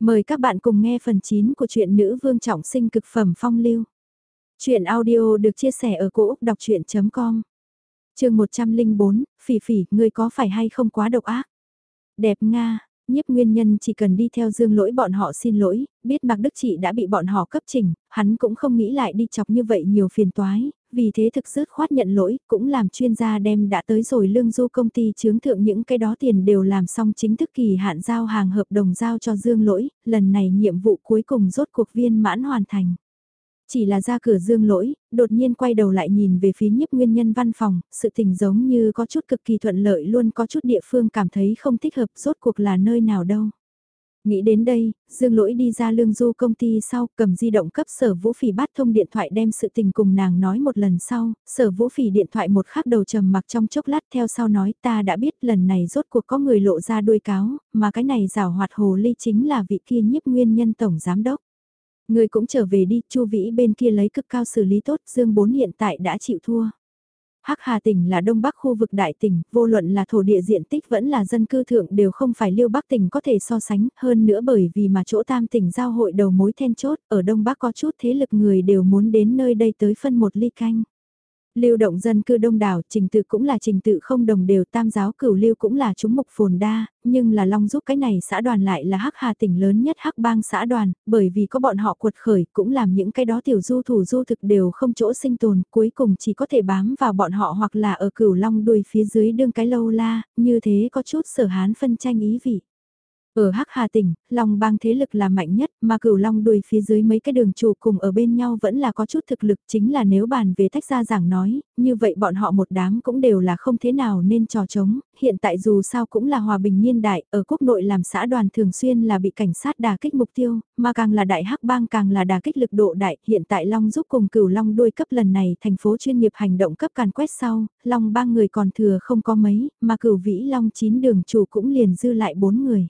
Mời các bạn cùng nghe phần 9 của truyện Nữ Vương Trọng Sinh Cực Phẩm Phong Lưu. Chuyện audio được chia sẻ ở cỗ đọc chuyện.com Trường 104, Phỉ Phỉ, ngươi có phải hay không quá độc ác? Đẹp Nga, nhiếp nguyên nhân chỉ cần đi theo dương lỗi bọn họ xin lỗi, biết Mạc Đức Chị đã bị bọn họ cấp trình, hắn cũng không nghĩ lại đi chọc như vậy nhiều phiền toái, vì thế thực dứt khoát nhận lỗi, cũng làm chuyên gia đem đã tới rồi lương du công ty chướng thượng những cái đó tiền đều làm xong chính thức kỳ hạn giao hàng hợp đồng giao cho dương lỗi, lần này nhiệm vụ cuối cùng rốt cuộc viên mãn hoàn thành. Chỉ là ra cửa dương lỗi, đột nhiên quay đầu lại nhìn về phía nhiếp nguyên nhân văn phòng, sự tình giống như có chút cực kỳ thuận lợi luôn có chút địa phương cảm thấy không thích hợp rốt cuộc là nơi nào đâu. Nghĩ đến đây, Dương Lỗi đi ra lương du công ty sau cầm di động cấp sở vũ phỉ bắt thông điện thoại đem sự tình cùng nàng nói một lần sau, sở vũ phỉ điện thoại một khắc đầu trầm mặc trong chốc lát theo sau nói ta đã biết lần này rốt cuộc có người lộ ra đuôi cáo, mà cái này rào hoạt hồ ly chính là vị kia nhiếp nguyên nhân tổng giám đốc. Người cũng trở về đi, Chu Vĩ bên kia lấy cực cao xử lý tốt, Dương Bốn hiện tại đã chịu thua. Hắc Hà tỉnh là đông bắc khu vực đại tỉnh, vô luận là thổ địa diện tích vẫn là dân cư thượng đều không phải liêu bắc tỉnh có thể so sánh, hơn nữa bởi vì mà chỗ tam tỉnh giao hội đầu mối then chốt, ở đông bắc có chút thế lực người đều muốn đến nơi đây tới phân một ly canh. Lưu động dân cư đông đảo, trình tự cũng là trình tự không đồng đều, tam giáo cửu lưu cũng là chúng mục phồn đa, nhưng là long giúp cái này xã đoàn lại là hắc hà tỉnh lớn nhất hắc bang xã đoàn, bởi vì có bọn họ cuột khởi cũng làm những cái đó tiểu du thủ du thực đều không chỗ sinh tồn, cuối cùng chỉ có thể bám vào bọn họ hoặc là ở cửu long đuôi phía dưới đương cái lâu la, như thế có chút sở hán phân tranh ý vị. Ở Hắc Hà tỉnh, Long bang thế lực là mạnh nhất, mà cửu Long đuôi phía dưới mấy cái đường chủ cùng ở bên nhau vẫn là có chút thực lực chính là nếu bàn về tách ra giảng nói, như vậy bọn họ một đám cũng đều là không thế nào nên trò chống, hiện tại dù sao cũng là hòa bình niên đại, ở quốc nội làm xã đoàn thường xuyên là bị cảnh sát đà kích mục tiêu, mà càng là đại Hắc bang càng là đà kích lực độ đại, hiện tại Long giúp cùng cửu Long đuôi cấp lần này thành phố chuyên nghiệp hành động cấp càn quét sau, Long bang người còn thừa không có mấy, mà cửu vĩ Long chín đường chủ cũng liền dư lại bốn người.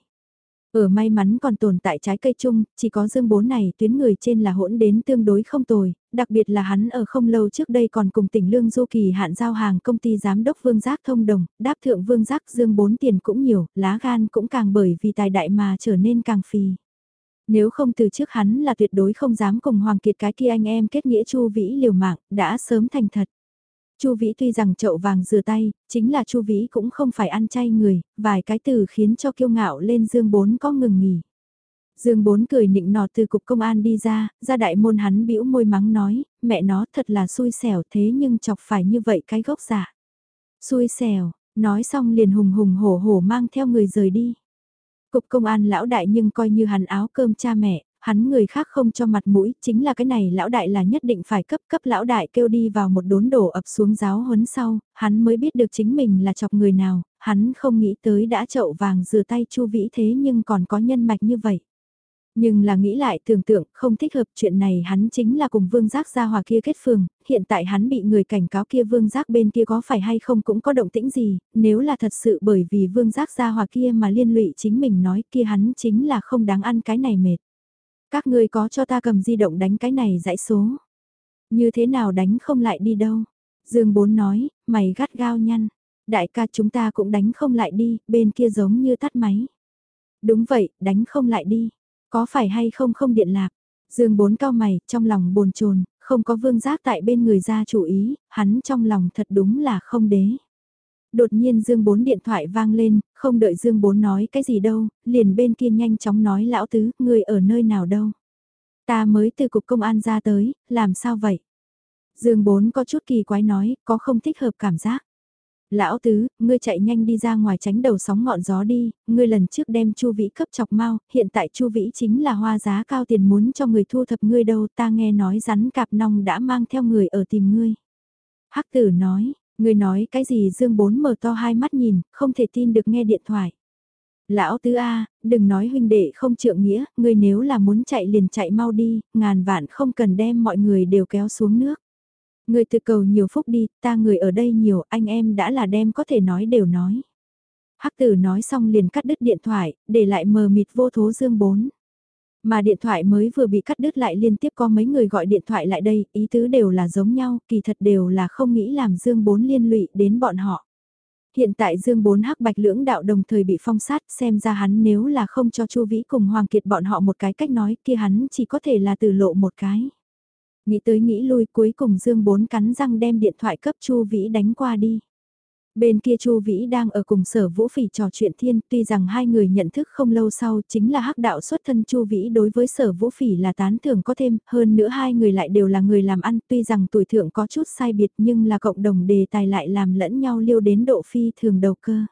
Ở may mắn còn tồn tại trái cây chung, chỉ có dương bốn này tuyến người trên là hỗn đến tương đối không tồi, đặc biệt là hắn ở không lâu trước đây còn cùng tỉnh Lương Du Kỳ hạn giao hàng công ty giám đốc Vương Giác thông đồng, đáp thượng Vương Giác dương bốn tiền cũng nhiều, lá gan cũng càng bởi vì tài đại mà trở nên càng phì. Nếu không từ trước hắn là tuyệt đối không dám cùng Hoàng Kiệt cái kia anh em kết nghĩa chu vĩ liều mạng, đã sớm thành thật. Chu Vĩ tuy rằng chậu vàng rửa tay, chính là Chu Vĩ cũng không phải ăn chay người, vài cái từ khiến cho kiêu ngạo lên Dương Bốn có ngừng nghỉ. Dương Bốn cười nịnh nọt từ cục công an đi ra, ra đại môn hắn bĩu môi mắng nói, mẹ nó thật là xui xẻo thế nhưng chọc phải như vậy cái gốc giả. Xui xẻo, nói xong liền hùng hùng hổ hổ mang theo người rời đi. Cục công an lão đại nhưng coi như hắn áo cơm cha mẹ, hắn người khác không cho mặt mũi, chính là cái này lão đại là nhất định phải cấp cấp lão đại kêu đi vào một đốn đổ ập xuống giáo huấn sau, hắn mới biết được chính mình là chọc người nào, hắn không nghĩ tới đã chậu vàng rửa tay chu vĩ thế nhưng còn có nhân mạch như vậy. Nhưng là nghĩ lại tưởng tượng không thích hợp chuyện này hắn chính là cùng vương giác gia hòa kia kết phường, hiện tại hắn bị người cảnh cáo kia vương giác bên kia có phải hay không cũng có động tĩnh gì, nếu là thật sự bởi vì vương giác gia hòa kia mà liên lụy chính mình nói kia hắn chính là không đáng ăn cái này mệt. Các ngươi có cho ta cầm di động đánh cái này dãy số. Như thế nào đánh không lại đi đâu. Dương Bốn nói, mày gắt gao nhăn. Đại ca chúng ta cũng đánh không lại đi, bên kia giống như tắt máy. Đúng vậy, đánh không lại đi. Có phải hay không không điện lạc. Dương Bốn cao mày, trong lòng bồn chồn không có vương giác tại bên người ra chủ ý, hắn trong lòng thật đúng là không đế. Đột nhiên Dương Bốn điện thoại vang lên, không đợi Dương Bốn nói cái gì đâu, liền bên kia nhanh chóng nói lão tứ, người ở nơi nào đâu. Ta mới từ cục công an ra tới, làm sao vậy? Dương Bốn có chút kỳ quái nói, có không thích hợp cảm giác. Lão tứ, ngươi chạy nhanh đi ra ngoài tránh đầu sóng ngọn gió đi, ngươi lần trước đem Chu Vĩ cấp chọc mau, hiện tại Chu Vĩ chính là hoa giá cao tiền muốn cho người thu thập ngươi đâu, ta nghe nói rắn cạp nong đã mang theo người ở tìm ngươi. Hắc tử nói, Người nói cái gì Dương Bốn mở to hai mắt nhìn, không thể tin được nghe điện thoại. Lão Tứ A, đừng nói huynh đệ không trượng nghĩa, người nếu là muốn chạy liền chạy mau đi, ngàn vạn không cần đem mọi người đều kéo xuống nước. Người tự cầu nhiều phúc đi, ta người ở đây nhiều, anh em đã là đem có thể nói đều nói. Hắc tử nói xong liền cắt đứt điện thoại, để lại mờ mịt vô thố Dương Bốn. Mà điện thoại mới vừa bị cắt đứt lại liên tiếp có mấy người gọi điện thoại lại đây, ý tứ đều là giống nhau, kỳ thật đều là không nghĩ làm Dương Bốn liên lụy đến bọn họ. hiện tại Dương Bốn Hắc Bạch lưỡng đạo đồng thời bị phong sát, xem ra hắn nếu là không cho Chu Vĩ cùng Hoàng Kiệt bọn họ một cái cách nói kia hắn chỉ có thể là từ lộ một cái. Nghĩ tới nghĩ lui cuối cùng Dương Bốn cắn răng đem điện thoại cấp Chu Vĩ đánh qua đi. Bên kia Chu Vĩ đang ở cùng sở vũ phỉ trò chuyện thiên, tuy rằng hai người nhận thức không lâu sau chính là hắc đạo xuất thân Chu Vĩ đối với sở vũ phỉ là tán thưởng có thêm, hơn nữa hai người lại đều là người làm ăn, tuy rằng tuổi thượng có chút sai biệt nhưng là cộng đồng đề tài lại làm lẫn nhau liêu đến độ phi thường đầu cơ.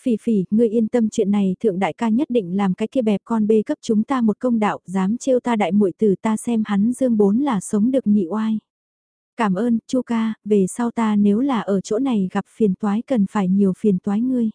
Phỉ phỉ, ngươi yên tâm chuyện này thượng đại ca nhất định làm cái kia bẹp con bê cấp chúng ta một công đạo, dám trêu ta đại muội tử ta xem hắn dương bốn là sống được nhị oai. Cảm ơn, Chu ca, về sau ta nếu là ở chỗ này gặp phiền toái cần phải nhiều phiền toái ngươi.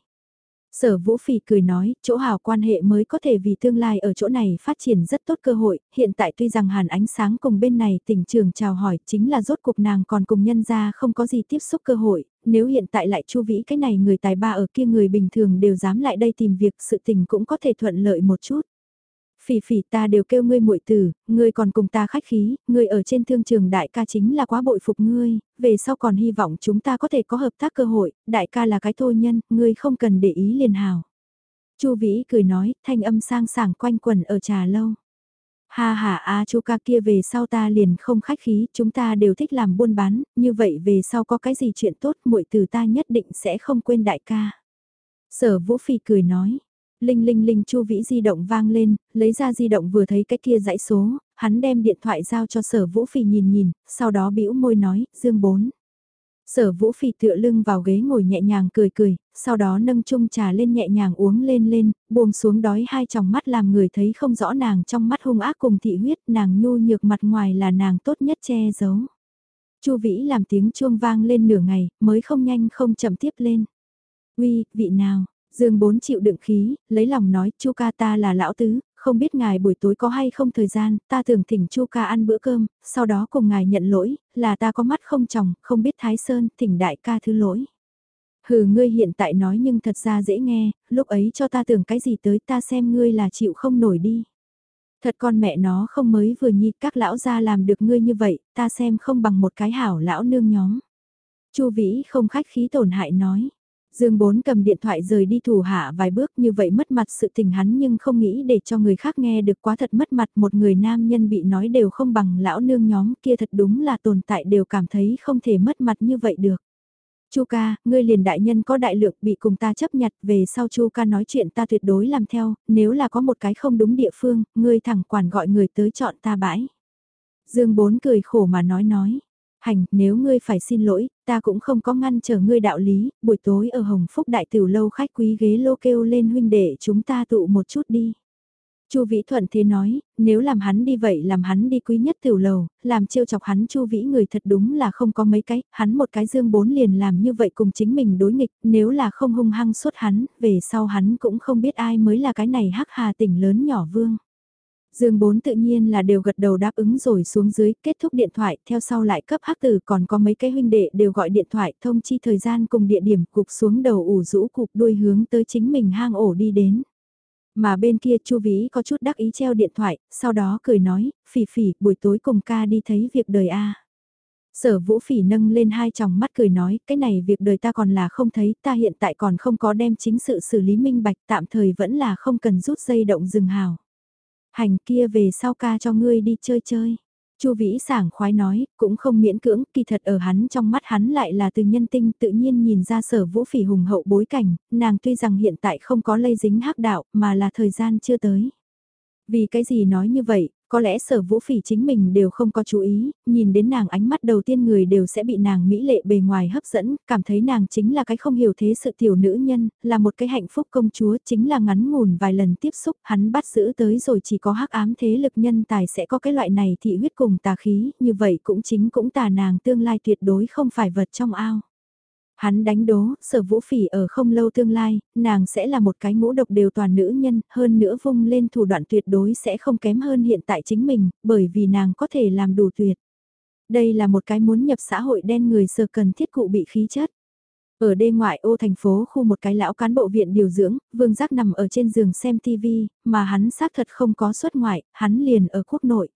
Sở Vũ Phỉ cười nói, chỗ hào quan hệ mới có thể vì tương lai ở chỗ này phát triển rất tốt cơ hội, hiện tại tuy rằng hàn ánh sáng cùng bên này tỉnh trường chào hỏi chính là rốt cuộc nàng còn cùng nhân ra không có gì tiếp xúc cơ hội, nếu hiện tại lại chu vĩ cái này người tài ba ở kia người bình thường đều dám lại đây tìm việc sự tình cũng có thể thuận lợi một chút. Phỉ phỉ ta đều kêu ngươi muội tử, ngươi còn cùng ta khách khí, ngươi ở trên thương trường đại ca chính là quá bội phục ngươi, về sau còn hy vọng chúng ta có thể có hợp tác cơ hội, đại ca là cái thô nhân, ngươi không cần để ý liền hào. Chu Vĩ cười nói, thanh âm sang sảng quanh quần ở trà lâu. Ha ha a chu ca kia về sau ta liền không khách khí, chúng ta đều thích làm buôn bán, như vậy về sau có cái gì chuyện tốt muội tử ta nhất định sẽ không quên đại ca. Sở Vũ Phi cười nói, Linh linh linh Chu Vĩ di động vang lên, lấy ra di động vừa thấy cái kia dãy số, hắn đem điện thoại giao cho sở vũ phì nhìn nhìn, sau đó bĩu môi nói, dương bốn. Sở vũ phì tựa lưng vào ghế ngồi nhẹ nhàng cười cười, sau đó nâng chung trà lên nhẹ nhàng uống lên lên, buông xuống đói hai tròng mắt làm người thấy không rõ nàng trong mắt hung ác cùng thị huyết nàng nhu nhược mặt ngoài là nàng tốt nhất che giấu. Chu Vĩ làm tiếng chuông vang lên nửa ngày, mới không nhanh không chậm tiếp lên. Uy, vị nào, Dương bốn chịu đựng khí, lấy lòng nói, chu ca ta là lão tứ, không biết ngài buổi tối có hay không thời gian, ta thường thỉnh chu ca ăn bữa cơm, sau đó cùng ngài nhận lỗi, là ta có mắt không chồng, không biết Thái Sơn, thỉnh đại ca thứ lỗi. Hừ ngươi hiện tại nói nhưng thật ra dễ nghe, lúc ấy cho ta tưởng cái gì tới ta xem ngươi là chịu không nổi đi. Thật con mẹ nó không mới vừa nhi các lão gia làm được ngươi như vậy, ta xem không bằng một cái hảo lão nương nhóm. Chu Vĩ không khách khí tổn hại nói. Dương Bốn cầm điện thoại rời đi thủ hạ vài bước như vậy mất mặt sự tình hắn nhưng không nghĩ để cho người khác nghe được quá thật mất mặt một người nam nhân bị nói đều không bằng lão nương nhóm kia thật đúng là tồn tại đều cảm thấy không thể mất mặt như vậy được. Chu ca, ngươi liền đại nhân có đại lượng bị cùng ta chấp nhặt về sau Chu ca nói chuyện ta tuyệt đối làm theo, nếu là có một cái không đúng địa phương, ngươi thẳng quản gọi người tới chọn ta bãi. Dương Bốn cười khổ mà nói nói, Hành, nếu ngươi phải xin lỗi, ta cũng không có ngăn trở ngươi đạo lý, buổi tối ở Hồng Phúc Đại Tiểu Lâu khách quý ghế lô kêu lên huynh đệ chúng ta tụ một chút đi. Chu Vĩ Thuận thế nói, nếu làm hắn đi vậy làm hắn đi quý nhất tiểu lầu, làm trêu chọc hắn Chu Vĩ người thật đúng là không có mấy cái, hắn một cái dương bốn liền làm như vậy cùng chính mình đối nghịch, nếu là không hung hăng suốt hắn, về sau hắn cũng không biết ai mới là cái này hắc hà tỉnh lớn nhỏ vương. Dương bốn tự nhiên là đều gật đầu đáp ứng rồi xuống dưới, kết thúc điện thoại, theo sau lại cấp hắc tử còn có mấy cái huynh đệ đều gọi điện thoại thông chi thời gian cùng địa điểm cục xuống đầu ủ rũ cục đuôi hướng tới chính mình hang ổ đi đến. Mà bên kia Chu Vĩ có chút đắc ý treo điện thoại, sau đó cười nói, phỉ phỉ, buổi tối cùng ca đi thấy việc đời a. Sở vũ phỉ nâng lên hai tròng mắt cười nói, cái này việc đời ta còn là không thấy, ta hiện tại còn không có đem chính sự xử lý minh bạch, tạm thời vẫn là không cần rút dây động rừng hào. Hành kia về sau ca cho ngươi đi chơi chơi. Chu Vĩ sảng khoái nói, cũng không miễn cưỡng, kỳ thật ở hắn trong mắt hắn lại là từ nhân tinh tự nhiên nhìn ra sở vũ phỉ hùng hậu bối cảnh, nàng tuy rằng hiện tại không có lây dính hắc đạo mà là thời gian chưa tới. Vì cái gì nói như vậy, có lẽ sở vũ phỉ chính mình đều không có chú ý, nhìn đến nàng ánh mắt đầu tiên người đều sẽ bị nàng mỹ lệ bề ngoài hấp dẫn, cảm thấy nàng chính là cái không hiểu thế sự tiểu nữ nhân, là một cái hạnh phúc công chúa, chính là ngắn ngủn vài lần tiếp xúc, hắn bắt giữ tới rồi chỉ có hắc ám thế lực nhân tài sẽ có cái loại này thị huyết cùng tà khí, như vậy cũng chính cũng tà nàng tương lai tuyệt đối không phải vật trong ao. Hắn đánh đố, sở vũ phỉ ở không lâu tương lai, nàng sẽ là một cái ngũ độc đều toàn nữ nhân, hơn nữa vung lên thủ đoạn tuyệt đối sẽ không kém hơn hiện tại chính mình, bởi vì nàng có thể làm đủ tuyệt. Đây là một cái muốn nhập xã hội đen người sở cần thiết cụ bị khí chất. Ở đê ngoại ô thành phố khu một cái lão cán bộ viện điều dưỡng, vương giác nằm ở trên giường xem TV, mà hắn xác thật không có xuất ngoại, hắn liền ở quốc nội.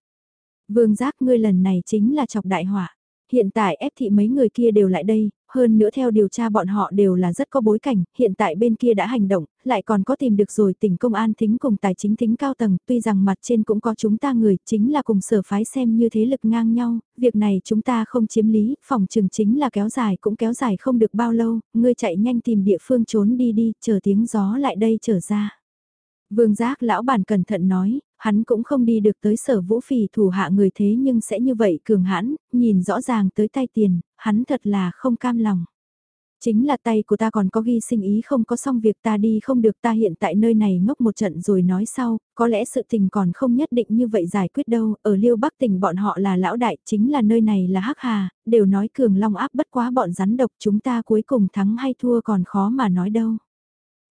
Vương giác ngươi lần này chính là chọc đại họa. hiện tại ép thị mấy người kia đều lại đây, hơn nữa theo điều tra bọn họ đều là rất có bối cảnh, hiện tại bên kia đã hành động, lại còn có tìm được rồi tỉnh công an thính cùng tài chính thính cao tầng, tuy rằng mặt trên cũng có chúng ta người, chính là cùng sở phái xem như thế lực ngang nhau, việc này chúng ta không chiếm lý, phòng trường chính là kéo dài cũng kéo dài không được bao lâu, ngươi chạy nhanh tìm địa phương trốn đi đi, chờ tiếng gió lại đây trở ra. Vương giác lão bản cẩn thận nói, hắn cũng không đi được tới sở vũ phỉ thủ hạ người thế nhưng sẽ như vậy cường hãn, nhìn rõ ràng tới tay tiền, hắn thật là không cam lòng. Chính là tay của ta còn có ghi sinh ý không có xong việc ta đi không được ta hiện tại nơi này ngốc một trận rồi nói sau, có lẽ sự tình còn không nhất định như vậy giải quyết đâu, ở liêu bắc tỉnh bọn họ là lão đại, chính là nơi này là hắc hà, đều nói cường long áp bất quá bọn rắn độc chúng ta cuối cùng thắng hay thua còn khó mà nói đâu.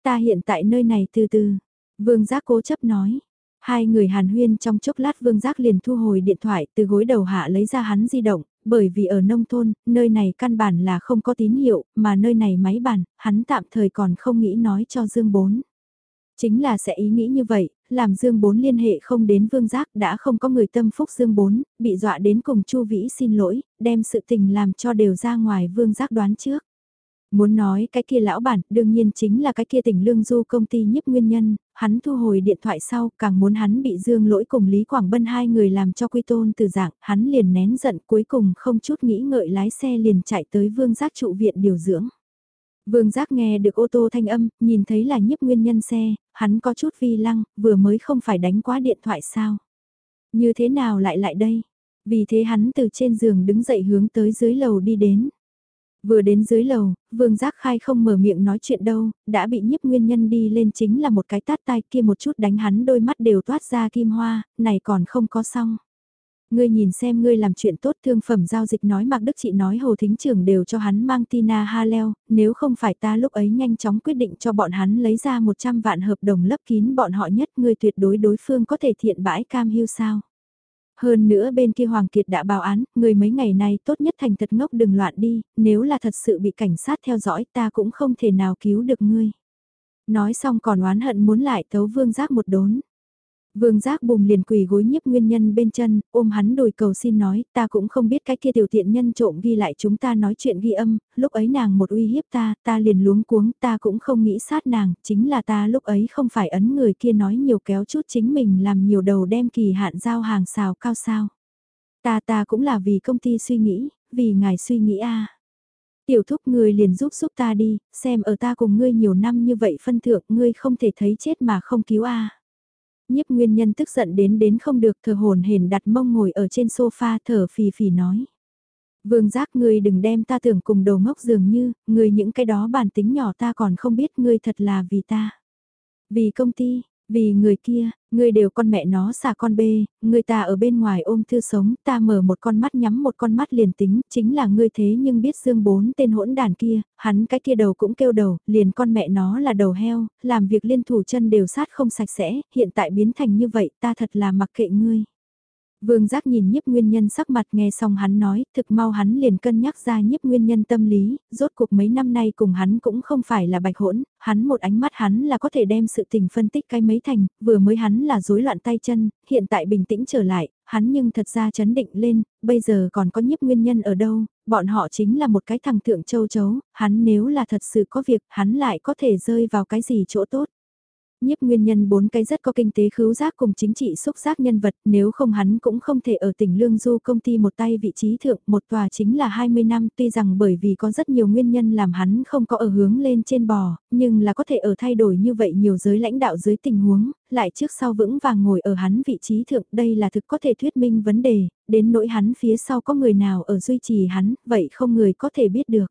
Ta hiện tại nơi này từ từ, vương giác cố chấp nói, Hai người hàn huyên trong chốc lát vương giác liền thu hồi điện thoại từ gối đầu hạ lấy ra hắn di động, bởi vì ở nông thôn, nơi này căn bản là không có tín hiệu, mà nơi này máy bàn, hắn tạm thời còn không nghĩ nói cho Dương Bốn. Chính là sẽ ý nghĩ như vậy, làm Dương Bốn liên hệ không đến Vương Giác đã không có người tâm phúc Dương Bốn, bị dọa đến cùng Chu Vĩ xin lỗi, đem sự tình làm cho đều ra ngoài Vương Giác đoán trước. Muốn nói cái kia lão bản, đương nhiên chính là cái kia tỉnh lương du công ty nhiếp nguyên nhân, hắn thu hồi điện thoại sau, càng muốn hắn bị dương lỗi cùng Lý Quảng Bân hai người làm cho quy tôn từ dạng, hắn liền nén giận cuối cùng không chút nghĩ ngợi lái xe liền chạy tới vương giác trụ viện điều dưỡng. Vương giác nghe được ô tô thanh âm, nhìn thấy là nhiếp nguyên nhân xe, hắn có chút vi lăng, vừa mới không phải đánh quá điện thoại sao. Như thế nào lại lại đây? Vì thế hắn từ trên giường đứng dậy hướng tới dưới lầu đi đến. Vừa đến dưới lầu, Vương Giác Khai không mở miệng nói chuyện đâu, đã bị nhiếp nguyên nhân đi lên chính là một cái tát tai kia một chút đánh hắn đôi mắt đều toát ra kim hoa, này còn không có xong. Ngươi nhìn xem ngươi làm chuyện tốt thương phẩm giao dịch nói mặc Đức Chị nói Hồ Thính Trưởng đều cho hắn mang Tina Haleo, nếu không phải ta lúc ấy nhanh chóng quyết định cho bọn hắn lấy ra 100 vạn hợp đồng lấp kín bọn họ nhất ngươi tuyệt đối đối phương có thể thiện bãi cam hưu sao. Hơn nữa bên kia Hoàng Kiệt đã báo án, người mấy ngày nay tốt nhất thành thật ngốc đừng loạn đi, nếu là thật sự bị cảnh sát theo dõi ta cũng không thể nào cứu được ngươi. Nói xong còn oán hận muốn lại tấu vương giác một đốn. Vương giác bùm liền quỳ gối nhiếp nguyên nhân bên chân, ôm hắn đồi cầu xin nói, ta cũng không biết cái kia tiểu tiện nhân trộm ghi lại chúng ta nói chuyện ghi âm, lúc ấy nàng một uy hiếp ta, ta liền luống cuống, ta cũng không nghĩ sát nàng, chính là ta lúc ấy không phải ấn người kia nói nhiều kéo chút chính mình làm nhiều đầu đem kỳ hạn giao hàng xào cao sao. Ta ta cũng là vì công ty suy nghĩ, vì ngài suy nghĩ a Tiểu thúc người liền giúp giúp ta đi, xem ở ta cùng ngươi nhiều năm như vậy phân thượng ngươi không thể thấy chết mà không cứu a nhiếp nguyên nhân tức giận đến đến không được thờ hồn hển đặt mông ngồi ở trên sofa thở phì phì nói. Vương giác ngươi đừng đem ta tưởng cùng đầu ngốc dường như, ngươi những cái đó bản tính nhỏ ta còn không biết ngươi thật là vì ta. Vì công ty, vì người kia, người đều con mẹ nó xả con bê, người ta ở bên ngoài ôm thư sống, ta mở một con mắt nhắm một con mắt liền tính, chính là ngươi thế nhưng biết dương bốn tên hỗn đàn kia, hắn cái kia đầu cũng kêu đầu, liền con mẹ nó là đầu heo, làm việc liên thủ chân đều sát không sạch sẽ, hiện tại biến thành như vậy ta thật là mặc kệ ngươi. Vương giác nhìn nhiếp nguyên nhân sắc mặt nghe xong hắn nói, thực mau hắn liền cân nhắc ra nhiếp nguyên nhân tâm lý, rốt cuộc mấy năm nay cùng hắn cũng không phải là bạch hỗn, hắn một ánh mắt hắn là có thể đem sự tình phân tích cái mấy thành, vừa mới hắn là rối loạn tay chân, hiện tại bình tĩnh trở lại, hắn nhưng thật ra chấn định lên, bây giờ còn có nhiếp nguyên nhân ở đâu, bọn họ chính là một cái thằng thượng châu chấu, hắn nếu là thật sự có việc, hắn lại có thể rơi vào cái gì chỗ tốt nhiếp nguyên nhân bốn cái rất có kinh tế khứu giác cùng chính trị xúc giác nhân vật, nếu không hắn cũng không thể ở tỉnh Lương Du công ty một tay vị trí thượng, một tòa chính là 20 năm, tuy rằng bởi vì có rất nhiều nguyên nhân làm hắn không có ở hướng lên trên bò, nhưng là có thể ở thay đổi như vậy nhiều giới lãnh đạo dưới tình huống, lại trước sau vững vàng ngồi ở hắn vị trí thượng, đây là thực có thể thuyết minh vấn đề, đến nỗi hắn phía sau có người nào ở duy trì hắn, vậy không người có thể biết được.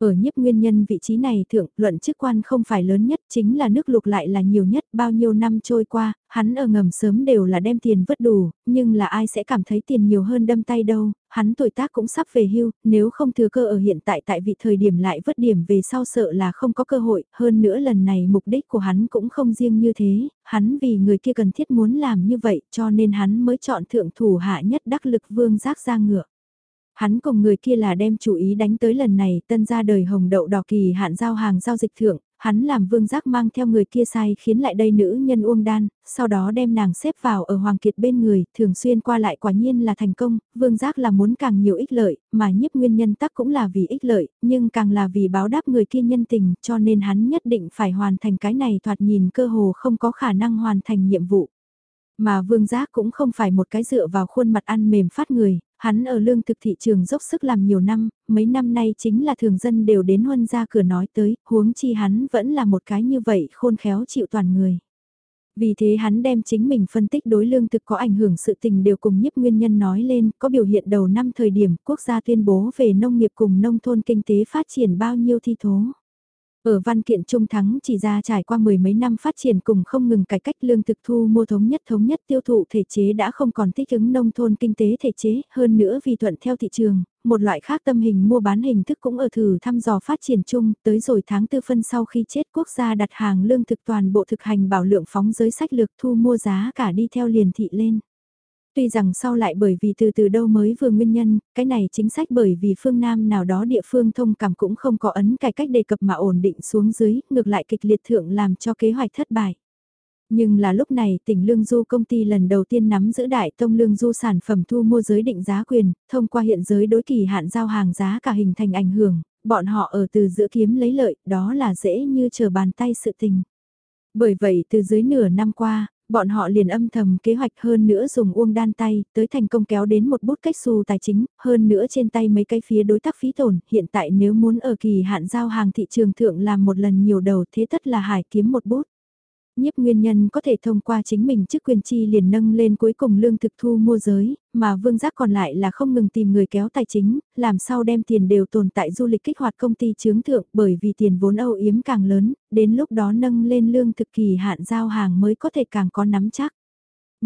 Ở nhiếp nguyên nhân vị trí này thượng, luận chức quan không phải lớn nhất, chính là nước lục lại là nhiều nhất, bao nhiêu năm trôi qua, hắn ở ngầm sớm đều là đem tiền vứt đủ, nhưng là ai sẽ cảm thấy tiền nhiều hơn đâm tay đâu, hắn tuổi tác cũng sắp về hưu, nếu không thừa cơ ở hiện tại tại vị thời điểm lại vứt điểm về sau sợ là không có cơ hội, hơn nữa lần này mục đích của hắn cũng không riêng như thế, hắn vì người kia cần thiết muốn làm như vậy cho nên hắn mới chọn thượng thủ hạ nhất đắc lực vương giác ra ngựa. Hắn cùng người kia là đem chủ ý đánh tới lần này tân ra đời hồng đậu đỏ kỳ hạn giao hàng giao dịch thượng, hắn làm vương giác mang theo người kia sai khiến lại đây nữ nhân uông đan, sau đó đem nàng xếp vào ở Hoàng Kiệt bên người, thường xuyên qua lại quả nhiên là thành công, vương giác là muốn càng nhiều ích lợi, mà nhiếp nguyên nhân tắc cũng là vì ích lợi, nhưng càng là vì báo đáp người kia nhân tình, cho nên hắn nhất định phải hoàn thành cái này thoạt nhìn cơ hồ không có khả năng hoàn thành nhiệm vụ. Mà vương giác cũng không phải một cái dựa vào khuôn mặt ăn mềm phát người, hắn ở lương thực thị trường dốc sức làm nhiều năm, mấy năm nay chính là thường dân đều đến huân ra cửa nói tới, huống chi hắn vẫn là một cái như vậy khôn khéo chịu toàn người. Vì thế hắn đem chính mình phân tích đối lương thực có ảnh hưởng sự tình đều cùng nhiếp nguyên nhân nói lên, có biểu hiện đầu năm thời điểm quốc gia tuyên bố về nông nghiệp cùng nông thôn kinh tế phát triển bao nhiêu thi thố. Ở văn kiện trung thắng chỉ ra trải qua mười mấy năm phát triển cùng không ngừng cải cách lương thực thu mua thống nhất thống nhất tiêu thụ thể chế đã không còn thích ứng nông thôn kinh tế thể chế, hơn nữa vì thuận theo thị trường, một loại khác tâm hình mua bán hình thức cũng ở thử thăm dò phát triển chung, tới rồi tháng tư phân sau khi chết quốc gia đặt hàng lương thực toàn bộ thực hành bảo lượng phóng giới sách lược thu mua giá cả đi theo liền thị lên. Tuy rằng sau lại bởi vì từ từ đâu mới vừa nguyên nhân, cái này chính sách bởi vì phương Nam nào đó địa phương thông cảm cũng không có ấn cải cách đề cập mà ổn định xuống dưới, ngược lại kịch liệt thượng làm cho kế hoạch thất bại. Nhưng là lúc này tỉnh Lương Du công ty lần đầu tiên nắm giữ đại tông Lương Du sản phẩm thu mua giới định giá quyền, thông qua hiện giới đối kỳ hạn giao hàng giá cả hình thành ảnh hưởng, bọn họ ở từ giữa kiếm lấy lợi, đó là dễ như chờ bàn tay sự tình. Bởi vậy từ dưới nửa năm qua, bọn họ liền âm thầm kế hoạch hơn nữa dùng uông đan tay, tới thành công kéo đến một bút cách xù tài chính, hơn nữa trên tay mấy cái phía đối tác phí tổn, hiện tại nếu muốn ở kỳ hạn giao hàng thị trường thượng làm một lần nhiều đầu thế tất là hải kiếm một bút. Nhiếp nguyên nhân có thể thông qua chính mình chức quyền chi liền nâng lên cuối cùng lương thực thu mua giới, mà vương giác còn lại là không ngừng tìm người kéo tài chính, làm sao đem tiền đều tồn tại du lịch kích hoạt công ty chướng thượng bởi vì tiền vốn âu yếm càng lớn, đến lúc đó nâng lên lương thực kỳ hạn giao hàng mới có thể càng có nắm chắc.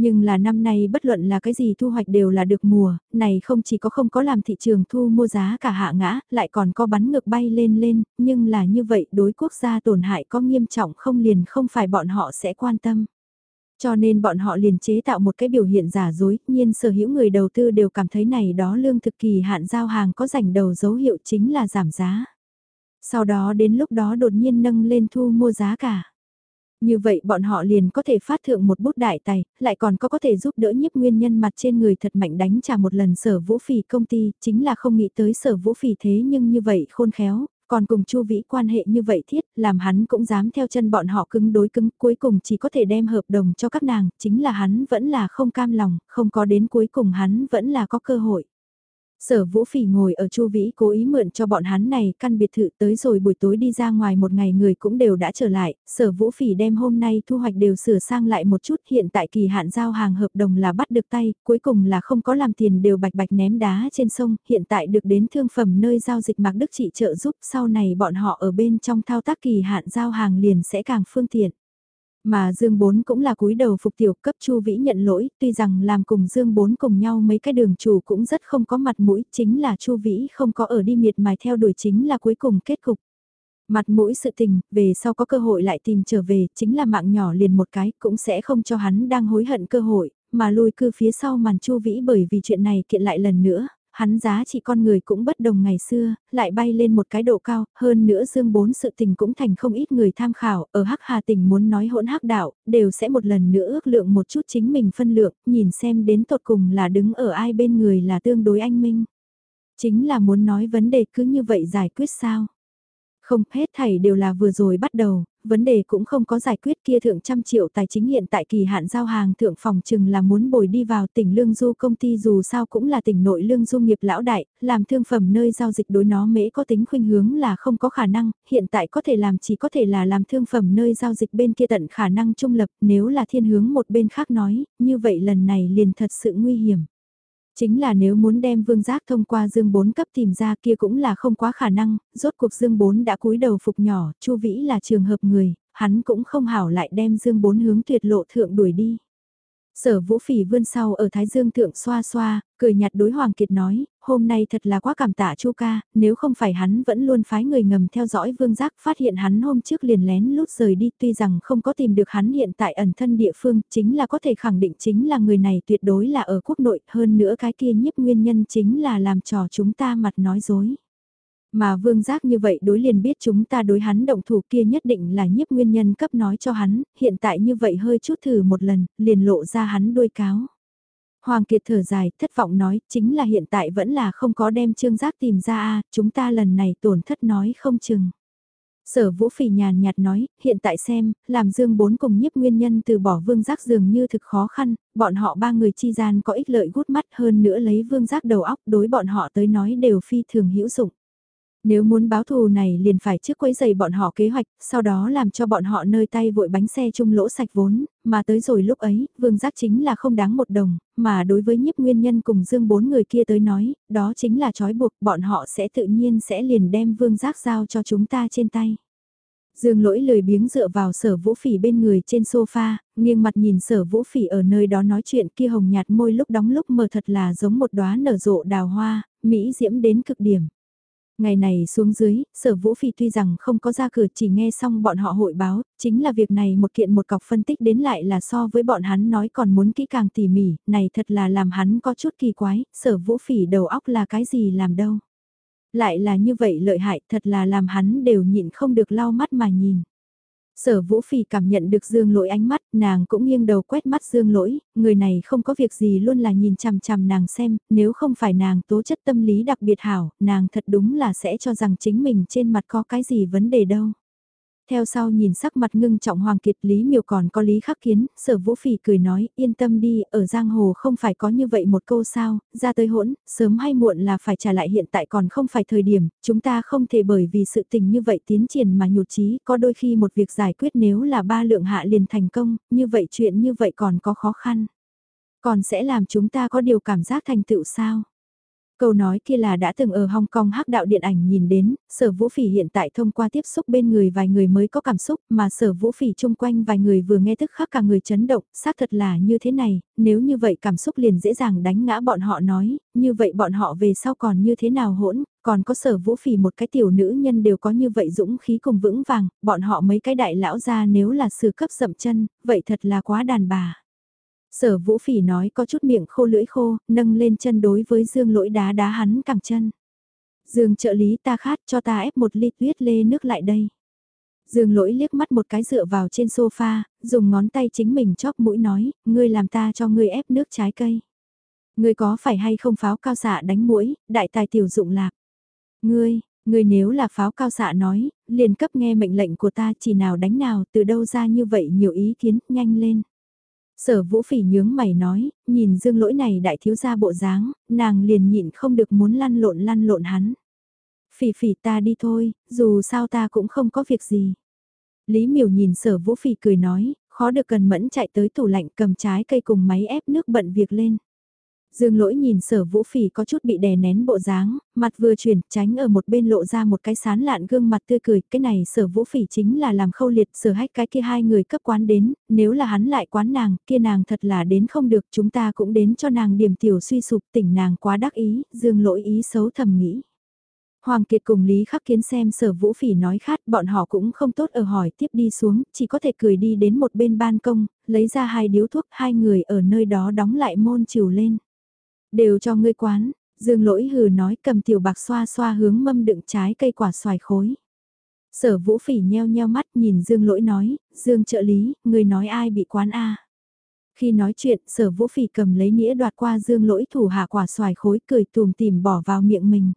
Nhưng là năm nay bất luận là cái gì thu hoạch đều là được mùa, này không chỉ có không có làm thị trường thu mua giá cả hạ ngã, lại còn có bắn ngược bay lên lên, nhưng là như vậy đối quốc gia tổn hại có nghiêm trọng không liền không phải bọn họ sẽ quan tâm. Cho nên bọn họ liền chế tạo một cái biểu hiện giả dối, nhiên sở hữu người đầu tư đều cảm thấy này đó lương thực kỳ hạn giao hàng có rảnh đầu dấu hiệu chính là giảm giá. Sau đó đến lúc đó đột nhiên nâng lên thu mua giá cả. Như vậy bọn họ liền có thể phát thượng một bút đại tài, lại còn có có thể giúp đỡ nhiếp nguyên nhân mặt trên người thật mạnh đánh trả một lần sở vũ phỉ công ty, chính là không nghĩ tới sở vũ phỉ thế nhưng như vậy khôn khéo, còn cùng chu vĩ quan hệ như vậy thiết, làm hắn cũng dám theo chân bọn họ cứng đối cứng, cuối cùng chỉ có thể đem hợp đồng cho các nàng, chính là hắn vẫn là không cam lòng, không có đến cuối cùng hắn vẫn là có cơ hội. Sở Vũ Phỉ ngồi ở Chu Vĩ cố ý mượn cho bọn hắn này căn biệt thự tới rồi buổi tối đi ra ngoài một ngày người cũng đều đã trở lại, Sở Vũ Phỉ đem hôm nay thu hoạch đều sửa sang lại một chút hiện tại kỳ hạn giao hàng hợp đồng là bắt được tay, cuối cùng là không có làm tiền đều bạch bạch ném đá trên sông, hiện tại được đến thương phẩm nơi giao dịch Mạc Đức Trị trợ giúp sau này bọn họ ở bên trong thao tác kỳ hạn giao hàng liền sẽ càng phương tiện. Mà Dương Bốn cũng là cúi đầu phục tiểu cấp Chu Vĩ nhận lỗi, tuy rằng làm cùng Dương Bốn cùng nhau mấy cái đường chủ cũng rất không có mặt mũi, chính là Chu Vĩ không có ở đi miệt mài theo đuổi chính là cuối cùng kết cục. Mặt mũi sự tình, về sau có cơ hội lại tìm trở về, chính là mạng nhỏ liền một cái, cũng sẽ không cho hắn đang hối hận cơ hội, mà lùi cư phía sau màn Chu Vĩ bởi vì chuyện này kiện lại lần nữa, hắn giá trị con người cũng bất đồng ngày xưa, lại bay lên một cái độ cao, hơn nữa dương bốn sự tình cũng thành không ít người tham khảo, ở hắc hà tình muốn nói hỗn hắc đạo, đều sẽ một lần nữa ước lượng một chút chính mình phân lượng, nhìn xem đến tột cùng là đứng ở ai bên người là tương đối anh minh. Chính là muốn nói vấn đề cứ như vậy giải quyết sao? Không, hết thảy đều là vừa rồi bắt đầu, vấn đề cũng không có giải quyết kia thượng trăm triệu tài chính hiện tại kỳ hạn giao hàng thượng phòng chừng là muốn bồi đi vào tỉnh lương du công ty dù sao cũng là tỉnh nội lương du nghiệp lão đại, làm thương phẩm nơi giao dịch đối nó mễ có tính khuynh hướng là không có khả năng, hiện tại có thể làm chỉ có thể là làm thương phẩm nơi giao dịch bên kia tận khả năng trung lập nếu là thiên hướng một bên khác nói, như vậy lần này liền thật sự nguy hiểm. Chính là nếu muốn đem vương giác thông qua dương 4 cấp tìm ra kia cũng là không quá khả năng, rốt cuộc dương 4 đã cúi đầu phục nhỏ, chu vĩ là trường hợp người, hắn cũng không hảo lại đem dương 4 hướng tuyệt lộ thượng đuổi đi. Sở vũ phỉ vươn sau ở Thái Dương thượng xoa xoa, cười nhạt đối Hoàng Kiệt nói, hôm nay thật là quá cảm tạ chu ca, nếu không phải hắn vẫn luôn phái người ngầm theo dõi vương giác phát hiện hắn hôm trước liền lén lút rời đi tuy rằng không có tìm được hắn hiện tại ẩn thân địa phương chính là có thể khẳng định chính là người này tuyệt đối là ở quốc nội hơn nữa cái kia nhiếp nguyên nhân chính là làm trò chúng ta mặt nói dối. Mà vương giác như vậy đối liền biết chúng ta đối hắn động thủ kia nhất định là nhiếp nguyên nhân cấp nói cho hắn, hiện tại như vậy hơi chút thử một lần, liền lộ ra hắn đuôi cáo. Hoàng Kiệt thở dài, thất vọng nói, chính là hiện tại vẫn là không có đem trương giác tìm ra a chúng ta lần này tổn thất nói không chừng. Sở Vũ Phỉ nhàn nhạt nói, hiện tại xem, làm Dương Bốn cùng nhiếp nguyên nhân từ bỏ vương giác dường như thực khó khăn, bọn họ ba người chi gian có ích lợi gút mắt hơn nữa lấy vương giác đầu óc đối bọn họ tới nói đều phi thường hữu dụng. Nếu muốn báo thù này liền phải trước quấy giày bọn họ kế hoạch, sau đó làm cho bọn họ nơi tay vội bánh xe chung lỗ sạch vốn, mà tới rồi lúc ấy, vương giác chính là không đáng một đồng, mà đối với nhiếp nguyên nhân cùng dương bốn người kia tới nói, đó chính là trói buộc bọn họ sẽ tự nhiên sẽ liền đem vương giác giao cho chúng ta trên tay. Dương lỗi lười biếng dựa vào sở vũ phỉ bên người trên sofa, nghiêng mặt nhìn sở vũ phỉ ở nơi đó nói chuyện kia hồng nhạt môi lúc đóng lúc mờ thật là giống một đóa nở rộ đào hoa, mỹ diễm đến cực điểm. Ngày này xuống dưới, sở vũ phi tuy rằng không có ra cửa chỉ nghe xong bọn họ hội báo, chính là việc này một kiện một cọc phân tích đến lại là so với bọn hắn nói còn muốn kỹ càng tỉ mỉ, này thật là làm hắn có chút kỳ quái, sở vũ phỉ đầu óc là cái gì làm đâu. Lại là như vậy lợi hại thật là làm hắn đều nhịn không được lau mắt mà nhìn. Sở Vũ Phỉ cảm nhận được Dương Lỗi ánh mắt, nàng cũng nghiêng đầu quét mắt Dương Lỗi, người này không có việc gì luôn là nhìn chằm chằm nàng xem, nếu không phải nàng tố chất tâm lý đặc biệt hảo, nàng thật đúng là sẽ cho rằng chính mình trên mặt có cái gì vấn đề đâu. Theo sau nhìn sắc mặt ngưng trọng Hoàng Kiệt Lý Miều còn có Lý Khắc Kiến, sở vũ phỉ cười nói, yên tâm đi, ở Giang Hồ không phải có như vậy một câu sao, ra tới hỗn, sớm hay muộn là phải trả lại hiện tại còn không phải thời điểm, chúng ta không thể bởi vì sự tình như vậy tiến triển mà nhụt chí có đôi khi một việc giải quyết nếu là ba lượng hạ liền thành công, như vậy chuyện như vậy còn có khó khăn. Còn sẽ làm chúng ta có điều cảm giác thành tựu sao? Câu nói kia là đã từng ở Hong Kong hắc đạo điện ảnh nhìn đến, sở vũ phỉ hiện tại thông qua tiếp xúc bên người vài người mới có cảm xúc mà sở vũ phỉ chung quanh vài người vừa nghe tức khắc cả người chấn động, xác thật là như thế này, nếu như vậy cảm xúc liền dễ dàng đánh ngã bọn họ nói, như vậy bọn họ về sau còn như thế nào hỗn, còn có sở vũ phỉ một cái tiểu nữ nhân đều có như vậy dũng khí cùng vững vàng, bọn họ mấy cái đại lão ra nếu là sự cấp dậm chân, vậy thật là quá đàn bà. Sở vũ phỉ nói có chút miệng khô lưỡi khô, nâng lên chân đối với dương lỗi đá đá hắn cẳng chân. Dương trợ lý ta khát cho ta ép một ly tuyết lê nước lại đây. Dương lỗi liếc mắt một cái dựa vào trên sofa, dùng ngón tay chính mình chóp mũi nói, ngươi làm ta cho ngươi ép nước trái cây. Ngươi có phải hay không pháo cao xạ đánh mũi, đại tài tiểu dụng lạc. Ngươi, ngươi nếu là pháo cao xạ nói, liền cấp nghe mệnh lệnh của ta chỉ nào đánh nào từ đâu ra như vậy nhiều ý kiến, nhanh lên. Sở vũ phỉ nhướng mày nói, nhìn dương lỗi này đại thiếu gia bộ dáng, nàng liền nhịn không được muốn lăn lộn lăn lộn hắn. Phỉ phỉ ta đi thôi, dù sao ta cũng không có việc gì. Lý miểu nhìn sở vũ phỉ cười nói, khó được cần mẫn chạy tới tủ lạnh cầm trái cây cùng máy ép nước bận việc lên. Dương lỗi nhìn sở vũ phỉ có chút bị đè nén bộ dáng, mặt vừa chuyển, tránh ở một bên lộ ra một cái sán lạn gương mặt tươi cười, cái này sở vũ phỉ chính là làm khâu liệt sở hách cái kia hai người cấp quán đến, nếu là hắn lại quán nàng, kia nàng thật là đến không được, chúng ta cũng đến cho nàng điểm tiểu suy sụp tỉnh nàng quá đắc ý, dương lỗi ý xấu thầm nghĩ. Hoàng Kiệt cùng Lý Khắc Kiến xem sở vũ phỉ nói khát, bọn họ cũng không tốt ở hỏi tiếp đi xuống, chỉ có thể cười đi đến một bên ban công, lấy ra hai điếu thuốc, hai người ở nơi đó đóng lại môn chiều lên. Đều cho ngươi quán, Dương lỗi hừ nói cầm tiểu bạc xoa xoa hướng mâm đựng trái cây quả xoài khối. Sở vũ phỉ nheo nheo mắt nhìn Dương lỗi nói, Dương trợ lý, ngươi nói ai bị quán A. Khi nói chuyện, sở vũ phỉ cầm lấy nĩa đoạt qua Dương lỗi thủ hạ quả xoài khối cười tùm tìm bỏ vào miệng mình.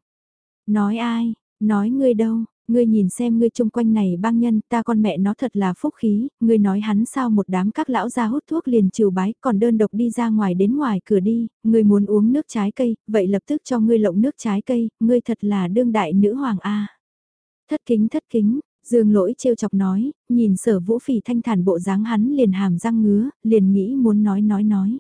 Nói ai, nói ngươi đâu, ngươi nhìn xem ngươi chung quanh này băng nhân, ta con mẹ nó thật là phúc khí, ngươi nói hắn sao một đám các lão ra hút thuốc liền chiều bái, còn đơn độc đi ra ngoài đến ngoài cửa đi, ngươi muốn uống nước trái cây, vậy lập tức cho ngươi lộng nước trái cây, ngươi thật là đương đại nữ hoàng A. Thất kính thất kính, Dương lỗi trêu chọc nói, nhìn sở vũ phỉ thanh thản bộ dáng hắn liền hàm răng ngứa, liền nghĩ muốn nói nói nói.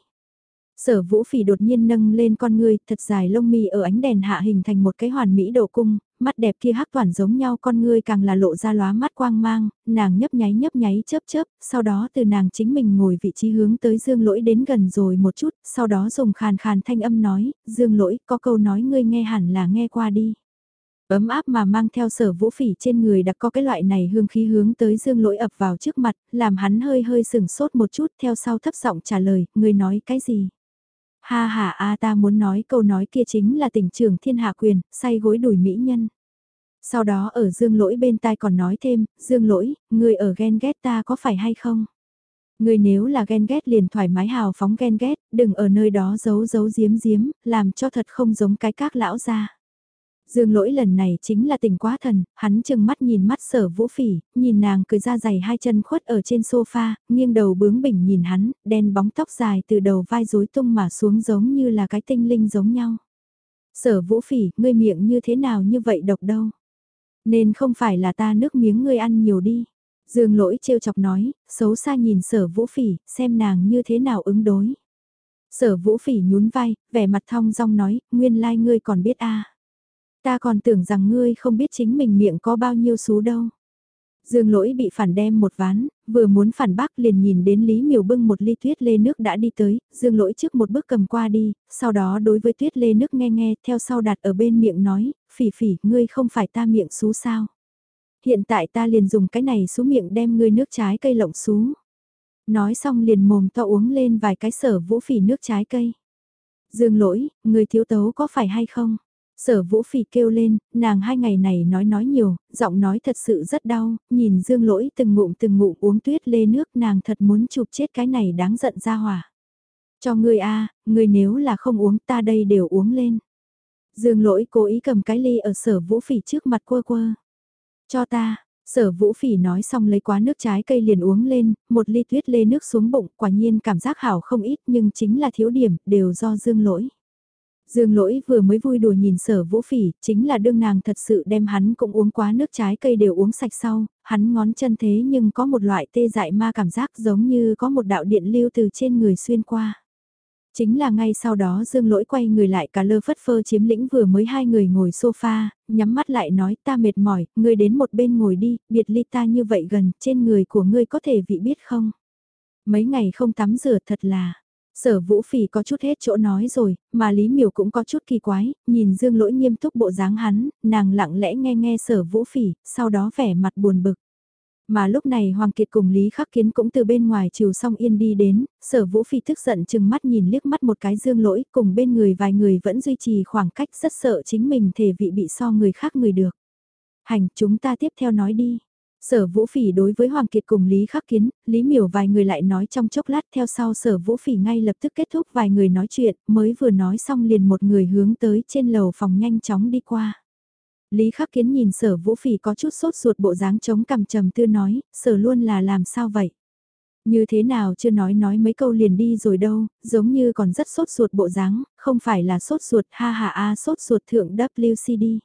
Sở vũ phỉ đột nhiên nâng lên con ngươi, thật dài lông mi ở ánh đèn hạ hình thành một cái hoàn mỹ độ cung, mắt đẹp kia hắc toàn giống nhau con ngươi càng là lộ ra lóa mắt quang mang, nàng nhấp nháy nhấp nháy chớp chớp, sau đó từ nàng chính mình ngồi vị trí hướng tới dương lỗi đến gần rồi một chút, sau đó dùng khàn khàn thanh âm nói, dương lỗi có câu nói ngươi nghe hẳn là nghe qua đi. Ấm áp mà mang theo sở vũ phỉ trên người đã có cái loại này hương khí hướng tới dương lỗi ập vào trước mặt, làm hắn hơi hơi sừng sốt một chút theo sau thấp giọng trả lời, ngươi nói cái gì? Ha ha a ta muốn nói câu nói kia chính là tỉnh trưởng thiên hạ quyền, say gối đuổi mỹ nhân. Sau đó ở Dương Lỗi bên tai còn nói thêm, Dương Lỗi, người ở ghen ghét ta có phải hay không? Người nếu là ghen ghét liền thoải mái hào phóng ghen ghét, đừng ở nơi đó giấu giấu giếm giếm, làm cho thật không giống cái các lão ra. Dương lỗi lần này chính là tình quá thần, hắn chừng mắt nhìn mắt sở vũ phỉ, nhìn nàng cười ra giày hai chân khuất ở trên sofa, nghiêng đầu bướng bỉnh nhìn hắn, đen bóng tóc dài từ đầu vai rối tung mà xuống giống như là cái tinh linh giống nhau. Sở vũ phỉ, ngươi miệng như thế nào như vậy độc đâu. Nên không phải là ta nước miếng ngươi ăn nhiều đi. Dương lỗi trêu chọc nói, xấu xa nhìn sở vũ phỉ, xem nàng như thế nào ứng đối. Sở vũ phỉ nhún vai, vẻ mặt thong dong nói, nguyên lai like ngươi còn biết a Ta còn tưởng rằng ngươi không biết chính mình miệng có bao nhiêu xú đâu. Dương lỗi bị phản đem một ván, vừa muốn phản bác liền nhìn đến Lý Miều bưng một ly tuyết lê nước đã đi tới, dương lỗi trước một bước cầm qua đi, sau đó đối với tuyết lê nước nghe nghe, theo sau đặt ở bên miệng nói, phỉ phỉ, ngươi không phải ta miệng xú sao. Hiện tại ta liền dùng cái này xú miệng đem ngươi nước trái cây lộng xú. Nói xong liền mồm to uống lên vài cái sở vũ phỉ nước trái cây. Dương lỗi, người thiếu tấu có phải hay không? Sở vũ phỉ kêu lên, nàng hai ngày này nói nói nhiều, giọng nói thật sự rất đau, nhìn dương lỗi từng ngụm từng ngụm uống tuyết lê nước nàng thật muốn chụp chết cái này đáng giận ra hỏa. Cho ngươi a ngươi nếu là không uống ta đây đều uống lên. Dương lỗi cố ý cầm cái ly ở sở vũ phỉ trước mặt quơ quơ. Cho ta, sở vũ phỉ nói xong lấy quá nước trái cây liền uống lên, một ly tuyết lê nước xuống bụng, quả nhiên cảm giác hảo không ít nhưng chính là thiếu điểm, đều do dương lỗi. Dương lỗi vừa mới vui đùa nhìn sở vũ phỉ, chính là đương nàng thật sự đem hắn cũng uống quá nước trái cây đều uống sạch sau, hắn ngón chân thế nhưng có một loại tê dại ma cảm giác giống như có một đạo điện lưu từ trên người xuyên qua. Chính là ngay sau đó Dương Lỗi quay người lại cả lơ phất phơ chiếm lĩnh vừa mới hai người ngồi sofa, nhắm mắt lại nói ta mệt mỏi, ngươi đến một bên ngồi đi, biệt ly ta như vậy gần, trên người của ngươi có thể vị biết không? Mấy ngày không tắm rửa thật là, Sở Vũ Phỉ có chút hết chỗ nói rồi, mà Lý Miểu cũng có chút kỳ quái, nhìn Dương Lỗi nghiêm túc bộ dáng hắn, nàng lặng lẽ nghe nghe Sở Vũ Phỉ, sau đó vẻ mặt buồn bực. Mà lúc này Hoàng Kiệt cùng Lý Khắc Kiến cũng từ bên ngoài chiều song yên đi đến, Sở Vũ Phỉ tức giận chừng mắt nhìn liếc mắt một cái Dương Lỗi, cùng bên người vài người vẫn duy trì khoảng cách rất sợ chính mình thể vị bị so người khác người được. Hành, chúng ta tiếp theo nói đi. Sở Vũ Phỉ đối với Hoàng Kiệt cùng Lý Khắc Kiến, Lý Miểu vài người lại nói trong chốc lát theo sau Sở Vũ Phỉ ngay lập tức kết thúc vài người nói chuyện, mới vừa nói xong liền một người hướng tới trên lầu phòng nhanh chóng đi qua. Lý Khắc Kiến nhìn Sở Vũ Phỉ có chút sốt ruột bộ dáng chống cằm trầm tư nói, Sở luôn là làm sao vậy? Như thế nào chưa nói nói mấy câu liền đi rồi đâu, giống như còn rất sốt ruột bộ dáng, không phải là sốt ruột ha ha a sốt ruột thượng WCD.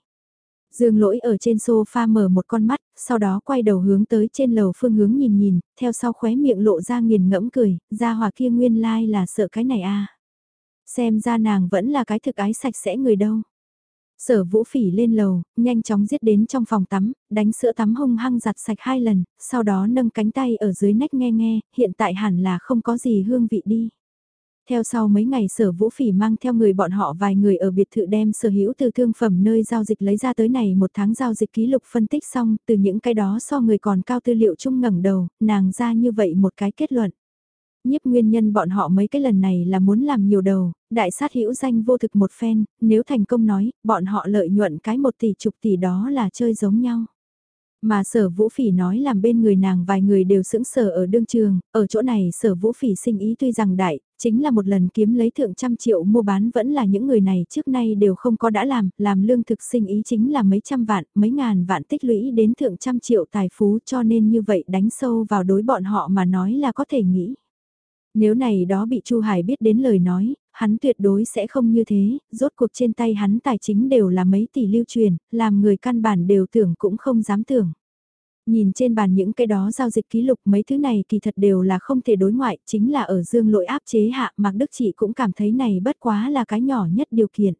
Dương lỗi ở trên sofa mở một con mắt, sau đó quay đầu hướng tới trên lầu phương hướng nhìn nhìn, theo sau khóe miệng lộ ra nghiền ngẫm cười, ra hòa kia nguyên lai like là sợ cái này à. Xem ra nàng vẫn là cái thực ái sạch sẽ người đâu. Sở vũ phỉ lên lầu, nhanh chóng giết đến trong phòng tắm, đánh sữa tắm hung hăng giặt sạch hai lần, sau đó nâng cánh tay ở dưới nách nghe nghe, hiện tại hẳn là không có gì hương vị đi. Theo sau mấy ngày sở vũ phỉ mang theo người bọn họ vài người ở biệt thự đem sở hữu từ thương phẩm nơi giao dịch lấy ra tới này một tháng giao dịch ký lục phân tích xong từ những cái đó so người còn cao tư liệu chung ngẩng đầu, nàng ra như vậy một cái kết luận. Nhiếp nguyên nhân bọn họ mấy cái lần này là muốn làm nhiều đầu, đại sát hữu danh vô thực một phen, nếu thành công nói, bọn họ lợi nhuận cái một tỷ chục tỷ đó là chơi giống nhau. Mà sở vũ phỉ nói làm bên người nàng vài người đều sững sờ ở đương trường, ở chỗ này sở vũ phỉ sinh ý tuy rằng đại, chính là một lần kiếm lấy thượng trăm triệu mua bán vẫn là những người này trước nay đều không có đã làm, làm lương thực sinh ý chính là mấy trăm vạn, mấy ngàn vạn tích lũy đến thượng trăm triệu tài phú cho nên như vậy đánh sâu vào đối bọn họ mà nói là có thể nghĩ. Nếu này đó bị Chu Hải biết đến lời nói, hắn tuyệt đối sẽ không như thế, rốt cuộc trên tay hắn tài chính đều là mấy tỷ lưu truyền, làm người căn bản đều tưởng cũng không dám tưởng. Nhìn trên bàn những cái đó giao dịch ký lục mấy thứ này kỳ thật đều là không thể đối ngoại, chính là ở dương lỗi áp chế hạ Mạc Đức Chị cũng cảm thấy này bất quá là cái nhỏ nhất điều kiện.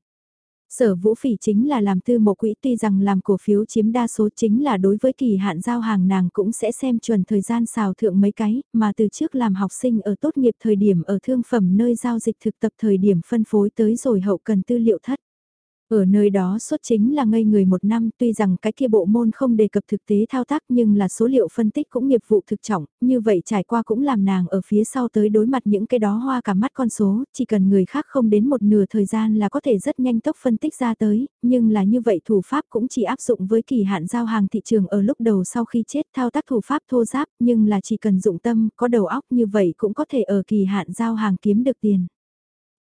Sở vũ phỉ chính là làm tư mộ quỹ tuy rằng làm cổ phiếu chiếm đa số chính là đối với kỳ hạn giao hàng nàng cũng sẽ xem chuẩn thời gian xào thượng mấy cái, mà từ trước làm học sinh ở tốt nghiệp thời điểm ở thương phẩm nơi giao dịch thực tập thời điểm phân phối tới rồi hậu cần tư liệu thất. Ở nơi đó xuất chính là ngây người một năm tuy rằng cái kia bộ môn không đề cập thực tế thao tác nhưng là số liệu phân tích cũng nghiệp vụ thực trọng, như vậy trải qua cũng làm nàng ở phía sau tới đối mặt những cái đó hoa cả mắt con số, chỉ cần người khác không đến một nửa thời gian là có thể rất nhanh tốc phân tích ra tới, nhưng là như vậy thủ pháp cũng chỉ áp dụng với kỳ hạn giao hàng thị trường ở lúc đầu sau khi chết thao tác thủ pháp thô giáp nhưng là chỉ cần dụng tâm, có đầu óc như vậy cũng có thể ở kỳ hạn giao hàng kiếm được tiền.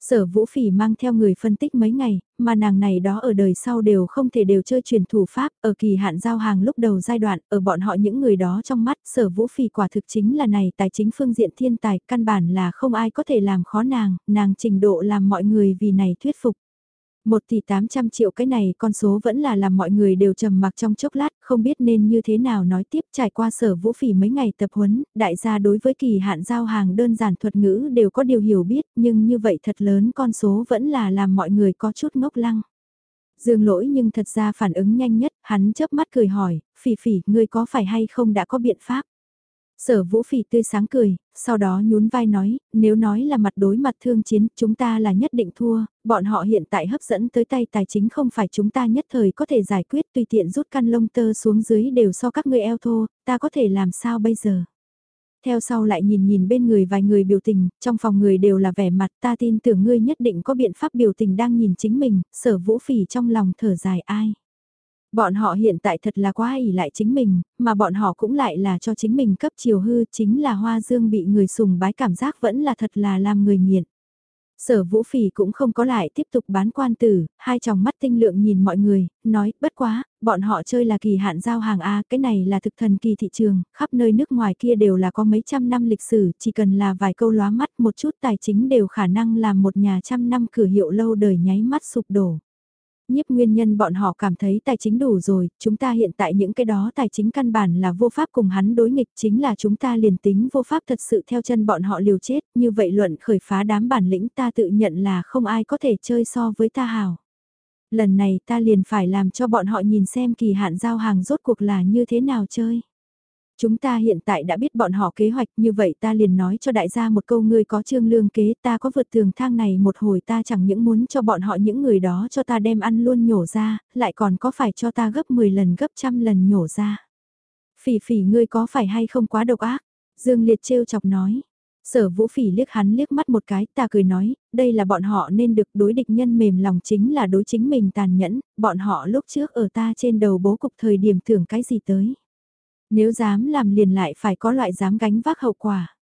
Sở Vũ Phỉ mang theo người phân tích mấy ngày, mà nàng này đó ở đời sau đều không thể đều chơi truyền thủ pháp, ở kỳ hạn giao hàng lúc đầu giai đoạn, ở bọn họ những người đó trong mắt, Sở Vũ Phỉ quả thực chính là này tài chính phương diện thiên tài, căn bản là không ai có thể làm khó nàng, nàng trình độ làm mọi người vì này thuyết phục. 1 tỷ 800 triệu cái này con số vẫn là làm mọi người đều trầm mặc trong chốc lát, không biết nên như thế nào nói tiếp trải qua sở vũ phỉ mấy ngày tập huấn, đại gia đối với kỳ hạn giao hàng đơn giản thuật ngữ đều có điều hiểu biết, nhưng như vậy thật lớn con số vẫn là làm mọi người có chút ngốc lăng. Dương lỗi nhưng thật ra phản ứng nhanh nhất, hắn chớp mắt cười hỏi, phỉ phỉ, ngươi có phải hay không đã có biện pháp? Sở vũ phỉ tươi sáng cười, sau đó nhún vai nói, nếu nói là mặt đối mặt thương chiến, chúng ta là nhất định thua, bọn họ hiện tại hấp dẫn tới tay tài chính không phải chúng ta nhất thời có thể giải quyết tùy tiện rút căn lông tơ xuống dưới đều so các người eo thô, ta có thể làm sao bây giờ? Theo sau lại nhìn nhìn bên người vài người biểu tình, trong phòng người đều là vẻ mặt ta tin tưởng ngươi nhất định có biện pháp biểu tình đang nhìn chính mình, sở vũ phỉ trong lòng thở dài ai. Bọn họ hiện tại thật là quá ỷ lại chính mình, mà bọn họ cũng lại là cho chính mình cấp chiều hư chính là hoa dương bị người sùng bái cảm giác vẫn là thật là làm người nghiện. Sở vũ phỉ cũng không có lại tiếp tục bán quan tử, hai tròng mắt tinh lượng nhìn mọi người, nói, bất quá, bọn họ chơi là kỳ hạn giao hàng A, cái này là thực thần kỳ thị trường, khắp nơi nước ngoài kia đều là có mấy trăm năm lịch sử, chỉ cần là vài câu lóa mắt một chút tài chính đều khả năng làm một nhà trăm năm cửa hiệu lâu đời nháy mắt sụp đổ nhiếp nguyên nhân bọn họ cảm thấy tài chính đủ rồi, chúng ta hiện tại những cái đó tài chính căn bản là vô pháp cùng hắn đối nghịch chính là chúng ta liền tính vô pháp thật sự theo chân bọn họ liều chết, như vậy luận khởi phá đám bản lĩnh ta tự nhận là không ai có thể chơi so với ta hào. Lần này ta liền phải làm cho bọn họ nhìn xem kỳ hạn giao hàng rốt cuộc là như thế nào chơi. Chúng ta hiện tại đã biết bọn họ kế hoạch như vậy ta liền nói cho đại gia một câu ngươi có trương lương kế ta có vượt tường thang này một hồi ta chẳng những muốn cho bọn họ những người đó cho ta đem ăn luôn nhổ ra, lại còn có phải cho ta gấp 10 lần gấp trăm lần nhổ ra. Phỉ phỉ ngươi có phải hay không quá độc ác? Dương Liệt trêu chọc nói. Sở vũ phỉ liếc hắn liếc mắt một cái, ta cười nói, đây là bọn họ nên được đối địch nhân mềm lòng chính là đối chính mình tàn nhẫn, bọn họ lúc trước ở ta trên đầu bố cục thời điểm thưởng cái gì tới. Nếu dám làm liền lại phải có loại dám gánh vác hậu quả.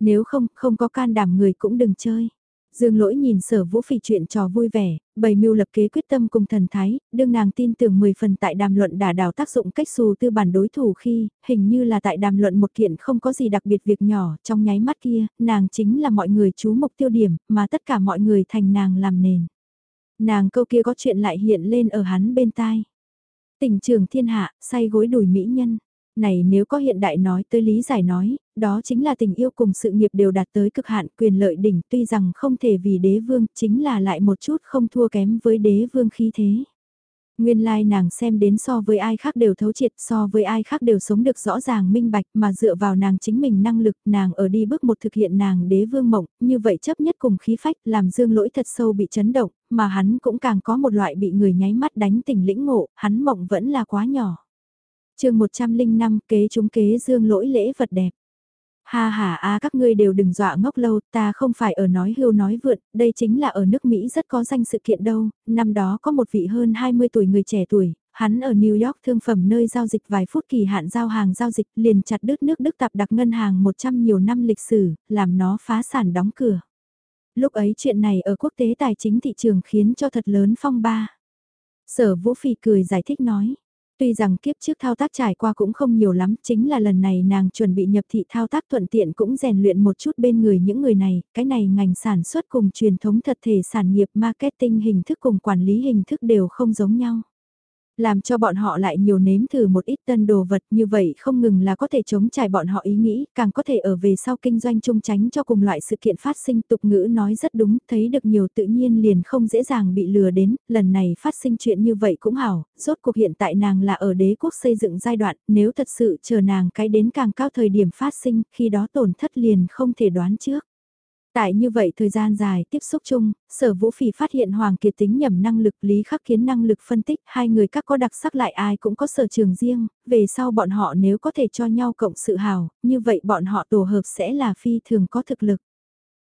Nếu không, không có can đảm người cũng đừng chơi. Dương lỗi nhìn sở vũ phỉ chuyện trò vui vẻ, bày mưu lập kế quyết tâm cùng thần thái, đương nàng tin tưởng 10 phần tại đàm luận đả đảo tác dụng cách xù tư bản đối thủ khi, hình như là tại đàm luận một kiện không có gì đặc biệt việc nhỏ, trong nháy mắt kia, nàng chính là mọi người chú mục tiêu điểm, mà tất cả mọi người thành nàng làm nền. Nàng câu kia có chuyện lại hiện lên ở hắn bên tai. Tỉnh trường thiên hạ, say gối đùi mỹ nhân. Này nếu có hiện đại nói tới lý giải nói, đó chính là tình yêu cùng sự nghiệp đều đạt tới cực hạn quyền lợi đỉnh tuy rằng không thể vì đế vương chính là lại một chút không thua kém với đế vương khí thế. Nguyên lai like nàng xem đến so với ai khác đều thấu triệt so với ai khác đều sống được rõ ràng minh bạch mà dựa vào nàng chính mình năng lực nàng ở đi bước một thực hiện nàng đế vương mộng, như vậy chấp nhất cùng khí phách làm dương lỗi thật sâu bị chấn động, mà hắn cũng càng có một loại bị người nháy mắt đánh tỉnh lĩnh ngộ, hắn mộng vẫn là quá nhỏ chương 105 kế chúng kế dương lỗi lễ vật đẹp. Ha ha a các ngươi đều đừng dọa ngốc lâu, ta không phải ở nói hưu nói vượn, đây chính là ở nước Mỹ rất có danh sự kiện đâu, năm đó có một vị hơn 20 tuổi người trẻ tuổi, hắn ở New York thương phẩm nơi giao dịch vài phút kỳ hạn giao hàng giao dịch liền chặt đứt nước Đức tạp đặc ngân hàng 100 nhiều năm lịch sử, làm nó phá sản đóng cửa. Lúc ấy chuyện này ở quốc tế tài chính thị trường khiến cho thật lớn phong ba. Sở Vũ phi cười giải thích nói, Tuy rằng kiếp trước thao tác trải qua cũng không nhiều lắm, chính là lần này nàng chuẩn bị nhập thị thao tác thuận tiện cũng rèn luyện một chút bên người những người này, cái này ngành sản xuất cùng truyền thống thật thể sản nghiệp marketing hình thức cùng quản lý hình thức đều không giống nhau. Làm cho bọn họ lại nhiều nếm thử một ít tân đồ vật như vậy không ngừng là có thể chống trải bọn họ ý nghĩ, càng có thể ở về sau kinh doanh chung tránh cho cùng loại sự kiện phát sinh tục ngữ nói rất đúng, thấy được nhiều tự nhiên liền không dễ dàng bị lừa đến, lần này phát sinh chuyện như vậy cũng hảo, rốt cuộc hiện tại nàng là ở đế quốc xây dựng giai đoạn, nếu thật sự chờ nàng cái đến càng cao thời điểm phát sinh, khi đó tổn thất liền không thể đoán trước. Tại như vậy thời gian dài tiếp xúc chung, sở vũ phỉ phát hiện Hoàng Kiệt tính nhầm năng lực lý khắc kiến năng lực phân tích, hai người các có đặc sắc lại ai cũng có sở trường riêng, về sau bọn họ nếu có thể cho nhau cộng sự hào, như vậy bọn họ tổ hợp sẽ là phi thường có thực lực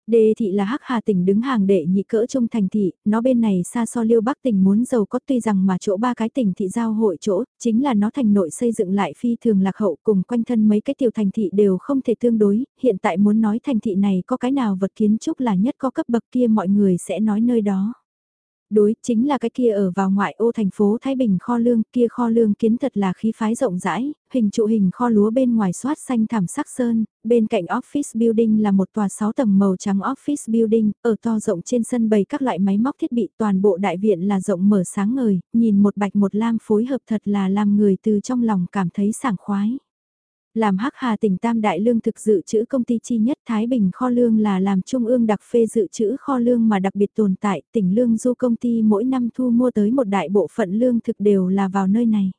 đề thị là hắc hà tỉnh đứng hàng đệ nhị cỡ trung thành thị, nó bên này xa so liêu bắc tỉnh muốn giàu có tuy rằng mà chỗ ba cái tỉnh thị giao hội chỗ, chính là nó thành nội xây dựng lại phi thường lạc hậu cùng quanh thân mấy cái tiểu thành thị đều không thể tương đối, hiện tại muốn nói thành thị này có cái nào vật kiến trúc là nhất có cấp bậc kia mọi người sẽ nói nơi đó. Đối, chính là cái kia ở vào ngoại ô thành phố Thái Bình kho lương, kia kho lương kiến thật là khí phái rộng rãi, hình trụ hình kho lúa bên ngoài soát xanh thảm sắc sơn, bên cạnh office building là một tòa 6 tầng màu trắng office building, ở to rộng trên sân bày các loại máy móc thiết bị toàn bộ đại viện là rộng mở sáng ngời, nhìn một bạch một lam phối hợp thật là làm người từ trong lòng cảm thấy sảng khoái. Làm Hắc Hà tỉnh Tam Đại Lương thực dự trữ công ty chi nhất Thái Bình kho lương là làm trung ương đặc phê dự trữ kho lương mà đặc biệt tồn tại, tỉnh lương du công ty mỗi năm thu mua tới một đại bộ phận lương thực đều là vào nơi này.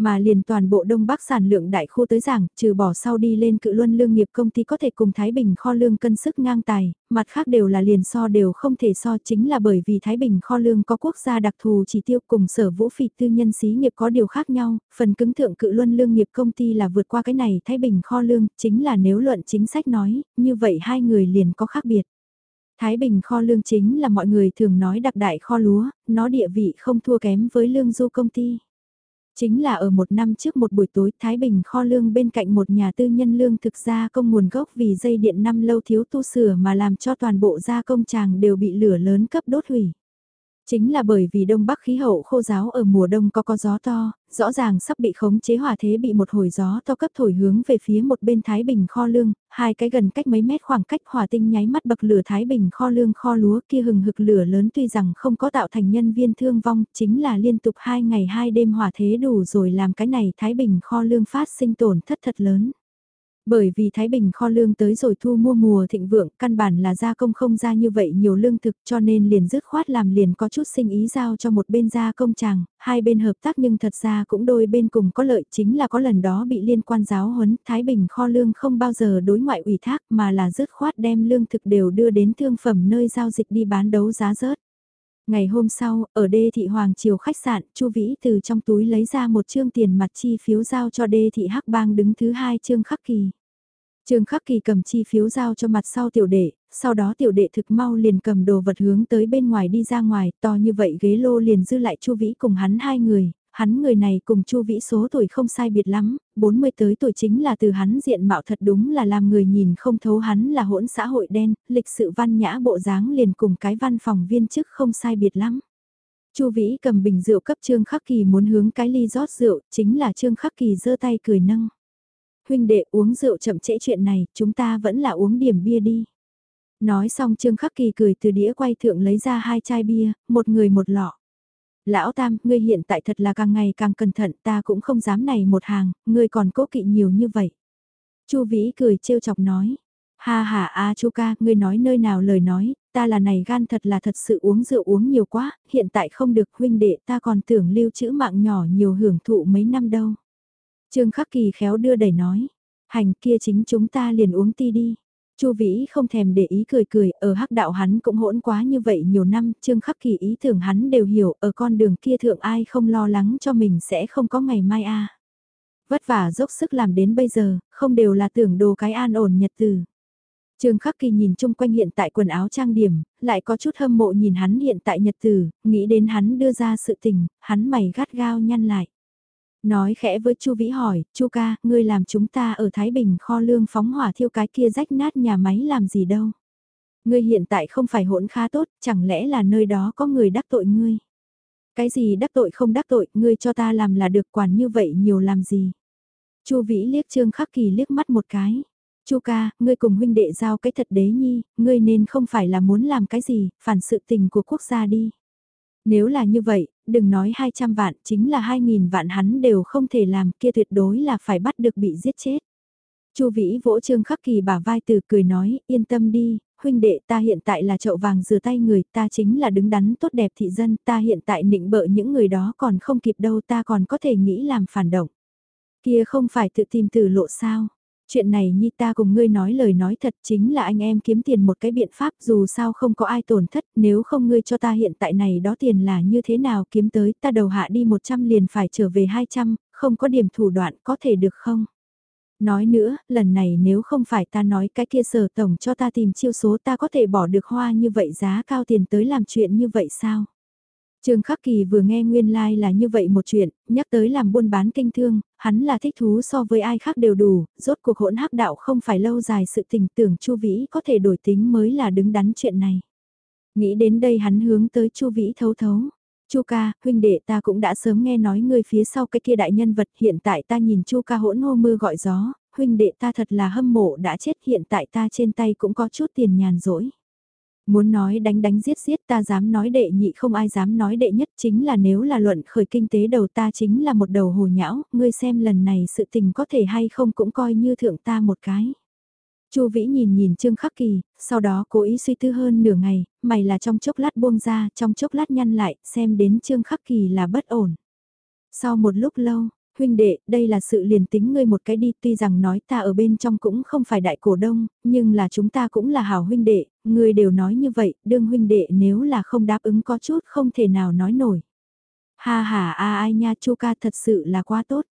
Mà liền toàn bộ Đông Bắc sản lượng đại khu tới giảng, trừ bỏ sau đi lên cự luân lương nghiệp công ty có thể cùng Thái Bình kho lương cân sức ngang tài, mặt khác đều là liền so đều không thể so chính là bởi vì Thái Bình kho lương có quốc gia đặc thù chỉ tiêu cùng sở vũ phỉ tư nhân xí nghiệp có điều khác nhau, phần cứng thượng cự luân lương nghiệp công ty là vượt qua cái này Thái Bình kho lương, chính là nếu luận chính sách nói, như vậy hai người liền có khác biệt. Thái Bình kho lương chính là mọi người thường nói đặc đại kho lúa, nó địa vị không thua kém với lương du công ty. Chính là ở một năm trước một buổi tối, Thái Bình kho lương bên cạnh một nhà tư nhân lương thực ra công nguồn gốc vì dây điện năm lâu thiếu tu sửa mà làm cho toàn bộ gia công tràng đều bị lửa lớn cấp đốt hủy. Chính là bởi vì đông bắc khí hậu khô giáo ở mùa đông có có gió to, rõ ràng sắp bị khống chế hỏa thế bị một hồi gió to cấp thổi hướng về phía một bên Thái Bình kho lương, hai cái gần cách mấy mét khoảng cách hỏa tinh nháy mắt bậc lửa Thái Bình kho lương kho lúa kia hừng hực lửa lớn tuy rằng không có tạo thành nhân viên thương vong, chính là liên tục hai ngày hai đêm hỏa thế đủ rồi làm cái này Thái Bình kho lương phát sinh tổn thất thật lớn. Bởi vì Thái Bình kho lương tới rồi thu mua mùa thịnh vượng, căn bản là gia công không ra như vậy nhiều lương thực cho nên liền dứt khoát làm liền có chút sinh ý giao cho một bên gia công chàng, hai bên hợp tác nhưng thật ra cũng đôi bên cùng có lợi chính là có lần đó bị liên quan giáo huấn, Thái Bình kho lương không bao giờ đối ngoại ủy thác mà là dứt khoát đem lương thực đều đưa đến thương phẩm nơi giao dịch đi bán đấu giá rớt. Ngày hôm sau, ở đê thị Hoàng Triều khách sạn, Chu Vĩ từ trong túi lấy ra một chương tiền mặt chi phiếu giao cho đê thị Hắc Bang đứng thứ hai chương khắc kỳ. Trương Khắc Kỳ cầm chi phiếu giao cho mặt sau tiểu đệ, sau đó tiểu đệ thực mau liền cầm đồ vật hướng tới bên ngoài đi ra ngoài, to như vậy ghế lô liền dư lại Chu Vĩ cùng hắn hai người, hắn người này cùng Chu Vĩ số tuổi không sai biệt lắm, 40 tới tuổi chính là từ hắn diện mạo thật đúng là làm người nhìn không thấu hắn là hỗn xã hội đen, lịch sự văn nhã bộ dáng liền cùng cái văn phòng viên chức không sai biệt lắm. Chu Vĩ cầm bình rượu cấp Trương Khắc Kỳ muốn hướng cái ly rót rượu, chính là Trương Khắc Kỳ giơ tay cười nâng huynh đệ uống rượu chậm trễ chuyện này, chúng ta vẫn là uống điểm bia đi. Nói xong Trương Khắc Kỳ cười từ đĩa quay thượng lấy ra hai chai bia, một người một lọ. Lão Tam, ngươi hiện tại thật là càng ngày càng cẩn thận, ta cũng không dám này một hàng, ngươi còn cố kỵ nhiều như vậy. Chu Vĩ cười trêu chọc nói, ha ha a Chu ca, ngươi nói nơi nào lời nói, ta là này gan thật là thật sự uống rượu uống nhiều quá, hiện tại không được huynh đệ ta còn tưởng lưu trữ mạng nhỏ nhiều hưởng thụ mấy năm đâu. Trương Khắc Kỳ khéo đưa đẩy nói, hành kia chính chúng ta liền uống ti đi. Chu Vĩ không thèm để ý cười cười, ở hắc đạo hắn cũng hỗn quá như vậy nhiều năm, Trương Khắc Kỳ ý tưởng hắn đều hiểu, ở con đường kia thượng ai không lo lắng cho mình sẽ không có ngày mai a. Vất vả dốc sức làm đến bây giờ, không đều là tưởng đồ cái an ổn nhật từ. Trương Khắc Kỳ nhìn chung quanh hiện tại quần áo trang điểm, lại có chút hâm mộ nhìn hắn hiện tại nhật từ, nghĩ đến hắn đưa ra sự tình, hắn mày gắt gao nhăn lại. Nói khẽ với Chu Vĩ hỏi, Chu ca, ngươi làm chúng ta ở Thái Bình kho lương phóng hỏa thiêu cái kia rách nát nhà máy làm gì đâu. Ngươi hiện tại không phải hỗn khá tốt, chẳng lẽ là nơi đó có người đắc tội ngươi. Cái gì đắc tội không đắc tội, ngươi cho ta làm là được quản như vậy nhiều làm gì. Chu Vĩ liếc Trương Khắc Kỳ liếc mắt một cái. Chu ca, ngươi cùng huynh đệ giao cái thật đế nhi, ngươi nên không phải là muốn làm cái gì, phản sự tình của quốc gia đi. Nếu là như vậy, đừng nói 200 vạn, chính là 2.000 vạn hắn đều không thể làm, kia tuyệt đối là phải bắt được bị giết chết. Chu Vĩ vỗ Trương Khắc Kỳ bả vai từ cười nói, yên tâm đi, huynh đệ ta hiện tại là chậu vàng rửa tay người, ta chính là đứng đắn tốt đẹp thị dân, ta hiện tại nịnh bợ những người đó còn không kịp đâu ta còn có thể nghĩ làm phản động. Kia không phải tự tìm từ lộ sao. Chuyện này Nhi ta cùng ngươi nói lời nói thật chính là anh em kiếm tiền một cái biện pháp dù sao không có ai tổn thất nếu không ngươi cho ta hiện tại này đó tiền là như thế nào kiếm tới ta đầu hạ đi 100 liền phải trở về 200, không có điểm thủ đoạn có thể được không? Nói nữa, lần này nếu không phải ta nói cái kia sở tổng cho ta tìm chiêu số ta có thể bỏ được hoa như vậy giá cao tiền tới làm chuyện như vậy sao? Trương Khắc Kỳ vừa nghe nguyên lai like là như vậy một chuyện, nhắc tới làm buôn bán kinh thương, hắn là thích thú so với ai khác đều đủ, rốt cuộc hỗn hắc đạo không phải lâu dài sự tình tưởng Chu Vĩ có thể đổi tính mới là đứng đắn chuyện này. Nghĩ đến đây hắn hướng tới Chu Vĩ thấu thấu. Chu ca, huynh đệ ta cũng đã sớm nghe nói người phía sau cái kia đại nhân vật hiện tại ta nhìn Chu ca hỗn hô mưa gọi gió, huynh đệ ta thật là hâm mộ đã chết hiện tại ta trên tay cũng có chút tiền nhàn rỗi. Muốn nói đánh đánh giết giết ta dám nói đệ nhị không ai dám nói đệ nhất chính là nếu là luận khởi kinh tế đầu ta chính là một đầu hồ nhão, ngươi xem lần này sự tình có thể hay không cũng coi như thượng ta một cái. Chu Vĩ nhìn nhìn Trương Khắc Kỳ, sau đó cố ý suy tư hơn nửa ngày, mày là trong chốc lát buông ra, trong chốc lát nhăn lại, xem đến Trương Khắc Kỳ là bất ổn. Sau một lúc lâu, huynh đệ, đây là sự liền tính ngươi một cái đi, tuy rằng nói ta ở bên trong cũng không phải đại cổ đông, nhưng là chúng ta cũng là hảo huynh đệ, ngươi đều nói như vậy, đương huynh đệ nếu là không đáp ứng có chút không thể nào nói nổi. Ha ha a ai nha chu ca thật sự là quá tốt.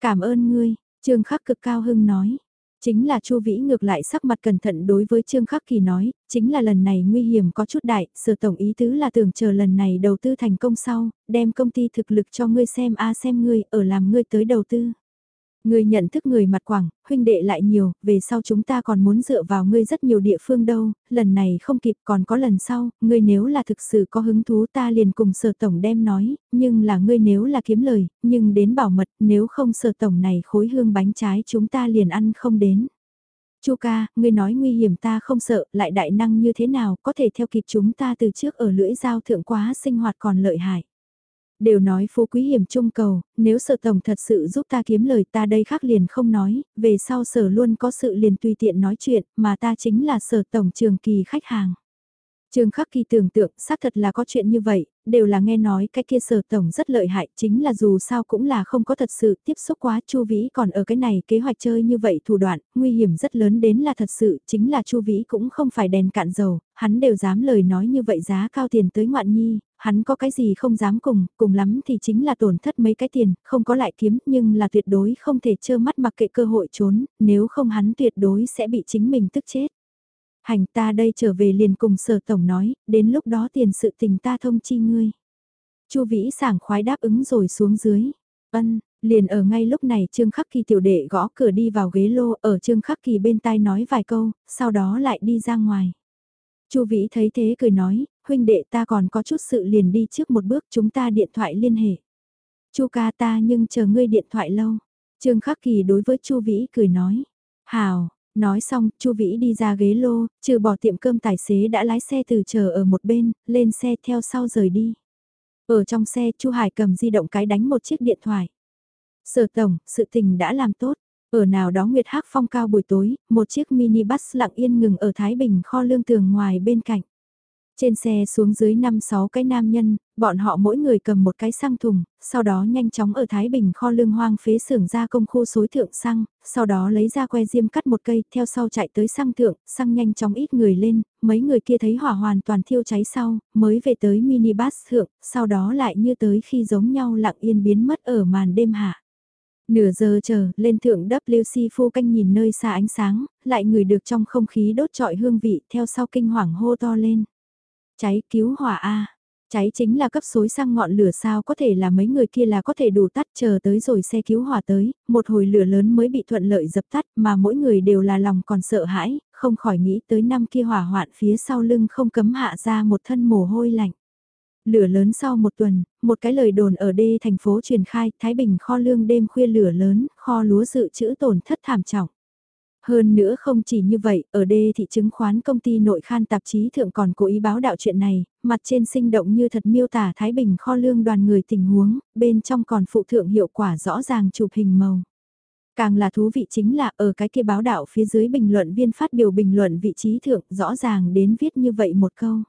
Cảm ơn ngươi, trương khắc cực cao hưng nói. Chính là Chu Vĩ ngược lại sắc mặt cẩn thận đối với Trương Khắc Kỳ nói, chính là lần này nguy hiểm có chút đại, sở tổng ý tứ là tưởng chờ lần này đầu tư thành công sau, đem công ty thực lực cho ngươi xem a xem ngươi, ở làm ngươi tới đầu tư. Ngươi nhận thức người mặt quảng, huynh đệ lại nhiều, về sau chúng ta còn muốn dựa vào ngươi rất nhiều địa phương đâu, lần này không kịp còn có lần sau, ngươi nếu là thực sự có hứng thú ta liền cùng sở tổng đem nói, nhưng là ngươi nếu là kiếm lời, nhưng đến bảo mật, nếu không sở tổng này khối hương bánh trái chúng ta liền ăn không đến. Chu ca, ngươi nói nguy hiểm ta không sợ, lại đại năng như thế nào, có thể theo kịp chúng ta từ trước ở lưỡi dao thượng quá sinh hoạt còn lợi hại. Đều nói phú quý hiểm trung cầu, nếu sở tổng thật sự giúp ta kiếm lời ta đây khác liền không nói, về sau sở luôn có sự liền tùy tiện nói chuyện, mà ta chính là sở tổng trường kỳ khách hàng. Trương Khắc Kỳ tưởng tượng xác thật là có chuyện như vậy, đều là nghe nói cái kia sở tổng rất lợi hại, chính là dù sao cũng là không có thật sự tiếp xúc quá Chu Vĩ còn ở cái này kế hoạch chơi như vậy thủ đoạn, nguy hiểm rất lớn đến là thật sự, chính là Chu Vĩ cũng không phải đèn cạn dầu, hắn đều dám lời nói như vậy giá cao tiền tới ngoạn nhi, hắn có cái gì không dám cùng, cùng lắm thì chính là tổn thất mấy cái tiền, không có lại kiếm, nhưng là tuyệt đối không thể trơ mắt mặc kệ cơ hội trốn, nếu không hắn tuyệt đối sẽ bị chính mình tức chết. Hành ta đây trở về liền cùng sở tổng nói, đến lúc đó tiền sự tình ta thông chi ngươi. Chu Vĩ sảng khoái đáp ứng rồi xuống dưới. Ân, liền ở ngay lúc này Trương Khắc Kỳ tiểu đệ gõ cửa đi vào ghế lô ở Trương Khắc Kỳ bên tai nói vài câu, sau đó lại đi ra ngoài. Chu Vĩ thấy thế cười nói, huynh đệ ta còn có chút sự liền đi trước một bước chúng ta điện thoại liên hệ. Chu ca ta nhưng chờ ngươi điện thoại lâu. Trương Khắc Kỳ đối với Chu Vĩ cười nói, hào, Nói xong, Chu Vĩ đi ra ghế lô, trừ bỏ tiệm cơm tài xế đã lái xe từ chờ ở một bên, lên xe theo sau rời đi. Ở trong xe, Chu Hải cầm di động cái đánh một chiếc điện thoại. Sở tổng, sự tình đã làm tốt. Ở nào đó Nguyệt Hắc phong cao buổi tối, một chiếc mini bus lặng yên ngừng ở Thái Bình kho lương tường ngoài bên cạnh. Trên xe xuống dưới 5-6 cái nam nhân, bọn họ mỗi người cầm một cái xăng thùng, sau đó nhanh chóng ở Thái Bình kho lương hoang phế xưởng ra công khu xối thượng xăng, sau đó lấy ra que diêm cắt một cây, theo sau chạy tới xăng thượng, xăng nhanh chóng ít người lên, mấy người kia thấy hỏa hoàn toàn thiêu cháy sau, mới về tới mini bus thượng, sau đó lại như tới khi giống nhau lặng yên biến mất ở màn đêm hạ. Nửa giờ chờ, lên thượng WC phu canh nhìn nơi xa ánh sáng, lại người được trong không khí đốt trọi hương vị, theo sau kinh hoàng hô to lên. Cháy cứu hỏa A. Cháy chính là cấp xối sang ngọn lửa sao có thể là mấy người kia là có thể đủ tắt chờ tới rồi xe cứu hỏa tới, một hồi lửa lớn mới bị thuận lợi dập tắt mà mỗi người đều là lòng còn sợ hãi, không khỏi nghĩ tới năm kia hỏa hoạn phía sau lưng không cấm hạ ra một thân mồ hôi lạnh. Lửa lớn sau một tuần, một cái lời đồn ở đê thành phố truyền khai, Thái Bình kho lương đêm khuya lửa lớn, kho lúa dự trữ tổn thất thảm trọng. Hơn nữa không chỉ như vậy, ở đê thị chứng khoán công ty nội khan tạp chí thượng còn cố ý báo đạo chuyện này, mặt trên sinh động như thật miêu tả Thái Bình kho lương đoàn người tình huống, bên trong còn phụ thượng hiệu quả rõ ràng chụp hình màu. Càng là thú vị chính là ở cái kia báo đạo phía dưới bình luận viên phát biểu bình luận vị trí thượng rõ ràng đến viết như vậy một câu.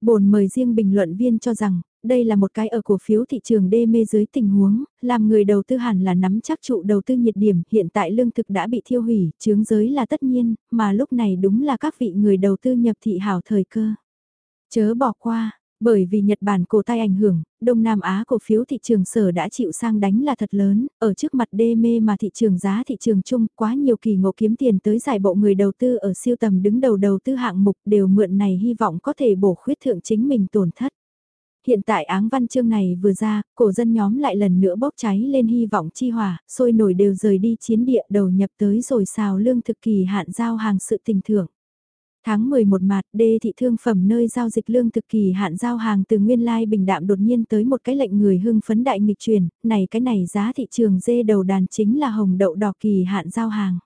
Bồn mời riêng bình luận viên cho rằng, đây là một cái ở cổ phiếu thị trường đê mê dưới tình huống, làm người đầu tư hẳn là nắm chắc trụ đầu tư nhiệt điểm, hiện tại lương thực đã bị thiêu hủy, chướng giới là tất nhiên, mà lúc này đúng là các vị người đầu tư nhập thị hảo thời cơ. Chớ bỏ qua, bởi vì Nhật Bản cổ tay ảnh hưởng, Đông Nam Á cổ phiếu thị trường sở đã chịu sang đánh là thật lớn, ở trước mặt đê mê mà thị trường giá thị trường chung quá nhiều kỳ ngộ kiếm tiền tới giải bộ người đầu tư ở siêu tầm đứng đầu đầu tư hạng mục đều mượn này hy vọng có thể bổ khuyết thượng chính mình tổn thất. Hiện tại áng văn chương này vừa ra, cổ dân nhóm lại lần nữa bốc cháy lên hy vọng chi hỏa, sôi nổi đều rời đi chiến địa đầu nhập tới rồi xào lương thực kỳ hạn giao hàng sự tình thưởng. Tháng 11 mạt, đê thị thương phẩm nơi giao dịch lương thực kỳ hạn giao hàng từ nguyên lai bình đạm đột nhiên tới một cái lệnh người hưng phấn đại nghịch truyền, này cái này giá thị trường dê đầu đàn chính là hồng đậu đỏ kỳ hạn giao hàng.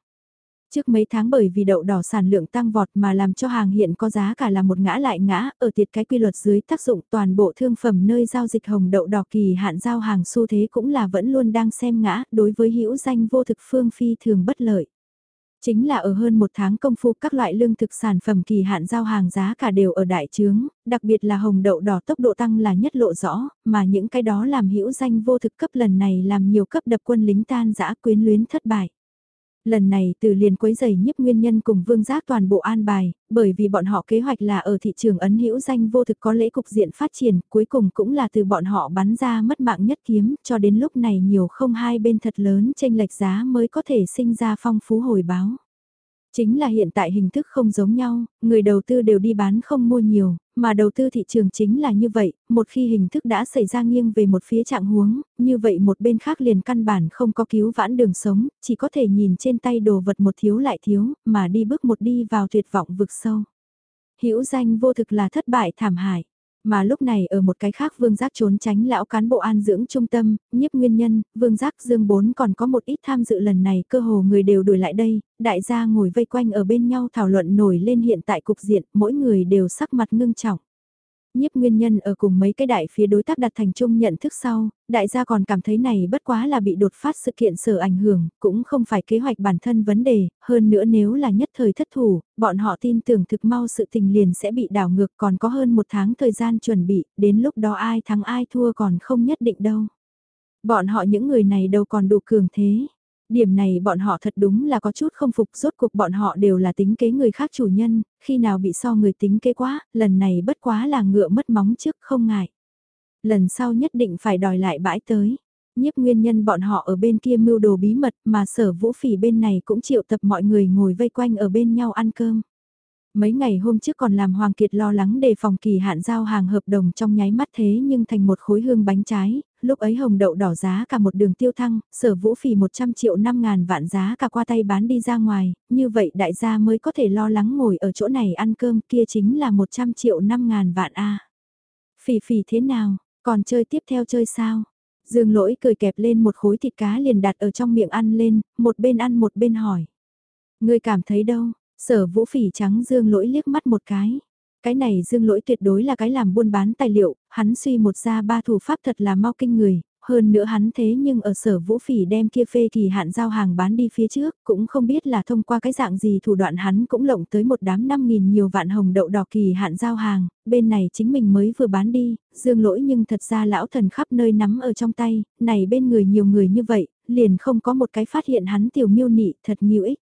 Trước mấy tháng bởi vì đậu đỏ sản lượng tăng vọt mà làm cho hàng hiện có giá cả là một ngã lại ngã, ở tiệt cái quy luật dưới tác dụng toàn bộ thương phẩm nơi giao dịch hồng đậu đỏ kỳ hạn giao hàng xu thế cũng là vẫn luôn đang xem ngã, đối với hữu danh vô thực phương phi thường bất lợi. Chính là ở hơn một tháng công phu các loại lương thực sản phẩm kỳ hạn giao hàng giá cả đều ở đại trướng, đặc biệt là hồng đậu đỏ tốc độ tăng là nhất lộ rõ, mà những cái đó làm hữu danh vô thực cấp lần này làm nhiều cấp đập quân lính tan giã quyến luyến thất bại. Lần này từ liền quấy giày nhiếp nguyên nhân cùng vương giác toàn bộ an bài, bởi vì bọn họ kế hoạch là ở thị trường ấn hữu danh vô thực có lễ cục diện phát triển, cuối cùng cũng là từ bọn họ bắn ra mất mạng nhất kiếm, cho đến lúc này nhiều không hai bên thật lớn tranh lệch giá mới có thể sinh ra phong phú hồi báo. Chính là hiện tại hình thức không giống nhau, người đầu tư đều đi bán không mua nhiều, mà đầu tư thị trường chính là như vậy, một khi hình thức đã xảy ra nghiêng về một phía trạng huống, như vậy một bên khác liền căn bản không có cứu vãn đường sống, chỉ có thể nhìn trên tay đồ vật một thiếu lại thiếu, mà đi bước một đi vào tuyệt vọng vực sâu. Hữu danh vô thực là thất bại thảm hại. Mà lúc này ở một cái khác Vương Giác trốn tránh lão cán bộ an dưỡng trung tâm, nhiếp nguyên nhân, Vương Giác Dương Bốn còn có một ít tham dự lần này cơ hồ người đều đuổi lại đây, đại gia ngồi vây quanh ở bên nhau thảo luận nổi lên hiện tại cục diện, mỗi người đều sắc mặt ngưng trọng nhiếp nguyên nhân ở cùng mấy cái đại phía đối tác đặt thành chung nhận thức sau, đại gia còn cảm thấy này bất quá là bị đột phát sự kiện sở ảnh hưởng, cũng không phải kế hoạch bản thân vấn đề, hơn nữa nếu là nhất thời thất thủ, bọn họ tin tưởng thực mau sự tình liền sẽ bị đảo ngược còn có hơn một tháng thời gian chuẩn bị, đến lúc đó ai thắng ai thua còn không nhất định đâu. Bọn họ những người này đâu còn đủ cường thế. Điểm này bọn họ thật đúng là có chút không phục rốt cuộc bọn họ đều là tính kế người khác chủ nhân, khi nào bị so người tính kế quá, lần này bất quá là ngựa mất móng trước không ngại. Lần sau nhất định phải đòi lại bãi tới. Nhiếp nguyên nhân bọn họ ở bên kia mưu đồ bí mật mà sở vũ phỉ bên này cũng triệu tập mọi người ngồi vây quanh ở bên nhau ăn cơm. Mấy ngày hôm trước còn làm Hoàng Kiệt lo lắng đề phòng kỳ hạn giao hàng hợp đồng trong nháy mắt thế nhưng thành một khối hương bánh trái, lúc ấy hồng đậu đỏ giá cả một đường tiêu thăng, sở vũ phì 100 triệu 5 ngàn vạn giá cả qua tay bán đi ra ngoài, như vậy đại gia mới có thể lo lắng ngồi ở chỗ này ăn cơm kia chính là 100 triệu 5 ngàn vạn a Phì phì thế nào, còn chơi tiếp theo chơi sao? Dương lỗi cười kẹp lên một khối thịt cá liền đặt ở trong miệng ăn lên, một bên ăn một bên hỏi. Người cảm thấy đâu, sở vũ phỉ trắng dương lỗi liếc mắt một cái. Cái này dương lỗi tuyệt đối là cái làm buôn bán tài liệu, hắn suy một ra ba thủ pháp thật là mau kinh người, hơn nữa hắn thế nhưng ở sở vũ phỉ đem kia phê kỳ hạn giao hàng bán đi phía trước, cũng không biết là thông qua cái dạng gì thủ đoạn hắn cũng lộng tới một đám 5.000 nhiều vạn hồng đậu đỏ kỳ hạn giao hàng, bên này chính mình mới vừa bán đi, dương lỗi nhưng thật ra lão thần khắp nơi nắm ở trong tay, này bên người nhiều người như vậy, liền không có một cái phát hiện hắn tiểu miêu nị thật nhiều ích.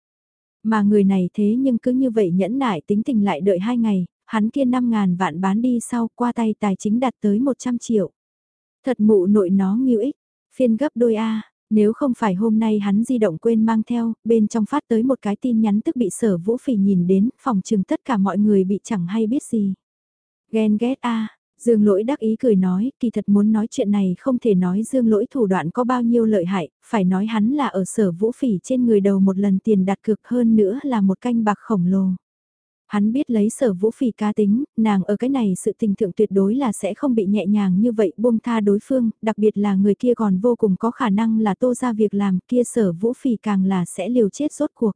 Mà người này thế nhưng cứ như vậy nhẫn nại tính tình lại đợi hai ngày, hắn kia 5.000 vạn bán đi sau qua tay tài chính đạt tới 100 triệu. Thật mụ nội nó nghiêu ích, phiên gấp đôi A, nếu không phải hôm nay hắn di động quên mang theo, bên trong phát tới một cái tin nhắn tức bị sở vũ phỉ nhìn đến, phòng trừng tất cả mọi người bị chẳng hay biết gì. Ghen ghét A, Dương lỗi đắc ý cười nói, kỳ thật muốn nói chuyện này không thể nói dương lỗi thủ đoạn có bao nhiêu lợi hại, phải nói hắn là ở sở vũ phỉ trên người đầu một lần tiền đặt cược hơn nữa là một canh bạc khổng lồ. Hắn biết lấy sở vũ phỉ ca tính, nàng ở cái này sự tình thượng tuyệt đối là sẽ không bị nhẹ nhàng như vậy buông tha đối phương, đặc biệt là người kia còn vô cùng có khả năng là tô ra việc làm kia sở vũ phỉ càng là sẽ liều chết rốt cuộc.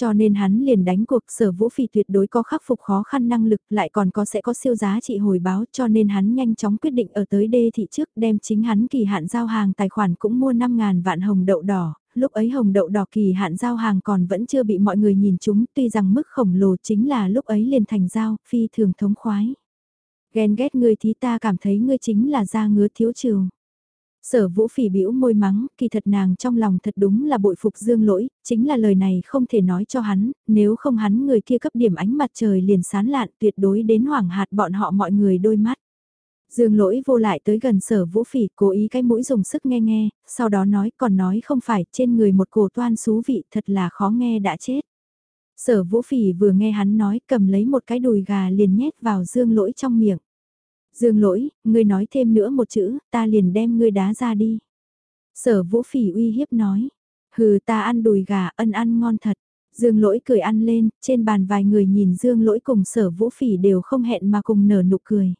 Cho nên hắn liền đánh cuộc sở vũ phỉ tuyệt đối có khắc phục khó khăn năng lực lại còn có sẽ có siêu giá trị hồi báo cho nên hắn nhanh chóng quyết định ở tới đê thị trước đem chính hắn kỳ hạn giao hàng tài khoản cũng mua 5.000 vạn hồng đậu đỏ, lúc ấy hồng đậu đỏ kỳ hạn giao hàng còn vẫn chưa bị mọi người nhìn chúng tuy rằng mức khổng lồ chính là lúc ấy liền thành giao, phi thường thống khoái. Ghen ghét ngươi thì ta cảm thấy ngươi chính là da ngứa thiếu trường. Sở vũ phỉ biểu môi mắng, kỳ thật nàng trong lòng thật đúng là bội phục dương lỗi, chính là lời này không thể nói cho hắn, nếu không hắn người kia cấp điểm ánh mặt trời liền sán lạn tuyệt đối đến hoảng hạt bọn họ mọi người đôi mắt. Dương lỗi vô lại tới gần sở vũ phỉ cố ý cái mũi dùng sức nghe nghe, sau đó nói còn nói không phải trên người một cổ toan xú vị thật là khó nghe đã chết. Sở vũ phỉ vừa nghe hắn nói cầm lấy một cái đùi gà liền nhét vào dương lỗi trong miệng. Dương lỗi, ngươi nói thêm nữa một chữ, ta liền đem ngươi đá ra đi. Sở vũ phỉ uy hiếp nói, hừ ta ăn đùi gà ân ăn ngon thật. Dương lỗi cười ăn lên, trên bàn vài người nhìn dương lỗi cùng sở vũ phỉ đều không hẹn mà cùng nở nụ cười.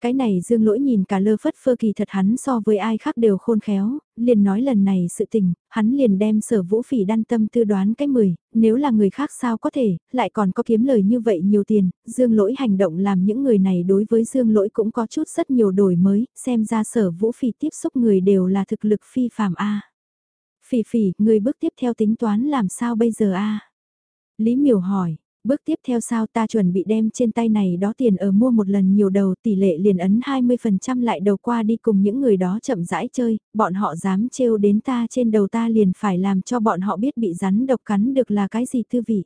Cái này dương lỗi nhìn cả lơ phất phơ kỳ thật hắn so với ai khác đều khôn khéo, liền nói lần này sự tình, hắn liền đem sở vũ phỉ đan tâm tư đoán cái 10, nếu là người khác sao có thể, lại còn có kiếm lời như vậy nhiều tiền, dương lỗi hành động làm những người này đối với dương lỗi cũng có chút rất nhiều đổi mới, xem ra sở vũ phỉ tiếp xúc người đều là thực lực phi phàm A. Phỉ phỉ, người bước tiếp theo tính toán làm sao bây giờ A? Lý miểu hỏi, Bước tiếp theo sao ta chuẩn bị đem trên tay này đó tiền ở mua một lần nhiều đầu tỷ lệ liền ấn 20% lại đầu qua đi cùng những người đó chậm rãi chơi, bọn họ dám trêu đến ta trên đầu ta liền phải làm cho bọn họ biết bị rắn độc cắn được là cái gì tư vị.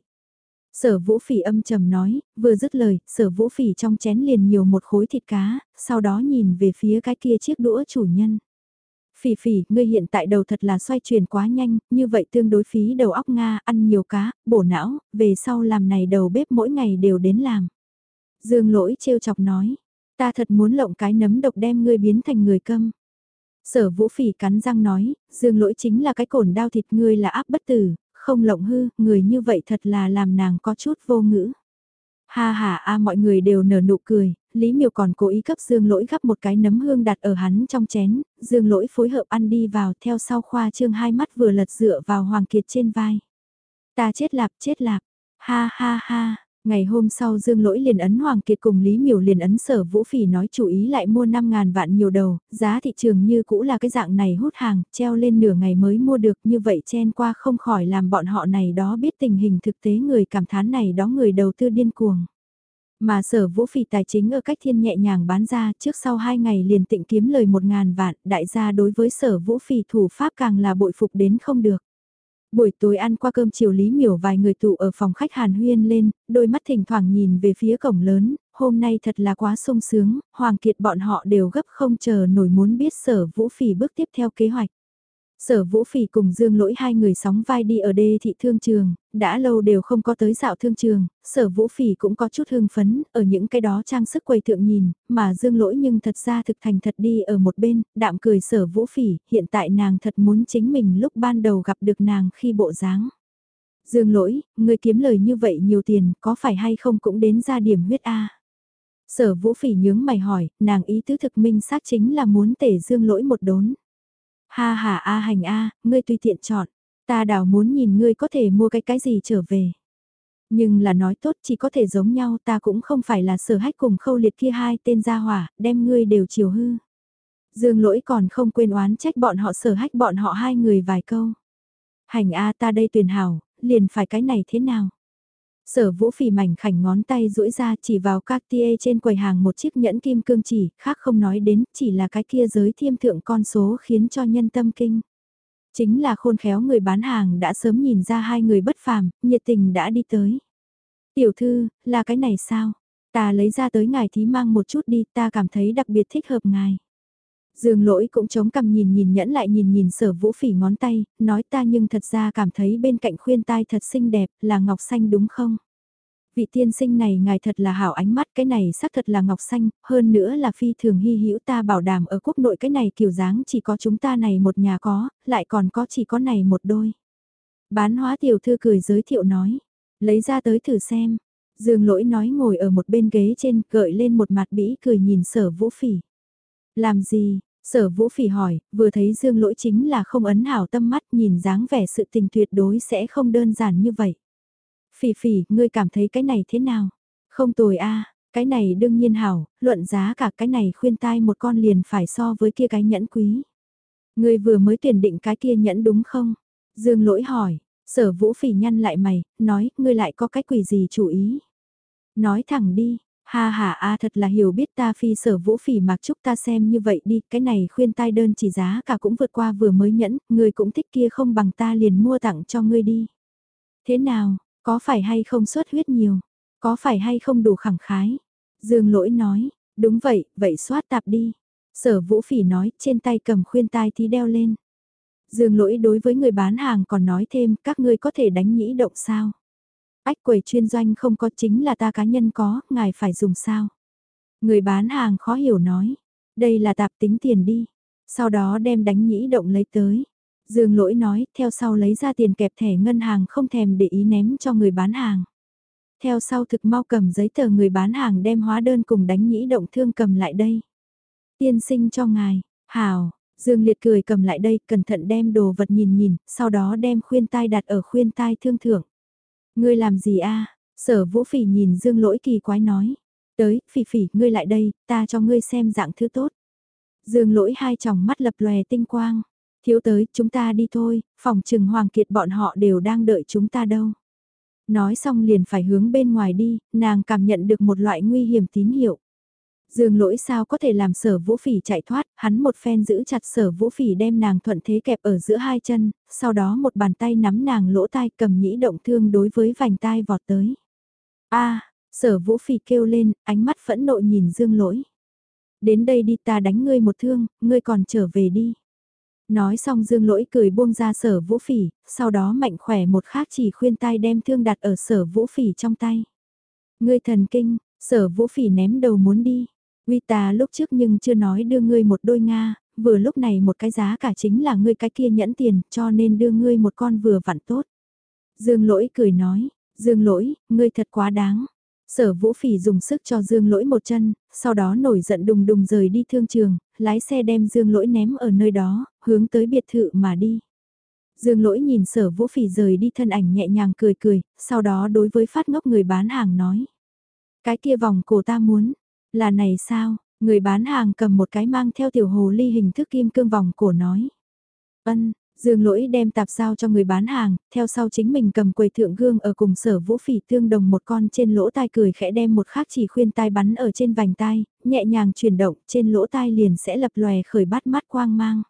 Sở vũ phỉ âm trầm nói, vừa dứt lời, sở vũ phỉ trong chén liền nhiều một khối thịt cá, sau đó nhìn về phía cái kia chiếc đũa chủ nhân. Phỉ phỉ, ngươi hiện tại đầu thật là xoay chuyển quá nhanh, như vậy tương đối phí đầu óc Nga, ăn nhiều cá, bổ não, về sau làm này đầu bếp mỗi ngày đều đến làm. Dương lỗi trêu chọc nói, ta thật muốn lộng cái nấm độc đem ngươi biến thành người câm. Sở vũ phỉ cắn răng nói, dương lỗi chính là cái cổn đao thịt ngươi là áp bất tử, không lộng hư, người như vậy thật là làm nàng có chút vô ngữ. Ha ha a mọi người đều nở nụ cười, Lý Miều còn cố ý cấp Dương Lỗi gắp một cái nấm hương đặt ở hắn trong chén, Dương Lỗi phối hợp ăn đi vào theo sau khoa trương hai mắt vừa lật dựa vào Hoàng Kiệt trên vai. Ta chết lạp chết lạp, ha ha ha, ngày hôm sau Dương Lỗi liền ấn Hoàng Kiệt cùng Lý Miều liền ấn sở Vũ Phỉ nói chủ ý lại mua 5.000 vạn nhiều đầu, giá thị trường như cũ là cái dạng này hút hàng, treo lên nửa ngày mới mua được như vậy chen qua không khỏi làm bọn họ này đó biết tình hình thực tế người cảm thán này đó người đầu tư điên cuồng. Mà sở vũ phỉ tài chính ở cách thiên nhẹ nhàng bán ra trước sau 2 ngày liền tịnh kiếm lời 1.000 vạn, đại gia đối với sở vũ phỉ thủ pháp càng là bội phục đến không được. Buổi tối ăn qua cơm chiều Lý Miểu vài người tụ ở phòng khách Hàn Huyên lên, đôi mắt thỉnh thoảng nhìn về phía cổng lớn, hôm nay thật là quá sung sướng, Hoàng Kiệt bọn họ đều gấp không chờ nổi muốn biết sở vũ phỉ bước tiếp theo kế hoạch. Sở Vũ Phỉ cùng Dương Lỗi hai người sóng vai đi ở đê thị thương trường, đã lâu đều không có tới dạo thương trường, Sở Vũ Phỉ cũng có chút hưng phấn, ở những cái đó trang sức quầy thượng nhìn, mà Dương Lỗi nhưng thật ra thực thành thật đi ở một bên, đạm cười Sở Vũ Phỉ, hiện tại nàng thật muốn chính mình lúc ban đầu gặp được nàng khi bộ dáng. Dương Lỗi, người kiếm lời như vậy nhiều tiền, có phải hay không cũng đến ra điểm huyết A. Sở Vũ Phỉ nhướng mày hỏi, nàng ý tứ thực minh xác chính là muốn tể Dương Lỗi một đốn. Ha ha a hành a, ngươi tùy tiện chọn, ta đảo muốn nhìn ngươi có thể mua cái cái gì trở về. Nhưng là nói tốt chỉ có thể giống nhau ta cũng không phải là sở hách cùng khâu liệt kia hai tên gia hỏa, đem ngươi đều chiều hư. Dương lỗi còn không quên oán trách bọn họ sở hách bọn họ hai người vài câu. Hành a ta đây tuyển hảo, liền phải cái này thế nào? Sở vũ phỉ mảnh khảnh ngón tay duỗi ra chỉ vào Cartier trên quầy hàng một chiếc nhẫn kim cương chỉ, khác không nói đến, chỉ là cái kia giới thiêm thượng con số khiến cho nhân tâm kinh. Chính là khôn khéo người bán hàng đã sớm nhìn ra hai người bất phàm, nhiệt tình đã đi tới. Tiểu thư, là cái này sao? Ta lấy ra tới ngài thí mang một chút đi, ta cảm thấy đặc biệt thích hợp ngài. Dương lỗi cũng chống cằm nhìn nhìn nhẫn lại nhìn nhìn sở vũ phỉ ngón tay, nói ta nhưng thật ra cảm thấy bên cạnh khuyên tai thật xinh đẹp, là ngọc xanh đúng không? Vị tiên sinh này ngài thật là hảo ánh mắt, cái này xác thật là ngọc xanh, hơn nữa là phi thường hy hữu ta bảo đảm ở quốc nội cái này kiểu dáng chỉ có chúng ta này một nhà có, lại còn có chỉ có này một đôi. Bán hóa tiểu thư cười giới thiệu nói, lấy ra tới thử xem. Dương lỗi nói ngồi ở một bên ghế trên, gợi lên một mặt bĩ cười nhìn sở vũ phỉ. Làm gì, Sở Vũ Phỉ hỏi, vừa thấy Dương Lỗi chính là không ấn hảo tâm mắt nhìn dáng vẻ sự tình tuyệt đối sẽ không đơn giản như vậy. Phỉ Phỉ, ngươi cảm thấy cái này thế nào? Không tồi a cái này đương nhiên hảo, luận giá cả cái này khuyên tai một con liền phải so với kia cái nhẫn quý. Ngươi vừa mới tuyển định cái kia nhẫn đúng không? Dương Lỗi hỏi, sở Vũ Phỉ nhăn lại mày, nói, ngươi lại có cái quỷ gì chủ ý? Nói thẳng đi, Ha ha a thật là hiểu biết ta phi sở vũ phỉ mặc chúc ta xem như vậy đi, cái này khuyên tai đơn chỉ giá cả cũng vượt qua vừa mới nhẫn, người cũng thích kia không bằng ta liền mua tặng cho ngươi đi. Thế nào, có phải hay không xuất huyết nhiều, có phải hay không đủ khẳng khái? Dương lỗi nói, đúng vậy, vậy soát tạp đi. Sở vũ phỉ nói, trên tay cầm khuyên tai thì đeo lên. Dương lỗi đối với người bán hàng còn nói thêm, các ngươi có thể đánh nhĩ động sao? Ách quầy chuyên doanh không có chính là ta cá nhân có, ngài phải dùng sao? Người bán hàng khó hiểu nói, đây là tạp tính tiền đi, sau đó đem đánh nhĩ động lấy tới. Dương lỗi nói, theo sau lấy ra tiền kẹp thẻ ngân hàng không thèm để ý ném cho người bán hàng. Theo sau thực mau cầm giấy tờ người bán hàng đem hóa đơn cùng đánh nhĩ động thương cầm lại đây. Tiên sinh cho ngài, hào, Dương Liệt cười cầm lại đây, cẩn thận đem đồ vật nhìn nhìn, sau đó đem khuyên tai đặt ở khuyên tai thương thưởng. Ngươi làm gì a? Sở Vũ Phỉ nhìn Dương Lỗi kỳ quái nói. Tới, Phỉ Phỉ, ngươi lại đây, ta cho ngươi xem dạng thứ tốt. Dương Lỗi hai tròng mắt lập lòe tinh quang. Thiếu tới, chúng ta đi thôi, phòng trừng Hoàng Kiệt bọn họ đều đang đợi chúng ta đâu. Nói xong liền phải hướng bên ngoài đi, nàng cảm nhận được một loại nguy hiểm tín hiệu. Dương lỗi sao có thể làm sở vũ phỉ chạy thoát, hắn một phen giữ chặt sở vũ phỉ đem nàng thuận thế kẹp ở giữa hai chân, sau đó một bàn tay nắm nàng lỗ tai cầm nhĩ động thương đối với vành tai vọt tới. a sở vũ phỉ kêu lên, ánh mắt phẫn nộ nhìn dương lỗi. Đến đây đi ta đánh ngươi một thương, ngươi còn trở về đi. Nói xong dương lỗi cười buông ra sở vũ phỉ, sau đó mạnh khỏe một khác chỉ khuyên tai đem thương đặt ở sở vũ phỉ trong tay. Ngươi thần kinh, sở vũ phỉ ném đầu muốn đi. Uy ta lúc trước nhưng chưa nói đưa ngươi một đôi Nga, vừa lúc này một cái giá cả chính là ngươi cái kia nhẫn tiền cho nên đưa ngươi một con vừa vặn tốt. Dương lỗi cười nói, Dương lỗi, ngươi thật quá đáng. Sở vũ phỉ dùng sức cho Dương lỗi một chân, sau đó nổi giận đùng đùng rời đi thương trường, lái xe đem Dương lỗi ném ở nơi đó, hướng tới biệt thự mà đi. Dương lỗi nhìn sở vũ phỉ rời đi thân ảnh nhẹ nhàng cười cười, sau đó đối với phát ngốc người bán hàng nói. Cái kia vòng cổ ta muốn, là này sao, người bán hàng cầm một cái mang theo tiểu hồ ly hình thức kim cương vòng cổ nói. Ân, Dương lỗi đem tạp giao cho người bán hàng, theo sau chính mình cầm quầy thượng gương ở cùng sở vũ phỉ tương đồng một con trên lỗ tai cười khẽ đem một khác chỉ khuyên tai bắn ở trên vành tai, nhẹ nhàng chuyển động trên lỗ tai liền sẽ lập lòe khởi bắt mắt quang mang.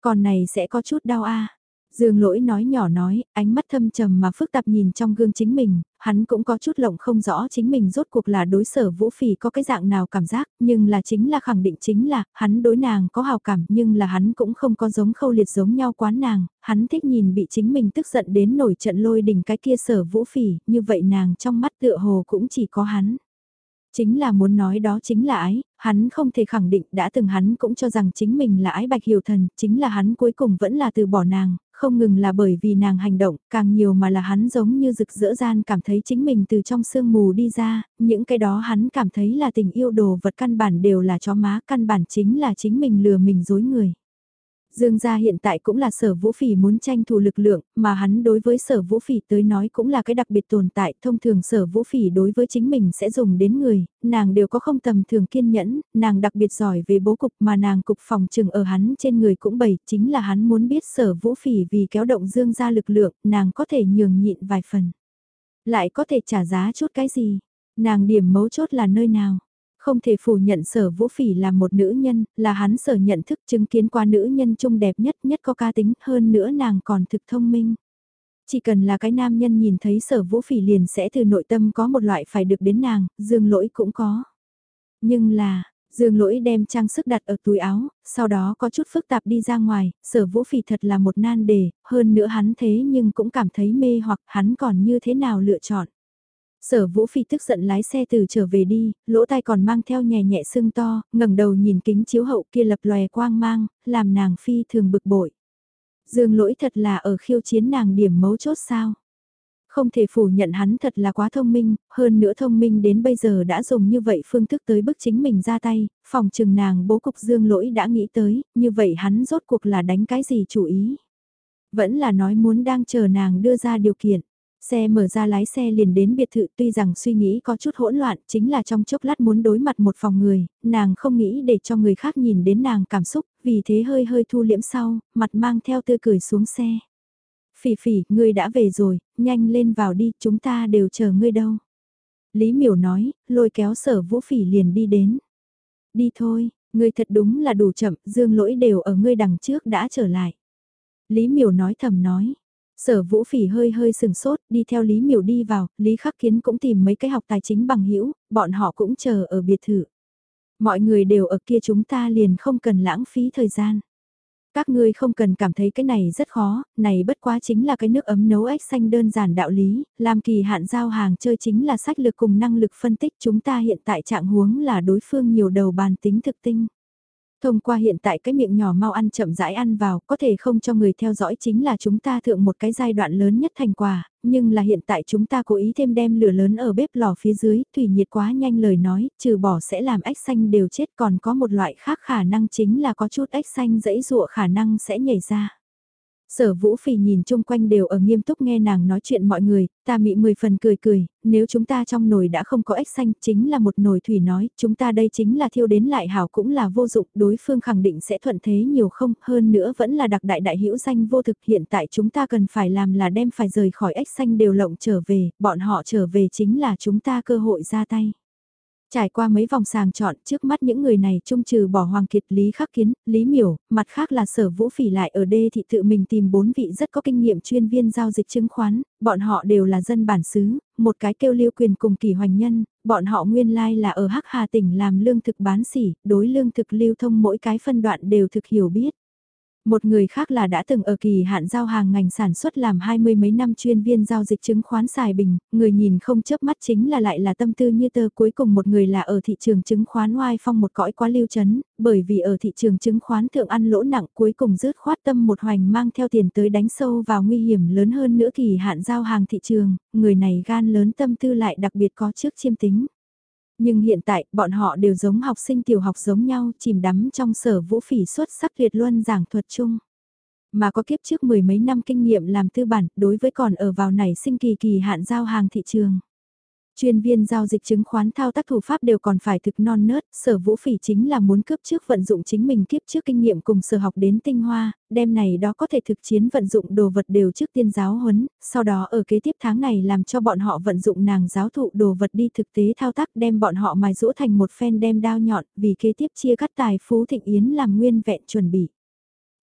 Còn này sẽ có chút đau a Dương lỗi nói nhỏ nói, ánh mắt thâm trầm mà phức tạp nhìn trong gương chính mình, hắn cũng có chút lộng không rõ chính mình rốt cuộc là đối sở vũ phỉ có cái dạng nào cảm giác, nhưng là chính là khẳng định chính là, hắn đối nàng có hào cảm nhưng là hắn cũng không có giống khâu liệt giống nhau quán nàng, hắn thích nhìn bị chính mình tức giận đến nổi trận lôi đỉnh cái kia sở vũ phỉ, như vậy nàng trong mắt tựa hồ cũng chỉ có hắn. Chính là muốn nói đó chính là ái, hắn không thể khẳng định đã từng hắn cũng cho rằng chính mình là ái bạch hiểu thần, chính là hắn cuối cùng vẫn là từ bỏ nàng, không ngừng là bởi vì nàng hành động, càng nhiều mà là hắn giống như rực rỡ gian cảm thấy chính mình từ trong sương mù đi ra, những cái đó hắn cảm thấy là tình yêu đồ vật căn bản đều là chó má, căn bản chính là chính mình lừa mình dối người. Dương gia hiện tại cũng là sở vũ phỉ muốn tranh thủ lực lượng, mà hắn đối với sở vũ phỉ tới nói cũng là cái đặc biệt tồn tại. Thông thường sở vũ phỉ đối với chính mình sẽ dùng đến người, nàng đều có không tầm thường kiên nhẫn, nàng đặc biệt giỏi về bố cục mà nàng cục phòng trừng ở hắn trên người cũng bày, chính là hắn muốn biết sở vũ phỉ vì kéo động dương gia lực lượng, nàng có thể nhường nhịn vài phần. Lại có thể trả giá chút cái gì? Nàng điểm mấu chốt là nơi nào? Không thể phủ nhận sở vũ phỉ là một nữ nhân, là hắn sở nhận thức chứng kiến qua nữ nhân trung đẹp nhất nhất có ca tính hơn nữa nàng còn thực thông minh. Chỉ cần là cái nam nhân nhìn thấy sở vũ phỉ liền sẽ từ nội tâm có một loại phải được đến nàng, dương lỗi cũng có. Nhưng là, Dương lỗi đem trang sức đặt ở túi áo, sau đó có chút phức tạp đi ra ngoài, sở vũ phỉ thật là một nan đề, hơn nữa hắn thế nhưng cũng cảm thấy mê hoặc hắn còn như thế nào lựa chọn. Sở Vũ Phi tức giận lái xe từ trở về đi, lỗ tai còn mang theo nhẹ nhẹ sưng to, ngẩng đầu nhìn kính chiếu hậu kia lập lòe quang mang, làm nàng Phi thường bực bội. Dương lỗi thật là ở khiêu chiến nàng điểm mấu chốt sao. Không thể phủ nhận hắn thật là quá thông minh, hơn nữa thông minh đến bây giờ đã dùng như vậy phương thức tới bức chính mình ra tay, phòng trừng nàng bố cục dương lỗi đã nghĩ tới, như vậy hắn rốt cuộc là đánh cái gì chủ ý. Vẫn là nói muốn đang chờ nàng đưa ra điều kiện. Xe mở ra lái xe liền đến biệt thự tuy rằng suy nghĩ có chút hỗn loạn chính là trong chốc lát muốn đối mặt một phòng người, nàng không nghĩ để cho người khác nhìn đến nàng cảm xúc, vì thế hơi hơi thu liễm sau, mặt mang theo tươi cười xuống xe. Phỉ phỉ, ngươi đã về rồi, nhanh lên vào đi, chúng ta đều chờ ngươi đâu. Lý miểu nói, lôi kéo sở vũ phỉ liền đi đến. Đi thôi, ngươi thật đúng là đủ chậm, dương lỗi đều ở ngươi đằng trước đã trở lại. Lý miểu nói thầm nói. Sở vũ phỉ hơi hơi sừng sốt, đi theo Lý miểu đi vào, Lý khắc kiến cũng tìm mấy cái học tài chính bằng hữu bọn họ cũng chờ ở biệt thự. Mọi người đều ở kia chúng ta liền không cần lãng phí thời gian. Các ngươi không cần cảm thấy cái này rất khó, này bất quá chính là cái nước ấm nấu ếch xanh đơn giản đạo lý, làm kỳ hạn giao hàng chơi chính là sách lực cùng năng lực phân tích chúng ta hiện tại trạng huống là đối phương nhiều đầu bàn tính thực tinh. Thông qua hiện tại cái miệng nhỏ mau ăn chậm rãi ăn vào, có thể không cho người theo dõi chính là chúng ta thượng một cái giai đoạn lớn nhất thành quả, nhưng là hiện tại chúng ta cố ý thêm đem lửa lớn ở bếp lò phía dưới, thủy nhiệt quá nhanh lời nói, trừ bỏ sẽ làm ếch xanh đều chết còn có một loại khác khả năng chính là có chút ếch xanh dẫy dụa khả năng sẽ nhảy ra. Sở Vũ Phỉ nhìn chung quanh đều ở nghiêm túc nghe nàng nói chuyện mọi người, ta mị mười phần cười cười, nếu chúng ta trong nồi đã không có ếch xanh chính là một nồi thủy nói, chúng ta đây chính là thiêu đến lại hảo cũng là vô dụng, đối phương khẳng định sẽ thuận thế nhiều không, hơn nữa vẫn là đặc đại đại hữu danh vô thực hiện tại chúng ta cần phải làm là đem phải rời khỏi ếch xanh đều lộng trở về, bọn họ trở về chính là chúng ta cơ hội ra tay. Trải qua mấy vòng sàng chọn trước mắt những người này trung trừ bỏ Hoàng Kiệt Lý Khắc Kiến, Lý Miểu, mặt khác là sở vũ phỉ lại ở đê thị tự mình tìm bốn vị rất có kinh nghiệm chuyên viên giao dịch chứng khoán, bọn họ đều là dân bản xứ, một cái kêu lưu quyền cùng kỳ hoành nhân, bọn họ nguyên lai là ở Hắc Hà tỉnh làm lương thực bán sỉ, đối lương thực lưu thông mỗi cái phân đoạn đều thực hiểu biết. Một người khác là đã từng ở kỳ hạn giao hàng ngành sản xuất làm hai mươi mấy năm chuyên viên giao dịch chứng khoán xài bình, người nhìn không chớp mắt chính là lại là tâm tư như tơ cuối cùng một người là ở thị trường chứng khoán oai phong một cõi quá lưu chấn, bởi vì ở thị trường chứng khoán thượng ăn lỗ nặng cuối cùng rớt khoát tâm một hoành mang theo tiền tới đánh sâu vào nguy hiểm lớn hơn nữa kỳ hạn giao hàng thị trường, người này gan lớn tâm tư lại đặc biệt có trước chiêm tính. Nhưng hiện tại, bọn họ đều giống học sinh tiểu học giống nhau, chìm đắm trong sở vũ phỉ xuất sắc tuyệt luân giảng thuật chung. Mà có kiếp trước mười mấy năm kinh nghiệm làm tư bản, đối với còn ở vào này sinh kỳ kỳ hạn giao hàng thị trường. Chuyên viên giao dịch chứng khoán thao tác thủ pháp đều còn phải thực non nớt, sở vũ phỉ chính là muốn cướp trước vận dụng chính mình kiếp trước kinh nghiệm cùng sở học đến tinh hoa, đem này đó có thể thực chiến vận dụng đồ vật đều trước tiên giáo huấn, sau đó ở kế tiếp tháng này làm cho bọn họ vận dụng nàng giáo thụ đồ vật đi thực tế thao tác đem bọn họ mài rũ thành một phen đem đao nhọn vì kế tiếp chia cắt tài phú thịnh yến làm nguyên vẹn chuẩn bị.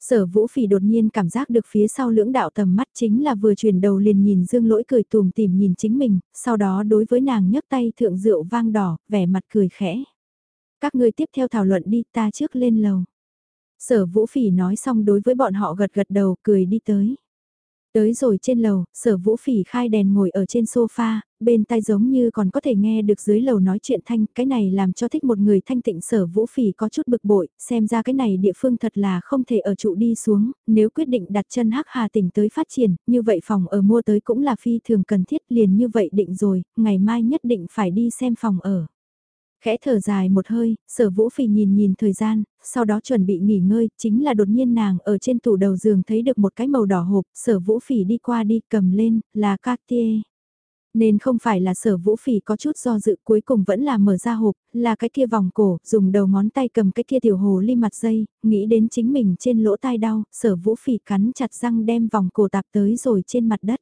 Sở vũ phỉ đột nhiên cảm giác được phía sau lưỡng đạo tầm mắt chính là vừa chuyển đầu liền nhìn dương lỗi cười tùm tìm nhìn chính mình, sau đó đối với nàng nhấc tay thượng rượu vang đỏ, vẻ mặt cười khẽ. Các ngươi tiếp theo thảo luận đi ta trước lên lầu. Sở vũ phỉ nói xong đối với bọn họ gật gật đầu cười đi tới. Tới rồi trên lầu, sở vũ phỉ khai đèn ngồi ở trên sofa, bên tai giống như còn có thể nghe được dưới lầu nói chuyện thanh, cái này làm cho thích một người thanh tịnh sở vũ phỉ có chút bực bội, xem ra cái này địa phương thật là không thể ở trụ đi xuống, nếu quyết định đặt chân hắc hà tỉnh tới phát triển, như vậy phòng ở mua tới cũng là phi thường cần thiết liền như vậy định rồi, ngày mai nhất định phải đi xem phòng ở. Khẽ thở dài một hơi, sở vũ phì nhìn nhìn thời gian, sau đó chuẩn bị nghỉ ngơi, chính là đột nhiên nàng ở trên tủ đầu giường thấy được một cái màu đỏ hộp, sở vũ phỉ đi qua đi cầm lên, là Cartier. Nên không phải là sở vũ phỉ có chút do dự cuối cùng vẫn là mở ra hộp, là cái kia vòng cổ, dùng đầu ngón tay cầm cái kia tiểu hồ ly mặt dây, nghĩ đến chính mình trên lỗ tai đau, sở vũ phỉ cắn chặt răng đem vòng cổ tạp tới rồi trên mặt đất.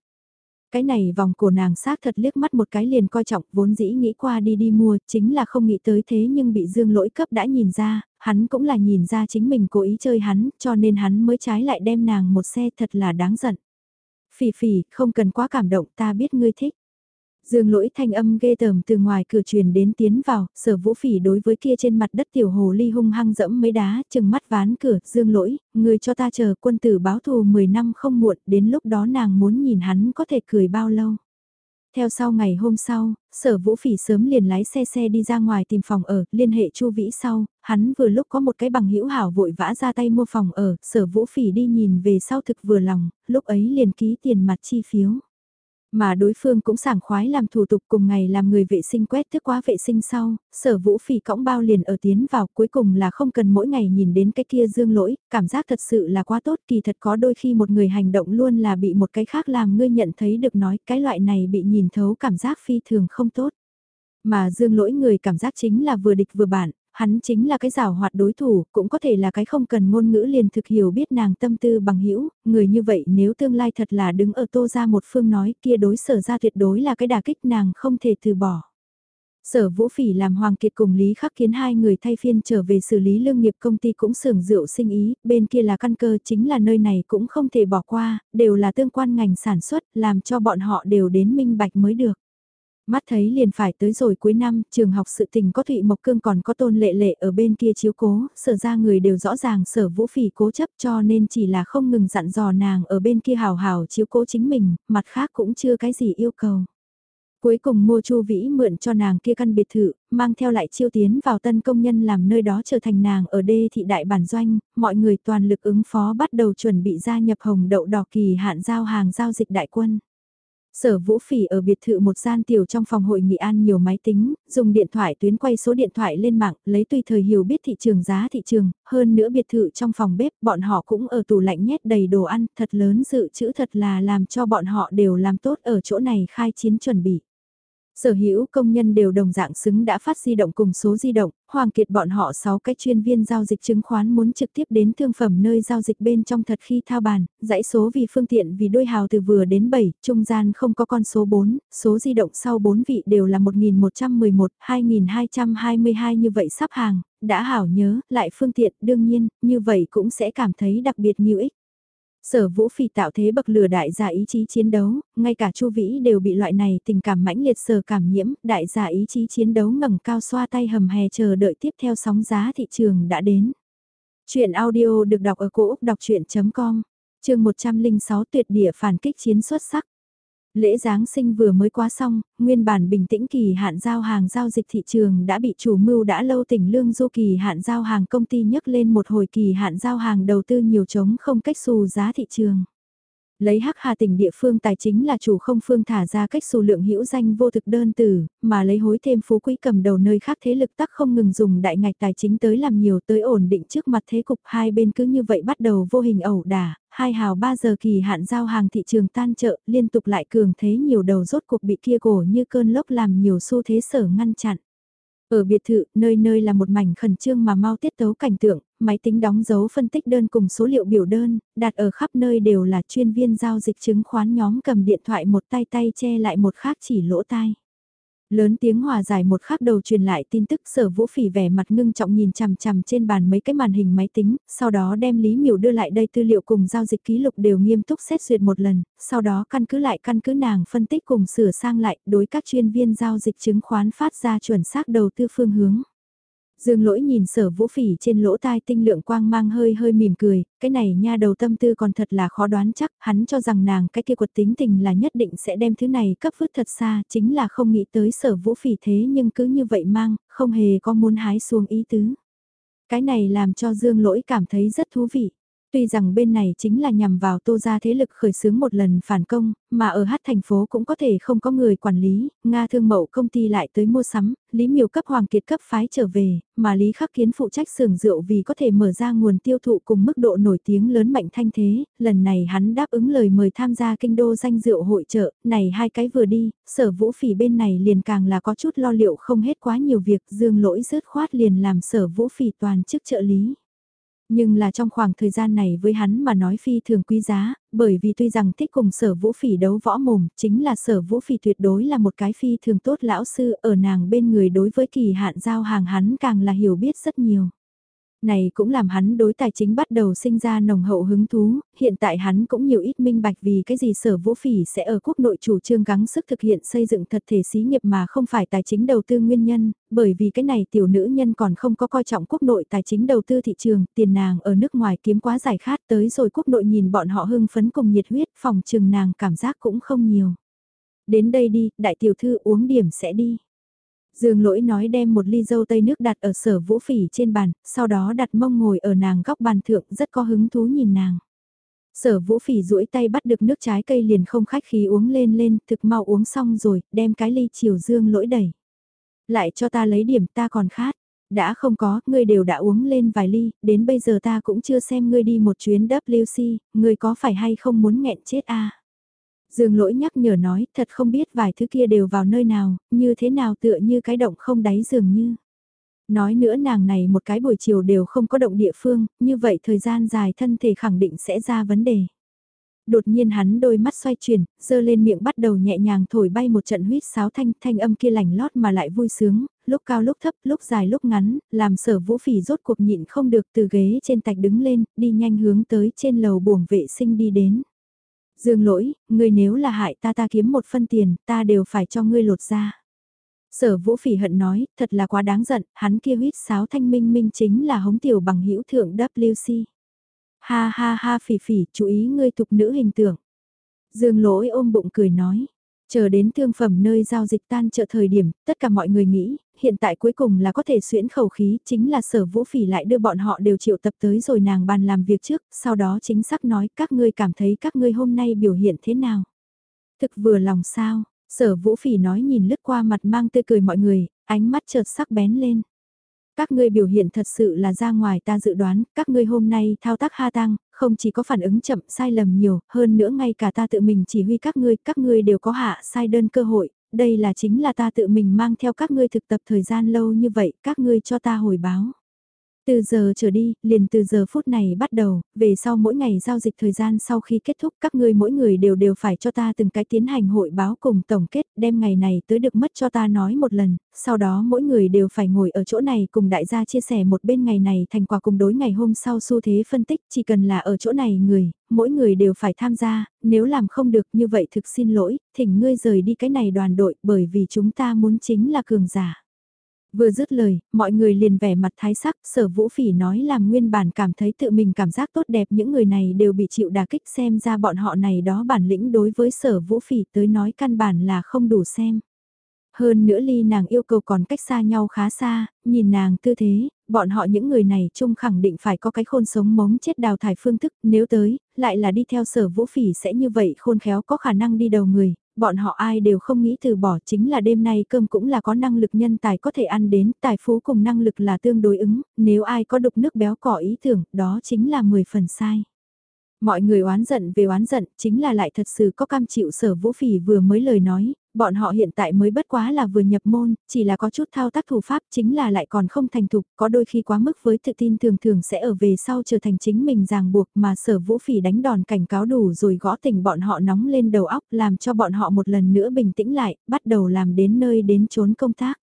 Cái này vòng cổ nàng sát thật liếc mắt một cái liền coi trọng vốn dĩ nghĩ qua đi đi mua chính là không nghĩ tới thế nhưng bị dương lỗi cấp đã nhìn ra, hắn cũng là nhìn ra chính mình cố ý chơi hắn cho nên hắn mới trái lại đem nàng một xe thật là đáng giận. Phỉ phỉ không cần quá cảm động ta biết ngươi thích. Dương lỗi thanh âm ghê tởm từ ngoài cửa truyền đến tiến vào, sở vũ phỉ đối với kia trên mặt đất tiểu hồ ly hung hăng dẫm mấy đá, chừng mắt ván cửa, dương lỗi, người cho ta chờ quân tử báo thù 10 năm không muộn, đến lúc đó nàng muốn nhìn hắn có thể cười bao lâu. Theo sau ngày hôm sau, sở vũ phỉ sớm liền lái xe xe đi ra ngoài tìm phòng ở, liên hệ chu vĩ sau, hắn vừa lúc có một cái bằng hữu hảo vội vã ra tay mua phòng ở, sở vũ phỉ đi nhìn về sau thực vừa lòng, lúc ấy liền ký tiền mặt chi phiếu. Mà đối phương cũng sảng khoái làm thủ tục cùng ngày làm người vệ sinh quét thức quá vệ sinh sau, sở vũ phỉ cõng bao liền ở tiến vào cuối cùng là không cần mỗi ngày nhìn đến cái kia dương lỗi, cảm giác thật sự là quá tốt kỳ thật có đôi khi một người hành động luôn là bị một cái khác làm ngươi nhận thấy được nói cái loại này bị nhìn thấu cảm giác phi thường không tốt. Mà dương lỗi người cảm giác chính là vừa địch vừa bản, hắn chính là cái rào hoạt đối thủ, cũng có thể là cái không cần ngôn ngữ liền thực hiểu biết nàng tâm tư bằng hữu người như vậy nếu tương lai thật là đứng ở tô ra một phương nói kia đối sở ra tuyệt đối là cái đà kích nàng không thể từ bỏ. Sở Vũ Phỉ làm Hoàng Kiệt cùng Lý Khắc Kiến hai người thay phiên trở về xử lý lương nghiệp công ty cũng xưởng rượu sinh ý, bên kia là căn cơ chính là nơi này cũng không thể bỏ qua, đều là tương quan ngành sản xuất, làm cho bọn họ đều đến minh bạch mới được. Mắt thấy liền phải tới rồi cuối năm, trường học sự tình có Thụy Mộc Cương còn có tôn lệ lệ ở bên kia chiếu cố, sở ra người đều rõ ràng sở vũ phỉ cố chấp cho nên chỉ là không ngừng dặn dò nàng ở bên kia hào hào chiếu cố chính mình, mặt khác cũng chưa cái gì yêu cầu. Cuối cùng mua Chu Vĩ mượn cho nàng kia căn biệt thự, mang theo lại chiêu tiến vào tân công nhân làm nơi đó trở thành nàng ở đê thị đại bản doanh, mọi người toàn lực ứng phó bắt đầu chuẩn bị gia nhập hồng đậu đỏ kỳ hạn giao hàng giao dịch đại quân. Sở Vũ Phỉ ở biệt thự một gian tiểu trong phòng hội nghị an nhiều máy tính, dùng điện thoại tuyến quay số điện thoại lên mạng, lấy tùy thời hiểu biết thị trường giá thị trường, hơn nữa biệt thự trong phòng bếp, bọn họ cũng ở tủ lạnh nhét đầy đồ ăn, thật lớn dự trữ thật là làm cho bọn họ đều làm tốt ở chỗ này khai chiến chuẩn bị. Sở hữu công nhân đều đồng dạng xứng đã phát di động cùng số di động, Hoàng Kiệt bọn họ 6 cái chuyên viên giao dịch chứng khoán muốn trực tiếp đến thương phẩm nơi giao dịch bên trong thật khi thao bàn, dãy số vì phương tiện vì đôi hào từ vừa đến 7, trung gian không có con số 4, số di động sau 4 vị đều là 1111, 2222 như vậy sắp hàng, đã hảo nhớ, lại phương tiện, đương nhiên, như vậy cũng sẽ cảm thấy đặc biệt nhiều ích. Sở Vũ Phỉ tạo thế bậc lửa đại gia ý chí chiến đấu, ngay cả Chu Vĩ đều bị loại này tình cảm mãnh liệt sở cảm nhiễm, đại gia ý chí chiến đấu ngẩng cao xoa tay hầm hè chờ đợi tiếp theo sóng giá thị trường đã đến. Chuyện audio được đọc ở cổ Úc đọc chuyện.com, trường 106 tuyệt địa phản kích chiến xuất sắc. Lễ Giáng sinh vừa mới qua xong, nguyên bản bình tĩnh kỳ hạn giao hàng giao dịch thị trường đã bị chủ mưu đã lâu tỉnh lương du kỳ hạn giao hàng công ty nhấc lên một hồi kỳ hạn giao hàng đầu tư nhiều chống không cách xù giá thị trường. Lấy hắc hà tỉnh địa phương tài chính là chủ không phương thả ra cách số lượng hữu danh vô thực đơn tử, mà lấy hối thêm phú quý cầm đầu nơi khác thế lực tắc không ngừng dùng đại ngạch tài chính tới làm nhiều tới ổn định trước mặt thế cục hai bên cứ như vậy bắt đầu vô hình ẩu đả, hai hào ba giờ kỳ hạn giao hàng thị trường tan chợ liên tục lại cường thế nhiều đầu rốt cuộc bị kia cổ như cơn lốc làm nhiều xu thế sở ngăn chặn. Ở biệt thự, nơi nơi là một mảnh khẩn trương mà mau tiết tấu cảnh tượng, máy tính đóng dấu phân tích đơn cùng số liệu biểu đơn, đặt ở khắp nơi đều là chuyên viên giao dịch chứng khoán nhóm cầm điện thoại một tay tay che lại một khác chỉ lỗ tai. Lớn tiếng hòa giải một khắc đầu truyền lại tin tức sở vũ phỉ vẻ mặt ngưng trọng nhìn chằm chằm trên bàn mấy cái màn hình máy tính, sau đó đem Lý Miểu đưa lại đây tư liệu cùng giao dịch ký lục đều nghiêm túc xét duyệt một lần, sau đó căn cứ lại căn cứ nàng phân tích cùng sửa sang lại đối các chuyên viên giao dịch chứng khoán phát ra chuẩn xác đầu tư phương hướng. Dương lỗi nhìn sở vũ phỉ trên lỗ tai tinh lượng quang mang hơi hơi mỉm cười, cái này nha đầu tâm tư còn thật là khó đoán chắc, hắn cho rằng nàng cái kia quật tính tình là nhất định sẽ đem thứ này cấp vứt thật xa, chính là không nghĩ tới sở vũ phỉ thế nhưng cứ như vậy mang, không hề có muốn hái xuống ý tứ. Cái này làm cho Dương lỗi cảm thấy rất thú vị. Tuy rằng bên này chính là nhằm vào tô ra thế lực khởi xướng một lần phản công, mà ở hát thành phố cũng có thể không có người quản lý, Nga thương mậu công ty lại tới mua sắm, Lý Miều cấp Hoàng Kiệt cấp phái trở về, mà Lý Khắc Kiến phụ trách xưởng rượu vì có thể mở ra nguồn tiêu thụ cùng mức độ nổi tiếng lớn mạnh thanh thế, lần này hắn đáp ứng lời mời tham gia kinh đô danh rượu hội trợ, này hai cái vừa đi, sở vũ phỉ bên này liền càng là có chút lo liệu không hết quá nhiều việc, dương lỗi rớt khoát liền làm sở vũ phỉ toàn chức trợ lý. Nhưng là trong khoảng thời gian này với hắn mà nói phi thường quý giá, bởi vì tuy rằng thích cùng sở vũ phỉ đấu võ mồm, chính là sở vũ phỉ tuyệt đối là một cái phi thường tốt lão sư ở nàng bên người đối với kỳ hạn giao hàng hắn càng là hiểu biết rất nhiều. Này cũng làm hắn đối tài chính bắt đầu sinh ra nồng hậu hứng thú, hiện tại hắn cũng nhiều ít minh bạch vì cái gì sở vũ phỉ sẽ ở quốc nội chủ trương gắng sức thực hiện xây dựng thật thể xí nghiệp mà không phải tài chính đầu tư nguyên nhân, bởi vì cái này tiểu nữ nhân còn không có coi trọng quốc nội tài chính đầu tư thị trường, tiền nàng ở nước ngoài kiếm quá giải khát tới rồi quốc nội nhìn bọn họ hưng phấn cùng nhiệt huyết phòng trường nàng cảm giác cũng không nhiều. Đến đây đi, đại tiểu thư uống điểm sẽ đi. Dương lỗi nói đem một ly dâu tây nước đặt ở sở vũ phỉ trên bàn, sau đó đặt mông ngồi ở nàng góc bàn thượng rất có hứng thú nhìn nàng. Sở vũ phỉ duỗi tay bắt được nước trái cây liền không khách khí uống lên lên, thực mau uống xong rồi, đem cái ly chiều dương lỗi đẩy. Lại cho ta lấy điểm ta còn khát. Đã không có, ngươi đều đã uống lên vài ly, đến bây giờ ta cũng chưa xem ngươi đi một chuyến WC, ngươi có phải hay không muốn nghẹn chết a Dương lỗi nhắc nhở nói, thật không biết vài thứ kia đều vào nơi nào, như thế nào tựa như cái động không đáy dường như. Nói nữa nàng này một cái buổi chiều đều không có động địa phương, như vậy thời gian dài thân thể khẳng định sẽ ra vấn đề. đột nhiên hắn đôi mắt xoay chuyển, dơ lên miệng bắt đầu nhẹ nhàng thổi bay một trận huyết sáo thanh, thanh âm kia lành lót mà lại vui sướng, lúc cao lúc thấp, lúc dài lúc ngắn, làm sở vũ phỉ rốt cuộc nhịn không được từ ghế trên tạch đứng lên, đi nhanh hướng tới trên lầu buồng vệ sinh đi đến. Dương lỗi, ngươi nếu là hại ta ta kiếm một phân tiền, ta đều phải cho ngươi lột ra. Sở vũ phỉ hận nói, thật là quá đáng giận, hắn kia huyết sáo thanh minh minh chính là hống tiểu bằng hữu thượng WC. Ha ha ha phỉ phỉ, chú ý ngươi thục nữ hình tượng. Dương lỗi ôm bụng cười nói. Chờ đến thương phẩm nơi giao dịch tan chợ thời điểm, tất cả mọi người nghĩ, hiện tại cuối cùng là có thể xuyễn khẩu khí, chính là sở vũ phỉ lại đưa bọn họ đều triệu tập tới rồi nàng bàn làm việc trước, sau đó chính xác nói các ngươi cảm thấy các ngươi hôm nay biểu hiện thế nào. Thực vừa lòng sao, sở vũ phỉ nói nhìn lướt qua mặt mang tươi cười mọi người, ánh mắt chợt sắc bén lên. Các ngươi biểu hiện thật sự là ra ngoài ta dự đoán, các ngươi hôm nay thao tác ha tăng, không chỉ có phản ứng chậm sai lầm nhiều, hơn nữa ngay cả ta tự mình chỉ huy các ngươi, các ngươi đều có hạ sai đơn cơ hội, đây là chính là ta tự mình mang theo các ngươi thực tập thời gian lâu như vậy, các ngươi cho ta hồi báo. Từ giờ trở đi, liền từ giờ phút này bắt đầu, về sau mỗi ngày giao dịch thời gian sau khi kết thúc các ngươi mỗi người đều đều phải cho ta từng cái tiến hành hội báo cùng tổng kết, đem ngày này tới được mất cho ta nói một lần, sau đó mỗi người đều phải ngồi ở chỗ này cùng đại gia chia sẻ một bên ngày này thành quả cùng đối ngày hôm sau xu thế phân tích, chỉ cần là ở chỗ này người, mỗi người đều phải tham gia, nếu làm không được như vậy thực xin lỗi, thỉnh ngươi rời đi cái này đoàn đội bởi vì chúng ta muốn chính là cường giả. Vừa dứt lời, mọi người liền vẻ mặt thái sắc, sở vũ phỉ nói làm nguyên bản cảm thấy tự mình cảm giác tốt đẹp những người này đều bị chịu đà kích xem ra bọn họ này đó bản lĩnh đối với sở vũ phỉ tới nói căn bản là không đủ xem. Hơn nữa ly nàng yêu cầu còn cách xa nhau khá xa, nhìn nàng tư thế, bọn họ những người này chung khẳng định phải có cái khôn sống mống chết đào thải phương thức, nếu tới, lại là đi theo sở vũ phỉ sẽ như vậy khôn khéo có khả năng đi đầu người, bọn họ ai đều không nghĩ từ bỏ chính là đêm nay cơm cũng là có năng lực nhân tài có thể ăn đến, tài phú cùng năng lực là tương đối ứng, nếu ai có đục nước béo cỏ ý tưởng, đó chính là 10 phần sai. Mọi người oán giận về oán giận, chính là lại thật sự có cam chịu sở vũ phỉ vừa mới lời nói, bọn họ hiện tại mới bất quá là vừa nhập môn, chỉ là có chút thao tác thủ pháp chính là lại còn không thành thục, có đôi khi quá mức với tự tin thường thường sẽ ở về sau trở thành chính mình ràng buộc mà sở vũ phỉ đánh đòn cảnh cáo đủ rồi gõ tình bọn họ nóng lên đầu óc làm cho bọn họ một lần nữa bình tĩnh lại, bắt đầu làm đến nơi đến trốn công tác.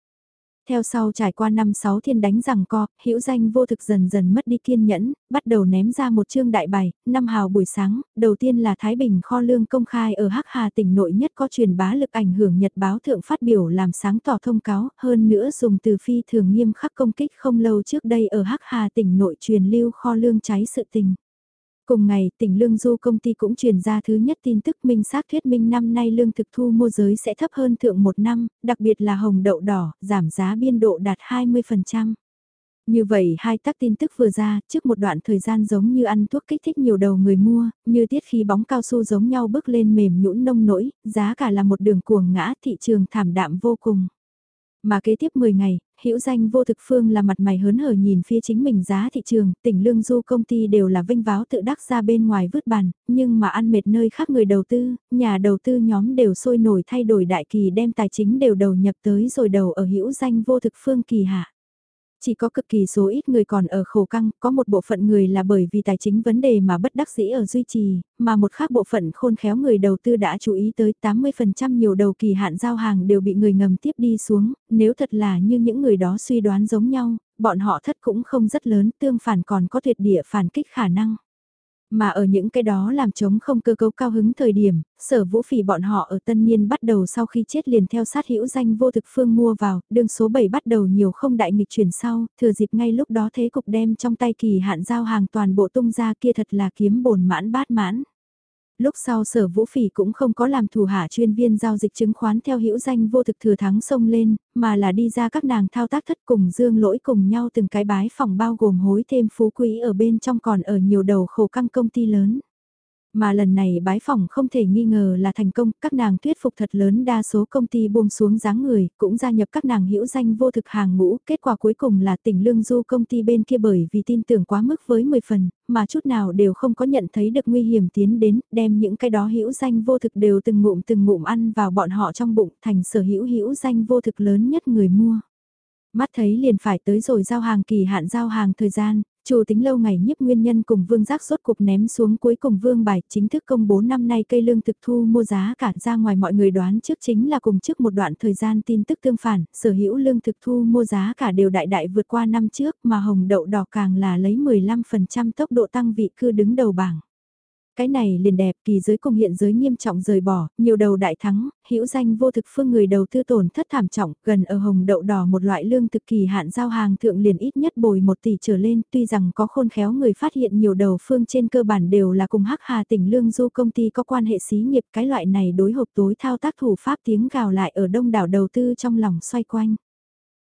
Theo sau trải qua năm sáu thiên đánh rằng co, hữu danh vô thực dần dần mất đi kiên nhẫn, bắt đầu ném ra một chương đại bài, năm hào buổi sáng, đầu tiên là Thái Bình kho lương công khai ở Hắc Hà tỉnh nội nhất có truyền bá lực ảnh hưởng nhật báo thượng phát biểu làm sáng tỏ thông cáo, hơn nữa dùng từ phi thường nghiêm khắc công kích không lâu trước đây ở Hắc Hà tỉnh nội truyền lưu kho lương cháy sự tình. Cùng ngày, tỉnh Lương Du công ty cũng truyền ra thứ nhất tin tức minh xác thuyết minh năm nay lương thực thu mua giới sẽ thấp hơn thượng một năm, đặc biệt là hồng đậu đỏ, giảm giá biên độ đạt 20%. Như vậy hai tác tin tức vừa ra, trước một đoạn thời gian giống như ăn thuốc kích thích nhiều đầu người mua, như tiết khí bóng cao su giống nhau bước lên mềm nhũn nông nỗi, giá cả là một đường cuồng ngã thị trường thảm đạm vô cùng. Mà kế tiếp 10 ngày, hữu danh vô thực phương là mặt mày hớn hở nhìn phía chính mình giá thị trường, tỉnh lương du công ty đều là vinh váo tự đắc ra bên ngoài vứt bàn, nhưng mà ăn mệt nơi khác người đầu tư, nhà đầu tư nhóm đều sôi nổi thay đổi đại kỳ đem tài chính đều đầu nhập tới rồi đầu ở hữu danh vô thực phương kỳ hạ. Chỉ có cực kỳ số ít người còn ở khổ căng, có một bộ phận người là bởi vì tài chính vấn đề mà bất đắc dĩ ở duy trì, mà một khác bộ phận khôn khéo người đầu tư đã chú ý tới 80% nhiều đầu kỳ hạn giao hàng đều bị người ngầm tiếp đi xuống, nếu thật là như những người đó suy đoán giống nhau, bọn họ thất cũng không rất lớn, tương phản còn có tuyệt địa phản kích khả năng. Mà ở những cái đó làm chống không cơ cấu cao hứng thời điểm, sở vũ phỉ bọn họ ở tân niên bắt đầu sau khi chết liền theo sát hữu danh vô thực phương mua vào, đường số 7 bắt đầu nhiều không đại nghịch chuyển sau, thừa dịp ngay lúc đó thế cục đem trong tay kỳ hạn giao hàng toàn bộ tung ra kia thật là kiếm bồn mãn bát mãn lúc sau sở vũ phỉ cũng không có làm thủ hạ chuyên viên giao dịch chứng khoán theo hữu danh vô thực thừa thắng sông lên, mà là đi ra các nàng thao tác thất cùng dương lỗi cùng nhau từng cái bái phòng bao gồm hối thêm phú quý ở bên trong còn ở nhiều đầu khổ căng công ty lớn. Mà lần này bái phỏng không thể nghi ngờ là thành công, các nàng thuyết phục thật lớn đa số công ty buông xuống dáng người, cũng gia nhập các nàng hữu danh vô thực hàng ngũ, kết quả cuối cùng là tỉnh lương du công ty bên kia bởi vì tin tưởng quá mức với 10 phần, mà chút nào đều không có nhận thấy được nguy hiểm tiến đến, đem những cái đó hữu danh vô thực đều từng ngụm từng ngụm ăn vào bọn họ trong bụng thành sở hữu hữu danh vô thực lớn nhất người mua. Mắt thấy liền phải tới rồi giao hàng kỳ hạn giao hàng thời gian, Chủ tính lâu ngày nhiếp nguyên nhân cùng vương giác rốt cục ném xuống cuối cùng vương bài chính thức công bố năm nay cây lương thực thu mua giá cả ra ngoài mọi người đoán trước chính là cùng trước một đoạn thời gian tin tức tương phản, sở hữu lương thực thu mua giá cả đều đại đại vượt qua năm trước mà hồng đậu đỏ càng là lấy 15% tốc độ tăng vị cư đứng đầu bảng. Cái này liền đẹp kỳ giới cùng hiện giới nghiêm trọng rời bỏ, nhiều đầu đại thắng, hữu danh vô thực phương người đầu tư tổn thất thảm trọng, gần ở hồng đậu đỏ một loại lương thực kỳ hạn giao hàng thượng liền ít nhất bồi một tỷ trở lên, tuy rằng có khôn khéo người phát hiện nhiều đầu phương trên cơ bản đều là cùng hắc hà tỉnh lương du công ty có quan hệ xí nghiệp cái loại này đối hợp tối thao tác thủ pháp tiếng gào lại ở đông đảo đầu tư trong lòng xoay quanh.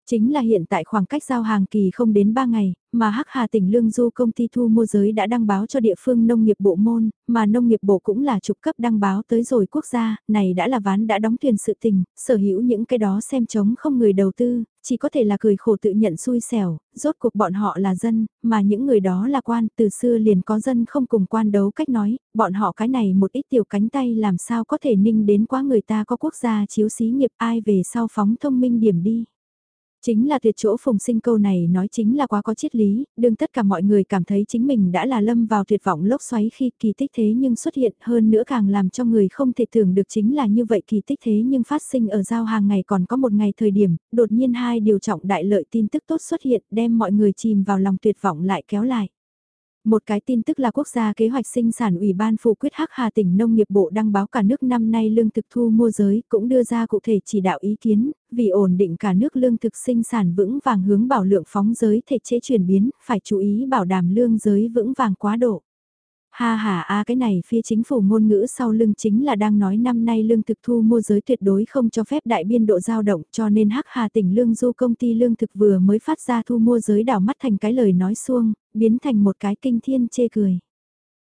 Chính là hiện tại khoảng cách giao hàng kỳ không đến 3 ngày, mà Hắc Hà tỉnh Lương Du công ty thu mua giới đã đăng báo cho địa phương nông nghiệp bộ môn, mà nông nghiệp bộ cũng là trục cấp đăng báo tới rồi quốc gia, này đã là ván đã đóng thuyền sự tình, sở hữu những cái đó xem chống không người đầu tư, chỉ có thể là cười khổ tự nhận xui xẻo, rốt cuộc bọn họ là dân, mà những người đó là quan, từ xưa liền có dân không cùng quan đấu cách nói, bọn họ cái này một ít tiểu cánh tay làm sao có thể ninh đến quá người ta có quốc gia chiếu xí nghiệp ai về sau phóng thông minh điểm đi. Chính là tuyệt chỗ phùng sinh câu này nói chính là quá có triết lý, đương tất cả mọi người cảm thấy chính mình đã là lâm vào tuyệt vọng lốc xoáy khi kỳ tích thế nhưng xuất hiện hơn nữa càng làm cho người không thể tưởng được chính là như vậy kỳ tích thế nhưng phát sinh ở giao hàng ngày còn có một ngày thời điểm, đột nhiên hai điều trọng đại lợi tin tức tốt xuất hiện đem mọi người chìm vào lòng tuyệt vọng lại kéo lại. Một cái tin tức là quốc gia kế hoạch sinh sản ủy ban phụ quyết Hắc Hà tỉnh nông nghiệp bộ đăng báo cả nước năm nay lương thực thu mua giới cũng đưa ra cụ thể chỉ đạo ý kiến, vì ổn định cả nước lương thực sinh sản vững vàng hướng bảo lượng phóng giới thể chế chuyển biến, phải chú ý bảo đảm lương giới vững vàng quá độ. Ha ha a cái này phía chính phủ ngôn ngữ sau lưng chính là đang nói năm nay lương thực thu mua giới tuyệt đối không cho phép đại biên độ dao động cho nên Hắc Hà tỉnh lương du công ty lương thực vừa mới phát ra thu mua giới đảo mắt thành cái lời nói xuông, biến thành một cái kinh thiên chê cười.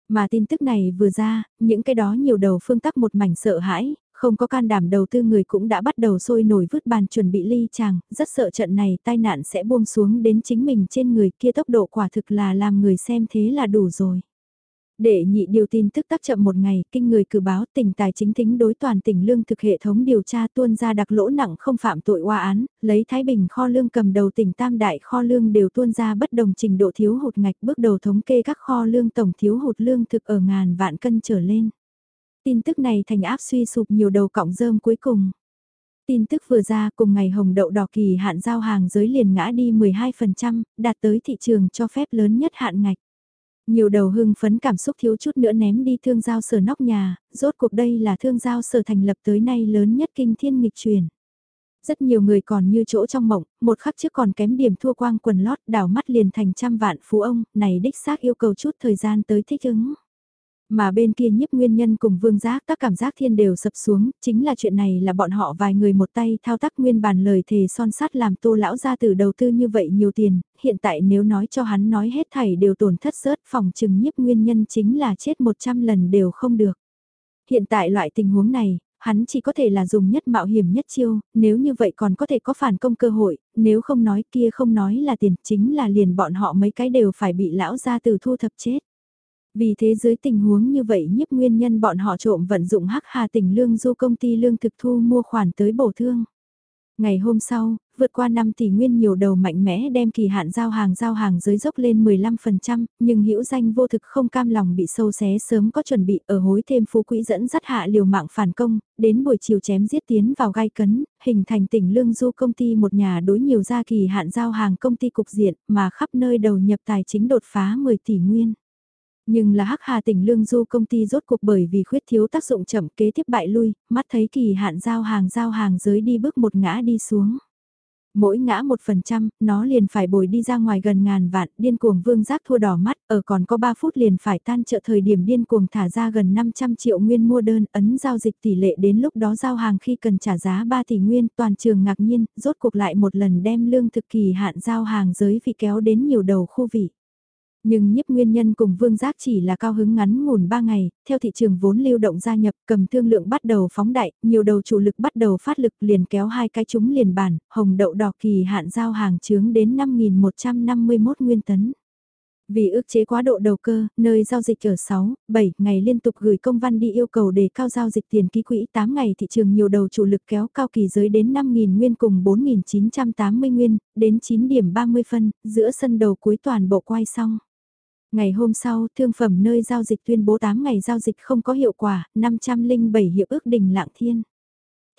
Mà tin tức này vừa ra, những cái đó nhiều đầu phương tắc một mảnh sợ hãi, không có can đảm đầu tư người cũng đã bắt đầu sôi nổi vứt bàn chuẩn bị ly chàng, rất sợ trận này tai nạn sẽ buông xuống đến chính mình trên người kia tốc độ quả thực là làm người xem thế là đủ rồi. Để nhị điều tin tức tác chậm một ngày, kinh người cử báo tỉnh tài chính tính đối toàn tỉnh lương thực hệ thống điều tra tuôn ra đặc lỗ nặng không phạm tội oa án, lấy Thái Bình kho lương cầm đầu tỉnh Tam Đại kho lương đều tuôn ra bất đồng trình độ thiếu hụt ngạch bước đầu thống kê các kho lương tổng thiếu hụt lương thực ở ngàn vạn cân trở lên. Tin tức này thành áp suy sụp nhiều đầu cọng rơm cuối cùng. Tin tức vừa ra cùng ngày hồng đậu đỏ kỳ hạn giao hàng giới liền ngã đi 12%, đạt tới thị trường cho phép lớn nhất hạn ngạch. Nhiều đầu hưng phấn cảm xúc thiếu chút nữa ném đi thương giao sở nóc nhà, rốt cuộc đây là thương giao sở thành lập tới nay lớn nhất kinh thiên nghịch truyền. Rất nhiều người còn như chỗ trong mộng, một khắc trước còn kém điểm thua quang quần lót đảo mắt liền thành trăm vạn phú ông, này đích xác yêu cầu chút thời gian tới thích ứng. Mà bên kia nhiếp nguyên nhân cùng vương giác các cảm giác thiên đều sập xuống, chính là chuyện này là bọn họ vài người một tay thao tác nguyên bản lời thề son sắt làm tô lão ra từ đầu tư như vậy nhiều tiền, hiện tại nếu nói cho hắn nói hết thảy đều tổn thất rớt phòng chừng nhiếp nguyên nhân chính là chết 100 lần đều không được. Hiện tại loại tình huống này, hắn chỉ có thể là dùng nhất mạo hiểm nhất chiêu, nếu như vậy còn có thể có phản công cơ hội, nếu không nói kia không nói là tiền, chính là liền bọn họ mấy cái đều phải bị lão ra từ thu thập chết. Vì thế dưới tình huống như vậy nhiếp nguyên nhân bọn họ trộm vận dụng hắc hà tỉnh lương du công ty lương thực thu mua khoản tới bổ thương. Ngày hôm sau, vượt qua 5 tỷ nguyên nhiều đầu mạnh mẽ đem kỳ hạn giao hàng giao hàng dưới dốc lên 15%, nhưng hữu danh vô thực không cam lòng bị sâu xé sớm có chuẩn bị ở hối thêm phú quỹ dẫn dắt hạ liều mạng phản công, đến buổi chiều chém giết tiến vào gai cấn, hình thành tỉnh lương du công ty một nhà đối nhiều gia kỳ hạn giao hàng công ty cục diện mà khắp nơi đầu nhập tài chính đột phá 10 tỷ nguyên. Nhưng là Hắc Hà tỉnh Lương Du công ty rốt cuộc bởi vì khuyết thiếu tác dụng chậm kế tiếp bại lui, mắt thấy kỳ hạn giao hàng giao hàng giới đi bước một ngã đi xuống. Mỗi ngã một phần trăm, nó liền phải bồi đi ra ngoài gần ngàn vạn, điên cuồng vương giác thua đỏ mắt, ở còn có 3 phút liền phải tan trợ thời điểm điên cuồng thả ra gần 500 triệu nguyên mua đơn, ấn giao dịch tỷ lệ đến lúc đó giao hàng khi cần trả giá 3 tỷ nguyên, toàn trường ngạc nhiên, rốt cuộc lại một lần đem lương thực kỳ hạn giao hàng giới vị kéo đến nhiều đầu khu vị. Nhưng nhiếp nguyên nhân cùng vương giác chỉ là cao hứng ngắn ngủn 3 ngày, theo thị trường vốn lưu động gia nhập cầm thương lượng bắt đầu phóng đại, nhiều đầu chủ lực bắt đầu phát lực liền kéo hai cái chúng liền bản, hồng đậu đỏ kỳ hạn giao hàng chướng đến 5.151 nguyên tấn. Vì ước chế quá độ đầu cơ, nơi giao dịch ở 6, 7 ngày liên tục gửi công văn đi yêu cầu đề cao giao dịch tiền ký quỹ 8 ngày thị trường nhiều đầu chủ lực kéo cao kỳ giới đến 5.000 nguyên cùng 4.980 nguyên, đến 9 điểm 30 phân, giữa sân đầu cuối toàn bộ quay xong. Ngày hôm sau, thương phẩm nơi giao dịch tuyên bố 8 ngày giao dịch không có hiệu quả, 507 hiệp ước đình lạng thiên.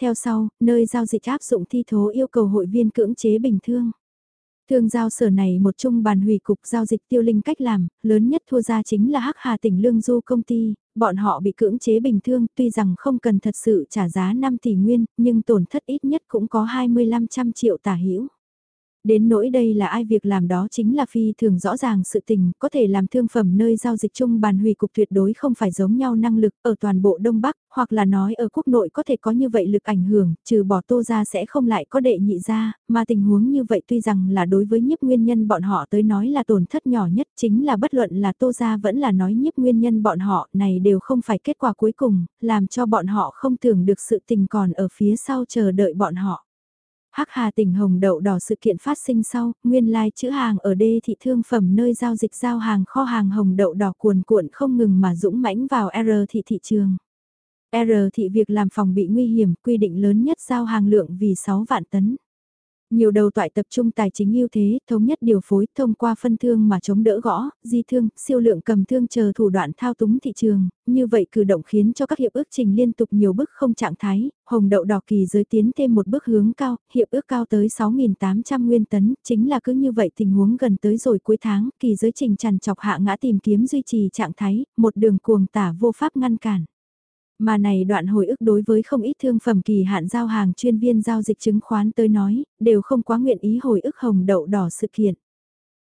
Theo sau, nơi giao dịch áp dụng thi thố yêu cầu hội viên cưỡng chế bình thương. Thương giao sở này một chung bàn hủy cục giao dịch tiêu linh cách làm, lớn nhất thua ra chính là Hắc Hà tỉnh Lương Du công ty, bọn họ bị cưỡng chế bình thương tuy rằng không cần thật sự trả giá 5 tỷ nguyên, nhưng tổn thất ít nhất cũng có 25 trăm triệu tả hữu Đến nỗi đây là ai việc làm đó chính là phi thường rõ ràng sự tình, có thể làm thương phẩm nơi giao dịch chung bàn hủy cục tuyệt đối không phải giống nhau năng lực ở toàn bộ Đông Bắc, hoặc là nói ở quốc nội có thể có như vậy lực ảnh hưởng, trừ bỏ tô ra sẽ không lại có đệ nhị ra, mà tình huống như vậy tuy rằng là đối với nhiếp nguyên nhân bọn họ tới nói là tổn thất nhỏ nhất chính là bất luận là tô ra vẫn là nói nhiếp nguyên nhân bọn họ này đều không phải kết quả cuối cùng, làm cho bọn họ không tưởng được sự tình còn ở phía sau chờ đợi bọn họ. Hắc Hà tỉnh Hồng Đậu Đỏ sự kiện phát sinh sau, nguyên lai chữ hàng ở đê thị thương phẩm nơi giao dịch giao hàng kho hàng Hồng Đậu Đỏ cuồn cuộn không ngừng mà dũng mãnh vào R thị thị trường. R thị việc làm phòng bị nguy hiểm quy định lớn nhất giao hàng lượng vì 6 vạn tấn. Nhiều đầu toại tập trung tài chính ưu thế, thống nhất điều phối thông qua phân thương mà chống đỡ gõ, di thương, siêu lượng cầm thương chờ thủ đoạn thao túng thị trường, như vậy cử động khiến cho các hiệp ước trình liên tục nhiều bước không trạng thái, hồng đậu đỏ kỳ giới tiến thêm một bước hướng cao, hiệp ước cao tới 6.800 nguyên tấn, chính là cứ như vậy tình huống gần tới rồi cuối tháng, kỳ giới trình tràn chọc hạ ngã tìm kiếm duy trì trạng thái, một đường cuồng tả vô pháp ngăn cản. Mà này đoạn hồi ức đối với không ít thương phẩm kỳ hạn giao hàng chuyên viên giao dịch chứng khoán tới nói, đều không quá nguyện ý hồi ức hồng đậu đỏ sự kiện.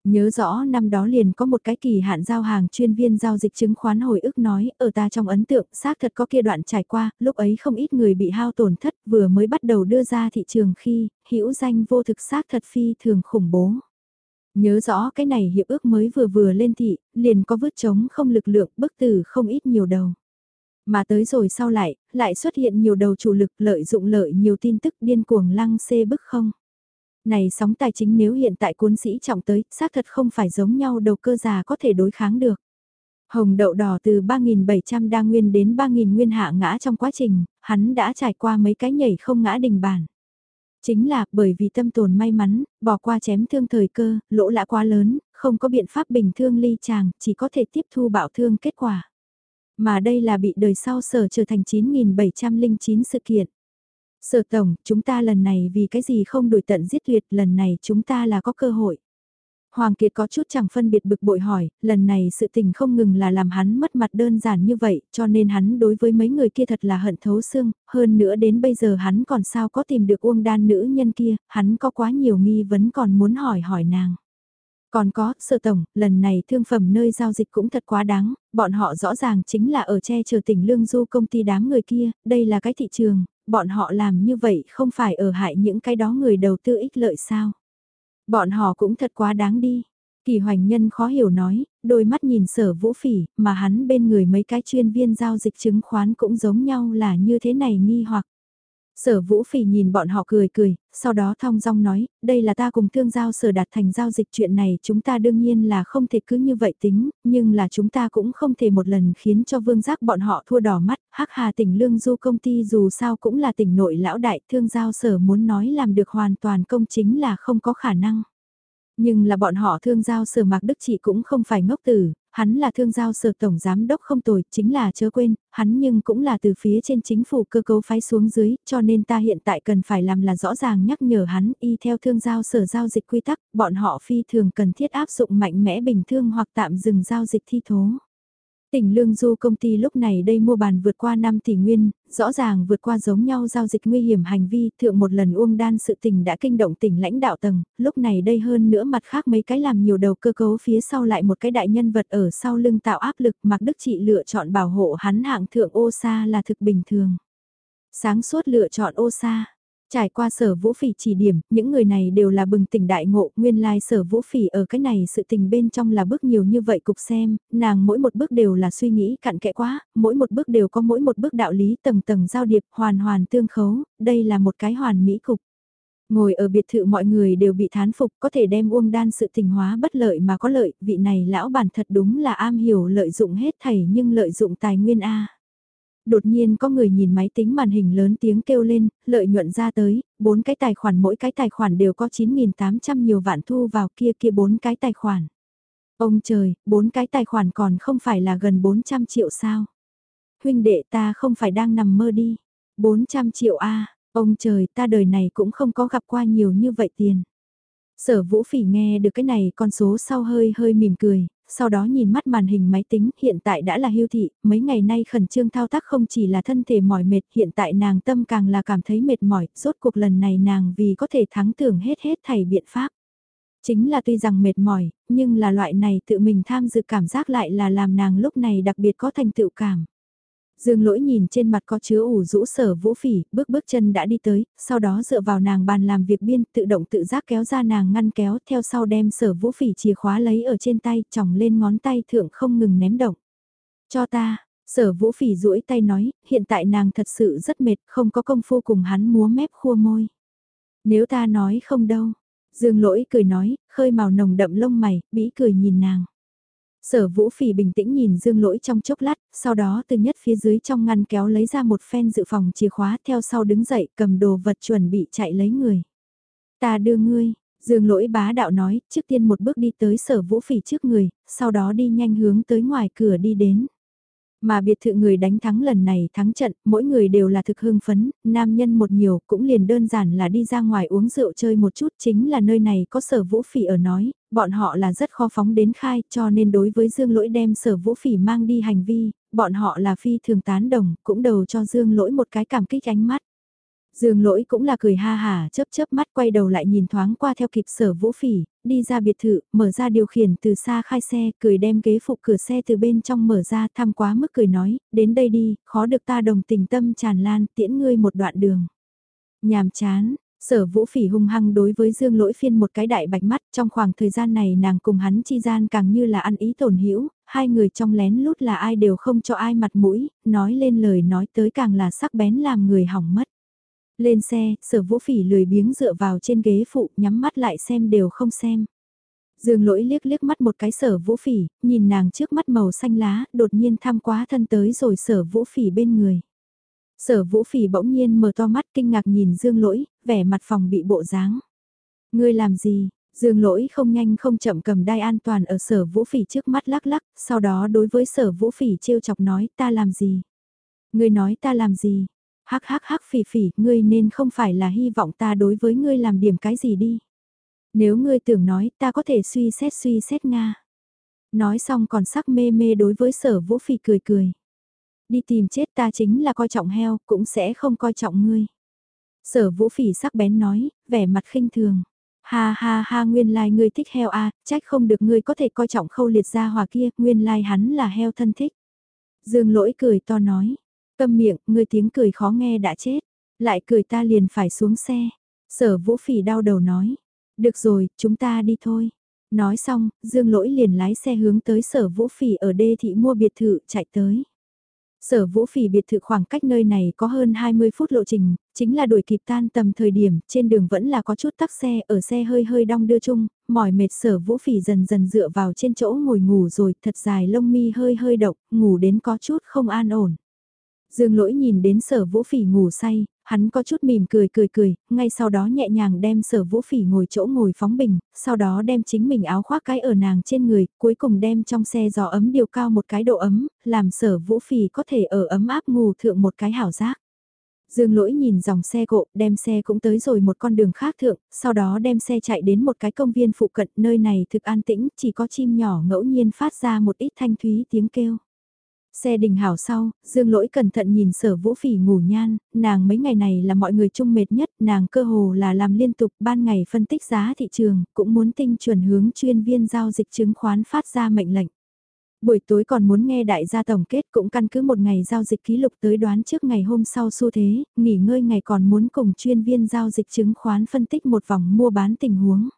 Nhớ rõ năm đó liền có một cái kỳ hạn giao hàng chuyên viên giao dịch chứng khoán hồi ức nói, ở ta trong ấn tượng, xác thật có kia đoạn trải qua, lúc ấy không ít người bị hao tổn thất vừa mới bắt đầu đưa ra thị trường khi, hữu danh vô thực xác thật phi thường khủng bố. Nhớ rõ cái này hiệp ước mới vừa vừa lên thị, liền có vứt chống không lực lượng bức tử không ít nhiều đầu. Mà tới rồi sau lại, lại xuất hiện nhiều đầu chủ lực lợi dụng lợi nhiều tin tức điên cuồng lăng xê bức không. Này sóng tài chính nếu hiện tại cuốn sĩ trọng tới, xác thật không phải giống nhau đầu cơ già có thể đối kháng được. Hồng đậu đỏ từ 3.700 đa nguyên đến 3.000 nguyên hạ ngã trong quá trình, hắn đã trải qua mấy cái nhảy không ngã đình bản. Chính là bởi vì tâm tồn may mắn, bỏ qua chém thương thời cơ, lỗ lã quá lớn, không có biện pháp bình thương ly chàng, chỉ có thể tiếp thu bạo thương kết quả. Mà đây là bị đời sau sở trở thành 9.709 sự kiện. Sở tổng, chúng ta lần này vì cái gì không đổi tận giết tuyệt, lần này chúng ta là có cơ hội. Hoàng Kiệt có chút chẳng phân biệt bực bội hỏi, lần này sự tình không ngừng là làm hắn mất mặt đơn giản như vậy, cho nên hắn đối với mấy người kia thật là hận thấu xương, hơn nữa đến bây giờ hắn còn sao có tìm được uông đan nữ nhân kia, hắn có quá nhiều nghi vấn còn muốn hỏi hỏi nàng. Còn có, sơ tổng, lần này thương phẩm nơi giao dịch cũng thật quá đáng, bọn họ rõ ràng chính là ở che chở tỉnh lương du công ty đám người kia, đây là cái thị trường, bọn họ làm như vậy không phải ở hại những cái đó người đầu tư ích lợi sao. Bọn họ cũng thật quá đáng đi. Kỳ hoành nhân khó hiểu nói, đôi mắt nhìn sở vũ phỉ, mà hắn bên người mấy cái chuyên viên giao dịch chứng khoán cũng giống nhau là như thế này nghi hoặc. Sở Vũ Phỉ nhìn bọn họ cười cười, sau đó thong dong nói, đây là ta cùng thương giao sở đạt thành giao dịch chuyện này chúng ta đương nhiên là không thể cứ như vậy tính, nhưng là chúng ta cũng không thể một lần khiến cho vương giác bọn họ thua đỏ mắt, hắc hà tỉnh lương du công ty dù sao cũng là tỉnh nội lão đại thương giao sở muốn nói làm được hoàn toàn công chính là không có khả năng. Nhưng là bọn họ thương giao sở mạc đức chỉ cũng không phải ngốc tử, hắn là thương giao sở tổng giám đốc không tồi, chính là chớ quên, hắn nhưng cũng là từ phía trên chính phủ cơ cấu phái xuống dưới, cho nên ta hiện tại cần phải làm là rõ ràng nhắc nhở hắn y theo thương giao sở giao dịch quy tắc, bọn họ phi thường cần thiết áp dụng mạnh mẽ bình thương hoặc tạm dừng giao dịch thi thố. Tỉnh Lương Du công ty lúc này đây mua bàn vượt qua 5 tỷ nguyên, rõ ràng vượt qua giống nhau giao dịch nguy hiểm hành vi, thượng một lần uông đan sự tình đã kinh động tỉnh lãnh đạo tầng, lúc này đây hơn nữa mặt khác mấy cái làm nhiều đầu cơ cấu phía sau lại một cái đại nhân vật ở sau lưng tạo áp lực mặc Đức Trị lựa chọn bảo hộ hắn hạng thượng ô sa là thực bình thường. Sáng suốt lựa chọn ô sa, Trải qua sở vũ phỉ chỉ điểm, những người này đều là bừng tỉnh đại ngộ, nguyên lai sở vũ phỉ ở cái này sự tình bên trong là bước nhiều như vậy cục xem, nàng mỗi một bước đều là suy nghĩ cặn kẽ quá, mỗi một bước đều có mỗi một bước đạo lý tầng tầng giao điệp, hoàn hoàn tương khấu, đây là một cái hoàn mỹ cục. Ngồi ở biệt thự mọi người đều bị thán phục có thể đem uông đan sự tình hóa bất lợi mà có lợi, vị này lão bản thật đúng là am hiểu lợi dụng hết thầy nhưng lợi dụng tài nguyên A đột nhiên có người nhìn máy tính màn hình lớn tiếng kêu lên, lợi nhuận ra tới, bốn cái tài khoản mỗi cái tài khoản đều có 9.800 nhiều vạn thu vào kia kia bốn cái tài khoản. Ông trời, bốn cái tài khoản còn không phải là gần 400 triệu sao? Huynh đệ ta không phải đang nằm mơ đi. 400 triệu a ông trời ta đời này cũng không có gặp qua nhiều như vậy tiền. Sở vũ phỉ nghe được cái này con số sau hơi hơi mỉm cười, sau đó nhìn mắt màn hình máy tính hiện tại đã là hưu thị, mấy ngày nay khẩn trương thao tác không chỉ là thân thể mỏi mệt hiện tại nàng tâm càng là cảm thấy mệt mỏi, rốt cuộc lần này nàng vì có thể thắng tưởng hết hết thảy biện pháp. Chính là tuy rằng mệt mỏi, nhưng là loại này tự mình tham dự cảm giác lại là làm nàng lúc này đặc biệt có thành tựu cảm. Dương lỗi nhìn trên mặt có chứa ủ rũ sở vũ phỉ, bước bước chân đã đi tới, sau đó dựa vào nàng bàn làm việc biên tự động tự giác kéo ra nàng ngăn kéo theo sau đem sở vũ phỉ chìa khóa lấy ở trên tay chỏng lên ngón tay thượng không ngừng ném động. Cho ta, sở vũ phỉ duỗi tay nói, hiện tại nàng thật sự rất mệt không có công phu cùng hắn múa mép khua môi. Nếu ta nói không đâu, Dương lỗi cười nói, khơi màu nồng đậm lông mày, bĩ cười nhìn nàng. Sở vũ phỉ bình tĩnh nhìn dương lỗi trong chốc lát, sau đó từ nhất phía dưới trong ngăn kéo lấy ra một phen dự phòng chìa khóa theo sau đứng dậy cầm đồ vật chuẩn bị chạy lấy người. Ta đưa ngươi, dương lỗi bá đạo nói, trước tiên một bước đi tới sở vũ phỉ trước người, sau đó đi nhanh hướng tới ngoài cửa đi đến. Mà biệt thự người đánh thắng lần này thắng trận, mỗi người đều là thực hưng phấn, nam nhân một nhiều cũng liền đơn giản là đi ra ngoài uống rượu chơi một chút chính là nơi này có sở vũ phỉ ở nói, bọn họ là rất khó phóng đến khai cho nên đối với Dương Lỗi đem sở vũ phỉ mang đi hành vi, bọn họ là phi thường tán đồng, cũng đầu cho Dương Lỗi một cái cảm kích ánh mắt. Dương lỗi cũng là cười ha hà chớp chớp mắt quay đầu lại nhìn thoáng qua theo kịp sở vũ phỉ, đi ra biệt thự, mở ra điều khiển từ xa khai xe, cười đem ghế phụ cửa xe từ bên trong mở ra thăm quá mức cười nói, đến đây đi, khó được ta đồng tình tâm tràn lan tiễn ngươi một đoạn đường. Nhàm chán, Sở vũ phỉ hung hăng đối với dương lỗi phiên một cái đại bạch mắt trong khoảng thời gian này nàng cùng hắn chi gian càng như là ăn ý tổn hữu hai người trong lén lút là ai đều không cho ai mặt mũi, nói lên lời nói tới càng là sắc bén làm người hỏng mất. Lên xe, sở vũ phỉ lười biếng dựa vào trên ghế phụ nhắm mắt lại xem đều không xem. Dương lỗi liếc liếc mắt một cái sở vũ phỉ, nhìn nàng trước mắt màu xanh lá, đột nhiên tham quá thân tới rồi sở vũ phỉ bên người. Sở vũ phỉ bỗng nhiên mở to mắt kinh ngạc nhìn dương lỗi, vẻ mặt phòng bị bộ dáng. Ngươi làm gì? Dương lỗi không nhanh không chậm cầm đai an toàn ở sở vũ phỉ trước mắt lắc lắc, sau đó đối với sở vũ phỉ trêu chọc nói ta làm gì? Ngươi nói ta làm gì? Hắc hắc hắc phỉ phỉ, ngươi nên không phải là hy vọng ta đối với ngươi làm điểm cái gì đi. Nếu ngươi tưởng nói ta có thể suy xét suy xét Nga. Nói xong còn sắc mê mê đối với sở vũ phỉ cười cười. Đi tìm chết ta chính là coi trọng heo, cũng sẽ không coi trọng ngươi. Sở vũ phỉ sắc bén nói, vẻ mặt khinh thường. Ha ha ha nguyên lai like ngươi thích heo a à, trách không được ngươi có thể coi trọng khâu liệt ra hòa kia, nguyên lai like hắn là heo thân thích. Dương lỗi cười to nói, Câm miệng, ngươi tiếng cười khó nghe đã chết. Lại cười ta liền phải xuống xe. Sở vũ phỉ đau đầu nói. Được rồi, chúng ta đi thôi. Nói xong, Dương Lỗi liền lái xe hướng tới sở vũ phỉ ở đê thị mua biệt thự chạy tới. Sở vũ phỉ biệt thự khoảng cách nơi này có hơn 20 phút lộ trình, chính là đuổi kịp tan tầm thời điểm, trên đường vẫn là có chút tắc xe, ở xe hơi hơi đong đưa chung, mỏi mệt sở vũ phỉ dần dần dựa vào trên chỗ ngồi ngủ rồi, thật dài lông mi hơi hơi độc, ngủ đến có chút không an ổn. Dương lỗi nhìn đến sở vũ phỉ ngủ say, hắn có chút mỉm cười cười cười, ngay sau đó nhẹ nhàng đem sở vũ phỉ ngồi chỗ ngồi phóng bình, sau đó đem chính mình áo khoác cái ở nàng trên người, cuối cùng đem trong xe gió ấm điều cao một cái độ ấm, làm sở vũ phỉ có thể ở ấm áp ngủ thượng một cái hảo giác. Dương lỗi nhìn dòng xe cộ, đem xe cũng tới rồi một con đường khác thượng, sau đó đem xe chạy đến một cái công viên phụ cận, nơi này thực an tĩnh, chỉ có chim nhỏ ngẫu nhiên phát ra một ít thanh thúy tiếng kêu. Xe đình hảo sau, Dương Lỗi cẩn thận nhìn sở vũ phỉ ngủ nhan, nàng mấy ngày này là mọi người chung mệt nhất, nàng cơ hồ là làm liên tục ban ngày phân tích giá thị trường, cũng muốn tinh chuẩn hướng chuyên viên giao dịch chứng khoán phát ra mệnh lệnh. Buổi tối còn muốn nghe đại gia tổng kết cũng căn cứ một ngày giao dịch ký lục tới đoán trước ngày hôm sau xu thế, nghỉ ngơi ngày còn muốn cùng chuyên viên giao dịch chứng khoán phân tích một vòng mua bán tình huống.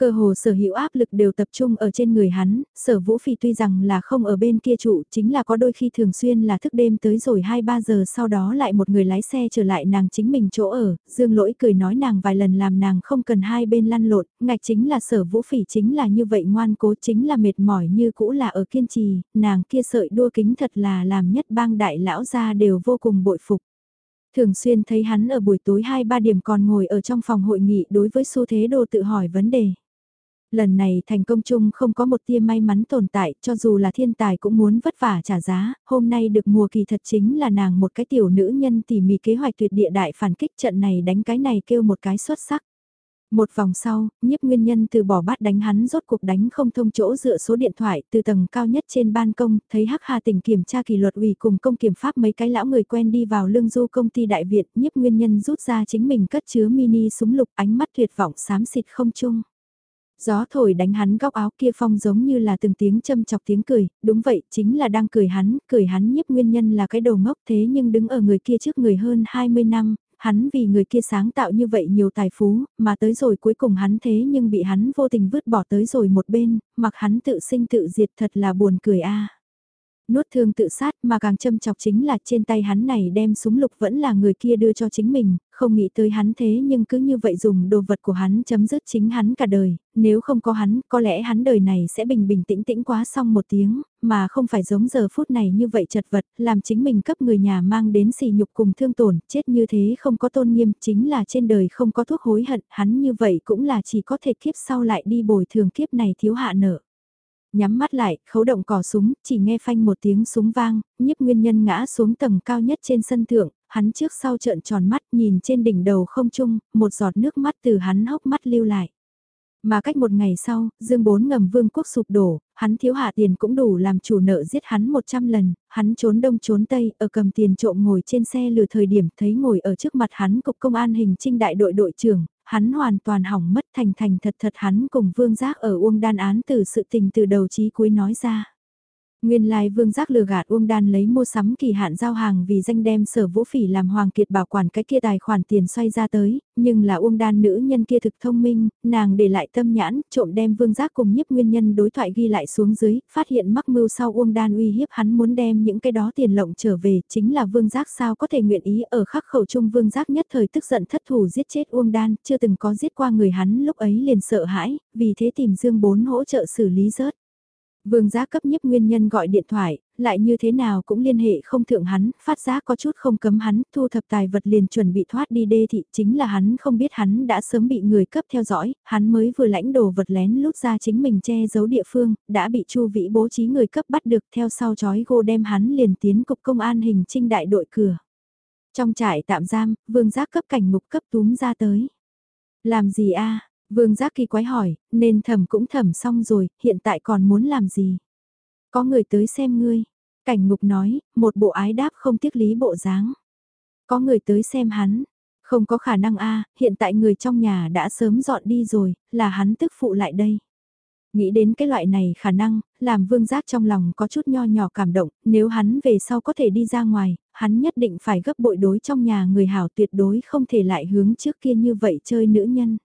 Cơ hồ sở hữu áp lực đều tập trung ở trên người hắn, sở vũ phi tuy rằng là không ở bên kia trụ, chính là có đôi khi thường xuyên là thức đêm tới rồi 2-3 giờ sau đó lại một người lái xe trở lại nàng chính mình chỗ ở, dương lỗi cười nói nàng vài lần làm nàng không cần hai bên lăn lộn, ngạch chính là sở vũ phỉ chính là như vậy ngoan cố chính là mệt mỏi như cũ là ở kiên trì, nàng kia sợi đua kính thật là làm nhất bang đại lão gia đều vô cùng bội phục thường xuyên thấy hắn ở buổi tối 2-3 điểm còn ngồi ở trong phòng hội nghị đối với xu thế đồ tự hỏi vấn đề. Lần này thành công chung không có một tia may mắn tồn tại, cho dù là thiên tài cũng muốn vất vả trả giá, hôm nay được mùa kỳ thật chính là nàng một cái tiểu nữ nhân tỉ mỉ kế hoạch tuyệt địa đại phản kích trận này đánh cái này kêu một cái xuất sắc. Một vòng sau, nhiếp nguyên nhân từ bỏ bát đánh hắn rốt cuộc đánh không thông chỗ dựa số điện thoại từ tầng cao nhất trên ban công, thấy Hắc Hà tỉnh kiểm tra kỷ luật ủy cùng công kiểm pháp mấy cái lão người quen đi vào lương du công ty đại viện, nhiếp nguyên nhân rút ra chính mình cất chứa mini súng lục ánh mắt tuyệt vọng xám xịt không chung. Gió thổi đánh hắn góc áo kia phong giống như là từng tiếng châm chọc tiếng cười, đúng vậy, chính là đang cười hắn, cười hắn nhiếp nguyên nhân là cái đầu ngốc thế nhưng đứng ở người kia trước người hơn 20 năm, hắn vì người kia sáng tạo như vậy nhiều tài phú, mà tới rồi cuối cùng hắn thế nhưng bị hắn vô tình vứt bỏ tới rồi một bên, mặc hắn tự sinh tự diệt thật là buồn cười a nuốt thương tự sát mà càng châm chọc chính là trên tay hắn này đem súng lục vẫn là người kia đưa cho chính mình, không nghĩ tới hắn thế nhưng cứ như vậy dùng đồ vật của hắn chấm dứt chính hắn cả đời, nếu không có hắn, có lẽ hắn đời này sẽ bình bình tĩnh tĩnh quá xong một tiếng, mà không phải giống giờ phút này như vậy chật vật, làm chính mình cấp người nhà mang đến sỉ nhục cùng thương tổn, chết như thế không có tôn nghiêm, chính là trên đời không có thuốc hối hận, hắn như vậy cũng là chỉ có thể kiếp sau lại đi bồi thường kiếp này thiếu hạ nợ nhắm mắt lại, khấu động cò súng, chỉ nghe phanh một tiếng súng vang, nhiếp nguyên nhân ngã xuống tầng cao nhất trên sân thượng, hắn trước sau trợn tròn mắt nhìn trên đỉnh đầu không trung, một giọt nước mắt từ hắn hốc mắt lưu lại. Mà cách một ngày sau, dương bốn ngầm vương quốc sụp đổ, hắn thiếu hạ tiền cũng đủ làm chủ nợ giết hắn 100 lần, hắn trốn đông trốn tây, ở cầm tiền trộm ngồi trên xe lừa thời điểm thấy ngồi ở trước mặt hắn cục công an hình trinh đại đội đội trưởng, hắn hoàn toàn hỏng mất thành thành thật thật hắn cùng vương giác ở uông đan án từ sự tình từ đầu chí cuối nói ra. Nguyên lai vương giác lừa gạt Uông Đan lấy mua sắm kỳ hạn giao hàng vì danh đem sở vũ phỉ làm Hoàng Kiệt bảo quản cái kia tài khoản tiền xoay ra tới, nhưng là Uông Đan nữ nhân kia thực thông minh, nàng để lại tâm nhãn, trộm đem vương giác cùng nhiếp nguyên nhân đối thoại ghi lại xuống dưới, phát hiện mắc mưu sau Uông Đan uy hiếp hắn muốn đem những cái đó tiền lộng trở về, chính là vương giác sao có thể nguyện ý ở khắc khẩu trung vương giác nhất thời tức giận thất thủ giết chết Uông Đan, chưa từng có giết qua người hắn lúc ấy liền sợ hãi, vì thế tìm Dương Bốn hỗ trợ xử lý rớt. Vương giá cấp nhiếp nguyên nhân gọi điện thoại, lại như thế nào cũng liên hệ không thượng hắn, phát giác có chút không cấm hắn, thu thập tài vật liền chuẩn bị thoát đi đê thị, chính là hắn không biết hắn đã sớm bị người cấp theo dõi, hắn mới vừa lãnh đồ vật lén lút ra chính mình che giấu địa phương, đã bị Chu Vĩ bố trí người cấp bắt được theo sau chói gô đem hắn liền tiến cục công an hình trinh đại đội cửa. Trong trại tạm giam, vương giác cấp cảnh ngục cấp túm ra tới. Làm gì a Vương Giác kỳ quái hỏi, nên thẩm cũng thẩm xong rồi, hiện tại còn muốn làm gì? Có người tới xem ngươi. Cảnh ngục nói, một bộ ái đáp không tiếc lý bộ dáng. Có người tới xem hắn. Không có khả năng a hiện tại người trong nhà đã sớm dọn đi rồi, là hắn tức phụ lại đây. Nghĩ đến cái loại này khả năng, làm vương giác trong lòng có chút nho nhỏ cảm động, nếu hắn về sau có thể đi ra ngoài, hắn nhất định phải gấp bội đối trong nhà người hảo tuyệt đối không thể lại hướng trước kia như vậy chơi nữ nhân.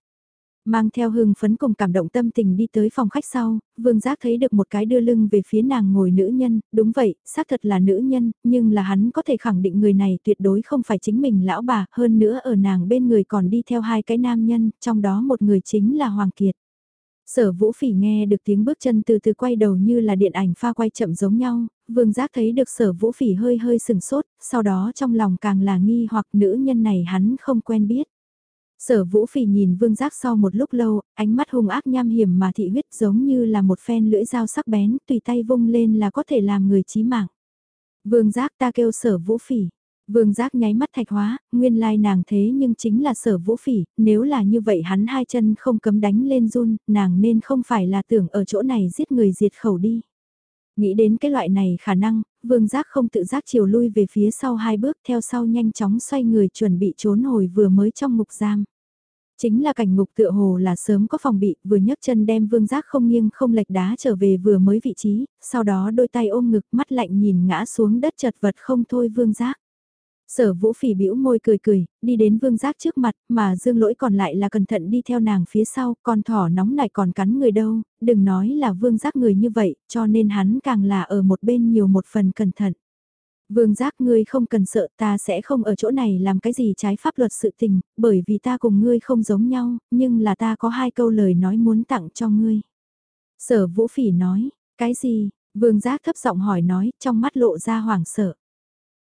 Mang theo hưng phấn cùng cảm động tâm tình đi tới phòng khách sau, vương giác thấy được một cái đưa lưng về phía nàng ngồi nữ nhân, đúng vậy, xác thật là nữ nhân, nhưng là hắn có thể khẳng định người này tuyệt đối không phải chính mình lão bà, hơn nữa ở nàng bên người còn đi theo hai cái nam nhân, trong đó một người chính là Hoàng Kiệt. Sở Vũ Phỉ nghe được tiếng bước chân từ từ quay đầu như là điện ảnh pha quay chậm giống nhau, Vương Giác thấy được Sở Vũ Phỉ hơi hơi sừng sốt, sau đó trong lòng càng là nghi hoặc nữ nhân này hắn không quen biết. Sở vũ phỉ nhìn vương giác sau một lúc lâu, ánh mắt hung ác nham hiểm mà thị huyết giống như là một phen lưỡi dao sắc bén, tùy tay vung lên là có thể làm người chí mạng. Vương giác ta kêu sở vũ phỉ. Vương giác nháy mắt thạch hóa, nguyên lai nàng thế nhưng chính là sở vũ phỉ, nếu là như vậy hắn hai chân không cấm đánh lên run, nàng nên không phải là tưởng ở chỗ này giết người diệt khẩu đi. Nghĩ đến cái loại này khả năng, vương giác không tự giác chiều lui về phía sau hai bước theo sau nhanh chóng xoay người chuẩn bị trốn hồi vừa mới trong ngục giam. Chính là cảnh ngục tựa hồ là sớm có phòng bị, vừa nhấc chân đem vương giác không nghiêng không lệch đá trở về vừa mới vị trí, sau đó đôi tay ôm ngực mắt lạnh nhìn ngã xuống đất chật vật không thôi vương giác. Sở vũ phỉ bĩu môi cười cười, đi đến vương giác trước mặt, mà dương lỗi còn lại là cẩn thận đi theo nàng phía sau, con thỏ nóng này còn cắn người đâu, đừng nói là vương giác người như vậy, cho nên hắn càng là ở một bên nhiều một phần cẩn thận. Vương giác ngươi không cần sợ ta sẽ không ở chỗ này làm cái gì trái pháp luật sự tình, bởi vì ta cùng ngươi không giống nhau, nhưng là ta có hai câu lời nói muốn tặng cho ngươi. Sở vũ phỉ nói, cái gì? Vương giác thấp giọng hỏi nói, trong mắt lộ ra hoảng sợ.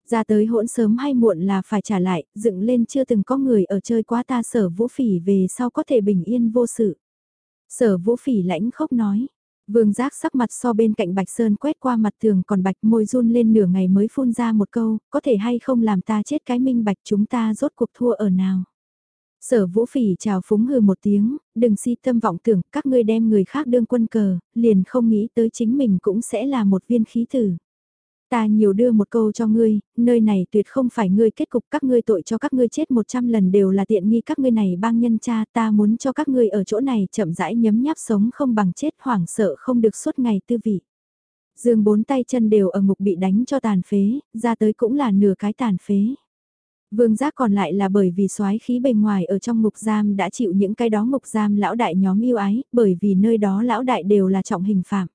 Ra tới hỗn sớm hay muộn là phải trả lại, dựng lên chưa từng có người ở chơi quá ta sở vũ phỉ về sau có thể bình yên vô sự. Sở vũ phỉ lãnh khốc nói. Vương giác sắc mặt so bên cạnh Bạch Sơn quét qua mặt tường còn Bạch môi run lên nửa ngày mới phun ra một câu, có thể hay không làm ta chết cái minh Bạch chúng ta rốt cuộc thua ở nào. Sở vũ phỉ chào phúng hừ một tiếng, đừng si tâm vọng tưởng các ngươi đem người khác đương quân cờ, liền không nghĩ tới chính mình cũng sẽ là một viên khí tử. Ta nhiều đưa một câu cho ngươi, nơi này tuyệt không phải ngươi kết cục các ngươi tội cho các ngươi chết một trăm lần đều là tiện nghi các ngươi này bang nhân cha ta muốn cho các ngươi ở chỗ này chậm rãi nhấm nháp sống không bằng chết hoảng sợ không được suốt ngày tư vị. Dương bốn tay chân đều ở ngục bị đánh cho tàn phế, ra tới cũng là nửa cái tàn phế. Vương giác còn lại là bởi vì soái khí bề ngoài ở trong ngục giam đã chịu những cái đó ngục giam lão đại nhóm yêu ái, bởi vì nơi đó lão đại đều là trọng hình phạm.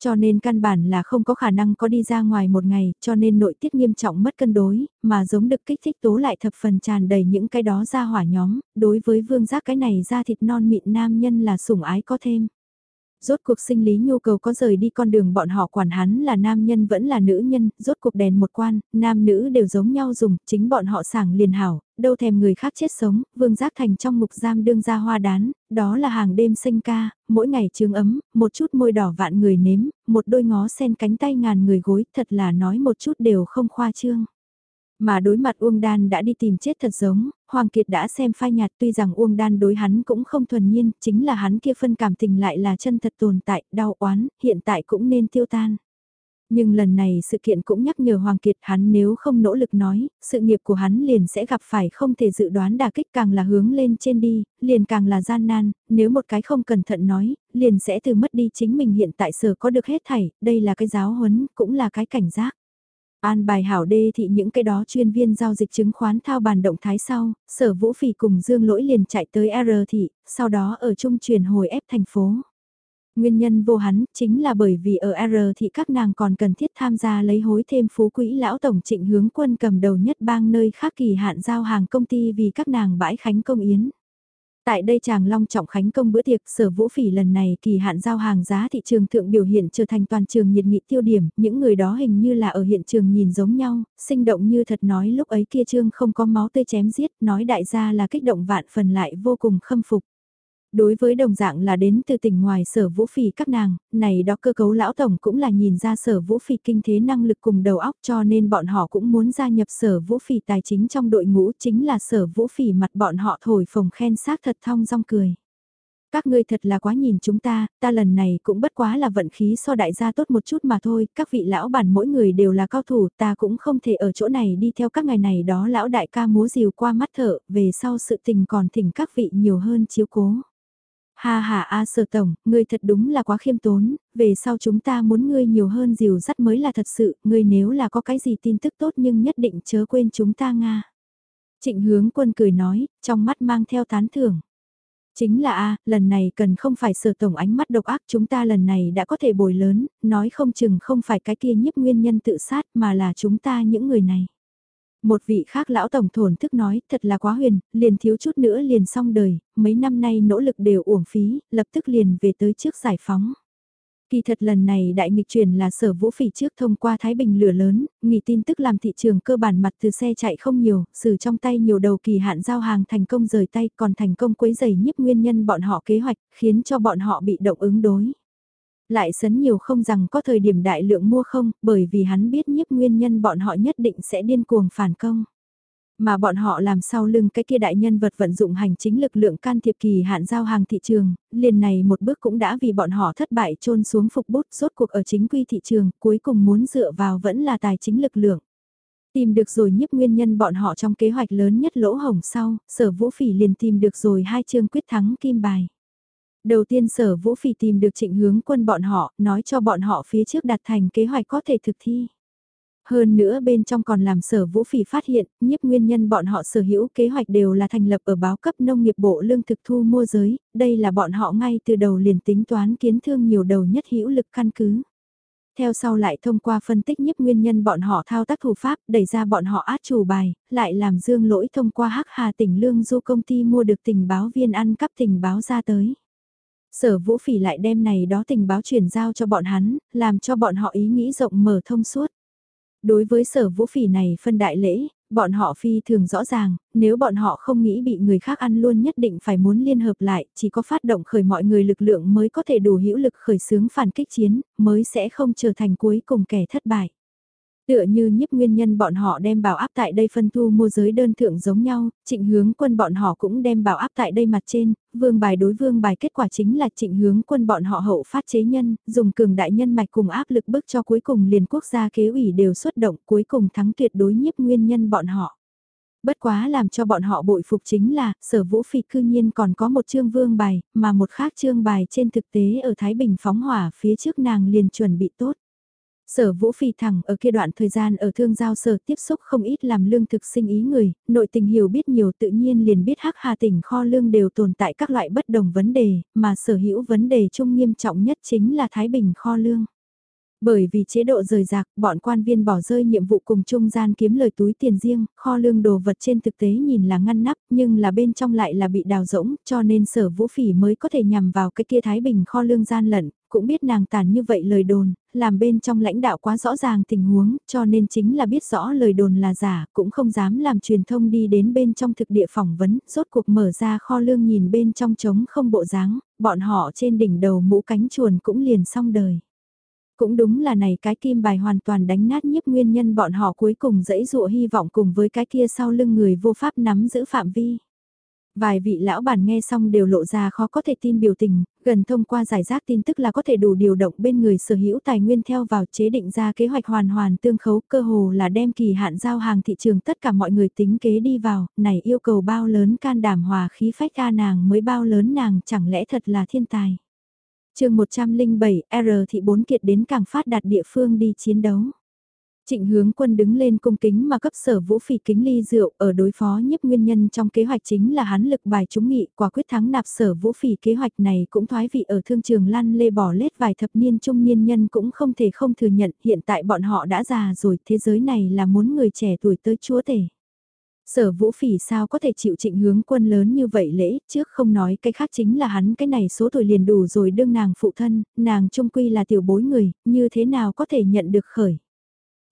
Cho nên căn bản là không có khả năng có đi ra ngoài một ngày, cho nên nội tiết nghiêm trọng mất cân đối, mà giống được kích thích tố lại thập phần tràn đầy những cái đó ra hỏa nhóm, đối với vương giác cái này ra thịt non mịn nam nhân là sủng ái có thêm. Rốt cuộc sinh lý nhu cầu có rời đi con đường bọn họ quản hắn là nam nhân vẫn là nữ nhân, rốt cuộc đèn một quan, nam nữ đều giống nhau dùng, chính bọn họ sảng liền hảo, đâu thèm người khác chết sống, vương giác thành trong ngục giam đương ra hoa đán, đó là hàng đêm sinh ca, mỗi ngày trường ấm, một chút môi đỏ vạn người nếm, một đôi ngó sen cánh tay ngàn người gối, thật là nói một chút đều không khoa trương. Mà đối mặt Uông Đan đã đi tìm chết thật giống, Hoàng Kiệt đã xem phai nhạt tuy rằng Uông Đan đối hắn cũng không thuần nhiên, chính là hắn kia phân cảm tình lại là chân thật tồn tại, đau oán, hiện tại cũng nên tiêu tan. Nhưng lần này sự kiện cũng nhắc nhở Hoàng Kiệt hắn nếu không nỗ lực nói, sự nghiệp của hắn liền sẽ gặp phải không thể dự đoán đả kích càng là hướng lên trên đi, liền càng là gian nan, nếu một cái không cẩn thận nói, liền sẽ từ mất đi chính mình hiện tại sở có được hết thảy, đây là cái giáo huấn, cũng là cái cảnh giác. An bài hảo đê thị những cái đó chuyên viên giao dịch chứng khoán thao bàn động thái sau, sở vũ phỉ cùng Dương Lỗi liền chạy tới R thị, sau đó ở trung chuyển hồi ép thành phố. Nguyên nhân vô hắn chính là bởi vì ở R thị các nàng còn cần thiết tham gia lấy hối thêm phú quỹ lão tổng trịnh hướng quân cầm đầu nhất bang nơi khác kỳ hạn giao hàng công ty vì các nàng bãi khánh công yến. Tại đây chàng long trọng khánh công bữa tiệc sở vũ phỉ lần này kỳ hạn giao hàng giá thị trường thượng biểu hiện trở thành toàn trường nhiệt nghị tiêu điểm, những người đó hình như là ở hiện trường nhìn giống nhau, sinh động như thật nói lúc ấy kia trương không có máu tươi chém giết, nói đại gia là kích động vạn phần lại vô cùng khâm phục. Đối với đồng dạng là đến từ tỉnh ngoài sở vũ phỉ các nàng, này đó cơ cấu lão tổng cũng là nhìn ra sở vũ phỉ kinh thế năng lực cùng đầu óc cho nên bọn họ cũng muốn gia nhập sở vũ phỉ tài chính trong đội ngũ chính là sở vũ phỉ mặt bọn họ thổi phồng khen xác thật thong dong cười. Các ngươi thật là quá nhìn chúng ta, ta lần này cũng bất quá là vận khí so đại gia tốt một chút mà thôi, các vị lão bản mỗi người đều là cao thủ, ta cũng không thể ở chỗ này đi theo các ngày này đó lão đại ca múa rìu qua mắt thở, về sau sự tình còn thỉnh các vị nhiều hơn chiếu cố. Ha ha a sở tổng, ngươi thật đúng là quá khiêm tốn, về sau chúng ta muốn ngươi nhiều hơn dìu dắt mới là thật sự, ngươi nếu là có cái gì tin tức tốt nhưng nhất định chớ quên chúng ta Nga. Trịnh hướng quân cười nói, trong mắt mang theo tán thưởng. Chính là a lần này cần không phải sở tổng ánh mắt độc ác chúng ta lần này đã có thể bồi lớn, nói không chừng không phải cái kia nhiếp nguyên nhân tự sát mà là chúng ta những người này. Một vị khác lão tổng thổn thức nói, thật là quá huyền, liền thiếu chút nữa liền xong đời, mấy năm nay nỗ lực đều uổng phí, lập tức liền về tới trước giải phóng. Kỳ thật lần này đại nghịch chuyển là sở vũ phỉ trước thông qua Thái Bình lửa lớn, nghỉ tin tức làm thị trường cơ bản mặt từ xe chạy không nhiều, xử trong tay nhiều đầu kỳ hạn giao hàng thành công rời tay còn thành công quấy giày nhiếp nguyên nhân bọn họ kế hoạch, khiến cho bọn họ bị động ứng đối. Lại sấn nhiều không rằng có thời điểm đại lượng mua không, bởi vì hắn biết nhiếp nguyên nhân bọn họ nhất định sẽ điên cuồng phản công. Mà bọn họ làm sau lưng cái kia đại nhân vật vận dụng hành chính lực lượng can thiệp kỳ hạn giao hàng thị trường, liền này một bước cũng đã vì bọn họ thất bại trôn xuống phục bút rốt cuộc ở chính quy thị trường, cuối cùng muốn dựa vào vẫn là tài chính lực lượng. Tìm được rồi nhiếp nguyên nhân bọn họ trong kế hoạch lớn nhất lỗ hồng sau, sở vũ phỉ liền tìm được rồi hai chương quyết thắng kim bài. Đầu tiên sở vũ phỉ tìm được trịnh hướng quân bọn họ, nói cho bọn họ phía trước đặt thành kế hoạch có thể thực thi. Hơn nữa bên trong còn làm sở vũ phỉ phát hiện, nhiếp nguyên nhân bọn họ sở hữu kế hoạch đều là thành lập ở báo cấp nông nghiệp bộ lương thực thu mua giới, đây là bọn họ ngay từ đầu liền tính toán kiến thương nhiều đầu nhất hữu lực căn cứ. Theo sau lại thông qua phân tích nhiếp nguyên nhân bọn họ thao tác thủ pháp, đẩy ra bọn họ át chủ bài, lại làm dương lỗi thông qua hắc hà tỉnh lương du công ty mua được tình báo viên ăn cắp tình báo ra tới. Sở vũ phỉ lại đem này đó tình báo chuyển giao cho bọn hắn, làm cho bọn họ ý nghĩ rộng mở thông suốt. Đối với sở vũ phỉ này phân đại lễ, Bọn họ phi thường rõ ràng, nếu bọn họ không nghĩ bị người khác ăn luôn nhất định phải muốn liên hợp lại, chỉ có phát động khởi mọi người lực lượng mới có thể đủ hữu lực khởi xướng phản kích chiến, mới sẽ không trở thành cuối cùng kẻ thất bại. Tựa như nhiếp nguyên nhân bọn họ đem bảo áp tại đây phân thu mua giới đơn thượng giống nhau, trịnh hướng quân bọn họ cũng đem bảo áp tại đây mặt trên, vương bài đối vương bài kết quả chính là trịnh hướng quân bọn họ hậu phát chế nhân, dùng cường đại nhân mạch cùng áp lực bức cho cuối cùng liền quốc gia kế ủy đều xuất động cuối cùng thắng tuyệt đối nhiếp nguyên nhân bọn họ. Bất quá làm cho bọn họ bội phục chính là, sở vũ phi cư nhiên còn có một chương vương bài, mà một khác chương bài trên thực tế ở Thái Bình phóng hỏa phía trước nàng liền chuẩn bị tốt. Sở Vũ Phi thẳng ở kia đoạn thời gian ở thương giao sở tiếp xúc không ít làm lương thực sinh ý người, nội tình hiểu biết nhiều tự nhiên liền biết hắc hà tỉnh kho lương đều tồn tại các loại bất đồng vấn đề, mà sở hữu vấn đề chung nghiêm trọng nhất chính là Thái Bình kho lương. Bởi vì chế độ rời rạc, bọn quan viên bỏ rơi nhiệm vụ cùng trung gian kiếm lời túi tiền riêng, kho lương đồ vật trên thực tế nhìn là ngăn nắp, nhưng là bên trong lại là bị đào rỗng, cho nên sở vũ phỉ mới có thể nhằm vào cái kia Thái Bình kho lương gian lận, cũng biết nàng tàn như vậy lời đồn, làm bên trong lãnh đạo quá rõ ràng tình huống, cho nên chính là biết rõ lời đồn là giả, cũng không dám làm truyền thông đi đến bên trong thực địa phỏng vấn, rốt cuộc mở ra kho lương nhìn bên trong trống không bộ dáng, bọn họ trên đỉnh đầu mũ cánh chuồn cũng liền xong đời. Cũng đúng là này cái kim bài hoàn toàn đánh nát nhiếp nguyên nhân bọn họ cuối cùng dẫy dụa hy vọng cùng với cái kia sau lưng người vô pháp nắm giữ phạm vi. Vài vị lão bản nghe xong đều lộ ra khó có thể tin biểu tình, gần thông qua giải rác tin tức là có thể đủ điều động bên người sở hữu tài nguyên theo vào chế định ra kế hoạch hoàn hoàn tương khấu cơ hồ là đem kỳ hạn giao hàng thị trường tất cả mọi người tính kế đi vào, này yêu cầu bao lớn can đảm hòa khí phách ca nàng mới bao lớn nàng chẳng lẽ thật là thiên tài chương 107, R thị bốn kiệt đến càng phát đạt địa phương đi chiến đấu. Trịnh hướng quân đứng lên cung kính mà cấp sở vũ phỉ kính ly rượu ở đối phó nhất nguyên nhân trong kế hoạch chính là hắn lực bài chúng nghị quả quyết thắng nạp sở vũ phỉ kế hoạch này cũng thoái vị ở thương trường lăn lê bỏ lết vài thập niên trung niên nhân cũng không thể không thừa nhận hiện tại bọn họ đã già rồi thế giới này là muốn người trẻ tuổi tới chúa tể. Sở vũ phỉ sao có thể chịu trịnh hướng quân lớn như vậy lễ, trước không nói cái khác chính là hắn cái này số tuổi liền đủ rồi đương nàng phụ thân, nàng trung quy là tiểu bối người, như thế nào có thể nhận được khởi.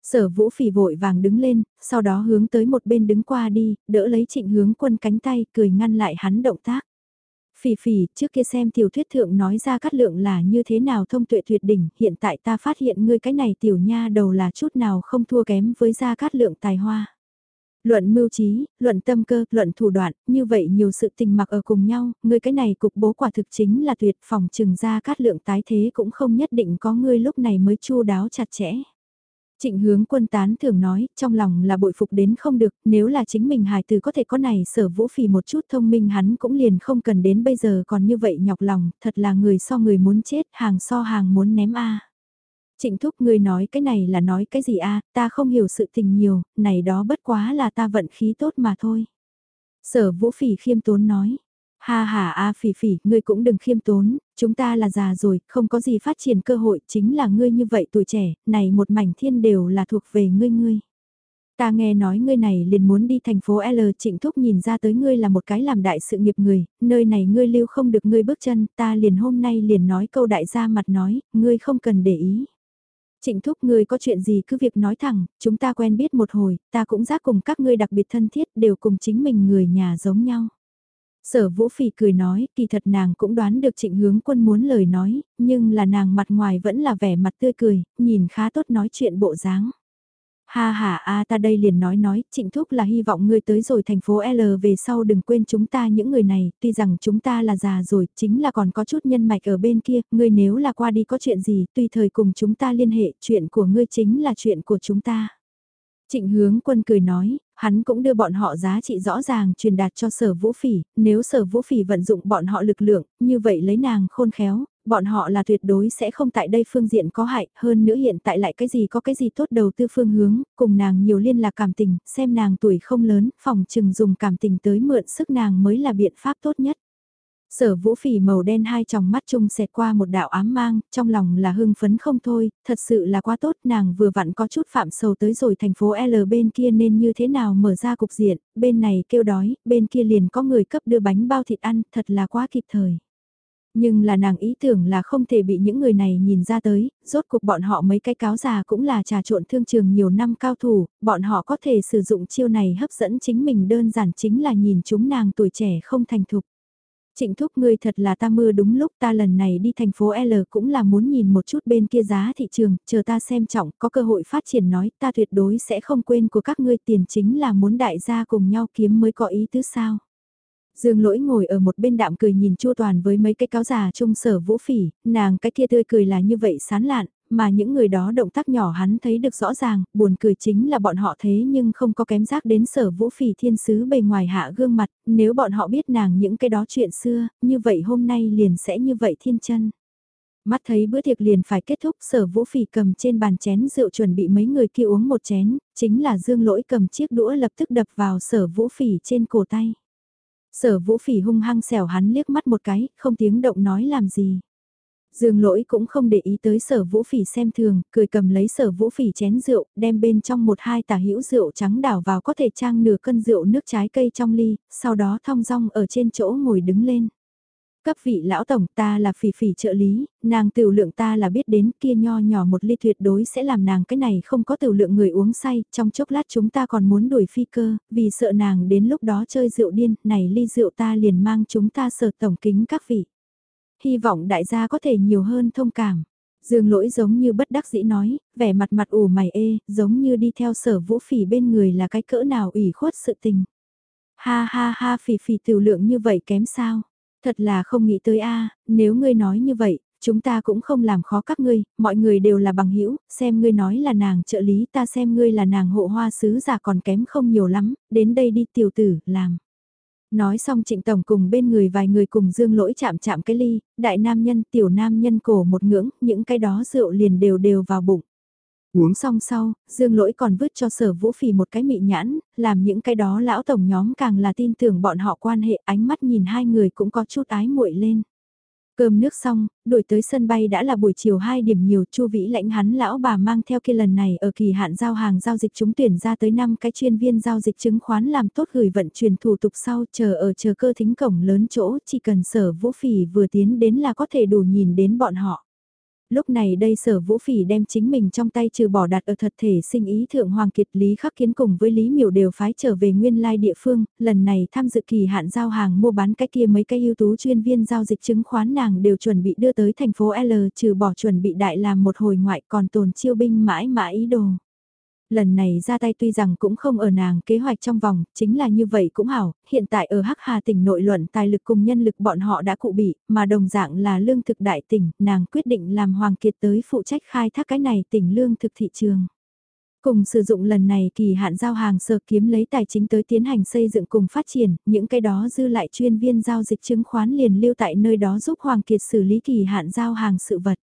Sở vũ phỉ vội vàng đứng lên, sau đó hướng tới một bên đứng qua đi, đỡ lấy trịnh hướng quân cánh tay, cười ngăn lại hắn động tác. Phỉ phỉ, trước kia xem tiểu thuyết thượng nói ra cát lượng là như thế nào thông tuệ tuyệt đỉnh, hiện tại ta phát hiện ngươi cái này tiểu nha đầu là chút nào không thua kém với gia cát lượng tài hoa. Luận mưu trí, luận tâm cơ, luận thủ đoạn, như vậy nhiều sự tình mặc ở cùng nhau, ngươi cái này cục bố quả thực chính là tuyệt phòng trừng ra cát lượng tái thế cũng không nhất định có ngươi lúc này mới chu đáo chặt chẽ. Trịnh hướng quân tán thường nói, trong lòng là bội phục đến không được, nếu là chính mình hài từ có thể có này sở vũ phì một chút thông minh hắn cũng liền không cần đến bây giờ còn như vậy nhọc lòng, thật là người so người muốn chết, hàng so hàng muốn ném a Trịnh thúc ngươi nói cái này là nói cái gì a ta không hiểu sự tình nhiều, này đó bất quá là ta vận khí tốt mà thôi. Sở vũ phỉ khiêm tốn nói, ha ha a phỉ phỉ, ngươi cũng đừng khiêm tốn, chúng ta là già rồi, không có gì phát triển cơ hội, chính là ngươi như vậy tuổi trẻ, này một mảnh thiên đều là thuộc về ngươi ngươi. Ta nghe nói ngươi này liền muốn đi thành phố L trịnh thúc nhìn ra tới ngươi là một cái làm đại sự nghiệp người, nơi này ngươi lưu không được ngươi bước chân, ta liền hôm nay liền nói câu đại gia mặt nói, ngươi không cần để ý. Trịnh thúc ngươi có chuyện gì cứ việc nói thẳng, chúng ta quen biết một hồi, ta cũng giác cùng các ngươi đặc biệt thân thiết đều cùng chính mình người nhà giống nhau. Sở vũ phỉ cười nói, kỳ thật nàng cũng đoán được trịnh hướng quân muốn lời nói, nhưng là nàng mặt ngoài vẫn là vẻ mặt tươi cười, nhìn khá tốt nói chuyện bộ dáng. Ha ha a ta đây liền nói nói, trịnh thúc là hy vọng ngươi tới rồi thành phố L về sau đừng quên chúng ta những người này, tuy rằng chúng ta là già rồi, chính là còn có chút nhân mạch ở bên kia, ngươi nếu là qua đi có chuyện gì, tùy thời cùng chúng ta liên hệ, chuyện của ngươi chính là chuyện của chúng ta. Trịnh hướng quân cười nói, hắn cũng đưa bọn họ giá trị rõ ràng truyền đạt cho sở vũ phỉ, nếu sở vũ phỉ vận dụng bọn họ lực lượng, như vậy lấy nàng khôn khéo, bọn họ là tuyệt đối sẽ không tại đây phương diện có hại, hơn nữa hiện tại lại cái gì có cái gì tốt đầu tư phương hướng, cùng nàng nhiều liên lạc cảm tình, xem nàng tuổi không lớn, phòng trừng dùng cảm tình tới mượn sức nàng mới là biện pháp tốt nhất. Sở vũ phỉ màu đen hai tròng mắt chung xẹt qua một đạo ám mang, trong lòng là hưng phấn không thôi, thật sự là quá tốt, nàng vừa vặn có chút phạm sầu tới rồi thành phố L bên kia nên như thế nào mở ra cục diện, bên này kêu đói, bên kia liền có người cấp đưa bánh bao thịt ăn, thật là quá kịp thời. Nhưng là nàng ý tưởng là không thể bị những người này nhìn ra tới, rốt cuộc bọn họ mấy cái cáo già cũng là trà trộn thương trường nhiều năm cao thủ, bọn họ có thể sử dụng chiêu này hấp dẫn chính mình đơn giản chính là nhìn chúng nàng tuổi trẻ không thành thục. Trịnh thúc ngươi thật là ta mưa đúng lúc ta lần này đi thành phố L cũng là muốn nhìn một chút bên kia giá thị trường, chờ ta xem trọng, có cơ hội phát triển nói ta tuyệt đối sẽ không quên của các ngươi tiền chính là muốn đại gia cùng nhau kiếm mới có ý tứ sao. Dương lỗi ngồi ở một bên đạm cười nhìn chua toàn với mấy cái cáo già trung sở vũ phỉ, nàng cái kia tươi cười là như vậy sán lạn, mà những người đó động tác nhỏ hắn thấy được rõ ràng, buồn cười chính là bọn họ thế nhưng không có kém giác đến sở vũ phỉ thiên sứ bề ngoài hạ gương mặt, nếu bọn họ biết nàng những cái đó chuyện xưa, như vậy hôm nay liền sẽ như vậy thiên chân. Mắt thấy bữa tiệc liền phải kết thúc sở vũ phỉ cầm trên bàn chén rượu chuẩn bị mấy người kia uống một chén, chính là dương lỗi cầm chiếc đũa lập tức đập vào sở vũ phỉ trên cổ tay. Sở vũ phỉ hung hăng xẻo hắn liếc mắt một cái, không tiếng động nói làm gì. Dương lỗi cũng không để ý tới sở vũ phỉ xem thường, cười cầm lấy sở vũ phỉ chén rượu, đem bên trong một hai tả hữu rượu trắng đảo vào có thể trang nửa cân rượu nước trái cây trong ly, sau đó thong dong ở trên chỗ ngồi đứng lên. Cấp vị lão tổng ta là phỉ phỉ trợ lý, nàng tiểu lượng ta là biết đến kia nho nhỏ một ly tuyệt đối sẽ làm nàng cái này không có tiểu lượng người uống say, trong chốc lát chúng ta còn muốn đuổi phi cơ, vì sợ nàng đến lúc đó chơi rượu điên, này ly rượu ta liền mang chúng ta sở tổng kính các vị. Hy vọng đại gia có thể nhiều hơn thông cảm. Dương lỗi giống như bất đắc dĩ nói, vẻ mặt mặt ủ mày ê, giống như đi theo sở vũ phỉ bên người là cái cỡ nào ủy khuất sự tình. Ha ha ha phỉ phỉ tiểu lượng như vậy kém sao? Thật là không nghĩ tới a nếu ngươi nói như vậy, chúng ta cũng không làm khó các ngươi, mọi người đều là bằng hữu xem ngươi nói là nàng trợ lý ta xem ngươi là nàng hộ hoa sứ giả còn kém không nhiều lắm, đến đây đi tiểu tử, làm. Nói xong trịnh tổng cùng bên người vài người cùng dương lỗi chạm chạm cái ly, đại nam nhân tiểu nam nhân cổ một ngưỡng, những cái đó rượu liền đều đều vào bụng. Uống xong sau, dương lỗi còn vứt cho sở vũ phì một cái mị nhãn, làm những cái đó lão tổng nhóm càng là tin tưởng bọn họ quan hệ ánh mắt nhìn hai người cũng có chút ái muội lên. Cơm nước xong, đổi tới sân bay đã là buổi chiều 2 điểm nhiều, Chu Vĩ lãnh hắn lão bà mang theo kia lần này ở kỳ hạn giao hàng giao dịch chúng tuyển ra tới 5 cái chuyên viên giao dịch chứng khoán làm tốt gửi vận chuyển thủ tục sau chờ ở chờ cơ thính cổng lớn chỗ, chỉ cần sở vũ phỉ vừa tiến đến là có thể đủ nhìn đến bọn họ. Lúc này đây sở vũ phỉ đem chính mình trong tay trừ bỏ đặt ở thật thể sinh ý thượng hoàng kiệt Lý Khắc Kiến cùng với Lý Miểu đều phái trở về nguyên lai địa phương, lần này tham dự kỳ hạn giao hàng mua bán cái kia mấy cái ưu tú chuyên viên giao dịch chứng khoán nàng đều chuẩn bị đưa tới thành phố L trừ bỏ chuẩn bị đại làm một hồi ngoại còn tồn chiêu binh mãi mãi ý đồ. Lần này ra tay tuy rằng cũng không ở nàng kế hoạch trong vòng, chính là như vậy cũng hảo, hiện tại ở Hắc Hà tỉnh nội luận tài lực cùng nhân lực bọn họ đã cụ bị, mà đồng dạng là lương thực đại tỉnh, nàng quyết định làm Hoàng Kiệt tới phụ trách khai thác cái này tỉnh lương thực thị trường. Cùng sử dụng lần này kỳ hạn giao hàng sở kiếm lấy tài chính tới tiến hành xây dựng cùng phát triển, những cái đó dư lại chuyên viên giao dịch chứng khoán liền lưu tại nơi đó giúp Hoàng Kiệt xử lý kỳ hạn giao hàng sự vật.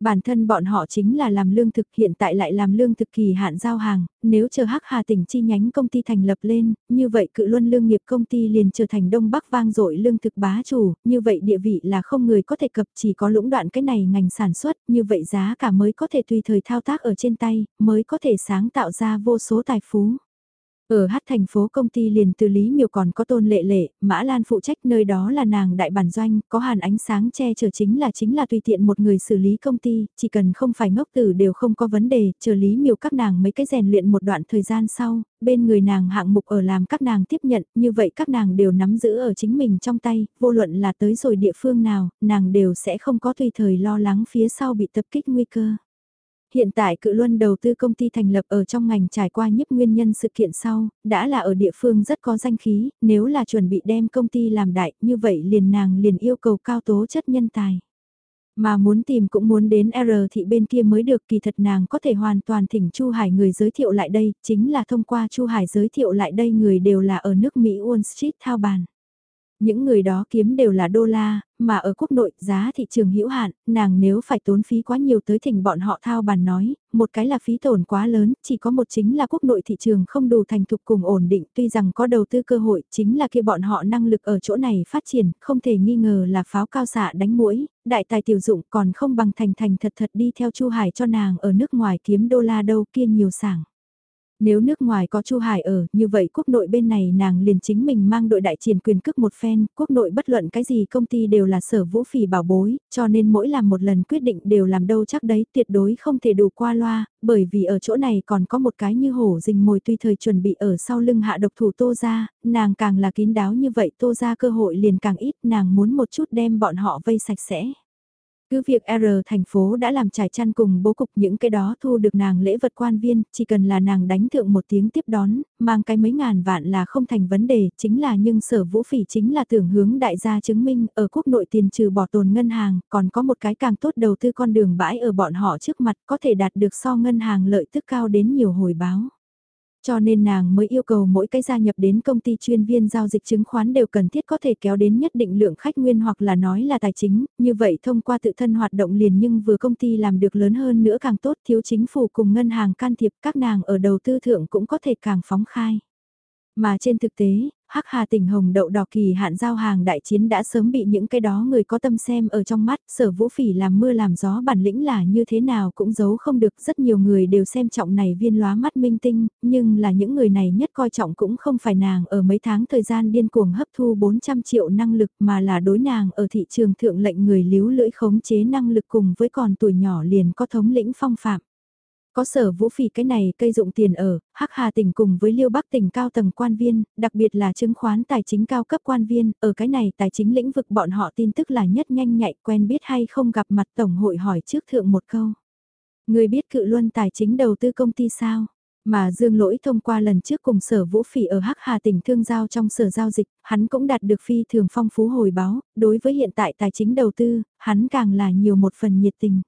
Bản thân bọn họ chính là làm lương thực hiện tại lại làm lương thực kỳ hạn giao hàng, nếu chờ Hắc Hà tỉnh chi nhánh công ty thành lập lên, như vậy cự luân lương nghiệp công ty liền trở thành Đông Bắc vang dội lương thực bá chủ, như vậy địa vị là không người có thể cập chỉ có lũng đoạn cái này ngành sản xuất, như vậy giá cả mới có thể tùy thời thao tác ở trên tay, mới có thể sáng tạo ra vô số tài phú. Ở hát thành phố công ty liền từ Lý Miều còn có tôn lệ lệ, Mã Lan phụ trách nơi đó là nàng đại bản doanh, có hàn ánh sáng che chở chính là chính là tùy tiện một người xử lý công ty, chỉ cần không phải ngốc tử đều không có vấn đề, chờ Lý Miều các nàng mấy cái rèn luyện một đoạn thời gian sau, bên người nàng hạng mục ở làm các nàng tiếp nhận, như vậy các nàng đều nắm giữ ở chính mình trong tay, vô luận là tới rồi địa phương nào, nàng đều sẽ không có tùy thời lo lắng phía sau bị tập kích nguy cơ. Hiện tại cự luân đầu tư công ty thành lập ở trong ngành trải qua nhấp nguyên nhân sự kiện sau, đã là ở địa phương rất có danh khí, nếu là chuẩn bị đem công ty làm đại, như vậy liền nàng liền yêu cầu cao tố chất nhân tài. Mà muốn tìm cũng muốn đến R thị bên kia mới được kỳ thật nàng có thể hoàn toàn thỉnh Chu Hải người giới thiệu lại đây, chính là thông qua Chu Hải giới thiệu lại đây người đều là ở nước Mỹ Wall Street thao bàn. Những người đó kiếm đều là đô la, mà ở quốc nội giá thị trường hữu hạn, nàng nếu phải tốn phí quá nhiều tới thỉnh bọn họ thao bàn nói, một cái là phí tổn quá lớn, chỉ có một chính là quốc nội thị trường không đủ thành thục cùng ổn định tuy rằng có đầu tư cơ hội, chính là kia bọn họ năng lực ở chỗ này phát triển, không thể nghi ngờ là pháo cao xạ đánh mũi, đại tài tiểu dụng còn không bằng thành thành thật thật đi theo Chu Hải cho nàng ở nước ngoài kiếm đô la đâu kia nhiều sảng. Nếu nước ngoài có Chu Hải ở, như vậy quốc nội bên này nàng liền chính mình mang đội đại triển quyền cước một phen, quốc nội bất luận cái gì công ty đều là sở vũ phỉ bảo bối, cho nên mỗi làm một lần quyết định đều làm đâu chắc đấy, tuyệt đối không thể đủ qua loa, bởi vì ở chỗ này còn có một cái như hổ rình mồi tuy thời chuẩn bị ở sau lưng hạ độc thủ tô ra, nàng càng là kín đáo như vậy tô ra cơ hội liền càng ít, nàng muốn một chút đem bọn họ vây sạch sẽ. Cứ việc R thành phố đã làm trải chăn cùng bố cục những cái đó thu được nàng lễ vật quan viên, chỉ cần là nàng đánh thượng một tiếng tiếp đón, mang cái mấy ngàn vạn là không thành vấn đề, chính là nhưng sở vũ phỉ chính là tưởng hướng đại gia chứng minh ở quốc nội tiền trừ bỏ tồn ngân hàng, còn có một cái càng tốt đầu tư con đường bãi ở bọn họ trước mặt có thể đạt được so ngân hàng lợi tức cao đến nhiều hồi báo. Cho nên nàng mới yêu cầu mỗi cái gia nhập đến công ty chuyên viên giao dịch chứng khoán đều cần thiết có thể kéo đến nhất định lượng khách nguyên hoặc là nói là tài chính, như vậy thông qua tự thân hoạt động liền nhưng vừa công ty làm được lớn hơn nữa càng tốt thiếu chính phủ cùng ngân hàng can thiệp các nàng ở đầu tư thượng cũng có thể càng phóng khai. Mà trên thực tế, Hắc Hà tỉnh Hồng Đậu Đỏ kỳ hạn giao hàng đại chiến đã sớm bị những cái đó người có tâm xem ở trong mắt, sở vũ phỉ làm mưa làm gió bản lĩnh là như thế nào cũng giấu không được, rất nhiều người đều xem trọng này viên lóa mắt minh tinh, nhưng là những người này nhất coi trọng cũng không phải nàng ở mấy tháng thời gian điên cuồng hấp thu 400 triệu năng lực mà là đối nàng ở thị trường thượng lệnh người líu lưỡi khống chế năng lực cùng với còn tuổi nhỏ liền có thống lĩnh phong phạm. Có sở vũ phỉ cái này cây dụng tiền ở, Hắc Hà tỉnh cùng với Liêu Bắc tỉnh cao tầng quan viên, đặc biệt là chứng khoán tài chính cao cấp quan viên, ở cái này tài chính lĩnh vực bọn họ tin tức là nhất nhanh nhạy quen biết hay không gặp mặt tổng hội hỏi trước thượng một câu. Người biết cự luân tài chính đầu tư công ty sao? Mà Dương Lỗi thông qua lần trước cùng sở vũ phỉ ở Hắc Hà tỉnh thương giao trong sở giao dịch, hắn cũng đạt được phi thường phong phú hồi báo, đối với hiện tại tài chính đầu tư, hắn càng là nhiều một phần nhiệt tình.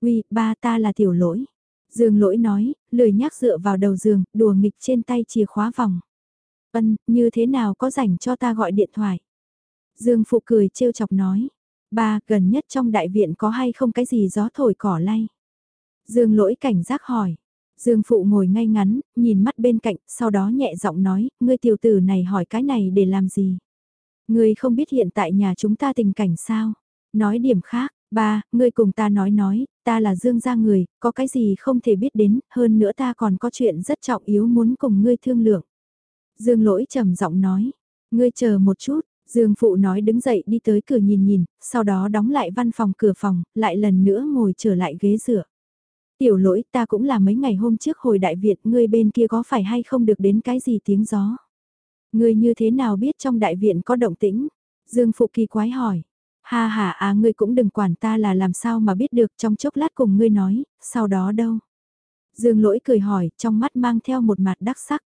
Uy, ba ta là tiểu lỗi. Dương lỗi nói, lười nhác dựa vào đầu giường, đùa nghịch trên tay chìa khóa vòng. Ân, như thế nào có rảnh cho ta gọi điện thoại? Dương phụ cười trêu chọc nói. Ba, gần nhất trong đại viện có hay không cái gì gió thổi cỏ lay? Dương lỗi cảnh giác hỏi. Dương phụ ngồi ngay ngắn, nhìn mắt bên cạnh, sau đó nhẹ giọng nói, ngươi tiểu tử này hỏi cái này để làm gì? Ngươi không biết hiện tại nhà chúng ta tình cảnh sao? Nói điểm khác, ba, ngươi cùng ta nói nói, ta là Dương gia người, có cái gì không thể biết đến, hơn nữa ta còn có chuyện rất trọng yếu muốn cùng ngươi thương lượng. Dương lỗi trầm giọng nói, ngươi chờ một chút, Dương phụ nói đứng dậy đi tới cửa nhìn nhìn, sau đó đóng lại văn phòng cửa phòng, lại lần nữa ngồi trở lại ghế dựa. Tiểu lỗi ta cũng là mấy ngày hôm trước hồi đại viện ngươi bên kia có phải hay không được đến cái gì tiếng gió. Ngươi như thế nào biết trong đại viện có động tĩnh? Dương phụ kỳ quái hỏi. Ha ha à ngươi cũng đừng quản ta là làm sao mà biết được trong chốc lát cùng ngươi nói, sau đó đâu. Dương lỗi cười hỏi, trong mắt mang theo một mặt đắc sắc.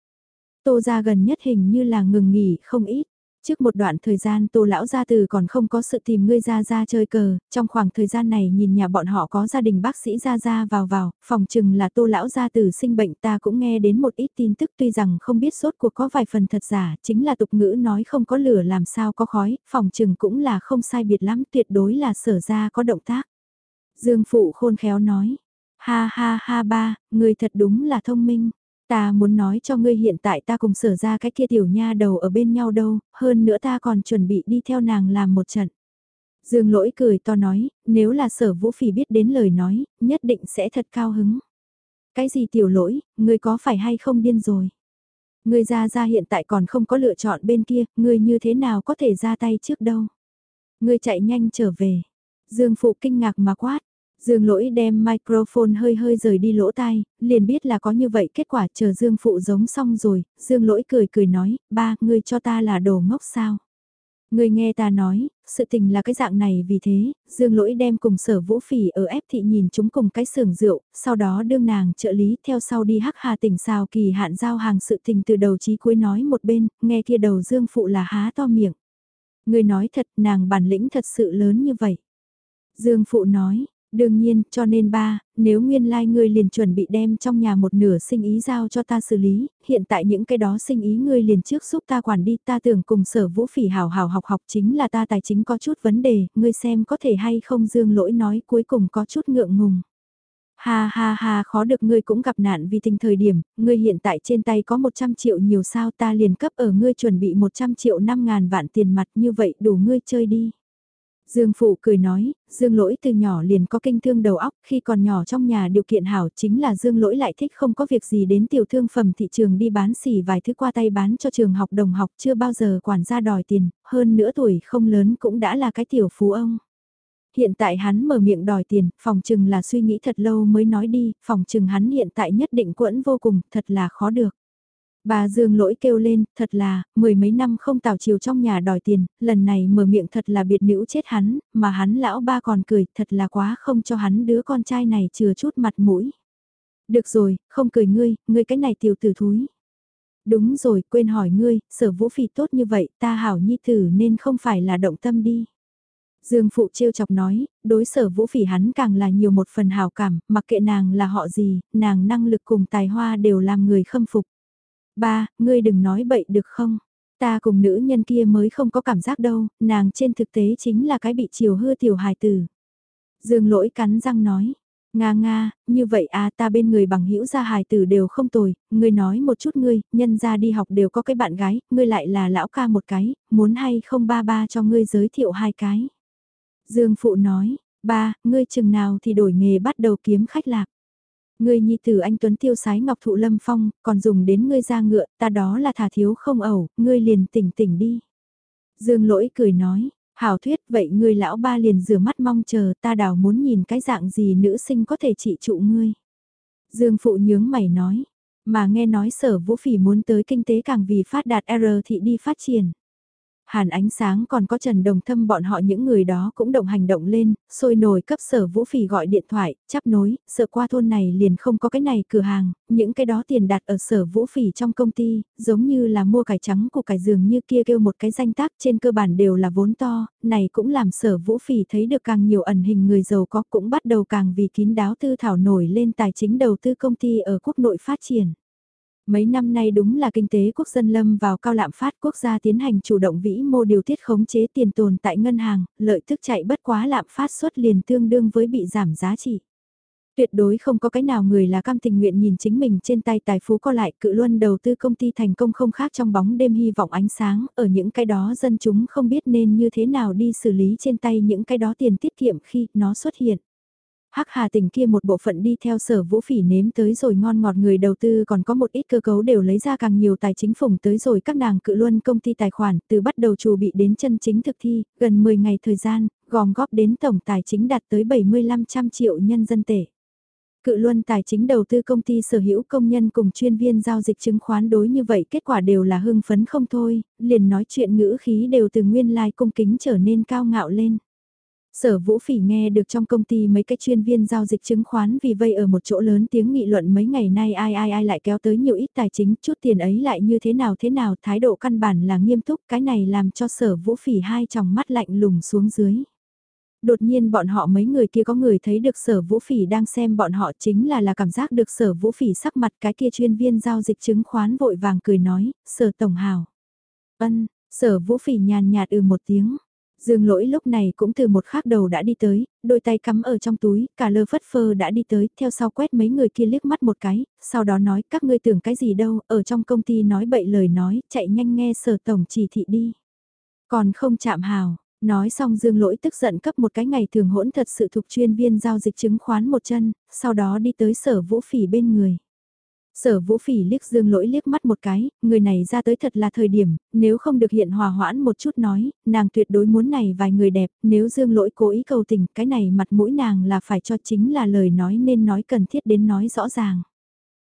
Tô ra gần nhất hình như là ngừng nghỉ không ít. Trước một đoạn thời gian tô lão gia từ còn không có sự tìm ngươi ra ra chơi cờ, trong khoảng thời gian này nhìn nhà bọn họ có gia đình bác sĩ ra ra vào vào, phòng chừng là tô lão gia từ sinh bệnh ta cũng nghe đến một ít tin tức tuy rằng không biết sốt cuộc có vài phần thật giả, chính là tục ngữ nói không có lửa làm sao có khói, phòng chừng cũng là không sai biệt lắm tuyệt đối là sở ra có động tác. Dương phụ khôn khéo nói, ha ha ha ba, người thật đúng là thông minh. Ta muốn nói cho ngươi hiện tại ta cùng sở ra cái kia tiểu nha đầu ở bên nhau đâu, hơn nữa ta còn chuẩn bị đi theo nàng làm một trận. Dương lỗi cười to nói, nếu là sở vũ phỉ biết đến lời nói, nhất định sẽ thật cao hứng. Cái gì tiểu lỗi, ngươi có phải hay không điên rồi? Ngươi ra ra hiện tại còn không có lựa chọn bên kia, ngươi như thế nào có thể ra tay trước đâu? Ngươi chạy nhanh trở về. Dương phụ kinh ngạc mà quát, Dương lỗi đem microphone hơi hơi rời đi lỗ tai, liền biết là có như vậy kết quả chờ Dương phụ giống xong rồi, Dương lỗi cười cười nói, ba, ngươi cho ta là đồ ngốc sao? Ngươi nghe ta nói, sự tình là cái dạng này vì thế, Dương lỗi đem cùng sở vũ phỉ ở ép thị nhìn chúng cùng cái sưởng rượu, sau đó đương nàng trợ lý theo sau đi hắc hà tỉnh sao kỳ hạn giao hàng sự tình từ đầu chí cuối nói một bên, nghe kia đầu Dương phụ là há to miệng. Ngươi nói thật nàng bản lĩnh thật sự lớn như vậy. Dương phụ nói, Đương nhiên, cho nên ba, nếu nguyên lai like ngươi liền chuẩn bị đem trong nhà một nửa sinh ý giao cho ta xử lý, hiện tại những cái đó sinh ý ngươi liền trước giúp ta quản đi, ta tưởng cùng sở vũ phỉ hào hào học học chính là ta tài chính có chút vấn đề, ngươi xem có thể hay không dương lỗi nói cuối cùng có chút ngượng ngùng. Ha ha ha khó được ngươi cũng gặp nạn vì tình thời điểm, ngươi hiện tại trên tay có 100 triệu nhiều sao ta liền cấp ở ngươi chuẩn bị 100 triệu 5 ngàn vạn tiền mặt như vậy đủ ngươi chơi đi. Dương Phụ cười nói, Dương Lỗi từ nhỏ liền có kinh thương đầu óc, khi còn nhỏ trong nhà điều kiện hảo chính là Dương Lỗi lại thích không có việc gì đến tiểu thương phẩm thị trường đi bán xỉ vài thứ qua tay bán cho trường học đồng học chưa bao giờ quản gia đòi tiền, hơn nữa tuổi không lớn cũng đã là cái tiểu phú ông. Hiện tại hắn mở miệng đòi tiền, phòng chừng là suy nghĩ thật lâu mới nói đi, phòng chừng hắn hiện tại nhất định quẫn vô cùng, thật là khó được. Bà Dương lỗi kêu lên, thật là, mười mấy năm không tào chiều trong nhà đòi tiền, lần này mở miệng thật là biệt nữ chết hắn, mà hắn lão ba còn cười, thật là quá không cho hắn đứa con trai này chừa chút mặt mũi. Được rồi, không cười ngươi, ngươi cái này tiểu tử thúi. Đúng rồi, quên hỏi ngươi, sở vũ phi tốt như vậy, ta hảo nhi tử nên không phải là động tâm đi. Dương Phụ trêu chọc nói, đối sở vũ phỉ hắn càng là nhiều một phần hào cảm, mặc kệ nàng là họ gì, nàng năng lực cùng tài hoa đều làm người khâm phục. Ba, ngươi đừng nói bậy được không? Ta cùng nữ nhân kia mới không có cảm giác đâu, nàng trên thực tế chính là cái bị chiều hư tiểu hài tử. Dương lỗi cắn răng nói, Nga nga, như vậy à ta bên người bằng hữu gia hài tử đều không tồi, ngươi nói một chút ngươi, nhân ra đi học đều có cái bạn gái, ngươi lại là lão ca một cái, muốn hay không ba ba cho ngươi giới thiệu hai cái. Dương Phụ nói, ba, ngươi chừng nào thì đổi nghề bắt đầu kiếm khách lạc. Ngươi nhi tử anh Tuấn tiêu sái ngọc thụ lâm phong, còn dùng đến ngươi ra ngựa, ta đó là thả thiếu không ẩu, ngươi liền tỉnh tỉnh đi. Dương lỗi cười nói, hảo thuyết vậy ngươi lão ba liền rửa mắt mong chờ ta đào muốn nhìn cái dạng gì nữ sinh có thể trị trụ ngươi. Dương phụ nhướng mày nói, mà nghe nói sở vũ phỉ muốn tới kinh tế càng vì phát đạt R thị đi phát triển. Hàn ánh sáng còn có Trần Đồng Thâm bọn họ những người đó cũng động hành động lên, sôi nổi cấp sở vũ phỉ gọi điện thoại, chắp nối, sợ qua thôn này liền không có cái này cửa hàng, những cái đó tiền đặt ở sở vũ phỉ trong công ty, giống như là mua cải trắng của cải giường như kia kêu một cái danh tác trên cơ bản đều là vốn to, này cũng làm sở vũ phỉ thấy được càng nhiều ẩn hình người giàu có cũng bắt đầu càng vì kín đáo tư thảo nổi lên tài chính đầu tư công ty ở quốc nội phát triển. Mấy năm nay đúng là kinh tế quốc dân lâm vào cao lạm phát quốc gia tiến hành chủ động vĩ mô điều tiết khống chế tiền tồn tại ngân hàng, lợi tức chạy bất quá lạm phát suất liền tương đương với bị giảm giá trị. Tuyệt đối không có cái nào người là cam tình nguyện nhìn chính mình trên tay tài phú có lại cự luân đầu tư công ty thành công không khác trong bóng đêm hy vọng ánh sáng, ở những cái đó dân chúng không biết nên như thế nào đi xử lý trên tay những cái đó tiền tiết kiệm khi nó xuất hiện. Hắc Hà tỉnh kia một bộ phận đi theo sở vũ phỉ nếm tới rồi ngon ngọt người đầu tư còn có một ít cơ cấu đều lấy ra càng nhiều tài chính phủng tới rồi các nàng cự luân công ty tài khoản từ bắt đầu chủ bị đến chân chính thực thi, gần 10 ngày thời gian, gom góp đến tổng tài chính đạt tới 7500 triệu nhân dân tệ. Cự luân tài chính đầu tư công ty sở hữu công nhân cùng chuyên viên giao dịch chứng khoán đối như vậy kết quả đều là hưng phấn không thôi, liền nói chuyện ngữ khí đều từ nguyên lai like cung kính trở nên cao ngạo lên. Sở Vũ Phỉ nghe được trong công ty mấy cái chuyên viên giao dịch chứng khoán vì vây ở một chỗ lớn tiếng nghị luận mấy ngày nay ai ai ai lại kéo tới nhiều ít tài chính, chút tiền ấy lại như thế nào thế nào, thái độ căn bản là nghiêm túc, cái này làm cho Sở Vũ Phỉ hai tròng mắt lạnh lùng xuống dưới. Đột nhiên bọn họ mấy người kia có người thấy được Sở Vũ Phỉ đang xem bọn họ chính là là cảm giác được Sở Vũ Phỉ sắc mặt cái kia chuyên viên giao dịch chứng khoán vội vàng cười nói, Sở Tổng Hào. Ân, Sở Vũ Phỉ nhàn nhạt ừ một tiếng Dương lỗi lúc này cũng từ một khác đầu đã đi tới, đôi tay cắm ở trong túi, cả lơ phất phơ đã đi tới, theo sau quét mấy người kia liếc mắt một cái, sau đó nói các ngươi tưởng cái gì đâu, ở trong công ty nói bậy lời nói, chạy nhanh nghe sở tổng chỉ thị đi. Còn không chạm hào, nói xong dương lỗi tức giận cấp một cái ngày thường hỗn thật sự thuộc chuyên viên giao dịch chứng khoán một chân, sau đó đi tới sở vũ phỉ bên người. Sở vũ phỉ liếc dương lỗi liếc mắt một cái, người này ra tới thật là thời điểm, nếu không được hiện hòa hoãn một chút nói, nàng tuyệt đối muốn này vài người đẹp, nếu dương lỗi cố ý cầu tình, cái này mặt mũi nàng là phải cho chính là lời nói nên nói cần thiết đến nói rõ ràng.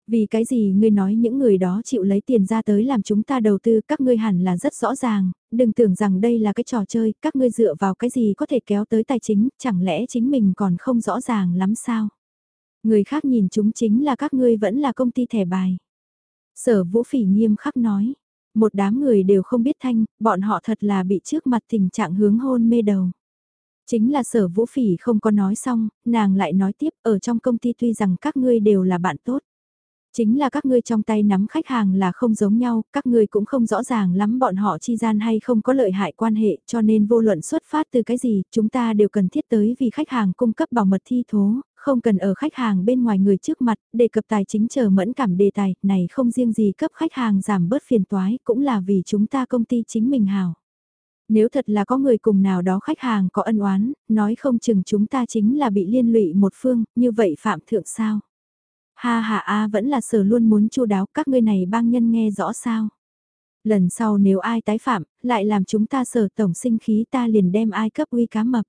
Vì cái gì ngươi nói những người đó chịu lấy tiền ra tới làm chúng ta đầu tư các ngươi hẳn là rất rõ ràng, đừng tưởng rằng đây là cái trò chơi, các ngươi dựa vào cái gì có thể kéo tới tài chính, chẳng lẽ chính mình còn không rõ ràng lắm sao? Người khác nhìn chúng chính là các ngươi vẫn là công ty thẻ bài. Sở vũ phỉ nghiêm khắc nói. Một đám người đều không biết thanh, bọn họ thật là bị trước mặt tình trạng hướng hôn mê đầu. Chính là sở vũ phỉ không có nói xong, nàng lại nói tiếp ở trong công ty tuy rằng các ngươi đều là bạn tốt. Chính là các ngươi trong tay nắm khách hàng là không giống nhau, các ngươi cũng không rõ ràng lắm bọn họ chi gian hay không có lợi hại quan hệ cho nên vô luận xuất phát từ cái gì, chúng ta đều cần thiết tới vì khách hàng cung cấp bảo mật thi thố, không cần ở khách hàng bên ngoài người trước mặt, đề cập tài chính chờ mẫn cảm đề tài, này không riêng gì cấp khách hàng giảm bớt phiền toái, cũng là vì chúng ta công ty chính mình hào. Nếu thật là có người cùng nào đó khách hàng có ân oán, nói không chừng chúng ta chính là bị liên lụy một phương, như vậy phạm thượng sao? Ha ha a vẫn là sở luôn muốn chu đáo các ngươi này bang nhân nghe rõ sao? Lần sau nếu ai tái phạm, lại làm chúng ta sở tổng sinh khí ta liền đem ai cấp uy cá mập.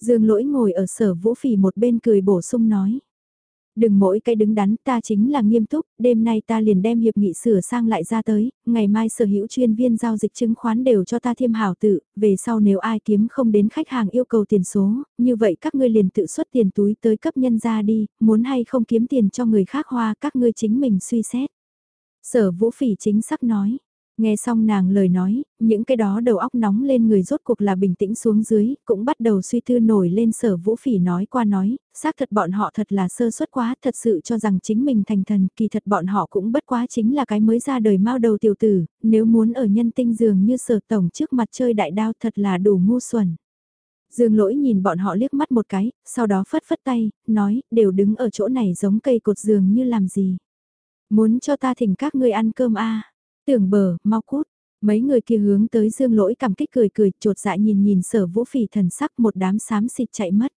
Dương lỗi ngồi ở sở vũ phỉ một bên cười bổ sung nói. Đừng mỗi cái đứng đắn ta chính là nghiêm túc, đêm nay ta liền đem hiệp nghị sửa sang lại ra tới, ngày mai sở hữu chuyên viên giao dịch chứng khoán đều cho ta thêm hảo tự, về sau nếu ai kiếm không đến khách hàng yêu cầu tiền số, như vậy các ngươi liền tự xuất tiền túi tới cấp nhân ra đi, muốn hay không kiếm tiền cho người khác hoa các ngươi chính mình suy xét. Sở vũ phỉ chính xác nói, Nghe xong nàng lời nói, những cái đó đầu óc nóng lên người rốt cuộc là bình tĩnh xuống dưới, cũng bắt đầu suy tư nổi lên sở vũ phỉ nói qua nói, xác thật bọn họ thật là sơ suất quá, thật sự cho rằng chính mình thành thần, kỳ thật bọn họ cũng bất quá chính là cái mới ra đời mau đầu tiểu tử, nếu muốn ở nhân tinh dường như sở tổng trước mặt chơi đại đao thật là đủ ngu xuẩn. Dương lỗi nhìn bọn họ liếc mắt một cái, sau đó phất phất tay, nói, đều đứng ở chỗ này giống cây cột giường như làm gì. Muốn cho ta thỉnh các ngươi ăn cơm a à? Tưởng bờ, mau cút. Mấy người kia hướng tới dương lỗi cảm kích cười cười, trột dạ nhìn nhìn sở vũ phỉ thần sắc một đám xám xịt chạy mất.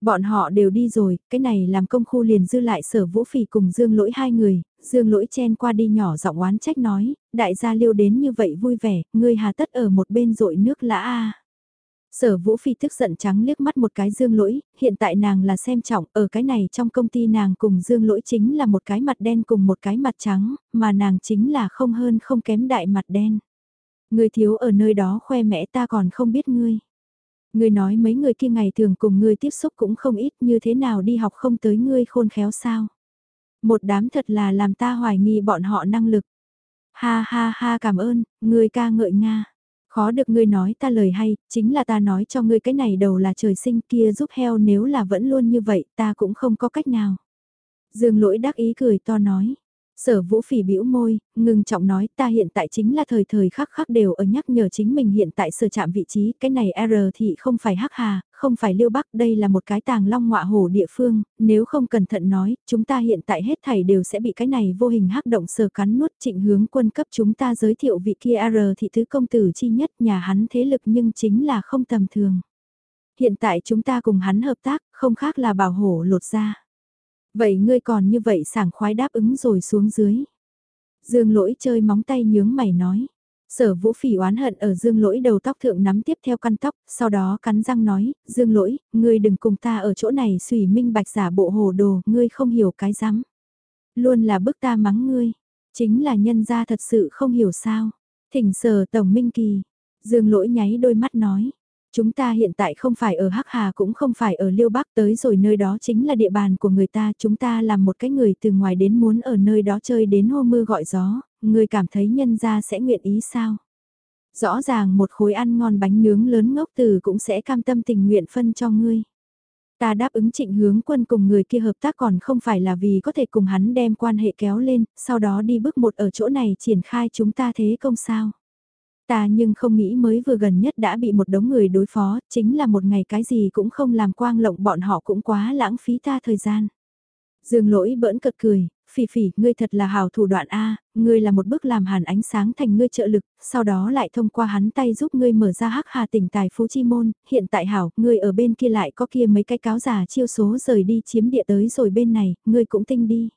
Bọn họ đều đi rồi, cái này làm công khu liền dư lại sở vũ phỉ cùng dương lỗi hai người, dương lỗi chen qua đi nhỏ giọng oán trách nói, đại gia liêu đến như vậy vui vẻ, ngươi hà tất ở một bên rội nước lã a Sở Vũ Phi tức giận trắng liếc mắt một cái Dương Lỗi, hiện tại nàng là xem trọng, ở cái này trong công ty nàng cùng Dương Lỗi chính là một cái mặt đen cùng một cái mặt trắng, mà nàng chính là không hơn không kém đại mặt đen. Người thiếu ở nơi đó khoe mẽ ta còn không biết ngươi. Ngươi nói mấy người kia ngày thường cùng ngươi tiếp xúc cũng không ít như thế nào đi học không tới ngươi khôn khéo sao. Một đám thật là làm ta hoài nghi bọn họ năng lực. Ha ha ha cảm ơn, ngươi ca ngợi Nga. Khó được ngươi nói ta lời hay, chính là ta nói cho ngươi cái này đầu là trời sinh kia giúp heo nếu là vẫn luôn như vậy ta cũng không có cách nào. Dương lỗi đắc ý cười to nói. Sở vũ phỉ bĩu môi, ngừng trọng nói ta hiện tại chính là thời thời khắc khắc đều ở nhắc nhở chính mình hiện tại sở chạm vị trí, cái này R thì không phải hắc hà, không phải liêu bắc, đây là một cái tàng long ngọa hồ địa phương, nếu không cẩn thận nói, chúng ta hiện tại hết thảy đều sẽ bị cái này vô hình hắc động sở cắn nuốt trịnh hướng quân cấp chúng ta giới thiệu vị kia R thị thứ công tử chi nhất nhà hắn thế lực nhưng chính là không tầm thường. Hiện tại chúng ta cùng hắn hợp tác, không khác là bảo hổ lột ra. Vậy ngươi còn như vậy sảng khoái đáp ứng rồi xuống dưới. Dương lỗi chơi móng tay nhướng mày nói. Sở vũ phỉ oán hận ở dương lỗi đầu tóc thượng nắm tiếp theo căn tóc, sau đó cắn răng nói, dương lỗi, ngươi đừng cùng ta ở chỗ này xùy minh bạch giả bộ hồ đồ, ngươi không hiểu cái rắm Luôn là bức ta mắng ngươi, chính là nhân gia thật sự không hiểu sao. Thỉnh sở tổng minh kỳ, dương lỗi nháy đôi mắt nói, Chúng ta hiện tại không phải ở Hắc Hà cũng không phải ở Liêu Bắc tới rồi nơi đó chính là địa bàn của người ta. Chúng ta làm một cái người từ ngoài đến muốn ở nơi đó chơi đến hô mưa gọi gió, người cảm thấy nhân gia sẽ nguyện ý sao? Rõ ràng một khối ăn ngon bánh nướng lớn ngốc từ cũng sẽ cam tâm tình nguyện phân cho ngươi. Ta đáp ứng trịnh hướng quân cùng người kia hợp tác còn không phải là vì có thể cùng hắn đem quan hệ kéo lên, sau đó đi bước một ở chỗ này triển khai chúng ta thế công sao. Ta nhưng không nghĩ mới vừa gần nhất đã bị một đống người đối phó, chính là một ngày cái gì cũng không làm quang lộng bọn họ cũng quá lãng phí ta thời gian. Dương lỗi bỡn cợt cười, phỉ phỉ, ngươi thật là hào thủ đoạn A, ngươi là một bước làm hàn ánh sáng thành ngươi trợ lực, sau đó lại thông qua hắn tay giúp ngươi mở ra hắc hà tỉnh tài phú chi môn, hiện tại hảo, ngươi ở bên kia lại có kia mấy cái cáo giả chiêu số rời đi chiếm địa tới rồi bên này, ngươi cũng tinh đi.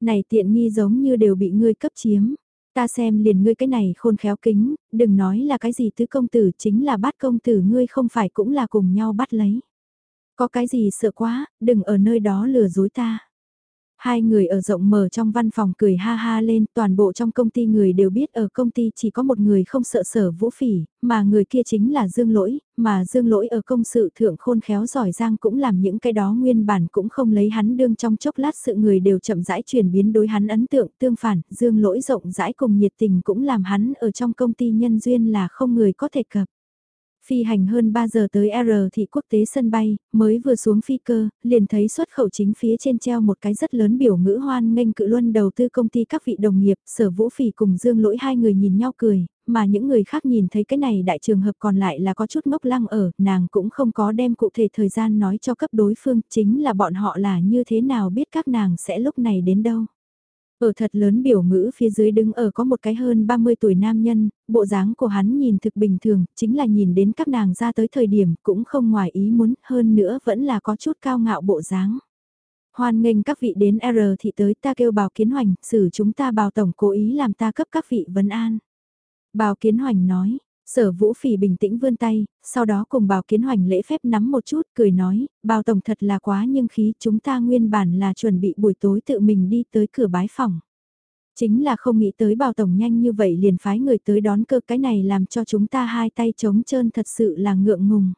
Này tiện nghi giống như đều bị ngươi cấp chiếm. Ta xem liền ngươi cái này khôn khéo kính, đừng nói là cái gì tứ công tử chính là bắt công tử ngươi không phải cũng là cùng nhau bắt lấy. Có cái gì sợ quá, đừng ở nơi đó lừa dối ta. Hai người ở rộng mở trong văn phòng cười ha ha lên, toàn bộ trong công ty người đều biết ở công ty chỉ có một người không sợ sở vũ phỉ, mà người kia chính là Dương Lỗi, mà Dương Lỗi ở công sự thượng khôn khéo giỏi giang cũng làm những cái đó nguyên bản cũng không lấy hắn đương trong chốc lát sự người đều chậm rãi chuyển biến đối hắn ấn tượng tương phản, Dương Lỗi rộng rãi cùng nhiệt tình cũng làm hắn ở trong công ty nhân duyên là không người có thể cập. Phi hành hơn 3 giờ tới R thị quốc tế sân bay, mới vừa xuống phi cơ, liền thấy xuất khẩu chính phía trên treo một cái rất lớn biểu ngữ hoan nghênh cự luân đầu tư công ty các vị đồng nghiệp, sở vũ phỉ cùng dương lỗi hai người nhìn nhau cười, mà những người khác nhìn thấy cái này đại trường hợp còn lại là có chút ngốc lăng ở, nàng cũng không có đem cụ thể thời gian nói cho cấp đối phương, chính là bọn họ là như thế nào biết các nàng sẽ lúc này đến đâu. Ở thật lớn biểu ngữ phía dưới đứng ở có một cái hơn 30 tuổi nam nhân, bộ dáng của hắn nhìn thực bình thường, chính là nhìn đến các nàng ra tới thời điểm cũng không ngoài ý muốn, hơn nữa vẫn là có chút cao ngạo bộ dáng. Hoan nghênh các vị đến R thì tới ta kêu bào kiến hoành, xử chúng ta bào tổng cố ý làm ta cấp các vị vấn an. Bào kiến hoành nói, sở vũ phỉ bình tĩnh vươn tay, sau đó cùng Bảo kiến hoành lễ phép nắm một chút, cười nói, bao tổng thật là quá nhưng khí chúng ta nguyên bản là chuẩn bị buổi tối tự mình đi tới cửa bái phòng. Chính là không nghĩ tới bao tổng nhanh như vậy liền phái người tới đón cơ cái này làm cho chúng ta hai tay trống trơn thật sự là ngượng ngùng.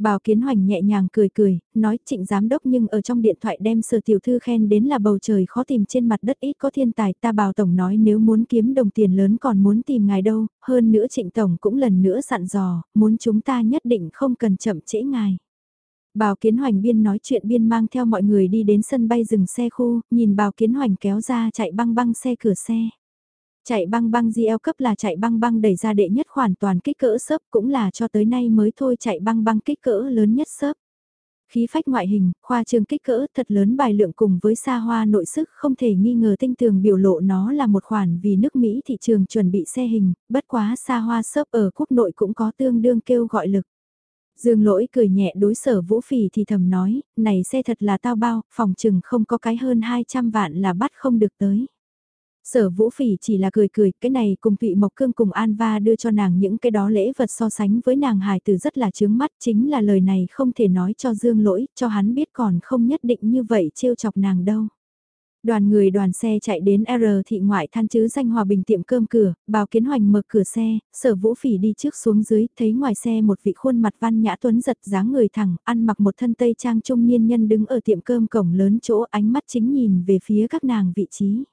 Bào Kiến Hoành nhẹ nhàng cười cười, nói trịnh giám đốc nhưng ở trong điện thoại đem sở tiểu thư khen đến là bầu trời khó tìm trên mặt đất ít có thiên tài ta bào tổng nói nếu muốn kiếm đồng tiền lớn còn muốn tìm ngài đâu, hơn nữa trịnh tổng cũng lần nữa dặn dò, muốn chúng ta nhất định không cần chậm trễ ngài. Bào Kiến Hoành biên nói chuyện biên mang theo mọi người đi đến sân bay dừng xe khu, nhìn Bào Kiến Hoành kéo ra chạy băng băng xe cửa xe. Chạy băng băng GL cấp là chạy băng băng đẩy ra đệ nhất khoản toàn kích cỡ sớp cũng là cho tới nay mới thôi chạy băng băng kích cỡ lớn nhất sớp. Khí phách ngoại hình, khoa trương kích cỡ thật lớn bài lượng cùng với xa hoa nội sức không thể nghi ngờ tinh tường biểu lộ nó là một khoản vì nước Mỹ thị trường chuẩn bị xe hình, bất quá xa hoa sớp ở quốc nội cũng có tương đương kêu gọi lực. Dương lỗi cười nhẹ đối sở vũ phỉ thì thầm nói, này xe thật là tao bao, phòng chừng không có cái hơn 200 vạn là bắt không được tới. Sở Vũ Phỉ chỉ là cười cười, cái này cùng Thụy Mộc Cương cùng An Va đưa cho nàng những cái đó lễ vật so sánh với nàng hài từ rất là chướng mắt, chính là lời này không thể nói cho Dương Lỗi, cho hắn biết còn không nhất định như vậy trêu chọc nàng đâu. Đoàn người đoàn xe chạy đến R thị ngoại than chứ danh hòa bình tiệm cơm cửa, bào kiến hoành mở cửa xe, sở vũ phỉ đi trước xuống dưới, thấy ngoài xe một vị khuôn mặt văn nhã tuấn giật dáng người thẳng, ăn mặc một thân tây trang trung niên nhân đứng ở tiệm cơm cổng lớn chỗ ánh mắt chính nhìn về phía các nàng vị trí.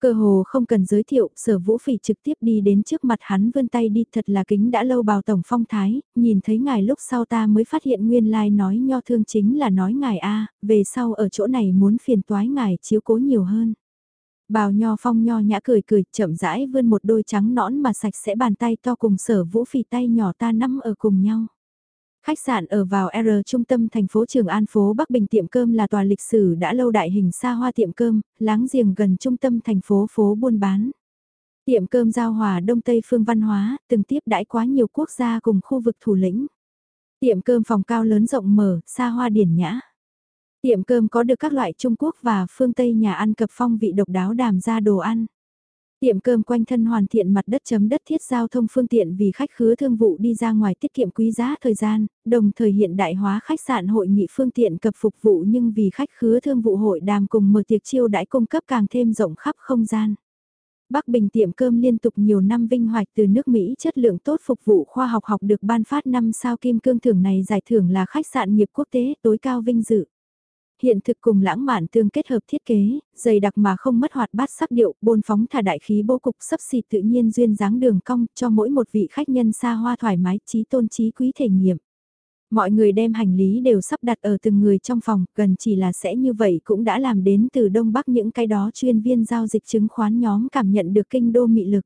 Cơ hồ không cần giới thiệu, sở vũ phỉ trực tiếp đi đến trước mặt hắn vươn tay đi thật là kính đã lâu bào tổng phong thái, nhìn thấy ngài lúc sau ta mới phát hiện nguyên lai like nói nho thương chính là nói ngài A, về sau ở chỗ này muốn phiền toái ngài chiếu cố nhiều hơn. Bào nho phong nho nhã cười cười, chậm rãi vươn một đôi trắng nõn mà sạch sẽ bàn tay to cùng sở vũ phỉ tay nhỏ ta nắm ở cùng nhau. Khách sạn ở vào R trung tâm thành phố Trường An phố Bắc Bình tiệm cơm là tòa lịch sử đã lâu đại hình xa hoa tiệm cơm, láng giềng gần trung tâm thành phố phố buôn bán. Tiệm cơm giao hòa Đông Tây phương văn hóa, từng tiếp đãi quá nhiều quốc gia cùng khu vực thủ lĩnh. Tiệm cơm phòng cao lớn rộng mở, xa hoa điển nhã. Tiệm cơm có được các loại Trung Quốc và phương Tây nhà ăn cập phong vị độc đáo đàm ra đồ ăn. Tiệm cơm quanh thân hoàn thiện mặt đất chấm đất thiết giao thông phương tiện vì khách khứa thương vụ đi ra ngoài tiết kiệm quý giá thời gian, đồng thời hiện đại hóa khách sạn hội nghị phương tiện cập phục vụ nhưng vì khách khứa thương vụ hội đàm cùng mở tiệc chiêu đãi cung cấp càng thêm rộng khắp không gian. Bắc Bình tiệm cơm liên tục nhiều năm vinh hoạch từ nước Mỹ chất lượng tốt phục vụ khoa học học được ban phát năm sao kim cương thưởng này giải thưởng là khách sạn nghiệp quốc tế tối cao vinh dự hiện thực cùng lãng mạn tương kết hợp thiết kế, dày đặc mà không mất hoạt bát sắc điệu, bôn phóng thả đại khí bố cục sấp xịt tự nhiên duyên dáng đường cong cho mỗi một vị khách nhân xa hoa thoải mái trí tôn trí quý thể nghiệm. Mọi người đem hành lý đều sắp đặt ở từng người trong phòng, gần chỉ là sẽ như vậy cũng đã làm đến từ Đông Bắc những cái đó chuyên viên giao dịch chứng khoán nhóm cảm nhận được kinh đô mị lực.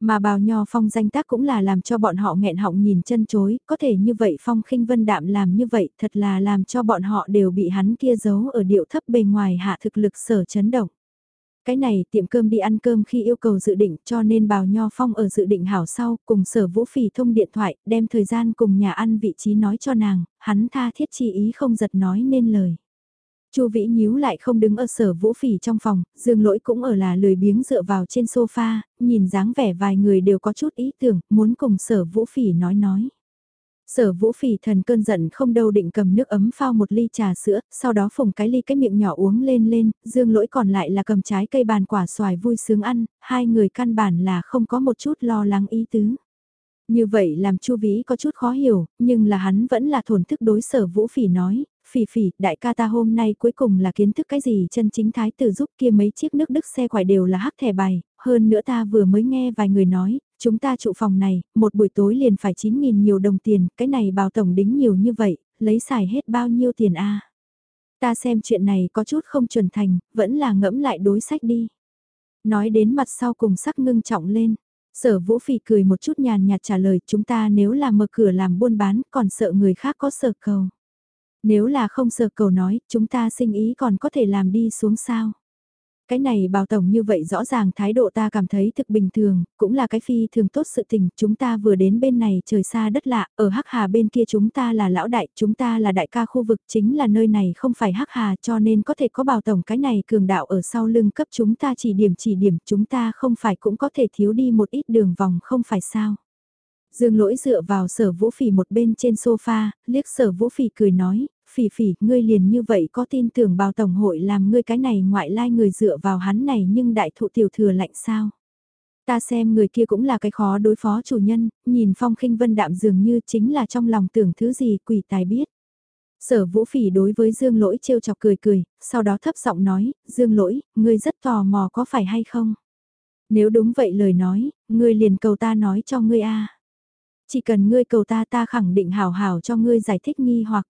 Mà bào nho phong danh tác cũng là làm cho bọn họ nghẹn họng nhìn chân chối, có thể như vậy phong khinh vân đạm làm như vậy thật là làm cho bọn họ đều bị hắn kia giấu ở điệu thấp bề ngoài hạ thực lực sở chấn động. Cái này tiệm cơm đi ăn cơm khi yêu cầu dự định cho nên bào nho phong ở dự định hảo sau cùng sở vũ phỉ thông điện thoại đem thời gian cùng nhà ăn vị trí nói cho nàng, hắn tha thiết chi ý không giật nói nên lời. Chu Vĩ nhíu lại không đứng ở sở vũ phỉ trong phòng, dương lỗi cũng ở là lười biếng dựa vào trên sofa, nhìn dáng vẻ vài người đều có chút ý tưởng, muốn cùng sở vũ phỉ nói nói. Sở vũ phỉ thần cơn giận không đâu định cầm nước ấm phao một ly trà sữa, sau đó phùng cái ly cái miệng nhỏ uống lên lên, dương lỗi còn lại là cầm trái cây bàn quả xoài vui sướng ăn, hai người căn bản là không có một chút lo lắng ý tứ. Như vậy làm Chu Vĩ có chút khó hiểu, nhưng là hắn vẫn là thổn thức đối sở Vũ Phỉ nói, phỉ phỉ, đại ca ta hôm nay cuối cùng là kiến thức cái gì chân chính thái tử giúp kia mấy chiếc nước đức xe quải đều là hắc thẻ bài, hơn nữa ta vừa mới nghe vài người nói, chúng ta trụ phòng này, một buổi tối liền phải 9.000 nhiều đồng tiền, cái này bào tổng đính nhiều như vậy, lấy xài hết bao nhiêu tiền a Ta xem chuyện này có chút không chuẩn thành, vẫn là ngẫm lại đối sách đi. Nói đến mặt sau cùng sắc ngưng trọng lên. Sở Vũ Phỉ cười một chút nhàn nhạt trả lời chúng ta nếu là mở cửa làm buôn bán còn sợ người khác có sở cầu. Nếu là không sợ cầu nói, chúng ta sinh ý còn có thể làm đi xuống sao. Cái này bào tổng như vậy rõ ràng thái độ ta cảm thấy thực bình thường, cũng là cái phi thường tốt sự tình, chúng ta vừa đến bên này trời xa đất lạ, ở Hắc Hà bên kia chúng ta là lão đại, chúng ta là đại ca khu vực chính là nơi này không phải Hắc Hà cho nên có thể có bào tổng cái này cường đạo ở sau lưng cấp chúng ta chỉ điểm chỉ điểm chúng ta không phải cũng có thể thiếu đi một ít đường vòng không phải sao. Dương lỗi dựa vào sở vũ phỉ một bên trên sofa, liếc sở vũ phỉ cười nói, phỉ phỉ, ngươi liền như vậy có tin tưởng bào tổng hội làm ngươi cái này ngoại lai người dựa vào hắn này nhưng đại thụ tiểu thừa lạnh sao. Ta xem người kia cũng là cái khó đối phó chủ nhân, nhìn phong khinh vân đạm dường như chính là trong lòng tưởng thứ gì quỷ tài biết. Sở vũ phỉ đối với Dương lỗi trêu chọc cười cười, sau đó thấp giọng nói, Dương lỗi, ngươi rất tò mò có phải hay không? Nếu đúng vậy lời nói, ngươi liền cầu ta nói cho ngươi a Chỉ cần ngươi cầu ta ta khẳng định hào hào cho ngươi giải thích nghi hoặc.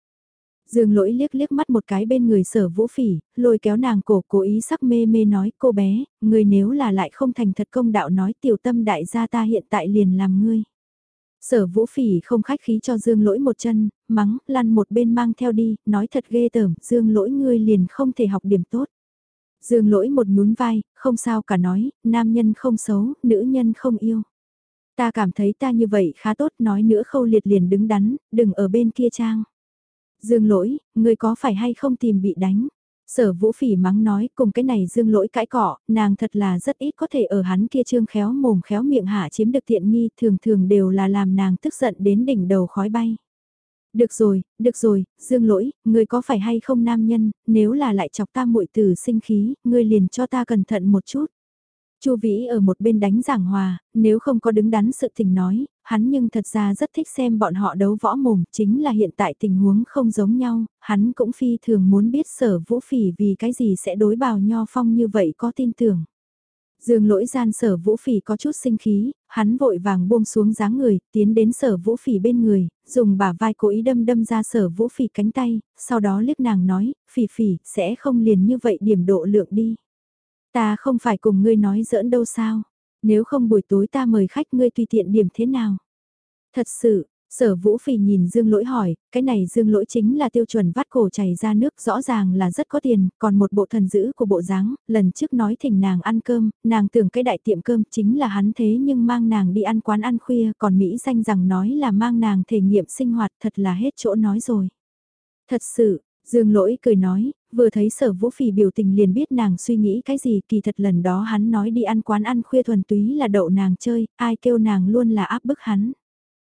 Dương lỗi liếc liếc mắt một cái bên người sở vũ phỉ, lôi kéo nàng cổ cố ý sắc mê mê nói cô bé, người nếu là lại không thành thật công đạo nói tiểu tâm đại gia ta hiện tại liền làm ngươi. Sở vũ phỉ không khách khí cho dương lỗi một chân, mắng, lăn một bên mang theo đi, nói thật ghê tởm, dương lỗi ngươi liền không thể học điểm tốt. Dương lỗi một nhún vai, không sao cả nói, nam nhân không xấu, nữ nhân không yêu. Ta cảm thấy ta như vậy khá tốt nói nữa khâu liệt liền đứng đắn, đừng ở bên kia trang. Dương lỗi, ngươi có phải hay không tìm bị đánh? Sở vũ phỉ mắng nói cùng cái này dương lỗi cãi cọ, nàng thật là rất ít có thể ở hắn kia trương khéo mồm khéo miệng hạ chiếm được tiện nghi thường thường đều là làm nàng tức giận đến đỉnh đầu khói bay. Được rồi, được rồi, dương lỗi, ngươi có phải hay không nam nhân, nếu là lại chọc ta muội từ sinh khí, ngươi liền cho ta cẩn thận một chút. Chu Vĩ ở một bên đánh giảng hòa, nếu không có đứng đắn sự tình nói, hắn nhưng thật ra rất thích xem bọn họ đấu võ mồm, chính là hiện tại tình huống không giống nhau, hắn cũng phi thường muốn biết sở vũ phỉ vì cái gì sẽ đối bào nho phong như vậy có tin tưởng. Dương lỗi gian sở vũ phỉ có chút sinh khí, hắn vội vàng buông xuống dáng người, tiến đến sở vũ phỉ bên người, dùng bả vai cố ý đâm đâm ra sở vũ phỉ cánh tay, sau đó liếc nàng nói, phỉ phỉ, sẽ không liền như vậy điểm độ lượng đi. Ta không phải cùng ngươi nói giỡn đâu sao, nếu không buổi tối ta mời khách ngươi tùy tiện điểm thế nào. Thật sự, sở vũ phỉ nhìn dương lỗi hỏi, cái này dương lỗi chính là tiêu chuẩn vắt cổ chảy ra nước rõ ràng là rất có tiền, còn một bộ thần dữ của bộ dáng lần trước nói thỉnh nàng ăn cơm, nàng tưởng cái đại tiệm cơm chính là hắn thế nhưng mang nàng đi ăn quán ăn khuya, còn Mỹ danh rằng nói là mang nàng thể nghiệm sinh hoạt thật là hết chỗ nói rồi. Thật sự, Dương lỗi cười nói, vừa thấy sở vũ phỉ biểu tình liền biết nàng suy nghĩ cái gì kỳ thật lần đó hắn nói đi ăn quán ăn khuya thuần túy là đậu nàng chơi, ai kêu nàng luôn là áp bức hắn.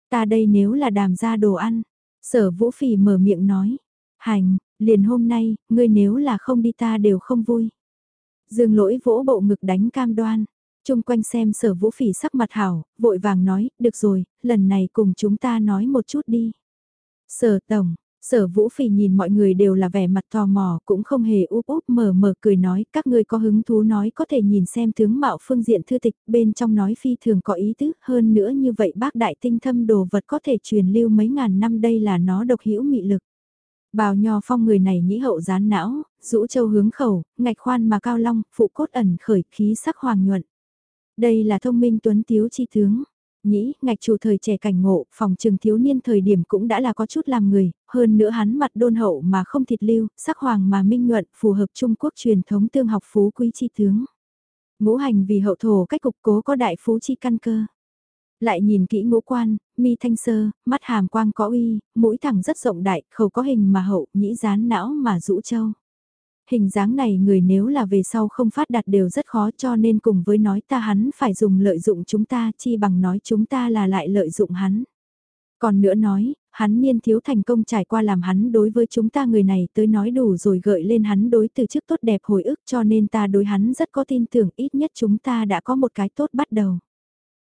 Ta đây nếu là đàm ra đồ ăn, sở vũ phỉ mở miệng nói, hành, liền hôm nay, ngươi nếu là không đi ta đều không vui. Dương lỗi vỗ bộ ngực đánh cam đoan, chung quanh xem sở vũ phỉ sắc mặt hảo, vội vàng nói, được rồi, lần này cùng chúng ta nói một chút đi. Sở tổng, Sở Vũ Phỉ nhìn mọi người đều là vẻ mặt tò mò, cũng không hề úp úp mở mở cười nói, các ngươi có hứng thú nói có thể nhìn xem tướng mạo phương diện thư tịch, bên trong nói phi thường có ý tứ, hơn nữa như vậy bác đại tinh thâm đồ vật có thể truyền lưu mấy ngàn năm đây là nó độc hữu mị lực. Bào nho phong người này nhĩ hậu gián não, rũ châu hướng khẩu, ngạch khoan mà cao long, phụ cốt ẩn khởi khí sắc hoàng nhuận. Đây là thông minh tuấn tiếu chi tướng. Nhĩ, ngạch chủ thời trẻ cảnh ngộ, phòng trường thiếu niên thời điểm cũng đã là có chút làm người, hơn nữa hắn mặt đôn hậu mà không thịt lưu, sắc hoàng mà minh nhuận, phù hợp Trung Quốc truyền thống tương học phú quý chi tướng. Ngũ hành vì hậu thổ cách cục cố có đại phú chi căn cơ. Lại nhìn kỹ ngũ quan, mi thanh sơ, mắt hàm quang có uy, mũi thẳng rất rộng đại, khẩu có hình mà hậu, nhĩ rán não mà rũ châu. Hình dáng này người nếu là về sau không phát đạt đều rất khó cho nên cùng với nói ta hắn phải dùng lợi dụng chúng ta chi bằng nói chúng ta là lại lợi dụng hắn. Còn nữa nói, hắn niên thiếu thành công trải qua làm hắn đối với chúng ta người này tới nói đủ rồi gợi lên hắn đối từ trước tốt đẹp hồi ức cho nên ta đối hắn rất có tin tưởng ít nhất chúng ta đã có một cái tốt bắt đầu.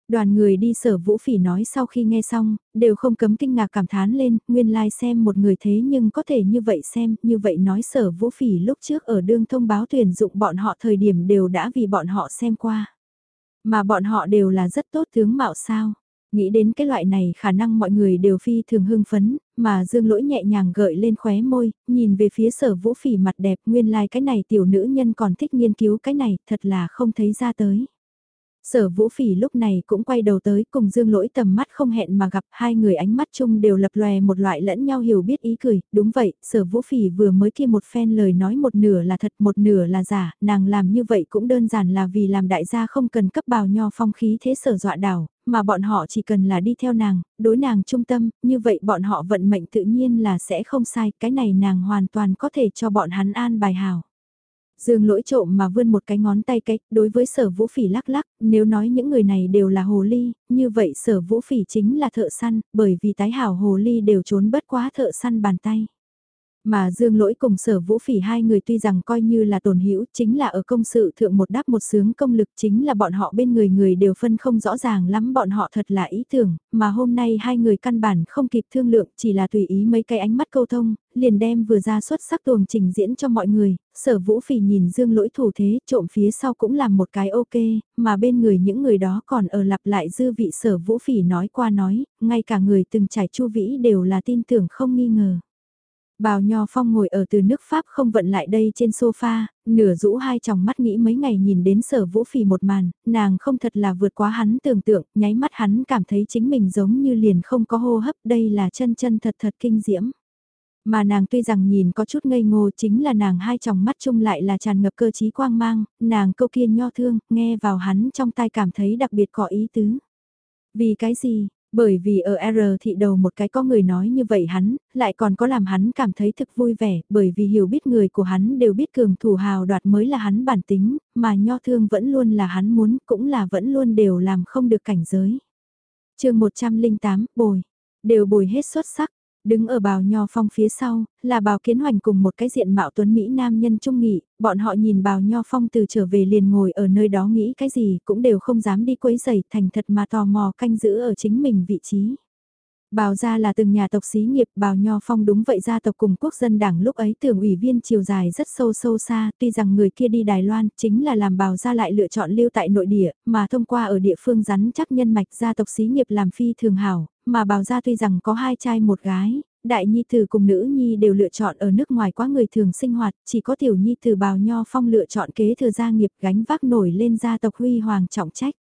Đoàn người đi sở vũ phỉ nói sau khi nghe xong, đều không cấm kinh ngạc cảm thán lên, nguyên lai like xem một người thế nhưng có thể như vậy xem, như vậy nói sở vũ phỉ lúc trước ở đương thông báo tuyển dụng bọn họ thời điểm đều đã vì bọn họ xem qua. Mà bọn họ đều là rất tốt tướng mạo sao. Nghĩ đến cái loại này khả năng mọi người đều phi thường hưng phấn, mà dương lỗi nhẹ nhàng gợi lên khóe môi, nhìn về phía sở vũ phỉ mặt đẹp nguyên lai like cái này tiểu nữ nhân còn thích nghiên cứu cái này thật là không thấy ra tới. Sở vũ phỉ lúc này cũng quay đầu tới cùng dương lỗi tầm mắt không hẹn mà gặp hai người ánh mắt chung đều lập lòe một loại lẫn nhau hiểu biết ý cười, đúng vậy, sở vũ phỉ vừa mới kia một phen lời nói một nửa là thật một nửa là giả, nàng làm như vậy cũng đơn giản là vì làm đại gia không cần cấp bào nho phong khí thế sở dọa đảo, mà bọn họ chỉ cần là đi theo nàng, đối nàng trung tâm, như vậy bọn họ vận mệnh tự nhiên là sẽ không sai, cái này nàng hoàn toàn có thể cho bọn hắn an bài hào. Dương lỗi trộm mà vươn một cái ngón tay cách, đối với sở vũ phỉ lắc lắc, nếu nói những người này đều là hồ ly, như vậy sở vũ phỉ chính là thợ săn, bởi vì tái hảo hồ ly đều trốn bất quá thợ săn bàn tay. Mà Dương Lỗi cùng sở vũ phỉ hai người tuy rằng coi như là tổn hữu chính là ở công sự thượng một đáp một sướng công lực chính là bọn họ bên người người đều phân không rõ ràng lắm bọn họ thật là ý tưởng, mà hôm nay hai người căn bản không kịp thương lượng chỉ là tùy ý mấy cái ánh mắt câu thông, liền đem vừa ra xuất sắc tuồng trình diễn cho mọi người, sở vũ phỉ nhìn Dương Lỗi thủ thế trộm phía sau cũng làm một cái ok, mà bên người những người đó còn ở lặp lại dư vị sở vũ phỉ nói qua nói, ngay cả người từng trải chu vĩ đều là tin tưởng không nghi ngờ. Bào Nho Phong ngồi ở từ nước Pháp không vận lại đây trên sofa, nửa rũ hai tròng mắt nghĩ mấy ngày nhìn đến sở vũ phỉ một màn, nàng không thật là vượt quá hắn tưởng tượng, nháy mắt hắn cảm thấy chính mình giống như liền không có hô hấp, đây là chân chân thật thật kinh diễm. Mà nàng tuy rằng nhìn có chút ngây ngô chính là nàng hai tròng mắt chung lại là tràn ngập cơ trí quang mang, nàng câu kia nho thương, nghe vào hắn trong tai cảm thấy đặc biệt có ý tứ. Vì cái gì, bởi vì ở R thị đầu một cái có người nói như vậy hắn, lại còn có làm hắn cảm thấy thực vui vẻ, bởi vì hiểu biết người của hắn đều biết cường thủ hào đoạt mới là hắn bản tính, mà nho thương vẫn luôn là hắn muốn, cũng là vẫn luôn đều làm không được cảnh giới. chương 108, bồi, đều bồi hết xuất sắc, Đứng ở bào nho phong phía sau, là bào kiến hoành cùng một cái diện mạo tuấn Mỹ nam nhân trung nghị, bọn họ nhìn bào nho phong từ trở về liền ngồi ở nơi đó nghĩ cái gì cũng đều không dám đi quấy giày thành thật mà tò mò canh giữ ở chính mình vị trí. Bào gia là từng nhà tộc xí nghiệp, bào nho phong đúng vậy gia tộc cùng quốc dân đảng lúc ấy tưởng ủy viên chiều dài rất sâu sâu xa, tuy rằng người kia đi Đài Loan chính là làm bào gia lại lựa chọn lưu tại nội địa, mà thông qua ở địa phương rắn chắc nhân mạch gia tộc xí nghiệp làm phi thường hảo, mà bào gia tuy rằng có hai trai một gái, đại nhi tử cùng nữ nhi đều lựa chọn ở nước ngoài quá người thường sinh hoạt, chỉ có tiểu nhi tử bào nho phong lựa chọn kế thừa gia nghiệp gánh vác nổi lên gia tộc huy hoàng trọng trách.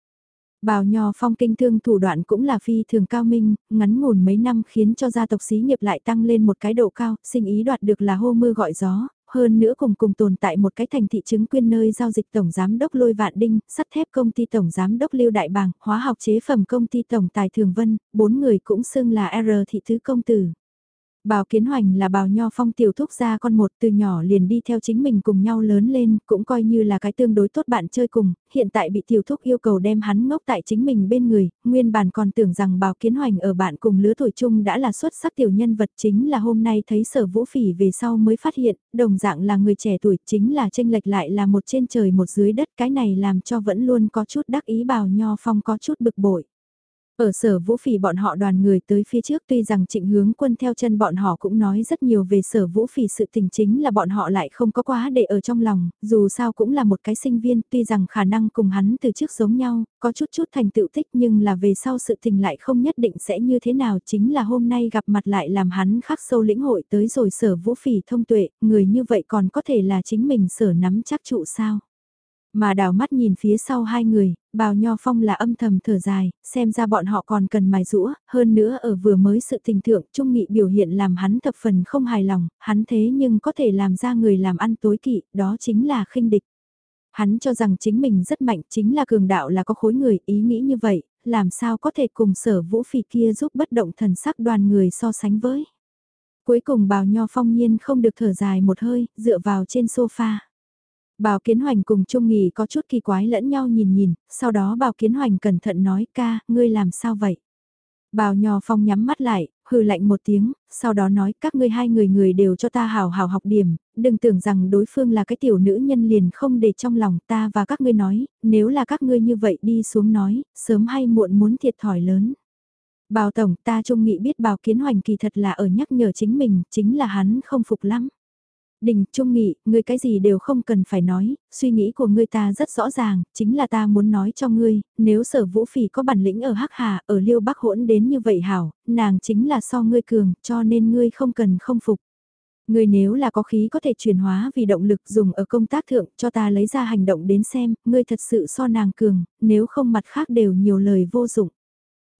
Bào nho phong kinh thương thủ đoạn cũng là phi thường cao minh, ngắn ngủn mấy năm khiến cho gia tộc xí nghiệp lại tăng lên một cái độ cao, sinh ý đoạt được là hô mưa gọi gió, hơn nữa cùng cùng tồn tại một cái thành thị chứng quyên nơi giao dịch tổng giám đốc Lôi Vạn Đinh, sắt thép công ty tổng giám đốc Lưu Đại Bàng, hóa học chế phẩm công ty tổng tài Thường Vân, bốn người cũng xưng là R thị thứ công tử. Bào Kiến Hoành là bào nho phong tiểu thúc gia con một từ nhỏ liền đi theo chính mình cùng nhau lớn lên, cũng coi như là cái tương đối tốt bạn chơi cùng, hiện tại bị tiểu thúc yêu cầu đem hắn ngốc tại chính mình bên người, nguyên bản còn tưởng rằng bào Kiến Hoành ở bạn cùng lứa tuổi chung đã là xuất sắc tiểu nhân vật chính là hôm nay thấy sở vũ phỉ về sau mới phát hiện, đồng dạng là người trẻ tuổi chính là tranh lệch lại là một trên trời một dưới đất cái này làm cho vẫn luôn có chút đắc ý bào nho phong có chút bực bội. Ở sở vũ phỉ bọn họ đoàn người tới phía trước tuy rằng trịnh hướng quân theo chân bọn họ cũng nói rất nhiều về sở vũ phỉ sự tình chính là bọn họ lại không có quá để ở trong lòng, dù sao cũng là một cái sinh viên tuy rằng khả năng cùng hắn từ trước giống nhau, có chút chút thành tựu tích nhưng là về sau sự tình lại không nhất định sẽ như thế nào chính là hôm nay gặp mặt lại làm hắn khắc sâu lĩnh hội tới rồi sở vũ phỉ thông tuệ, người như vậy còn có thể là chính mình sở nắm chắc trụ sao. Mà đào mắt nhìn phía sau hai người, bào nho phong là âm thầm thở dài, xem ra bọn họ còn cần mài rũa, hơn nữa ở vừa mới sự tình thượng trung nghị biểu hiện làm hắn thập phần không hài lòng, hắn thế nhưng có thể làm ra người làm ăn tối kỵ, đó chính là khinh địch. Hắn cho rằng chính mình rất mạnh, chính là cường đạo là có khối người, ý nghĩ như vậy, làm sao có thể cùng sở vũ phỉ kia giúp bất động thần sắc đoàn người so sánh với. Cuối cùng bào nho phong nhiên không được thở dài một hơi, dựa vào trên sofa. Bào Kiến Hoành cùng Trung Nghì có chút kỳ quái lẫn nhau nhìn nhìn, sau đó Bào Kiến Hoành cẩn thận nói ca, ngươi làm sao vậy? Bào Nho Phong nhắm mắt lại, hừ lạnh một tiếng, sau đó nói các ngươi hai người người đều cho ta hào hào học điểm, đừng tưởng rằng đối phương là cái tiểu nữ nhân liền không để trong lòng ta và các ngươi nói, nếu là các ngươi như vậy đi xuống nói, sớm hay muộn muốn thiệt thòi lớn. Bào Tổng ta trung nghị biết Bào Kiến Hoành kỳ thật là ở nhắc nhở chính mình, chính là hắn không phục lắm. Đình, Trung Nghị, ngươi cái gì đều không cần phải nói, suy nghĩ của ngươi ta rất rõ ràng, chính là ta muốn nói cho ngươi, nếu sở vũ phỉ có bản lĩnh ở Hắc Hà, ở Liêu Bắc hỗn đến như vậy hảo, nàng chính là so ngươi cường, cho nên ngươi không cần không phục. ngươi nếu là có khí có thể chuyển hóa vì động lực dùng ở công tác thượng cho ta lấy ra hành động đến xem, ngươi thật sự so nàng cường, nếu không mặt khác đều nhiều lời vô dụng.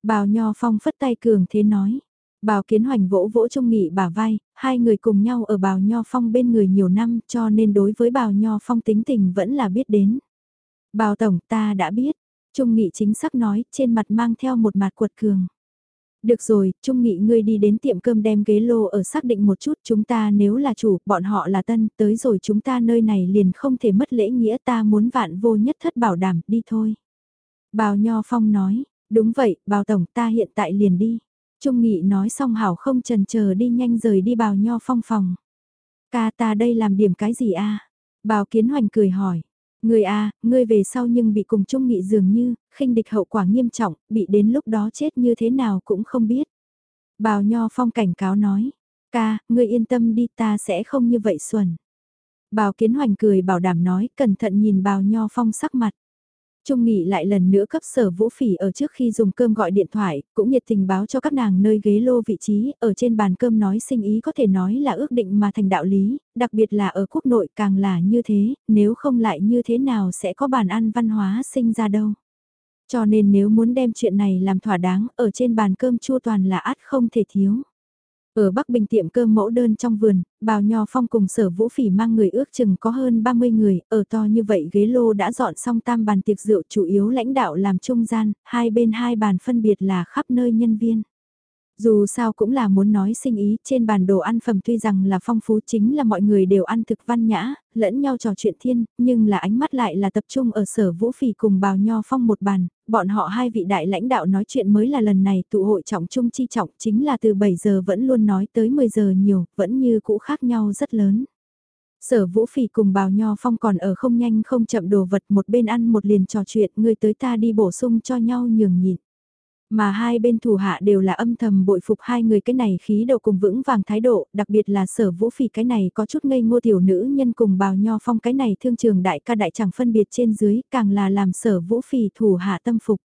Bào Nho Phong phất tay cường thế nói. Bào Kiến Hoành vỗ vỗ Trung Nghị bả vai, hai người cùng nhau ở Bào Nho Phong bên người nhiều năm cho nên đối với Bào Nho Phong tính tình vẫn là biết đến. Bào Tổng ta đã biết, Trung Nghị chính xác nói trên mặt mang theo một mặt cuột cường. Được rồi, Trung Nghị ngươi đi đến tiệm cơm đem ghế lô ở xác định một chút chúng ta nếu là chủ, bọn họ là tân, tới rồi chúng ta nơi này liền không thể mất lễ nghĩa ta muốn vạn vô nhất thất bảo đảm, đi thôi. Bào Nho Phong nói, đúng vậy, Bào Tổng ta hiện tại liền đi. Trung Nghị nói xong hảo không trần chờ đi nhanh rời đi Bào Nho Phong phòng. Ca ta đây làm điểm cái gì a Bào Kiến Hoành cười hỏi. Người a, ngươi về sau nhưng bị cùng Trung Nghị dường như, khinh địch hậu quả nghiêm trọng, bị đến lúc đó chết như thế nào cũng không biết. Bào Nho Phong cảnh cáo nói, ca, ngươi yên tâm đi ta sẽ không như vậy xuẩn. Bào Kiến Hoành cười bảo đảm nói, cẩn thận nhìn Bào Nho Phong sắc mặt. Trung Nghị lại lần nữa cấp sở vũ phỉ ở trước khi dùng cơm gọi điện thoại, cũng nhiệt tình báo cho các nàng nơi ghế lô vị trí, ở trên bàn cơm nói sinh ý có thể nói là ước định mà thành đạo lý, đặc biệt là ở quốc nội càng là như thế, nếu không lại như thế nào sẽ có bàn ăn văn hóa sinh ra đâu. Cho nên nếu muốn đem chuyện này làm thỏa đáng, ở trên bàn cơm chua toàn là át không thể thiếu. Ở Bắc Bình tiệm cơm mẫu đơn trong vườn, bào nho phong cùng sở vũ phỉ mang người ước chừng có hơn 30 người, ở to như vậy ghế lô đã dọn xong tam bàn tiệc rượu chủ yếu lãnh đạo làm trung gian, hai bên hai bàn phân biệt là khắp nơi nhân viên. Dù sao cũng là muốn nói sinh ý, trên bàn đồ ăn phẩm tuy rằng là phong phú chính là mọi người đều ăn thực văn nhã, lẫn nhau trò chuyện thiên, nhưng là ánh mắt lại là tập trung ở sở vũ phỉ cùng bào nho phong một bàn, bọn họ hai vị đại lãnh đạo nói chuyện mới là lần này tụ hội trọng trung chi trọng chính là từ 7 giờ vẫn luôn nói tới 10 giờ nhiều, vẫn như cũ khác nhau rất lớn. Sở Vũ Phỉ cùng Bào Nho Phong còn ở không nhanh không chậm đồ vật một bên ăn một liền trò chuyện người tới ta đi bổ sung cho nhau nhường nhịn. Mà hai bên thủ hạ đều là âm thầm bội phục hai người cái này khí độ cùng vững vàng thái độ, đặc biệt là sở vũ phỉ cái này có chút ngây ngô tiểu nữ nhân cùng bào nho phong cái này thương trường đại ca đại chẳng phân biệt trên dưới, càng là làm sở vũ phỉ thủ hạ tâm phục.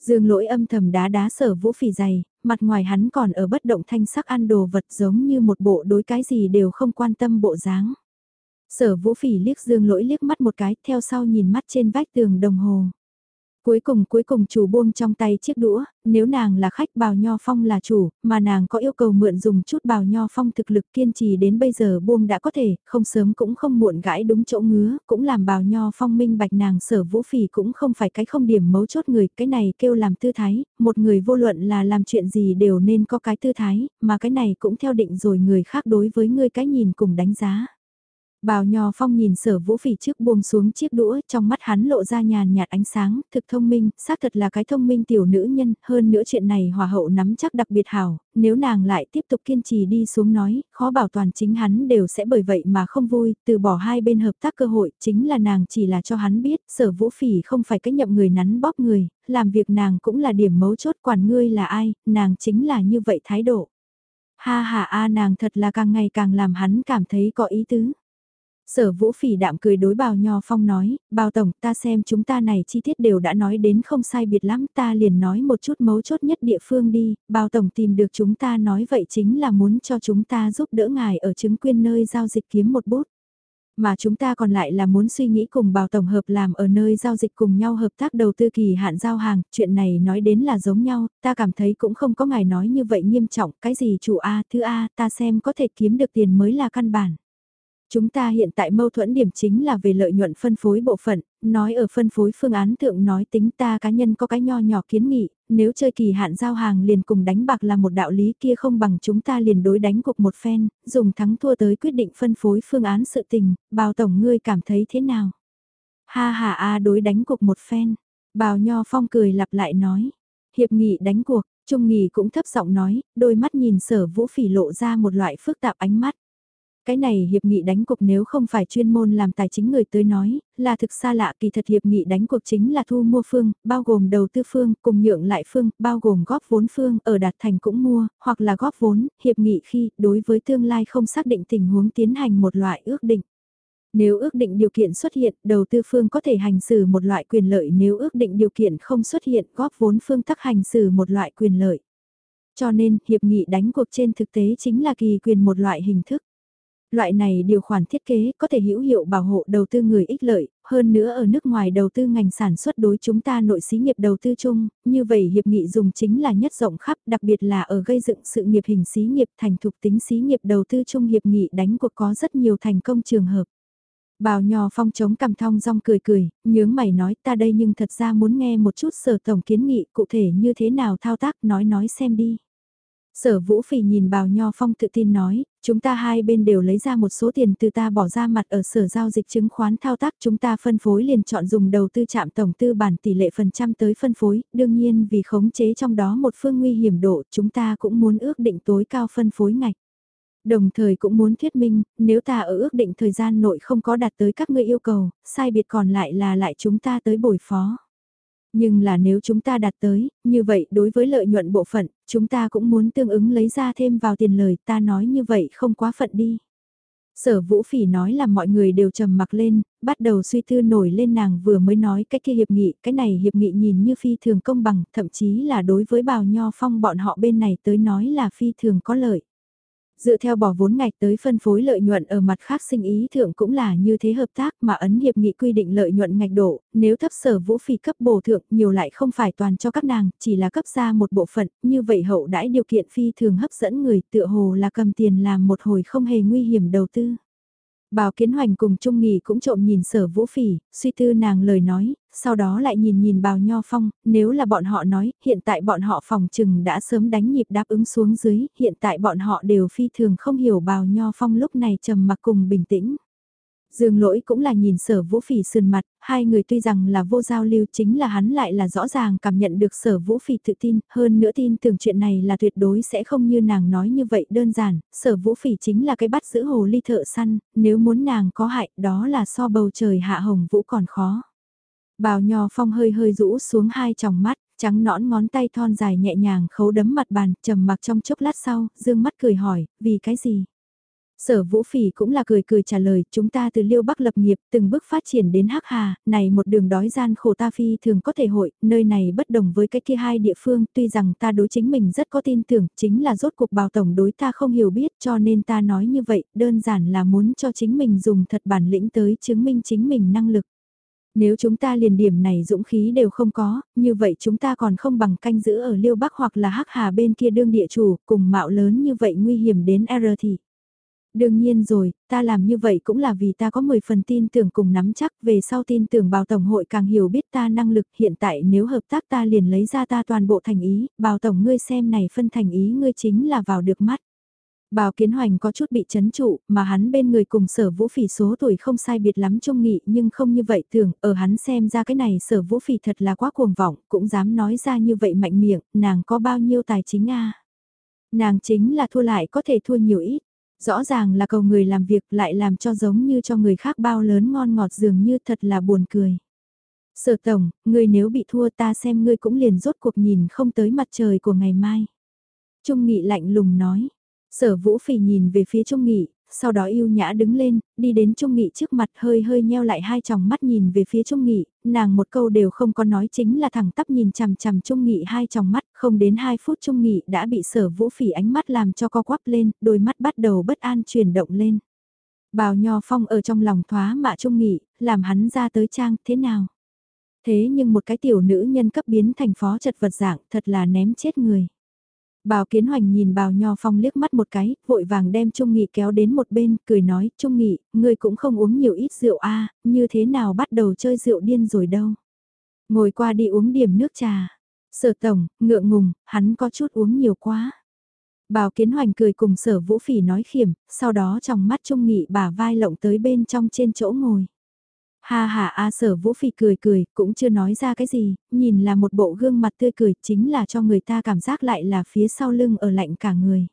Dương lỗi âm thầm đá đá sở vũ phỉ dày, mặt ngoài hắn còn ở bất động thanh sắc ăn đồ vật giống như một bộ đối cái gì đều không quan tâm bộ dáng. Sở vũ phỉ liếc dương lỗi liếc mắt một cái theo sau nhìn mắt trên vách tường đồng hồ. Cuối cùng cuối cùng chủ buông trong tay chiếc đũa, nếu nàng là khách bào nho phong là chủ, mà nàng có yêu cầu mượn dùng chút bào nho phong thực lực kiên trì đến bây giờ buông đã có thể, không sớm cũng không muộn gãi đúng chỗ ngứa, cũng làm bào nho phong minh bạch nàng sở vũ phỉ cũng không phải cái không điểm mấu chốt người, cái này kêu làm tư thái, một người vô luận là làm chuyện gì đều nên có cái tư thái, mà cái này cũng theo định rồi người khác đối với người cái nhìn cùng đánh giá. Bào Nho Phong nhìn sở vũ phỉ trước buông xuống chiếc đũa, trong mắt hắn lộ ra nhàn nhạt ánh sáng, thực thông minh, xác thật là cái thông minh tiểu nữ nhân, hơn nữa chuyện này hòa hậu nắm chắc đặc biệt hảo, nếu nàng lại tiếp tục kiên trì đi xuống nói, khó bảo toàn chính hắn đều sẽ bởi vậy mà không vui, từ bỏ hai bên hợp tác cơ hội, chính là nàng chỉ là cho hắn biết, sở vũ phỉ không phải cái nhậm người nắn bóp người, làm việc nàng cũng là điểm mấu chốt quản ngươi là ai, nàng chính là như vậy thái độ. Ha ha a nàng thật là càng ngày càng làm hắn cảm thấy có ý tứ. Sở vũ phỉ đạm cười đối bào nho phong nói, bào tổng ta xem chúng ta này chi tiết đều đã nói đến không sai biệt lắm ta liền nói một chút mấu chốt nhất địa phương đi, bào tổng tìm được chúng ta nói vậy chính là muốn cho chúng ta giúp đỡ ngài ở chứng quyên nơi giao dịch kiếm một bút. Mà chúng ta còn lại là muốn suy nghĩ cùng bào tổng hợp làm ở nơi giao dịch cùng nhau hợp tác đầu tư kỳ hạn giao hàng, chuyện này nói đến là giống nhau, ta cảm thấy cũng không có ngài nói như vậy nghiêm trọng, cái gì chủ A, thứ A, ta xem có thể kiếm được tiền mới là căn bản. Chúng ta hiện tại mâu thuẫn điểm chính là về lợi nhuận phân phối bộ phận, nói ở phân phối phương án thượng nói tính ta cá nhân có cái nho nhỏ kiến nghị, nếu chơi kỳ hạn giao hàng liền cùng đánh bạc là một đạo lý kia không bằng chúng ta liền đối đánh cuộc một phen, dùng thắng thua tới quyết định phân phối phương án sự tình, bào tổng ngươi cảm thấy thế nào? Ha ha a đối đánh cuộc một phen, bào nho phong cười lặp lại nói, hiệp nghị đánh cuộc, trung nghị cũng thấp giọng nói, đôi mắt nhìn sở vũ phỉ lộ ra một loại phức tạp ánh mắt. Cái này hiệp nghị đánh cuộc nếu không phải chuyên môn làm tài chính người tới nói, là thực xa lạ kỳ thật hiệp nghị đánh cuộc chính là thu mua phương, bao gồm đầu tư phương, cùng nhượng lại phương, bao gồm góp vốn phương, ở đạt thành cũng mua, hoặc là góp vốn, hiệp nghị khi, đối với tương lai không xác định tình huống tiến hành một loại ước định. Nếu ước định điều kiện xuất hiện, đầu tư phương có thể hành xử một loại quyền lợi nếu ước định điều kiện không xuất hiện, góp vốn phương tắc hành xử một loại quyền lợi. Cho nên, hiệp nghị đánh cuộc trên thực tế chính là kỳ quyền một loại hình thức. Loại này điều khoản thiết kế có thể hữu hiệu bảo hộ đầu tư người ích lợi, hơn nữa ở nước ngoài đầu tư ngành sản xuất đối chúng ta nội xí nghiệp đầu tư chung, như vậy hiệp nghị dùng chính là nhất rộng khắp, đặc biệt là ở gây dựng sự nghiệp hình xí nghiệp thành thục tính xí nghiệp đầu tư chung hiệp nghị đánh cuộc có rất nhiều thành công trường hợp. Bào nhò phong chống cầm thong rong cười cười, nhướng mày nói ta đây nhưng thật ra muốn nghe một chút sở tổng kiến nghị cụ thể như thế nào thao tác nói nói xem đi. Sở Vũ Phỉ nhìn Bào Nho Phong tự tin nói, chúng ta hai bên đều lấy ra một số tiền từ ta bỏ ra mặt ở sở giao dịch chứng khoán thao tác chúng ta phân phối liền chọn dùng đầu tư chạm tổng tư bản tỷ lệ phần trăm tới phân phối, đương nhiên vì khống chế trong đó một phương nguy hiểm độ chúng ta cũng muốn ước định tối cao phân phối ngạch. Đồng thời cũng muốn thuyết minh, nếu ta ở ước định thời gian nội không có đạt tới các ngươi yêu cầu, sai biệt còn lại là lại chúng ta tới bồi phó. Nhưng là nếu chúng ta đạt tới, như vậy đối với lợi nhuận bộ phận, chúng ta cũng muốn tương ứng lấy ra thêm vào tiền lời ta nói như vậy không quá phận đi. Sở Vũ Phỉ nói là mọi người đều trầm mặc lên, bắt đầu suy tư nổi lên nàng vừa mới nói cái kia hiệp nghị, cái này hiệp nghị nhìn như phi thường công bằng, thậm chí là đối với bào nho phong bọn họ bên này tới nói là phi thường có lợi. Dựa theo bỏ vốn ngạch tới phân phối lợi nhuận ở mặt khác sinh ý thượng cũng là như thế hợp tác mà ấn hiệp nghị quy định lợi nhuận ngạch độ, nếu thấp sở vũ phì cấp bổ thượng nhiều lại không phải toàn cho các nàng, chỉ là cấp ra một bộ phận, như vậy hậu đãi điều kiện phi thường hấp dẫn người tựa hồ là cầm tiền làm một hồi không hề nguy hiểm đầu tư. Bào Kiến Hoành cùng Trung nghị cũng trộm nhìn sở vũ phỉ, suy tư nàng lời nói, sau đó lại nhìn nhìn bào nho phong, nếu là bọn họ nói, hiện tại bọn họ phòng trừng đã sớm đánh nhịp đáp ứng xuống dưới, hiện tại bọn họ đều phi thường không hiểu bào nho phong lúc này trầm mặc cùng bình tĩnh. Dương lỗi cũng là nhìn sở vũ phỉ sườn mặt, hai người tuy rằng là vô giao lưu chính là hắn lại là rõ ràng cảm nhận được sở vũ phỉ tự tin, hơn nữa tin tưởng chuyện này là tuyệt đối sẽ không như nàng nói như vậy đơn giản, sở vũ phỉ chính là cái bắt giữ hồ ly thợ săn, nếu muốn nàng có hại đó là so bầu trời hạ hồng vũ còn khó. Bào nho phong hơi hơi rũ xuống hai tròng mắt, trắng nõn ngón tay thon dài nhẹ nhàng khấu đấm mặt bàn, trầm mặc trong chốc lát sau, dương mắt cười hỏi, vì cái gì? Sở Vũ Phỉ cũng là cười cười trả lời, chúng ta từ Liêu Bắc lập nghiệp, từng bước phát triển đến Hắc Hà, này một đường đói gian khổ ta phi thường có thể hội, nơi này bất đồng với cái kia hai địa phương, tuy rằng ta đối chính mình rất có tin tưởng, chính là rốt cuộc bào tổng đối ta không hiểu biết, cho nên ta nói như vậy, đơn giản là muốn cho chính mình dùng thật bản lĩnh tới chứng minh chính mình năng lực. Nếu chúng ta liền điểm này dũng khí đều không có, như vậy chúng ta còn không bằng canh giữ ở Liêu Bắc hoặc là Hắc Hà bên kia đương địa chủ, cùng mạo lớn như vậy nguy hiểm đến R thì. Đương nhiên rồi, ta làm như vậy cũng là vì ta có 10 phần tin tưởng cùng nắm chắc về sau tin tưởng bào tổng hội càng hiểu biết ta năng lực hiện tại nếu hợp tác ta liền lấy ra ta toàn bộ thành ý, bào tổng ngươi xem này phân thành ý ngươi chính là vào được mắt. Bào Kiến Hoành có chút bị chấn trụ, mà hắn bên người cùng sở vũ phỉ số tuổi không sai biệt lắm trung nghị nhưng không như vậy tưởng, ở hắn xem ra cái này sở vũ phỉ thật là quá cuồng vọng, cũng dám nói ra như vậy mạnh miệng, nàng có bao nhiêu tài chính a Nàng chính là thua lại có thể thua nhiều ít, rõ ràng là cầu người làm việc lại làm cho giống như cho người khác bao lớn ngon ngọt dường như thật là buồn cười. Sở tổng, ngươi nếu bị thua ta xem ngươi cũng liền rốt cuộc nhìn không tới mặt trời của ngày mai. Trung nghị lạnh lùng nói Sở Vũ Phỉ nhìn về phía Trung Nghị, sau đó yêu nhã đứng lên, đi đến Trung Nghị trước mặt hơi hơi nheo lại hai tròng mắt nhìn về phía Trung Nghị, nàng một câu đều không có nói chính là thẳng tắp nhìn chằm chằm Trung Nghị hai tròng mắt, không đến hai phút Trung Nghị đã bị sở Vũ Phỉ ánh mắt làm cho co quắp lên, đôi mắt bắt đầu bất an chuyển động lên. Bào Nho Phong ở trong lòng thoá mạ Trung Nghị, làm hắn ra tới trang thế nào? Thế nhưng một cái tiểu nữ nhân cấp biến thành phó chật vật dạng thật là ném chết người. Bào Kiến Hoành nhìn Bào Nho Phong liếc mắt một cái, vội vàng đem Trung Nghị kéo đến một bên, cười nói, Trung Nghị, ngươi cũng không uống nhiều ít rượu a như thế nào bắt đầu chơi rượu điên rồi đâu. Ngồi qua đi uống điểm nước trà. Sở Tổng, ngượng ngùng, hắn có chút uống nhiều quá. Bào Kiến Hoành cười cùng sở vũ phỉ nói khiểm, sau đó trong mắt Trung Nghị bà vai lộng tới bên trong trên chỗ ngồi. Ha ha a sở vũ phỉ cười cười, cũng chưa nói ra cái gì, nhìn là một bộ gương mặt tươi cười chính là cho người ta cảm giác lại là phía sau lưng ở lạnh cả người.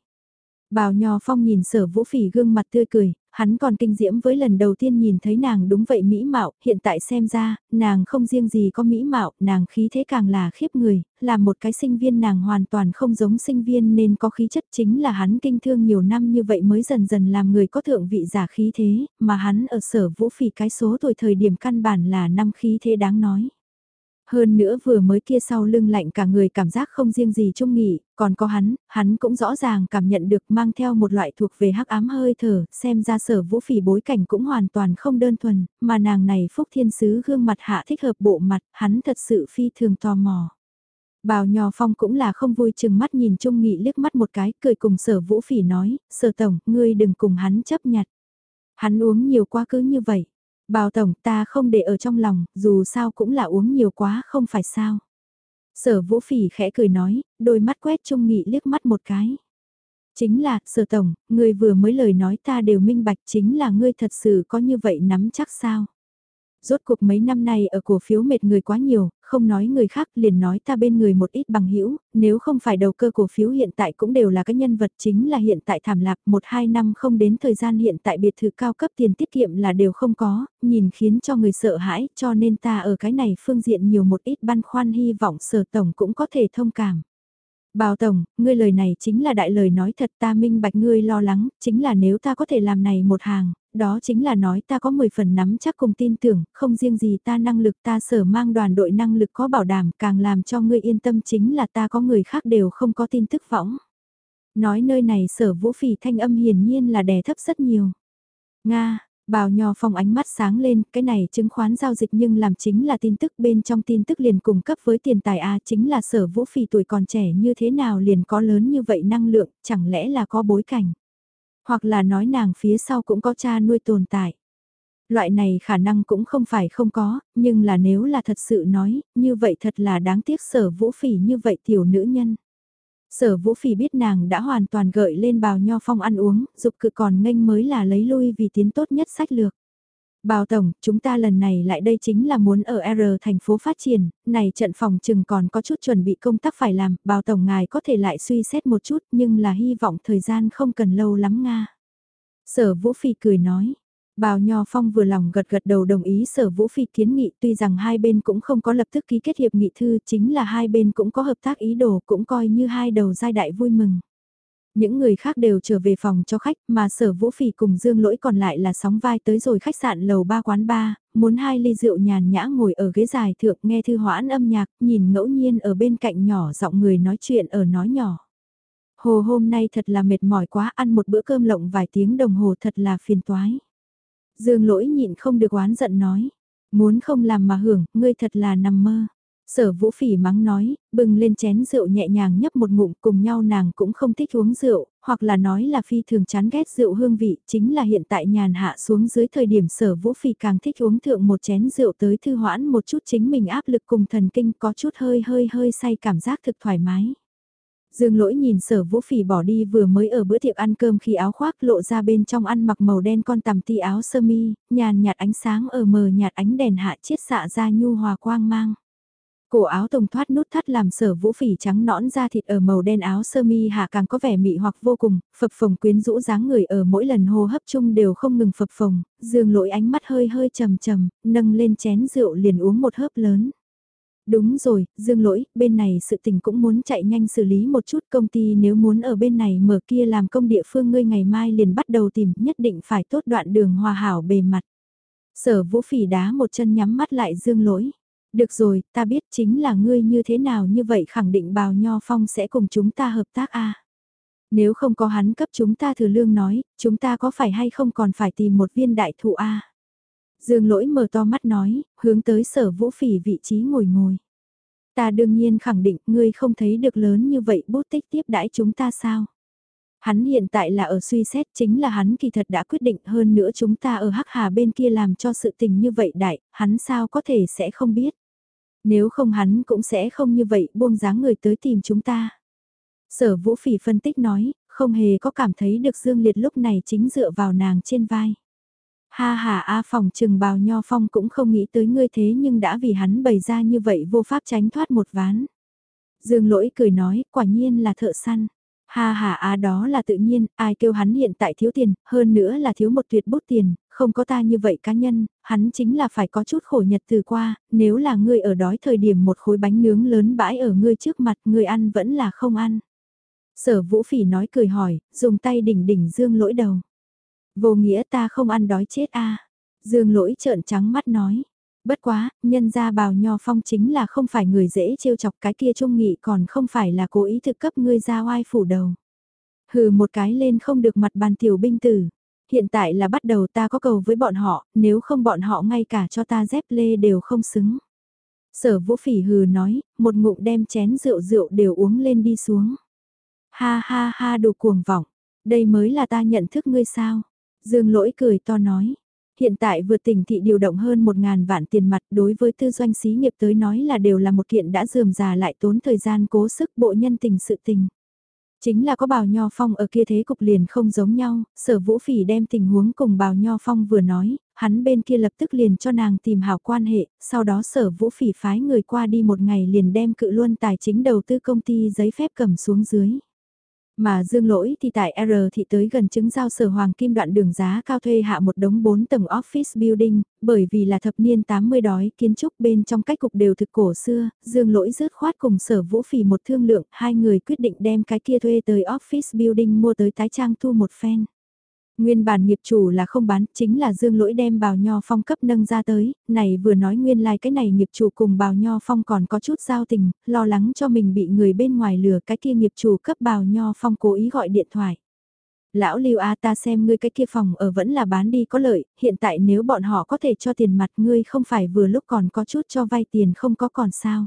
Bào Nho Phong nhìn sở vũ phỉ gương mặt tươi cười, hắn còn kinh diễm với lần đầu tiên nhìn thấy nàng đúng vậy mỹ mạo, hiện tại xem ra, nàng không riêng gì có mỹ mạo, nàng khí thế càng là khiếp người, là một cái sinh viên nàng hoàn toàn không giống sinh viên nên có khí chất chính là hắn kinh thương nhiều năm như vậy mới dần dần làm người có thượng vị giả khí thế, mà hắn ở sở vũ phỉ cái số tuổi thời điểm căn bản là năm khí thế đáng nói. Hơn nữa vừa mới kia sau lưng lạnh cả người cảm giác không riêng gì trung nghị, còn có hắn, hắn cũng rõ ràng cảm nhận được mang theo một loại thuộc về hắc ám hơi thở, xem ra sở vũ phỉ bối cảnh cũng hoàn toàn không đơn thuần, mà nàng này phúc thiên sứ gương mặt hạ thích hợp bộ mặt, hắn thật sự phi thường tò mò. Bào nhò phong cũng là không vui chừng mắt nhìn Trung Nghị liếc mắt một cái, cười cùng sở vũ phỉ nói, sở tổng, ngươi đừng cùng hắn chấp nhặt. Hắn uống nhiều quá cứ như vậy. Bào tổng ta không để ở trong lòng, dù sao cũng là uống nhiều quá không phải sao. Sở vũ phỉ khẽ cười nói, đôi mắt quét Trung Nghị liếc mắt một cái. Chính là, sở tổng, người vừa mới lời nói ta đều minh bạch chính là ngươi thật sự có như vậy nắm chắc sao. Rốt cuộc mấy năm nay ở cổ phiếu mệt người quá nhiều, không nói người khác liền nói ta bên người một ít bằng hữu nếu không phải đầu cơ cổ phiếu hiện tại cũng đều là cái nhân vật chính là hiện tại thảm lạc một hai năm không đến thời gian hiện tại biệt thự cao cấp tiền tiết kiệm là đều không có, nhìn khiến cho người sợ hãi cho nên ta ở cái này phương diện nhiều một ít băn khoăn hy vọng sở tổng cũng có thể thông cảm. Bào Tổng, ngươi lời này chính là đại lời nói thật ta minh bạch ngươi lo lắng, chính là nếu ta có thể làm này một hàng, đó chính là nói ta có 10 phần nắm chắc cùng tin tưởng, không riêng gì ta năng lực ta sở mang đoàn đội năng lực có bảo đảm, càng làm cho ngươi yên tâm chính là ta có người khác đều không có tin tức võng. Nói nơi này sở vũ phỉ thanh âm hiển nhiên là đè thấp rất nhiều. Nga, Bào nho phong ánh mắt sáng lên, cái này chứng khoán giao dịch nhưng làm chính là tin tức bên trong tin tức liền cung cấp với tiền tài A chính là sở vũ phỉ tuổi còn trẻ như thế nào liền có lớn như vậy năng lượng, chẳng lẽ là có bối cảnh. Hoặc là nói nàng phía sau cũng có cha nuôi tồn tại. Loại này khả năng cũng không phải không có, nhưng là nếu là thật sự nói, như vậy thật là đáng tiếc sở vũ phỉ như vậy tiểu nữ nhân. Sở Vũ Phỉ biết nàng đã hoàn toàn gợi lên bào nho phong ăn uống, dục cự còn nghênh mới là lấy lui vì tiến tốt nhất sách lược. Bào Tổng, chúng ta lần này lại đây chính là muốn ở R thành phố phát triển, này trận phòng chừng còn có chút chuẩn bị công tác phải làm, Bào Tổng ngài có thể lại suy xét một chút nhưng là hy vọng thời gian không cần lâu lắm Nga. Sở Vũ Phi cười nói, Bào Nho Phong vừa lòng gật gật đầu đồng ý sở vũ phi kiến nghị tuy rằng hai bên cũng không có lập tức ký kết hiệp nghị thư chính là hai bên cũng có hợp tác ý đồ cũng coi như hai đầu giai đại vui mừng. Những người khác đều trở về phòng cho khách mà sở vũ phỉ cùng dương lỗi còn lại là sóng vai tới rồi khách sạn lầu ba quán ba, muốn hai ly rượu nhàn nhã ngồi ở ghế dài thượng nghe thư hoãn âm nhạc, nhìn ngẫu nhiên ở bên cạnh nhỏ giọng người nói chuyện ở nói nhỏ. Hồ hôm nay thật là mệt mỏi quá ăn một bữa cơm lộng vài tiếng đồng hồ thật là phiền toái. Dương lỗi nhịn không được oán giận nói. Muốn không làm mà hưởng, ngươi thật là nằm mơ. Sở vũ phỉ mắng nói, bưng lên chén rượu nhẹ nhàng nhấp một ngụm cùng nhau nàng cũng không thích uống rượu, hoặc là nói là phi thường chán ghét rượu hương vị, chính là hiện tại nhàn hạ xuống dưới thời điểm sở vũ phỉ càng thích uống thượng một chén rượu tới thư hoãn một chút chính mình áp lực cùng thần kinh có chút hơi hơi hơi say cảm giác thực thoải mái. Dương lỗi nhìn sở vũ phỉ bỏ đi vừa mới ở bữa tiệc ăn cơm khi áo khoác lộ ra bên trong ăn mặc màu đen con tằm ti áo sơ mi, nhàn nhạt ánh sáng ở mờ nhạt ánh đèn hạ chiết xạ ra nhu hòa quang mang. Cổ áo tùng thoát nút thắt làm sở vũ phỉ trắng nõn da thịt ở màu đen áo sơ mi hạ càng có vẻ mị hoặc vô cùng, phập phồng quyến rũ dáng người ở mỗi lần hô hấp chung đều không ngừng phập phồng, dương lỗi ánh mắt hơi hơi trầm trầm, nâng lên chén rượu liền uống một hớp lớn. Đúng rồi, dương lỗi, bên này sự tình cũng muốn chạy nhanh xử lý một chút công ty nếu muốn ở bên này mở kia làm công địa phương ngươi ngày mai liền bắt đầu tìm nhất định phải tốt đoạn đường hòa hảo bề mặt. Sở vũ phỉ đá một chân nhắm mắt lại dương lỗi. Được rồi, ta biết chính là ngươi như thế nào như vậy khẳng định bào nho phong sẽ cùng chúng ta hợp tác a Nếu không có hắn cấp chúng ta thừa lương nói, chúng ta có phải hay không còn phải tìm một viên đại thụ a Dương lỗi mở to mắt nói, hướng tới sở vũ phỉ vị trí ngồi ngồi. Ta đương nhiên khẳng định ngươi không thấy được lớn như vậy bút tích tiếp đãi chúng ta sao? Hắn hiện tại là ở suy xét chính là hắn kỳ thật đã quyết định hơn nữa chúng ta ở Hắc Hà bên kia làm cho sự tình như vậy đại, hắn sao có thể sẽ không biết. Nếu không hắn cũng sẽ không như vậy buông dáng người tới tìm chúng ta. Sở Vũ Phỉ phân tích nói, không hề có cảm thấy được Dương Liệt lúc này chính dựa vào nàng trên vai. Ha ha A phòng trừng bào nho phong cũng không nghĩ tới ngươi thế nhưng đã vì hắn bày ra như vậy vô pháp tránh thoát một ván. Dương lỗi cười nói, quả nhiên là thợ săn. Ha ha a đó là tự nhiên, ai kêu hắn hiện tại thiếu tiền, hơn nữa là thiếu một tuyệt bút tiền, không có ta như vậy cá nhân, hắn chính là phải có chút khổ nhật từ qua, nếu là ngươi ở đói thời điểm một khối bánh nướng lớn bãi ở ngươi trước mặt, ngươi ăn vẫn là không ăn. Sở vũ phỉ nói cười hỏi, dùng tay đỉnh đỉnh dương lỗi đầu. Vô nghĩa ta không ăn đói chết a Dương lỗi trợn trắng mắt nói. Bất quá, nhân ra bào nho phong chính là không phải người dễ trêu chọc cái kia trung nghị còn không phải là cố ý thực cấp ngươi ra oai phủ đầu. Hừ một cái lên không được mặt bàn tiểu binh tử. Hiện tại là bắt đầu ta có cầu với bọn họ, nếu không bọn họ ngay cả cho ta dép lê đều không xứng. Sở vũ phỉ hừ nói, một ngụm đem chén rượu rượu đều uống lên đi xuống. Ha ha ha đồ cuồng vọng, đây mới là ta nhận thức ngươi sao. Dương lỗi cười to nói, hiện tại vượt tỉnh thị điều động hơn 1.000 vạn tiền mặt đối với tư doanh xí nghiệp tới nói là đều là một kiện đã dườm già lại tốn thời gian cố sức bộ nhân tình sự tình. Chính là có bào nho phong ở kia thế cục liền không giống nhau, sở vũ phỉ đem tình huống cùng bào nho phong vừa nói, hắn bên kia lập tức liền cho nàng tìm hảo quan hệ, sau đó sở vũ phỉ phái người qua đi một ngày liền đem cự luân tài chính đầu tư công ty giấy phép cầm xuống dưới. Mà dương lỗi thì tại R thị tới gần chứng giao sở hoàng kim đoạn đường giá cao thuê hạ một đống 4 tầng office building, bởi vì là thập niên 80 đói kiến trúc bên trong cách cục đều thực cổ xưa, dương lỗi rớt khoát cùng sở vũ phỉ một thương lượng, hai người quyết định đem cái kia thuê tới office building mua tới tái trang thu một phen. Nguyên bản nghiệp chủ là không bán, chính là Dương Lỗi đem bào nho phong cấp nâng ra tới, này vừa nói nguyên lai like cái này nghiệp chủ cùng bào nho phong còn có chút giao tình, lo lắng cho mình bị người bên ngoài lừa cái kia nghiệp chủ cấp bào nho phong cố ý gọi điện thoại. Lão Lưu A ta xem ngươi cái kia phòng ở vẫn là bán đi có lợi, hiện tại nếu bọn họ có thể cho tiền mặt ngươi không phải vừa lúc còn có chút cho vay tiền không có còn sao.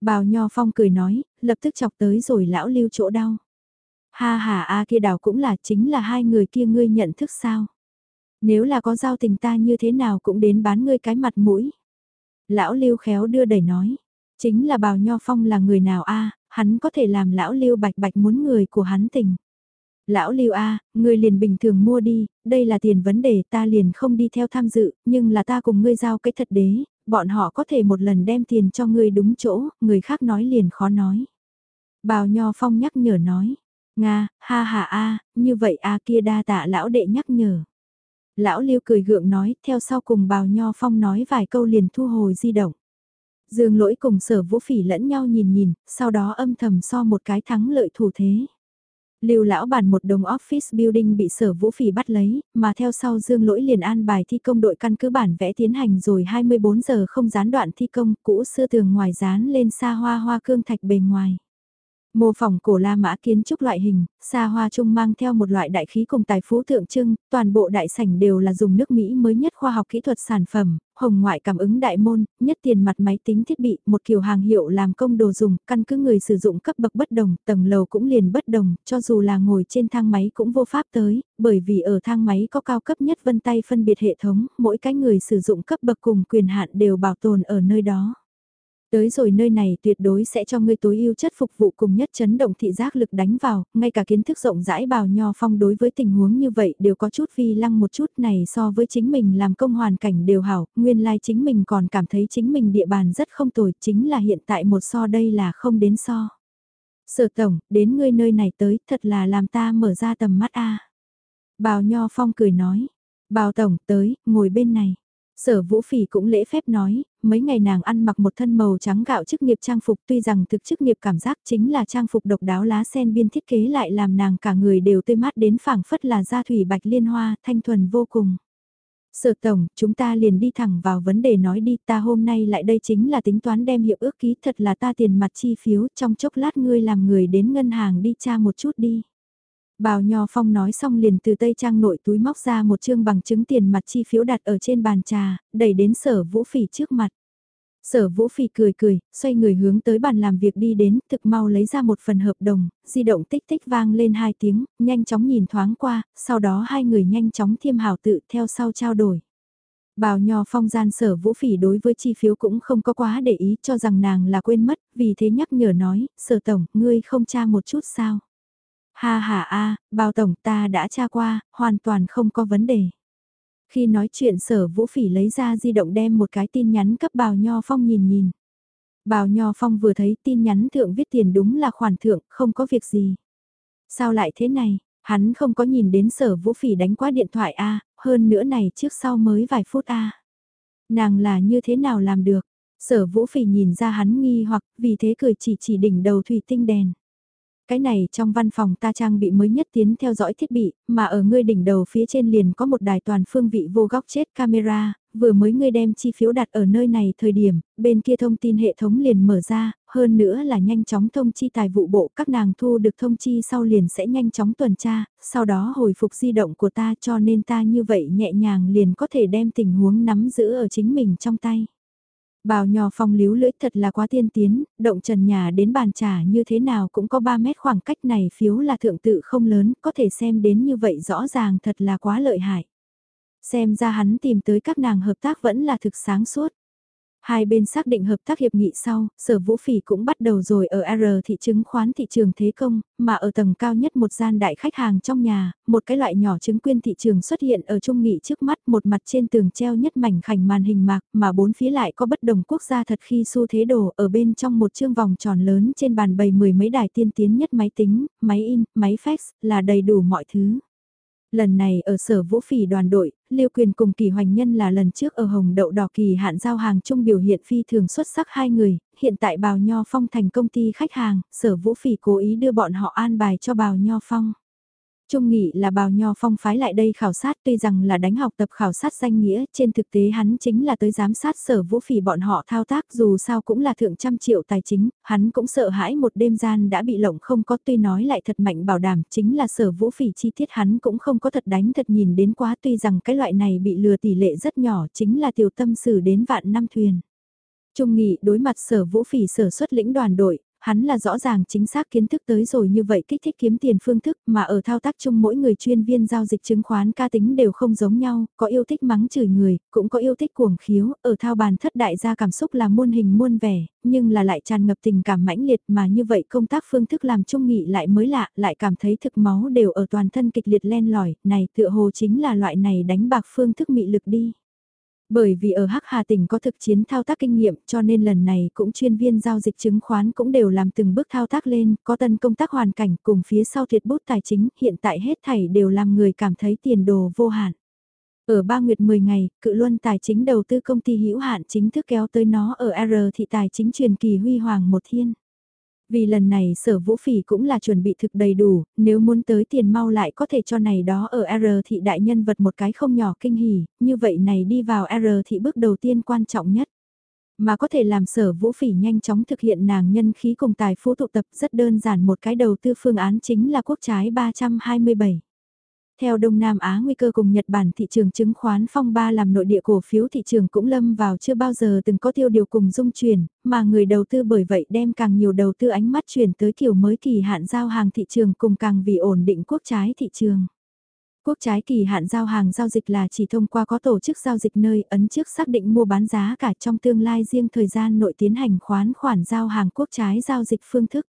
Bào nho phong cười nói, lập tức chọc tới rồi lão Lưu chỗ đau. Ha ha a kia đảo cũng là chính là hai người kia ngươi nhận thức sao. Nếu là có giao tình ta như thế nào cũng đến bán ngươi cái mặt mũi. Lão Lưu khéo đưa đẩy nói. Chính là bào nho phong là người nào a hắn có thể làm lão Lưu bạch bạch muốn người của hắn tình. Lão Lưu A, ngươi liền bình thường mua đi, đây là tiền vấn đề ta liền không đi theo tham dự, nhưng là ta cùng ngươi giao cái thật đế, bọn họ có thể một lần đem tiền cho ngươi đúng chỗ, người khác nói liền khó nói. Bào Nho Phong nhắc nhở nói, Nga, ha ha a, như vậy a kia đa tạ lão đệ nhắc nhở. Lão Liêu cười gượng nói, theo sau cùng bào nho phong nói vài câu liền thu hồi di động. Dương lỗi cùng sở vũ phỉ lẫn nhau nhìn nhìn, sau đó âm thầm so một cái thắng lợi thủ thế. Lưu lão bản một đồng office building bị sở vũ phỉ bắt lấy, mà theo sau dương lỗi liền an bài thi công đội căn cứ bản vẽ tiến hành rồi 24 giờ không gián đoạn thi công, cũ xưa tường ngoài dán lên xa hoa hoa cương thạch bề ngoài. Mô phỏng cổ La Mã kiến trúc loại hình, xa hoa trung mang theo một loại đại khí cùng tài phú tượng trưng, toàn bộ đại sảnh đều là dùng nước Mỹ mới nhất khoa học kỹ thuật sản phẩm, hồng ngoại cảm ứng đại môn, nhất tiền mặt máy tính thiết bị, một kiểu hàng hiệu làm công đồ dùng, căn cứ người sử dụng cấp bậc bất đồng, tầng lầu cũng liền bất đồng, cho dù là ngồi trên thang máy cũng vô pháp tới, bởi vì ở thang máy có cao cấp nhất vân tay phân biệt hệ thống, mỗi cái người sử dụng cấp bậc cùng quyền hạn đều bảo tồn ở nơi đó. Tới rồi nơi này tuyệt đối sẽ cho ngươi tối ưu chất phục vụ cùng nhất chấn động thị giác lực đánh vào, ngay cả kiến thức rộng rãi bào nho phong đối với tình huống như vậy đều có chút vi lăng một chút này so với chính mình làm công hoàn cảnh đều hảo, nguyên lai like chính mình còn cảm thấy chính mình địa bàn rất không tồi, chính là hiện tại một so đây là không đến so. Sở tổng, đến ngươi nơi này tới, thật là làm ta mở ra tầm mắt a. Bào Nho Phong cười nói, bào tổng tới, ngồi bên này. Sở Vũ Phỉ cũng lễ phép nói, mấy ngày nàng ăn mặc một thân màu trắng gạo chức nghiệp trang phục tuy rằng thực chức nghiệp cảm giác chính là trang phục độc đáo lá sen biên thiết kế lại làm nàng cả người đều tươi mát đến phảng phất là da thủy bạch liên hoa, thanh thuần vô cùng. Sở tổng, chúng ta liền đi thẳng vào vấn đề nói đi, ta hôm nay lại đây chính là tính toán đem hiệp ước ký thật là ta tiền mặt chi phiếu, trong chốc lát ngươi làm người đến ngân hàng đi tra một chút đi. Bào Nho Phong nói xong liền từ Tây Trang nội túi móc ra một chương bằng chứng tiền mặt chi phiếu đặt ở trên bàn trà, đẩy đến sở vũ phỉ trước mặt. Sở vũ phỉ cười cười, xoay người hướng tới bàn làm việc đi đến, thực mau lấy ra một phần hợp đồng, di động tích tích vang lên hai tiếng, nhanh chóng nhìn thoáng qua, sau đó hai người nhanh chóng thiêm hảo tự theo sau trao đổi. Bào nho phong gian sở vũ phỉ đối với chi phiếu cũng không có quá để ý cho rằng nàng là quên mất, vì thế nhắc nhở nói, sở tổng, ngươi không tra một chút sao. Ha ha a, bao tổng ta đã tra qua, hoàn toàn không có vấn đề. Khi nói chuyện sở vũ phỉ lấy ra di động đem một cái tin nhắn cấp bào nho phong nhìn nhìn. Bào nho phong vừa thấy tin nhắn thượng viết tiền đúng là khoản thượng, không có việc gì. Sao lại thế này, hắn không có nhìn đến sở vũ phỉ đánh qua điện thoại a hơn nữa này trước sau mới vài phút a Nàng là như thế nào làm được, sở vũ phỉ nhìn ra hắn nghi hoặc vì thế cười chỉ chỉ đỉnh đầu thủy tinh đèn. Cái này trong văn phòng ta trang bị mới nhất tiến theo dõi thiết bị, mà ở ngươi đỉnh đầu phía trên liền có một đài toàn phương vị vô góc chết camera, vừa mới ngươi đem chi phiếu đặt ở nơi này thời điểm, bên kia thông tin hệ thống liền mở ra, hơn nữa là nhanh chóng thông chi tài vụ bộ các nàng thu được thông chi sau liền sẽ nhanh chóng tuần tra, sau đó hồi phục di động của ta cho nên ta như vậy nhẹ nhàng liền có thể đem tình huống nắm giữ ở chính mình trong tay. Bào nhò phong líu lưỡi thật là quá tiên tiến, động trần nhà đến bàn trà như thế nào cũng có 3 mét khoảng cách này phiếu là thượng tự không lớn, có thể xem đến như vậy rõ ràng thật là quá lợi hại. Xem ra hắn tìm tới các nàng hợp tác vẫn là thực sáng suốt. Hai bên xác định hợp tác hiệp nghị sau, sở vũ phỉ cũng bắt đầu rồi ở R thị chứng khoán thị trường thế công, mà ở tầng cao nhất một gian đại khách hàng trong nhà, một cái loại nhỏ chứng quyền thị trường xuất hiện ở trung nghị trước mắt một mặt trên tường treo nhất mảnh khảnh màn hình mạc mà bốn phía lại có bất đồng quốc gia thật khi xu thế đồ ở bên trong một chương vòng tròn lớn trên bàn bày mười mấy đài tiên tiến nhất máy tính, máy in, máy fax là đầy đủ mọi thứ. Lần này ở sở vũ phỉ đoàn đội, Liêu Quyền cùng Kỳ Hoành Nhân là lần trước ở Hồng Đậu Đỏ Kỳ hạn giao hàng chung biểu hiện phi thường xuất sắc hai người, hiện tại Bào Nho Phong thành công ty khách hàng, sở vũ phỉ cố ý đưa bọn họ an bài cho Bào Nho Phong. Trung nghị là bào nho phong phái lại đây khảo sát tuy rằng là đánh học tập khảo sát danh nghĩa, trên thực tế hắn chính là tới giám sát sở vũ phỉ bọn họ thao tác dù sao cũng là thượng trăm triệu tài chính, hắn cũng sợ hãi một đêm gian đã bị lộng không có tuy nói lại thật mạnh bảo đảm chính là sở vũ phỉ chi tiết hắn cũng không có thật đánh thật nhìn đến quá tuy rằng cái loại này bị lừa tỷ lệ rất nhỏ chính là tiểu tâm xử đến vạn năm thuyền. Trung nghị đối mặt sở vũ phỉ sở xuất lĩnh đoàn đội, hắn là rõ ràng chính xác kiến thức tới rồi như vậy kích thích kiếm tiền phương thức mà ở thao tác chung mỗi người chuyên viên giao dịch chứng khoán ca tính đều không giống nhau, có yêu thích mắng chửi người, cũng có yêu thích cuồng khiếu, ở thao bàn thất đại gia cảm xúc là muôn hình muôn vẻ, nhưng là lại tràn ngập tình cảm mãnh liệt mà như vậy công tác phương thức làm chung nghị lại mới lạ, lại cảm thấy thực máu đều ở toàn thân kịch liệt len lỏi, này tựa hồ chính là loại này đánh bạc phương thức mị lực đi. Bởi vì ở Hắc Hà tỉnh có thực chiến thao tác kinh nghiệm cho nên lần này cũng chuyên viên giao dịch chứng khoán cũng đều làm từng bước thao tác lên, có tân công tác hoàn cảnh cùng phía sau thiệt bút tài chính hiện tại hết thảy đều làm người cảm thấy tiền đồ vô hạn. Ở ba nguyệt 10 ngày, cự luân tài chính đầu tư công ty hữu hạn chính thức kéo tới nó ở R thị tài chính truyền kỳ huy hoàng một thiên. Vì lần này sở vũ phỉ cũng là chuẩn bị thực đầy đủ, nếu muốn tới tiền mau lại có thể cho này đó ở R thị đại nhân vật một cái không nhỏ kinh hỉ, như vậy này đi vào R thị bước đầu tiên quan trọng nhất. Mà có thể làm sở vũ phỉ nhanh chóng thực hiện nàng nhân khí cùng tài phú tụ tập rất đơn giản một cái đầu tư phương án chính là quốc trái 327. Theo Đông Nam Á nguy cơ cùng Nhật Bản thị trường chứng khoán phong ba làm nội địa cổ phiếu thị trường cũng lâm vào chưa bao giờ từng có tiêu điều cùng dung chuyển, mà người đầu tư bởi vậy đem càng nhiều đầu tư ánh mắt chuyển tới kiểu mới kỳ hạn giao hàng thị trường cùng càng vì ổn định quốc trái thị trường. Quốc trái kỳ hạn giao hàng giao dịch là chỉ thông qua có tổ chức giao dịch nơi ấn trước xác định mua bán giá cả trong tương lai riêng thời gian nội tiến hành khoán khoản giao hàng quốc trái giao dịch phương thức.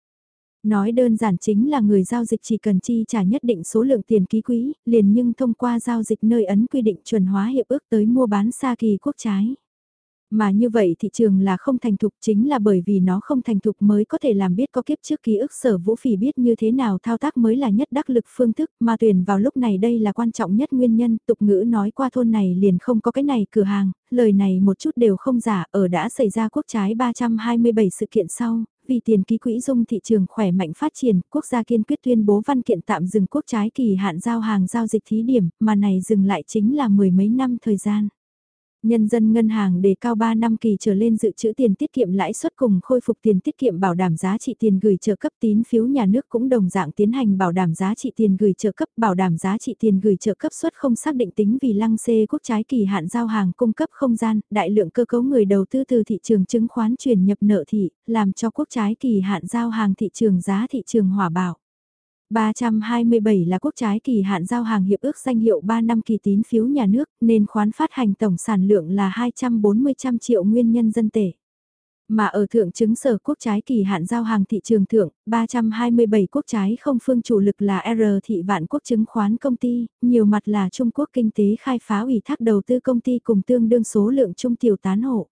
Nói đơn giản chính là người giao dịch chỉ cần chi trả nhất định số lượng tiền ký quỹ, liền nhưng thông qua giao dịch nơi ấn quy định chuẩn hóa hiệp ước tới mua bán xa kỳ quốc trái. Mà như vậy thị trường là không thành thục chính là bởi vì nó không thành thục mới có thể làm biết có kiếp trước ký ức sở vũ phỉ biết như thế nào thao tác mới là nhất đắc lực phương thức mà tuyển vào lúc này đây là quan trọng nhất nguyên nhân tục ngữ nói qua thôn này liền không có cái này cửa hàng, lời này một chút đều không giả ở đã xảy ra quốc trái 327 sự kiện sau, vì tiền ký quỹ dung thị trường khỏe mạnh phát triển, quốc gia kiên quyết tuyên bố văn kiện tạm dừng quốc trái kỳ hạn giao hàng giao dịch thí điểm, mà này dừng lại chính là mười mấy năm thời gian. Nhân dân ngân hàng đề cao 3 năm kỳ trở lên dự trữ tiền tiết kiệm lãi suất cùng khôi phục tiền tiết kiệm bảo đảm giá trị tiền gửi trợ cấp tín phiếu nhà nước cũng đồng dạng tiến hành bảo đảm giá trị tiền gửi trợ cấp bảo đảm giá trị tiền gửi trợ cấp suất không xác định tính vì lăng xê quốc trái kỳ hạn giao hàng cung cấp không gian, đại lượng cơ cấu người đầu tư từ thị trường chứng khoán chuyển nhập nợ thị, làm cho quốc trái kỳ hạn giao hàng thị trường giá thị trường hỏa bảo. 327 là quốc trái kỳ hạn giao hàng hiệp ước danh hiệu 3 năm kỳ tín phiếu nhà nước nên khoán phát hành tổng sản lượng là 240 trăm triệu nguyên nhân dân tệ. Mà ở thượng chứng sở quốc trái kỳ hạn giao hàng thị trường thượng, 327 quốc trái không phương chủ lực là R thị vạn quốc chứng khoán công ty, nhiều mặt là Trung Quốc kinh tế khai phá ủy thác đầu tư công ty cùng tương đương số lượng trung tiểu tán hộ.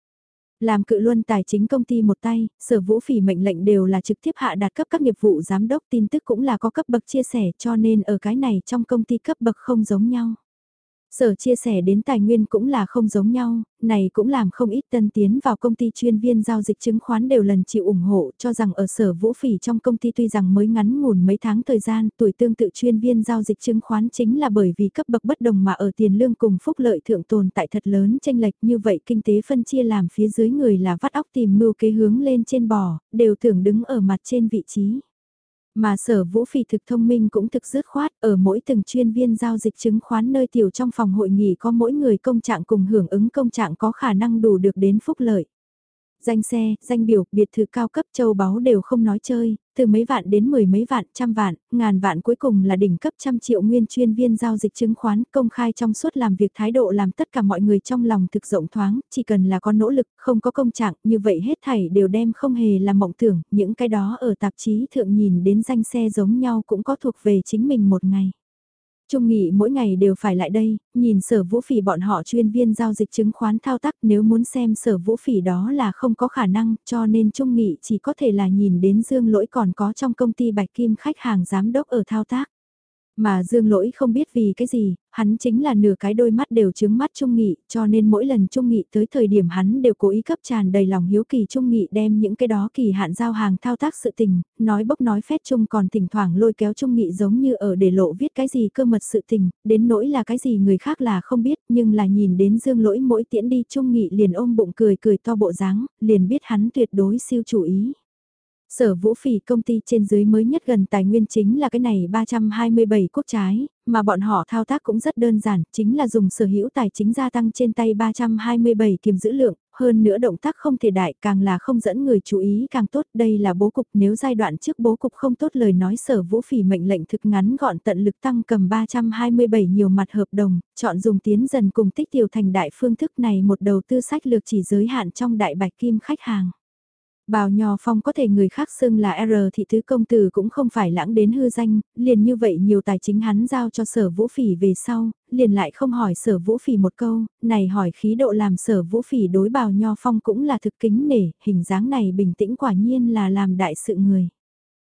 Làm cự luân tài chính công ty một tay, sở vũ phỉ mệnh lệnh đều là trực tiếp hạ đạt cấp các nghiệp vụ giám đốc tin tức cũng là có cấp bậc chia sẻ cho nên ở cái này trong công ty cấp bậc không giống nhau. Sở chia sẻ đến tài nguyên cũng là không giống nhau, này cũng làm không ít tân tiến vào công ty chuyên viên giao dịch chứng khoán đều lần chịu ủng hộ cho rằng ở sở vũ phỉ trong công ty tuy rằng mới ngắn ngủn mấy tháng thời gian tuổi tương tự chuyên viên giao dịch chứng khoán chính là bởi vì cấp bậc bất đồng mà ở tiền lương cùng phúc lợi thượng tồn tại thật lớn tranh lệch như vậy kinh tế phân chia làm phía dưới người là vắt óc tìm mưu kế hướng lên trên bò, đều tưởng đứng ở mặt trên vị trí. Mà sở vũ phỉ thực thông minh cũng thực dứt khoát, ở mỗi từng chuyên viên giao dịch chứng khoán nơi tiểu trong phòng hội nghị có mỗi người công trạng cùng hưởng ứng công trạng có khả năng đủ được đến phúc lợi. Danh xe, danh biểu, biệt thự cao cấp châu báu đều không nói chơi, từ mấy vạn đến mười mấy vạn, trăm vạn, ngàn vạn cuối cùng là đỉnh cấp trăm triệu nguyên chuyên viên giao dịch chứng khoán công khai trong suốt làm việc thái độ làm tất cả mọi người trong lòng thực rộng thoáng, chỉ cần là có nỗ lực, không có công trạng, như vậy hết thảy đều đem không hề là mộng tưởng, những cái đó ở tạp chí thượng nhìn đến danh xe giống nhau cũng có thuộc về chính mình một ngày. Trung nghị mỗi ngày đều phải lại đây, nhìn sở vũ phỉ bọn họ chuyên viên giao dịch chứng khoán thao tác nếu muốn xem sở vũ phỉ đó là không có khả năng cho nên Trung nghị chỉ có thể là nhìn đến dương lỗi còn có trong công ty Bạch Kim khách hàng giám đốc ở thao tác. Mà Dương Lỗi không biết vì cái gì, hắn chính là nửa cái đôi mắt đều chứng mắt Trung Nghị, cho nên mỗi lần Trung Nghị tới thời điểm hắn đều cố ý cấp tràn đầy lòng hiếu kỳ Trung Nghị đem những cái đó kỳ hạn giao hàng thao tác sự tình, nói bốc nói phét Trung còn thỉnh thoảng lôi kéo Trung Nghị giống như ở để lộ viết cái gì cơ mật sự tình, đến nỗi là cái gì người khác là không biết, nhưng là nhìn đến Dương Lỗi mỗi tiễn đi Trung Nghị liền ôm bụng cười cười to bộ dáng, liền biết hắn tuyệt đối siêu chủ ý. Sở vũ phỉ công ty trên dưới mới nhất gần tài nguyên chính là cái này 327 quốc trái, mà bọn họ thao tác cũng rất đơn giản, chính là dùng sở hữu tài chính gia tăng trên tay 327 kiềm giữ lượng, hơn nữa động tác không thể đại càng là không dẫn người chú ý càng tốt. Đây là bố cục nếu giai đoạn trước bố cục không tốt lời nói sở vũ phỉ mệnh lệnh thực ngắn gọn tận lực tăng cầm 327 nhiều mặt hợp đồng, chọn dùng tiến dần cùng tích tiểu thành đại phương thức này một đầu tư sách lược chỉ giới hạn trong đại bạch kim khách hàng. Bào Nho Phong có thể người khác xưng là R thị tứ công tử cũng không phải lãng đến hư danh, liền như vậy nhiều tài chính hắn giao cho sở vũ phỉ về sau, liền lại không hỏi sở vũ phỉ một câu, này hỏi khí độ làm sở vũ phỉ đối Bào Nho Phong cũng là thực kính nể, hình dáng này bình tĩnh quả nhiên là làm đại sự người.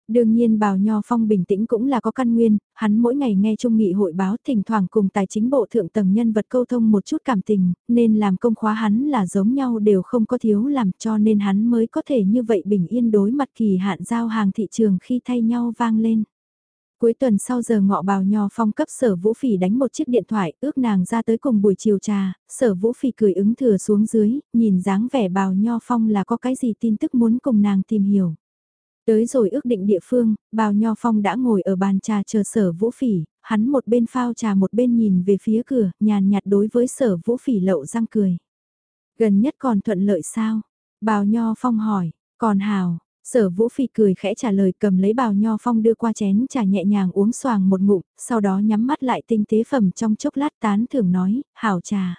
Đương nhiên Bào Nho Phong bình tĩnh cũng là có căn nguyên, hắn mỗi ngày nghe trung nghị hội báo thỉnh thoảng cùng tài chính bộ thượng tầng nhân vật câu thông một chút cảm tình, nên làm công khóa hắn là giống nhau đều không có thiếu làm cho nên hắn mới có thể như vậy bình yên đối mặt kỳ hạn giao hàng thị trường khi thay nhau vang lên. Cuối tuần sau giờ ngọ bào nho phong cấp sở vũ phỉ đánh một chiếc điện thoại ước nàng ra tới cùng buổi chiều trà, sở vũ phỉ cười ứng thừa xuống dưới, nhìn dáng vẻ bào nho phong là có cái gì tin tức muốn cùng nàng tìm hiểu. Tới rồi ước định địa phương, bào nho phong đã ngồi ở bàn trà chờ sở vũ phỉ, hắn một bên phao trà một bên nhìn về phía cửa, nhàn nhạt đối với sở vũ phỉ lậu răng cười. Gần nhất còn thuận lợi sao? Bào nho phong hỏi, còn hào, sở vũ phỉ cười khẽ trả lời cầm lấy bào nho phong đưa qua chén trà nhẹ nhàng uống xoàng một ngụm, sau đó nhắm mắt lại tinh tế phẩm trong chốc lát tán thưởng nói, hảo trà.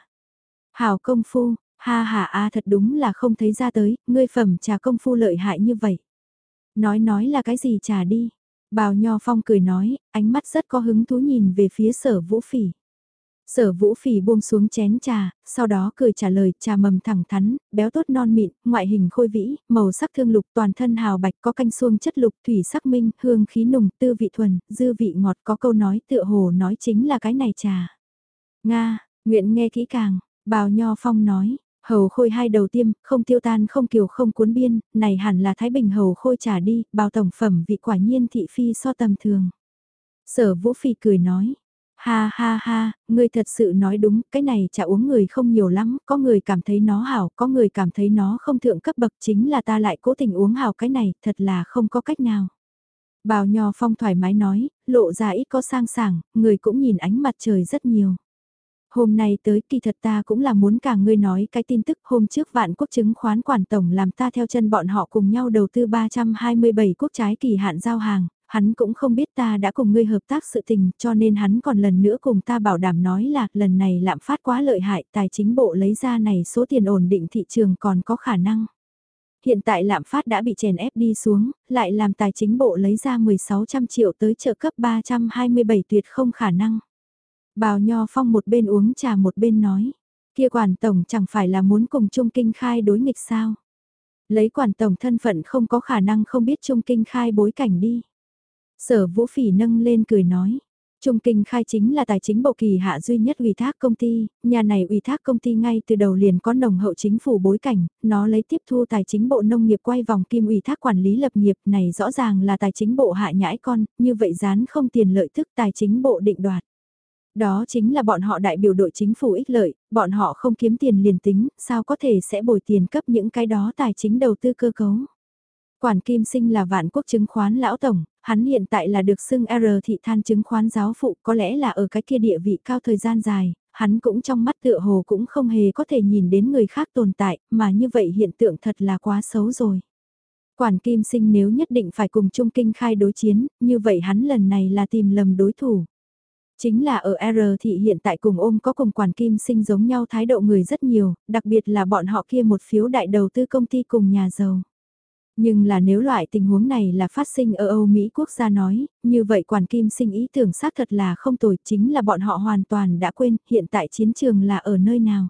Hảo công phu, ha ha a thật đúng là không thấy ra tới, ngươi phẩm trà công phu lợi hại như vậy. Nói nói là cái gì trả đi. Bào Nho Phong cười nói, ánh mắt rất có hứng thú nhìn về phía sở vũ phỉ. Sở vũ phỉ buông xuống chén trà, sau đó cười trả lời trà mầm thẳng thắn, béo tốt non mịn, ngoại hình khôi vĩ, màu sắc thương lục toàn thân hào bạch có canh xuông chất lục thủy sắc minh, hương khí nùng, tư vị thuần, dư vị ngọt có câu nói tựa hồ nói chính là cái này trà. Nga, nguyện nghe kỹ càng, bào nho phong nói, Hầu khôi hai đầu tiêm, không tiêu tan không kiều không cuốn biên, này hẳn là Thái Bình hầu khôi trả đi, bao tổng phẩm vị quả nhiên thị phi so tầm thường. Sở vũ phi cười nói, ha ha ha, ngươi thật sự nói đúng, cái này chả uống người không nhiều lắm, có người cảm thấy nó hảo, có người cảm thấy nó không thượng cấp bậc chính là ta lại cố tình uống hảo cái này, thật là không có cách nào. Bào Nho Phong thoải mái nói, lộ ra ít có sang sảng, người cũng nhìn ánh mặt trời rất nhiều. Hôm nay tới kỳ thật ta cũng là muốn cả ngươi nói cái tin tức hôm trước vạn quốc chứng khoán quản tổng làm ta theo chân bọn họ cùng nhau đầu tư 327 quốc trái kỳ hạn giao hàng, hắn cũng không biết ta đã cùng ngươi hợp tác sự tình cho nên hắn còn lần nữa cùng ta bảo đảm nói là lần này lạm phát quá lợi hại tài chính bộ lấy ra này số tiền ổn định thị trường còn có khả năng. Hiện tại lạm phát đã bị chèn ép đi xuống, lại làm tài chính bộ lấy ra 1600 triệu tới trợ cấp 327 tuyệt không khả năng. Bào Nho Phong một bên uống trà một bên nói, kia quản tổng chẳng phải là muốn cùng Trung Kinh khai đối nghịch sao. Lấy quản tổng thân phận không có khả năng không biết Trung Kinh khai bối cảnh đi. Sở Vũ Phỉ nâng lên cười nói, Trung Kinh Khai chính là tài chính bộ kỳ hạ duy nhất ủy thác công ty, nhà này ủy thác công ty ngay từ đầu liền có nồng hậu chính phủ bối cảnh, nó lấy tiếp thu tài chính bộ nông nghiệp quay vòng kim ủy thác quản lý lập nghiệp này rõ ràng là tài chính bộ hạ nhãi con, như vậy dán không tiền lợi thức tài chính bộ định đoạt. Đó chính là bọn họ đại biểu đội chính phủ ích lợi, bọn họ không kiếm tiền liền tính, sao có thể sẽ bồi tiền cấp những cái đó tài chính đầu tư cơ cấu. Quản Kim Sinh là vạn quốc chứng khoán lão tổng, hắn hiện tại là được xưng R thị than chứng khoán giáo phụ có lẽ là ở cái kia địa vị cao thời gian dài, hắn cũng trong mắt tựa hồ cũng không hề có thể nhìn đến người khác tồn tại, mà như vậy hiện tượng thật là quá xấu rồi. Quản Kim Sinh nếu nhất định phải cùng Trung Kinh khai đối chiến, như vậy hắn lần này là tìm lầm đối thủ. Chính là ở R thị hiện tại cùng ôm có cùng quản kim sinh giống nhau thái độ người rất nhiều, đặc biệt là bọn họ kia một phiếu đại đầu tư công ty cùng nhà giàu. Nhưng là nếu loại tình huống này là phát sinh ở Âu Mỹ quốc gia nói, như vậy quản kim sinh ý tưởng xác thật là không tồi chính là bọn họ hoàn toàn đã quên hiện tại chiến trường là ở nơi nào.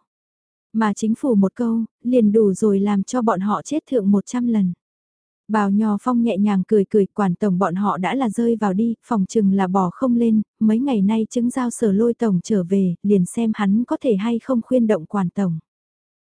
Mà chính phủ một câu, liền đủ rồi làm cho bọn họ chết thượng 100 lần. Bào Nho Phong nhẹ nhàng cười cười, quản tổng bọn họ đã là rơi vào đi, phòng chừng là bỏ không lên, mấy ngày nay chứng giao sở lôi tổng trở về, liền xem hắn có thể hay không khuyên động quản tổng.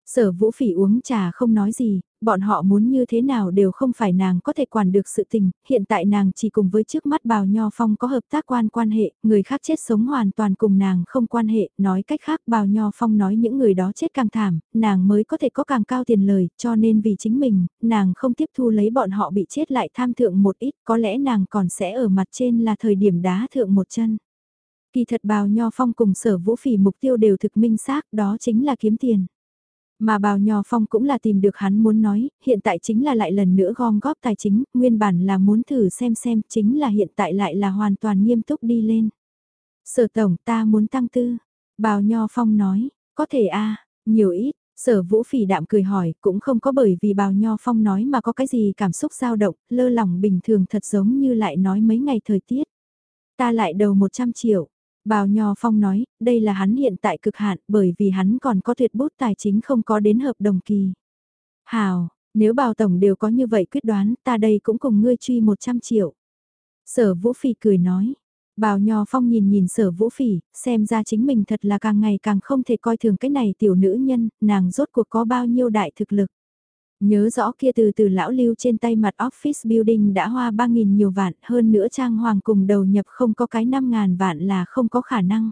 Sở vũ phỉ uống trà không nói gì, bọn họ muốn như thế nào đều không phải nàng có thể quản được sự tình, hiện tại nàng chỉ cùng với trước mắt bào nho phong có hợp tác quan quan hệ, người khác chết sống hoàn toàn cùng nàng không quan hệ, nói cách khác bào nho phong nói những người đó chết càng thảm, nàng mới có thể có càng cao tiền lời, cho nên vì chính mình, nàng không tiếp thu lấy bọn họ bị chết lại tham thượng một ít, có lẽ nàng còn sẽ ở mặt trên là thời điểm đá thượng một chân. Kỳ thật bào nho phong cùng sở vũ phỉ mục tiêu đều thực minh xác đó chính là kiếm tiền. Mà bào nho phong cũng là tìm được hắn muốn nói, hiện tại chính là lại lần nữa gom góp tài chính, nguyên bản là muốn thử xem xem, chính là hiện tại lại là hoàn toàn nghiêm túc đi lên. Sở tổng ta muốn tăng tư. Bào nho phong nói, có thể a nhiều ít, sở vũ phỉ đạm cười hỏi, cũng không có bởi vì bào nho phong nói mà có cái gì cảm xúc dao động, lơ lỏng bình thường thật giống như lại nói mấy ngày thời tiết. Ta lại đầu 100 triệu, Bào Nho Phong nói, đây là hắn hiện tại cực hạn bởi vì hắn còn có tuyệt bút tài chính không có đến hợp đồng kỳ. Hào, nếu bào tổng đều có như vậy quyết đoán, ta đây cũng cùng ngươi truy 100 triệu. Sở Vũ Phỉ cười nói. Bào Nho Phong nhìn nhìn sở Vũ Phỉ, xem ra chính mình thật là càng ngày càng không thể coi thường cái này tiểu nữ nhân, nàng rốt cuộc có bao nhiêu đại thực lực. Nhớ rõ kia từ từ lão lưu trên tay mặt office building đã hoa 3.000 nhiều vạn hơn nữa trang hoàng cùng đầu nhập không có cái 5.000 vạn là không có khả năng.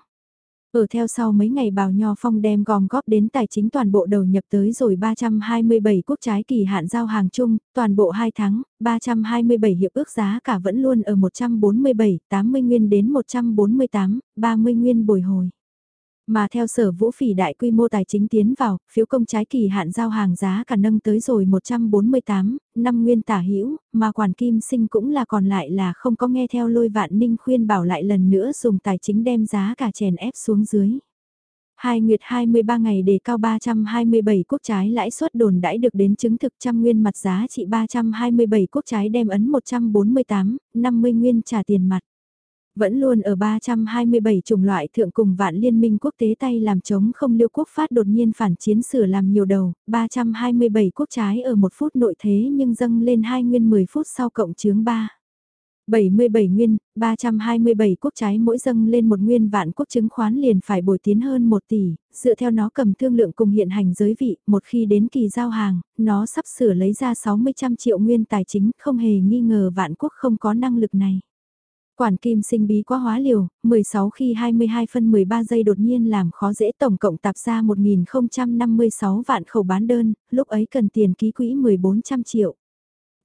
Ở theo sau mấy ngày bào nho phong đem gom góp đến tài chính toàn bộ đầu nhập tới rồi 327 quốc trái kỳ hạn giao hàng chung, toàn bộ 2 tháng, 327 hiệp ước giá cả vẫn luôn ở 147, 80 nguyên đến 148, 30 nguyên bồi hồi. Mà theo sở vũ phỉ đại quy mô tài chính tiến vào, phiếu công trái kỳ hạn giao hàng giá cả nâng tới rồi 148, năm nguyên tả hữu mà quản kim sinh cũng là còn lại là không có nghe theo lôi vạn ninh khuyên bảo lại lần nữa dùng tài chính đem giá cả chèn ép xuống dưới. Hai nguyệt 23 ngày đề cao 327 quốc trái lãi suất đồn đãi được đến chứng thực trăm nguyên mặt giá trị 327 quốc trái đem ấn 148, 50 nguyên trả tiền mặt vẫn luôn ở 327 chủng loại thượng cùng vạn liên minh quốc tế tay làm chống không liêu quốc phát đột nhiên phản chiến sửa làm nhiều đầu, 327 quốc trái ở một phút nội thế nhưng dâng lên hai nguyên 10 phút sau cộng chướng 3. 77 nguyên, 327 quốc trái mỗi dâng lên một nguyên vạn quốc chứng khoán liền phải bồi tiến hơn 1 tỷ, dựa theo nó cầm thương lượng cùng hiện hành giới vị, một khi đến kỳ giao hàng, nó sắp sửa lấy ra 60 trăm triệu nguyên tài chính, không hề nghi ngờ vạn quốc không có năng lực này. Quản kim sinh bí quá hóa liều, 16 khi 22 phân 13 giây đột nhiên làm khó dễ tổng cộng tạp ra 1056 vạn khẩu bán đơn, lúc ấy cần tiền ký quỹ 1400 triệu.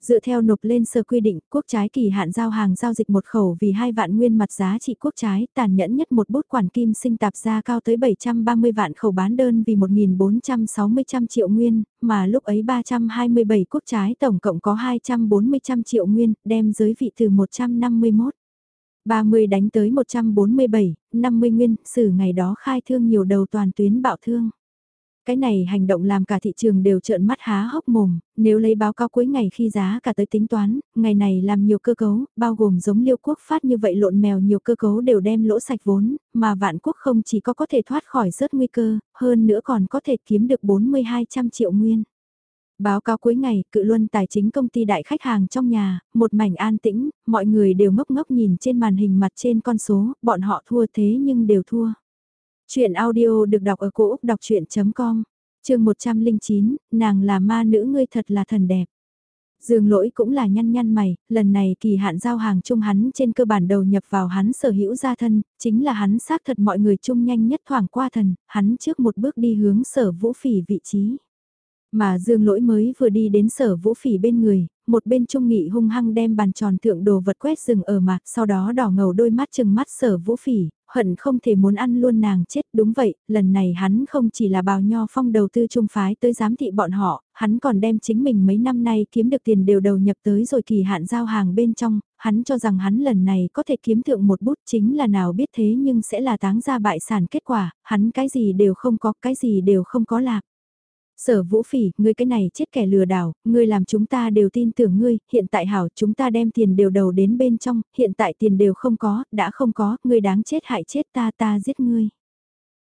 Dựa theo nộp lên sơ quy định, quốc trái kỳ hạn giao hàng giao dịch một khẩu vì hai vạn nguyên mặt giá trị quốc trái, tàn nhẫn nhất một bút quản kim sinh tạp ra cao tới 730 vạn khẩu bán đơn vì 1.460 trăm triệu nguyên, mà lúc ấy 327 quốc trái tổng cộng có 240 trăm triệu nguyên, đem giới vị từ 151. 30 đánh tới 147, 50 nguyên, xử ngày đó khai thương nhiều đầu toàn tuyến bạo thương. Cái này hành động làm cả thị trường đều trợn mắt há hốc mồm, nếu lấy báo cáo cuối ngày khi giá cả tới tính toán, ngày này làm nhiều cơ cấu, bao gồm giống liêu quốc phát như vậy lộn mèo nhiều cơ cấu đều đem lỗ sạch vốn, mà vạn quốc không chỉ có có thể thoát khỏi rớt nguy cơ, hơn nữa còn có thể kiếm được 4200 triệu nguyên. Báo cáo cuối ngày, cự luân tài chính công ty đại khách hàng trong nhà, một mảnh an tĩnh, mọi người đều ngốc ngốc nhìn trên màn hình mặt trên con số, bọn họ thua thế nhưng đều thua. Chuyện audio được đọc ở cổ Úc đọc chuyện.com, trường 109, nàng là ma nữ ngươi thật là thần đẹp. Dương lỗi cũng là nhăn nhăn mày, lần này kỳ hạn giao hàng chung hắn trên cơ bản đầu nhập vào hắn sở hữu gia thân, chính là hắn xác thật mọi người chung nhanh nhất thoảng qua thần, hắn trước một bước đi hướng sở vũ phỉ vị trí. Mà dương lỗi mới vừa đi đến sở vũ phỉ bên người, một bên trung nghị hung hăng đem bàn tròn thượng đồ vật quét rừng ở mặt, sau đó đỏ ngầu đôi mắt chừng mắt sở vũ phỉ, hận không thể muốn ăn luôn nàng chết. Đúng vậy, lần này hắn không chỉ là bào nho phong đầu tư trung phái tới giám thị bọn họ, hắn còn đem chính mình mấy năm nay kiếm được tiền đều đầu nhập tới rồi kỳ hạn giao hàng bên trong, hắn cho rằng hắn lần này có thể kiếm thượng một bút chính là nào biết thế nhưng sẽ là táng ra bại sản kết quả, hắn cái gì đều không có, cái gì đều không có lạc. Sở vũ phỉ, ngươi cái này chết kẻ lừa đảo, ngươi làm chúng ta đều tin tưởng ngươi, hiện tại hảo chúng ta đem tiền đều đầu đến bên trong, hiện tại tiền đều không có, đã không có, ngươi đáng chết hại chết ta ta giết ngươi.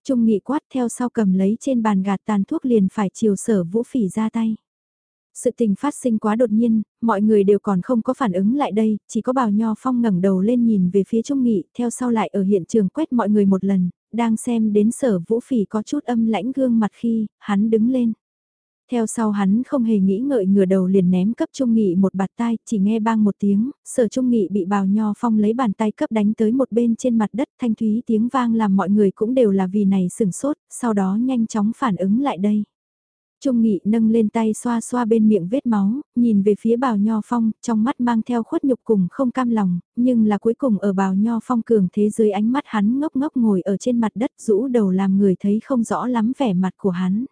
Trung nghị quát theo sau cầm lấy trên bàn gạt tàn thuốc liền phải chiều sở vũ phỉ ra tay. Sự tình phát sinh quá đột nhiên, mọi người đều còn không có phản ứng lại đây, chỉ có bào nho phong ngẩng đầu lên nhìn về phía Trung Nghị, theo sau lại ở hiện trường quét mọi người một lần, đang xem đến sở vũ phỉ có chút âm lãnh gương mặt khi, hắn đứng lên. Theo sau hắn không hề nghĩ ngợi ngửa đầu liền ném cấp Trung Nghị một bạt tai, chỉ nghe bang một tiếng, sở Trung Nghị bị bào nho phong lấy bàn tay cấp đánh tới một bên trên mặt đất thanh thúy tiếng vang làm mọi người cũng đều là vì này sừng sốt, sau đó nhanh chóng phản ứng lại đây. Trung Nghị nâng lên tay xoa xoa bên miệng vết máu, nhìn về phía bào nho phong, trong mắt mang theo khuất nhục cùng không cam lòng, nhưng là cuối cùng ở bào nho phong cường thế dưới ánh mắt hắn ngốc ngốc ngồi ở trên mặt đất rũ đầu làm người thấy không rõ lắm vẻ mặt của hắn.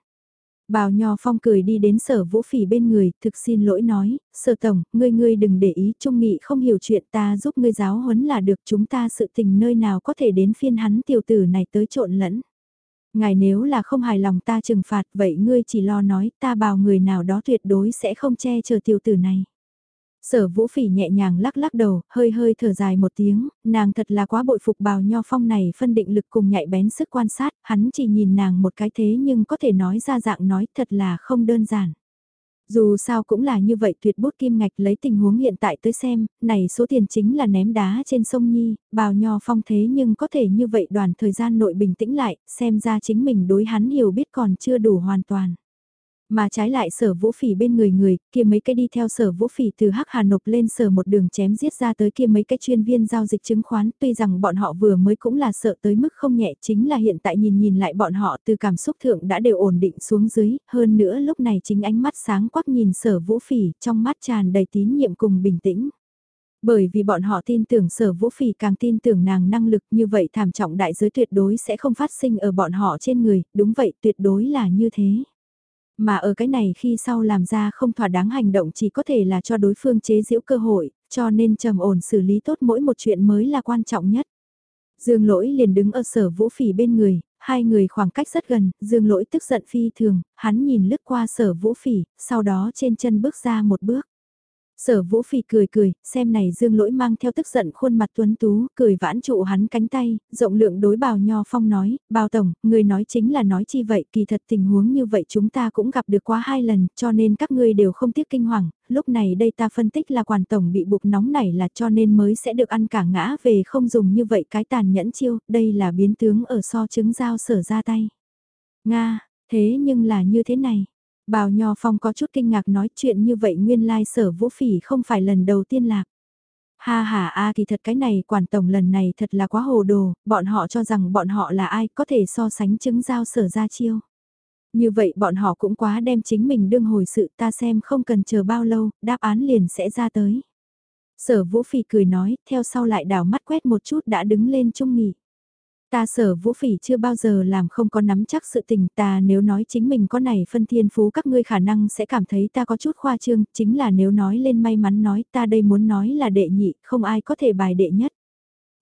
Bào Nho Phong cười đi đến sở vũ phỉ bên người, thực xin lỗi nói, sở tổng, ngươi ngươi đừng để ý, trung nghị không hiểu chuyện ta giúp ngươi giáo huấn là được chúng ta sự tình nơi nào có thể đến phiên hắn tiểu tử này tới trộn lẫn. Ngài nếu là không hài lòng ta trừng phạt vậy ngươi chỉ lo nói ta bảo người nào đó tuyệt đối sẽ không che chở tiểu tử này. Sở vũ phỉ nhẹ nhàng lắc lắc đầu, hơi hơi thở dài một tiếng, nàng thật là quá bội phục bào nho phong này phân định lực cùng nhạy bén sức quan sát, hắn chỉ nhìn nàng một cái thế nhưng có thể nói ra dạng nói thật là không đơn giản. Dù sao cũng là như vậy tuyệt bút kim ngạch lấy tình huống hiện tại tới xem, này số tiền chính là ném đá trên sông Nhi, bào nho phong thế nhưng có thể như vậy đoàn thời gian nội bình tĩnh lại, xem ra chính mình đối hắn hiểu biết còn chưa đủ hoàn toàn. Mà trái lại sở vũ phỉ bên người người, kia mấy cái đi theo sở vũ phỉ từ Hắc Hà nộp lên sở một đường chém giết ra tới kia mấy cái chuyên viên giao dịch chứng khoán, tuy rằng bọn họ vừa mới cũng là sợ tới mức không nhẹ chính là hiện tại nhìn nhìn lại bọn họ từ cảm xúc thượng đã đều ổn định xuống dưới, hơn nữa lúc này chính ánh mắt sáng quắc nhìn sở vũ phỉ, trong mắt tràn đầy tín nhiệm cùng bình tĩnh. Bởi vì bọn họ tin tưởng sở vũ phỉ càng tin tưởng nàng năng lực như vậy thảm trọng đại giới tuyệt đối sẽ không phát sinh ở bọn họ trên người, đúng vậy tuyệt đối là như thế. Mà ở cái này khi sau làm ra không thỏa đáng hành động chỉ có thể là cho đối phương chế giễu cơ hội, cho nên trầm ổn xử lý tốt mỗi một chuyện mới là quan trọng nhất. Dương lỗi liền đứng ở sở vũ phỉ bên người, hai người khoảng cách rất gần, dương lỗi tức giận phi thường, hắn nhìn lướt qua sở vũ phỉ, sau đó trên chân bước ra một bước. Sở vũ phỉ cười cười, xem này dương lỗi mang theo tức giận khuôn mặt tuấn tú, cười vãn trụ hắn cánh tay, rộng lượng đối bào nho phong nói, bào tổng, người nói chính là nói chi vậy, kỳ thật tình huống như vậy chúng ta cũng gặp được quá hai lần, cho nên các ngươi đều không tiếc kinh hoàng, lúc này đây ta phân tích là quản tổng bị buộc nóng này là cho nên mới sẽ được ăn cả ngã về không dùng như vậy cái tàn nhẫn chiêu, đây là biến tướng ở so chứng giao sở ra tay. Nga, thế nhưng là như thế này. Bào Nho Phong có chút kinh ngạc nói chuyện như vậy nguyên lai sở vũ phỉ không phải lần đầu tiên lạc. Ha ha a thì thật cái này quản tổng lần này thật là quá hồ đồ, bọn họ cho rằng bọn họ là ai có thể so sánh chứng giao sở ra chiêu. Như vậy bọn họ cũng quá đem chính mình đương hồi sự ta xem không cần chờ bao lâu, đáp án liền sẽ ra tới. Sở vũ phỉ cười nói, theo sau lại đảo mắt quét một chút đã đứng lên trung nghỉ. Ta sở vũ phỉ chưa bao giờ làm không có nắm chắc sự tình ta nếu nói chính mình có này phân thiên phú các ngươi khả năng sẽ cảm thấy ta có chút khoa trương, chính là nếu nói lên may mắn nói ta đây muốn nói là đệ nhị, không ai có thể bài đệ nhất.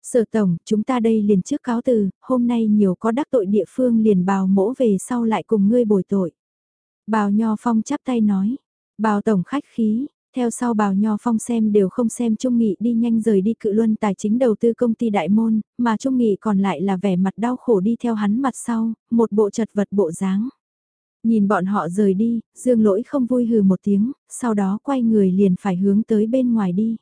Sở tổng, chúng ta đây liền trước cáo từ, hôm nay nhiều có đắc tội địa phương liền bào mỗ về sau lại cùng ngươi bồi tội. Bào Nho Phong chắp tay nói, bào tổng khách khí, theo sau bào nho phong xem đều không xem Trung Nghị đi nhanh rời đi cự luân tài chính đầu tư công ty đại môn, mà Trung Nghị còn lại là vẻ mặt đau khổ đi theo hắn mặt sau, một bộ chật vật bộ dáng. Nhìn bọn họ rời đi, dương lỗi không vui hừ một tiếng, sau đó quay người liền phải hướng tới bên ngoài đi.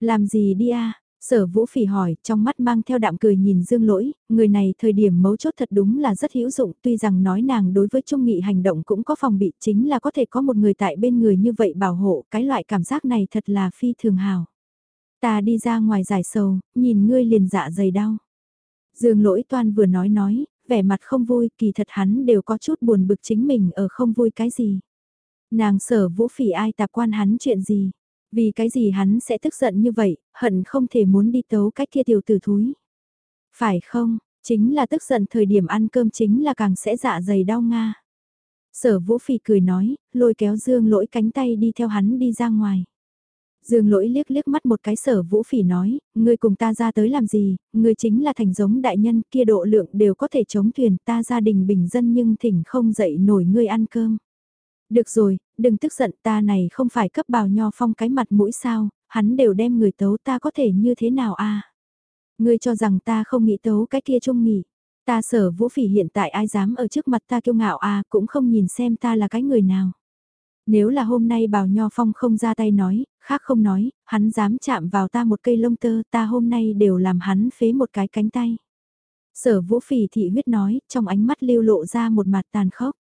Làm gì đi a Sở vũ phỉ hỏi, trong mắt mang theo đạm cười nhìn dương lỗi, người này thời điểm mấu chốt thật đúng là rất hữu dụng, tuy rằng nói nàng đối với trung nghị hành động cũng có phòng bị chính là có thể có một người tại bên người như vậy bảo hộ, cái loại cảm giác này thật là phi thường hào. Ta đi ra ngoài giải sầu, nhìn ngươi liền dạ dày đau. Dương lỗi toan vừa nói nói, vẻ mặt không vui, kỳ thật hắn đều có chút buồn bực chính mình ở không vui cái gì. Nàng sở vũ phỉ ai tạp quan hắn chuyện gì, vì cái gì hắn sẽ tức giận như vậy, hận không thể muốn đi tấu cách kia tiểu tử thúi. Phải không, chính là tức giận thời điểm ăn cơm chính là càng sẽ dạ dày đau nga. Sở vũ phỉ cười nói, lôi kéo dương lỗi cánh tay đi theo hắn đi ra ngoài. Dương lỗi liếc liếc mắt một cái sở vũ phỉ nói, ngươi cùng ta ra tới làm gì, ngươi chính là thành giống đại nhân kia độ lượng đều có thể chống thuyền ta gia đình bình dân nhưng thỉnh không dậy nổi ngươi ăn cơm. Được rồi, đừng tức giận ta này không phải cấp bào nho phong cái mặt mũi sao, hắn đều đem người tấu ta có thể như thế nào a Ngươi cho rằng ta không nghĩ tấu cái kia trung nghỉ. Ta sở vũ phỉ hiện tại ai dám ở trước mặt ta kiêu ngạo a cũng không nhìn xem ta là cái người nào. Nếu là hôm nay bào nho phong không ra tay nói, khác không nói, hắn dám chạm vào ta một cây lông tơ ta hôm nay đều làm hắn phế một cái cánh tay. Sở vũ phỉ thị huyết nói, trong ánh mắt lưu lộ ra một mặt tàn khốc.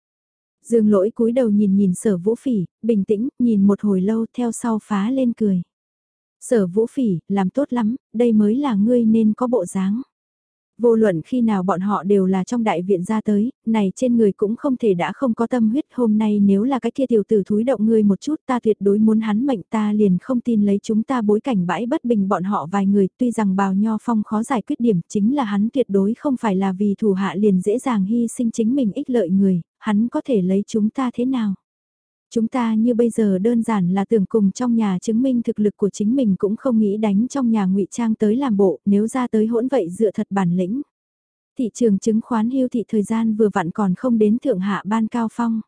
Dương lỗi cúi đầu nhìn nhìn sở vũ phỉ, bình tĩnh, nhìn một hồi lâu theo sau phá lên cười. Sở vũ phỉ, làm tốt lắm, đây mới là ngươi nên có bộ dáng. Vô luận khi nào bọn họ đều là trong đại viện ra tới, này trên người cũng không thể đã không có tâm huyết hôm nay nếu là cái kia tiểu tử thúi động ngươi một chút ta tuyệt đối muốn hắn mệnh ta liền không tin lấy chúng ta bối cảnh bãi bất bình bọn họ vài người tuy rằng bào nho phong khó giải quyết điểm chính là hắn tuyệt đối không phải là vì thủ hạ liền dễ dàng hy sinh chính mình ích lợi người, hắn có thể lấy chúng ta thế nào. Chúng ta như bây giờ đơn giản là tưởng cùng trong nhà chứng minh thực lực của chính mình cũng không nghĩ đánh trong nhà ngụy trang tới làm bộ, nếu ra tới hỗn vậy dựa thật bản lĩnh. Thị trường chứng khoán hưu thị thời gian vừa vặn còn không đến thượng hạ ban cao phong.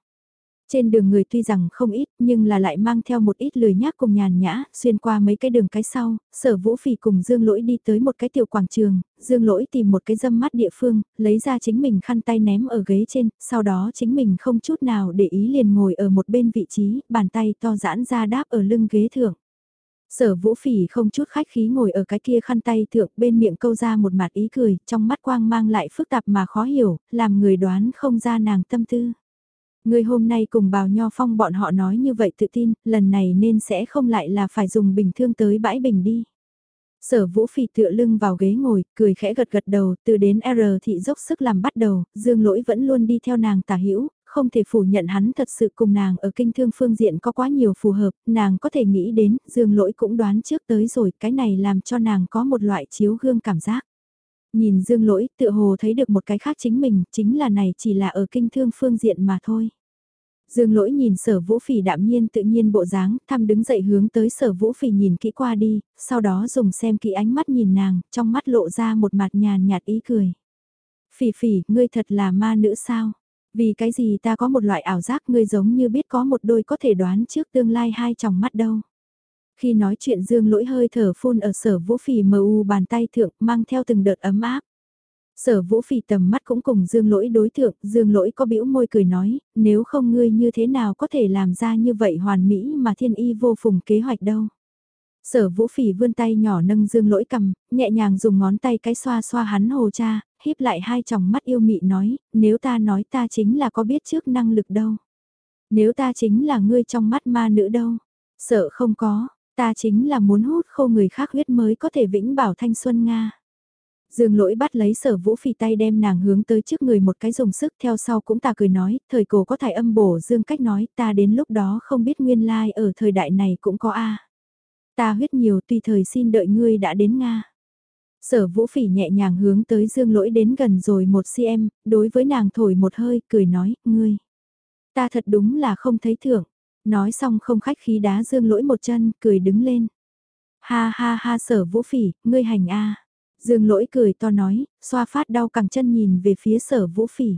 Trên đường người tuy rằng không ít nhưng là lại mang theo một ít lười nhác cùng nhàn nhã, xuyên qua mấy cái đường cái sau, sở vũ phỉ cùng Dương Lỗi đi tới một cái tiểu quảng trường, Dương Lỗi tìm một cái dâm mắt địa phương, lấy ra chính mình khăn tay ném ở ghế trên, sau đó chính mình không chút nào để ý liền ngồi ở một bên vị trí, bàn tay to giãn ra đáp ở lưng ghế thượng. Sở vũ phỉ không chút khách khí ngồi ở cái kia khăn tay thượng bên miệng câu ra một mặt ý cười, trong mắt quang mang lại phức tạp mà khó hiểu, làm người đoán không ra nàng tâm tư. Người hôm nay cùng bào nho phong bọn họ nói như vậy tự tin, lần này nên sẽ không lại là phải dùng bình thương tới bãi bình đi. Sở vũ phỉ tựa lưng vào ghế ngồi, cười khẽ gật gật đầu, từ đến R thị dốc sức làm bắt đầu, dương lỗi vẫn luôn đi theo nàng tả hữu không thể phủ nhận hắn thật sự cùng nàng ở kinh thương phương diện có quá nhiều phù hợp, nàng có thể nghĩ đến, dương lỗi cũng đoán trước tới rồi, cái này làm cho nàng có một loại chiếu gương cảm giác. Nhìn dương lỗi tựa hồ thấy được một cái khác chính mình, chính là này chỉ là ở kinh thương phương diện mà thôi. Dương lỗi nhìn sở vũ phỉ đạm nhiên tự nhiên bộ dáng, thăm đứng dậy hướng tới sở vũ phỉ nhìn kỹ qua đi, sau đó dùng xem kỹ ánh mắt nhìn nàng, trong mắt lộ ra một mặt nhàn nhạt ý cười. Phỉ phỉ, ngươi thật là ma nữ sao? Vì cái gì ta có một loại ảo giác ngươi giống như biết có một đôi có thể đoán trước tương lai hai tròng mắt đâu. Khi nói chuyện dương lỗi hơi thở phun ở sở vũ phỉ mờ u bàn tay thượng mang theo từng đợt ấm áp. Sở vũ phỉ tầm mắt cũng cùng dương lỗi đối thượng, dương lỗi có biểu môi cười nói, nếu không ngươi như thế nào có thể làm ra như vậy hoàn mỹ mà thiên y vô phùng kế hoạch đâu. Sở vũ phỉ vươn tay nhỏ nâng dương lỗi cầm, nhẹ nhàng dùng ngón tay cái xoa xoa hắn hồ cha, híp lại hai tròng mắt yêu mị nói, nếu ta nói ta chính là có biết trước năng lực đâu. Nếu ta chính là ngươi trong mắt ma nữ đâu. Sợ không có, ta chính là muốn hút khô người khác huyết mới có thể vĩnh bảo thanh xuân Nga. Dương lỗi bắt lấy sở vũ phì tay đem nàng hướng tới trước người một cái dùng sức theo sau cũng ta cười nói, thời cổ có thải âm bổ dương cách nói ta đến lúc đó không biết nguyên lai like ở thời đại này cũng có A. Ta huyết nhiều tùy thời xin đợi ngươi đã đến Nga. Sở vũ phỉ nhẹ nhàng hướng tới dương lỗi đến gần rồi một cm, đối với nàng thổi một hơi, cười nói, ngươi. Ta thật đúng là không thấy thưởng. Nói xong không khách khí đá dương lỗi một chân, cười đứng lên. Ha ha ha sở vũ phỉ, ngươi hành a Dương lỗi cười to nói, xoa phát đau cẳng chân nhìn về phía sở vũ phỉ.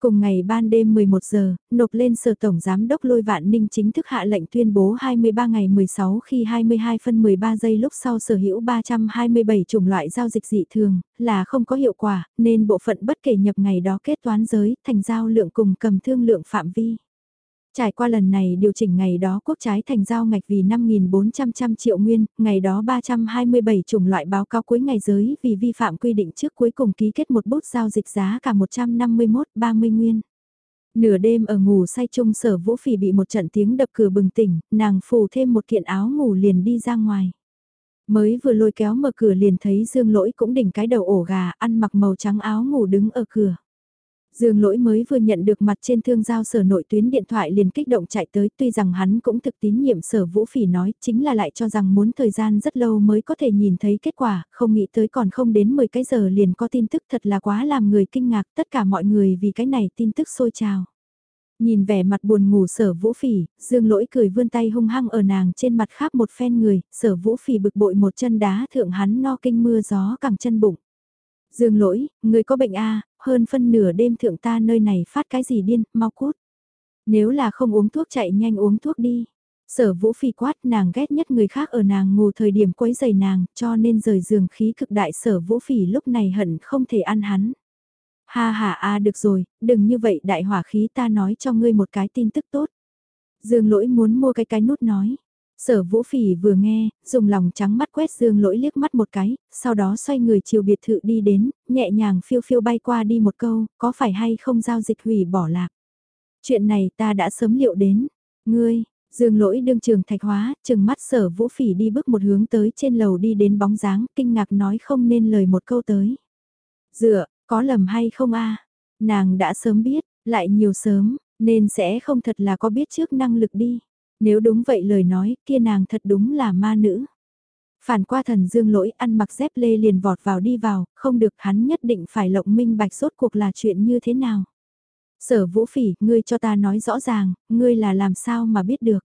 Cùng ngày ban đêm 11 giờ, nộp lên sở tổng giám đốc lôi vạn ninh chính thức hạ lệnh tuyên bố 23 ngày 16 khi 22 phân 13 giây lúc sau sở hữu 327 chủng loại giao dịch dị thường, là không có hiệu quả, nên bộ phận bất kể nhập ngày đó kết toán giới, thành giao lượng cùng cầm thương lượng phạm vi. Trải qua lần này điều chỉnh ngày đó quốc trái thành giao ngạch vì 5.400 triệu nguyên, ngày đó 327 chủng loại báo cáo cuối ngày giới vì vi phạm quy định trước cuối cùng ký kết một bút giao dịch giá cả 151-30 nguyên. Nửa đêm ở ngủ say chung sở vũ phỉ bị một trận tiếng đập cửa bừng tỉnh, nàng phủ thêm một kiện áo ngủ liền đi ra ngoài. Mới vừa lôi kéo mở cửa liền thấy dương lỗi cũng đỉnh cái đầu ổ gà ăn mặc màu trắng áo ngủ đứng ở cửa. Dương lỗi mới vừa nhận được mặt trên thương giao sở nội tuyến điện thoại liền kích động chạy tới tuy rằng hắn cũng thực tín nhiệm sở vũ phỉ nói chính là lại cho rằng muốn thời gian rất lâu mới có thể nhìn thấy kết quả, không nghĩ tới còn không đến 10 cái giờ liền có tin tức thật là quá làm người kinh ngạc tất cả mọi người vì cái này tin tức sôi trào. Nhìn vẻ mặt buồn ngủ sở vũ phỉ, dương lỗi cười vươn tay hung hăng ở nàng trên mặt khắp một phen người, sở vũ phỉ bực bội một chân đá thượng hắn no kinh mưa gió cẳng chân bụng. Dương lỗi, người có bệnh a hơn phân nửa đêm thượng ta nơi này phát cái gì điên, mau cút. Nếu là không uống thuốc chạy nhanh uống thuốc đi. Sở vũ phi quát nàng ghét nhất người khác ở nàng ngủ thời điểm quấy giày nàng cho nên rời giường khí cực đại sở vũ phỉ lúc này hận không thể ăn hắn. Ha ha a được rồi, đừng như vậy đại hỏa khí ta nói cho ngươi một cái tin tức tốt. Dương lỗi muốn mua cái cái nút nói. Sở vũ phỉ vừa nghe, dùng lòng trắng mắt quét dương lỗi liếc mắt một cái, sau đó xoay người chiều biệt thự đi đến, nhẹ nhàng phiêu phiêu bay qua đi một câu, có phải hay không giao dịch hủy bỏ lạc. Chuyện này ta đã sớm liệu đến, ngươi, dương lỗi đương trường thạch hóa, chừng mắt sở vũ phỉ đi bước một hướng tới trên lầu đi đến bóng dáng, kinh ngạc nói không nên lời một câu tới. Dựa, có lầm hay không a Nàng đã sớm biết, lại nhiều sớm, nên sẽ không thật là có biết trước năng lực đi. Nếu đúng vậy lời nói, kia nàng thật đúng là ma nữ. Phản qua thần dương lỗi ăn mặc dép lê liền vọt vào đi vào, không được hắn nhất định phải lộng minh bạch sốt cuộc là chuyện như thế nào. Sở vũ phỉ, ngươi cho ta nói rõ ràng, ngươi là làm sao mà biết được.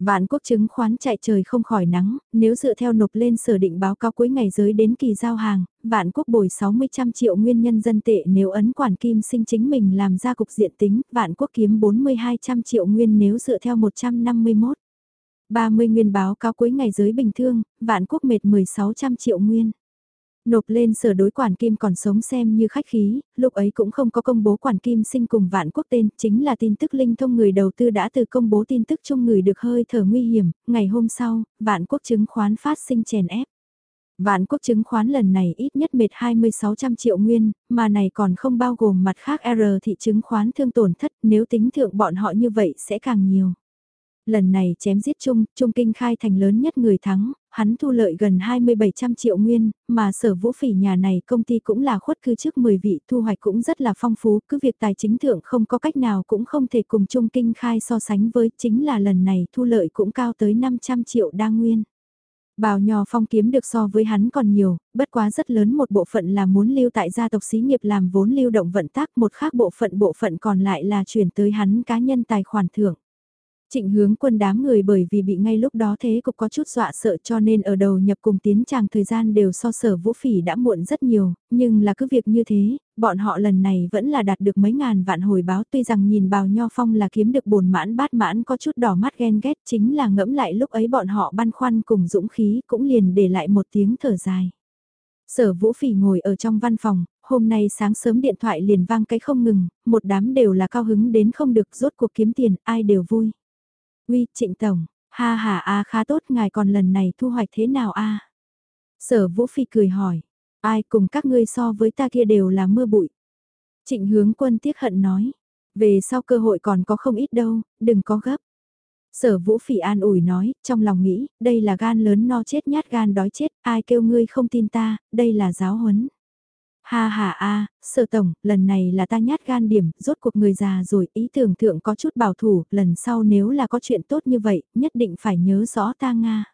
Vạn quốc chứng khoán chạy trời không khỏi nắng, nếu dựa theo nộp lên sở định báo cáo cuối ngày giới đến kỳ giao hàng, vạn quốc bồi 60 trăm triệu nguyên nhân dân tệ nếu ấn quản kim sinh chính mình làm ra cục diện tính, vạn quốc kiếm 42 trăm triệu nguyên nếu dựa theo 151. 30 nguyên báo cáo cuối ngày giới bình thường, vạn quốc mệt 16 trăm triệu nguyên. Nộp lên sở đối quản kim còn sống xem như khách khí, lúc ấy cũng không có công bố quản kim sinh cùng vạn quốc tên, chính là tin tức linh thông người đầu tư đã từ công bố tin tức chung người được hơi thở nguy hiểm, ngày hôm sau, vạn quốc chứng khoán phát sinh chèn ép. Vạn quốc chứng khoán lần này ít nhất mệt 2600 triệu nguyên, mà này còn không bao gồm mặt khác R thị chứng khoán thương tổn thất nếu tính thượng bọn họ như vậy sẽ càng nhiều lần này chém giết chung, Trung Kinh khai thành lớn nhất người thắng, hắn thu lợi gần 2700 triệu nguyên, mà sở vũ phỉ nhà này công ty cũng là khuất cư trước 10 vị thu hoạch cũng rất là phong phú, cứ việc tài chính thượng không có cách nào cũng không thể cùng Trung Kinh khai so sánh với, chính là lần này thu lợi cũng cao tới 500 triệu đa nguyên. Bào nhò phong kiếm được so với hắn còn nhiều, bất quá rất lớn một bộ phận là muốn lưu tại gia tộc xí nghiệp làm vốn lưu động vận tác, một khác bộ phận bộ phận còn lại là chuyển tới hắn cá nhân tài khoản thưởng. Trịnh hướng quân đám người bởi vì bị ngay lúc đó thế cục có chút dọa sợ cho nên ở đầu nhập cùng tiến tràng thời gian đều so sở vũ phỉ đã muộn rất nhiều, nhưng là cứ việc như thế, bọn họ lần này vẫn là đạt được mấy ngàn vạn hồi báo tuy rằng nhìn bào nho phong là kiếm được bồn mãn bát mãn có chút đỏ mắt ghen ghét chính là ngẫm lại lúc ấy bọn họ băn khoăn cùng dũng khí cũng liền để lại một tiếng thở dài. Sở Vũ Phỉ ngồi ở trong văn phòng, hôm nay sáng sớm điện thoại liền vang cái không ngừng, một đám đều là cao hứng đến không được rốt cuộc kiếm tiền, ai đều vui. Uy, trịnh tổng, ha ha a khá tốt ngài còn lần này thu hoạch thế nào a Sở Vũ Phi cười hỏi, ai cùng các ngươi so với ta kia đều là mưa bụi. Trịnh hướng quân tiếc hận nói, về sau cơ hội còn có không ít đâu, đừng có gấp. Sở Vũ Phỉ an ủi nói, trong lòng nghĩ, đây là gan lớn no chết nhát gan đói chết, ai kêu ngươi không tin ta, đây là giáo huấn. Ha ha a, sở tổng, lần này là ta nhát gan điểm, rốt cuộc người già rồi, ý tưởng thượng có chút bảo thủ, lần sau nếu là có chuyện tốt như vậy, nhất định phải nhớ rõ ta Nga.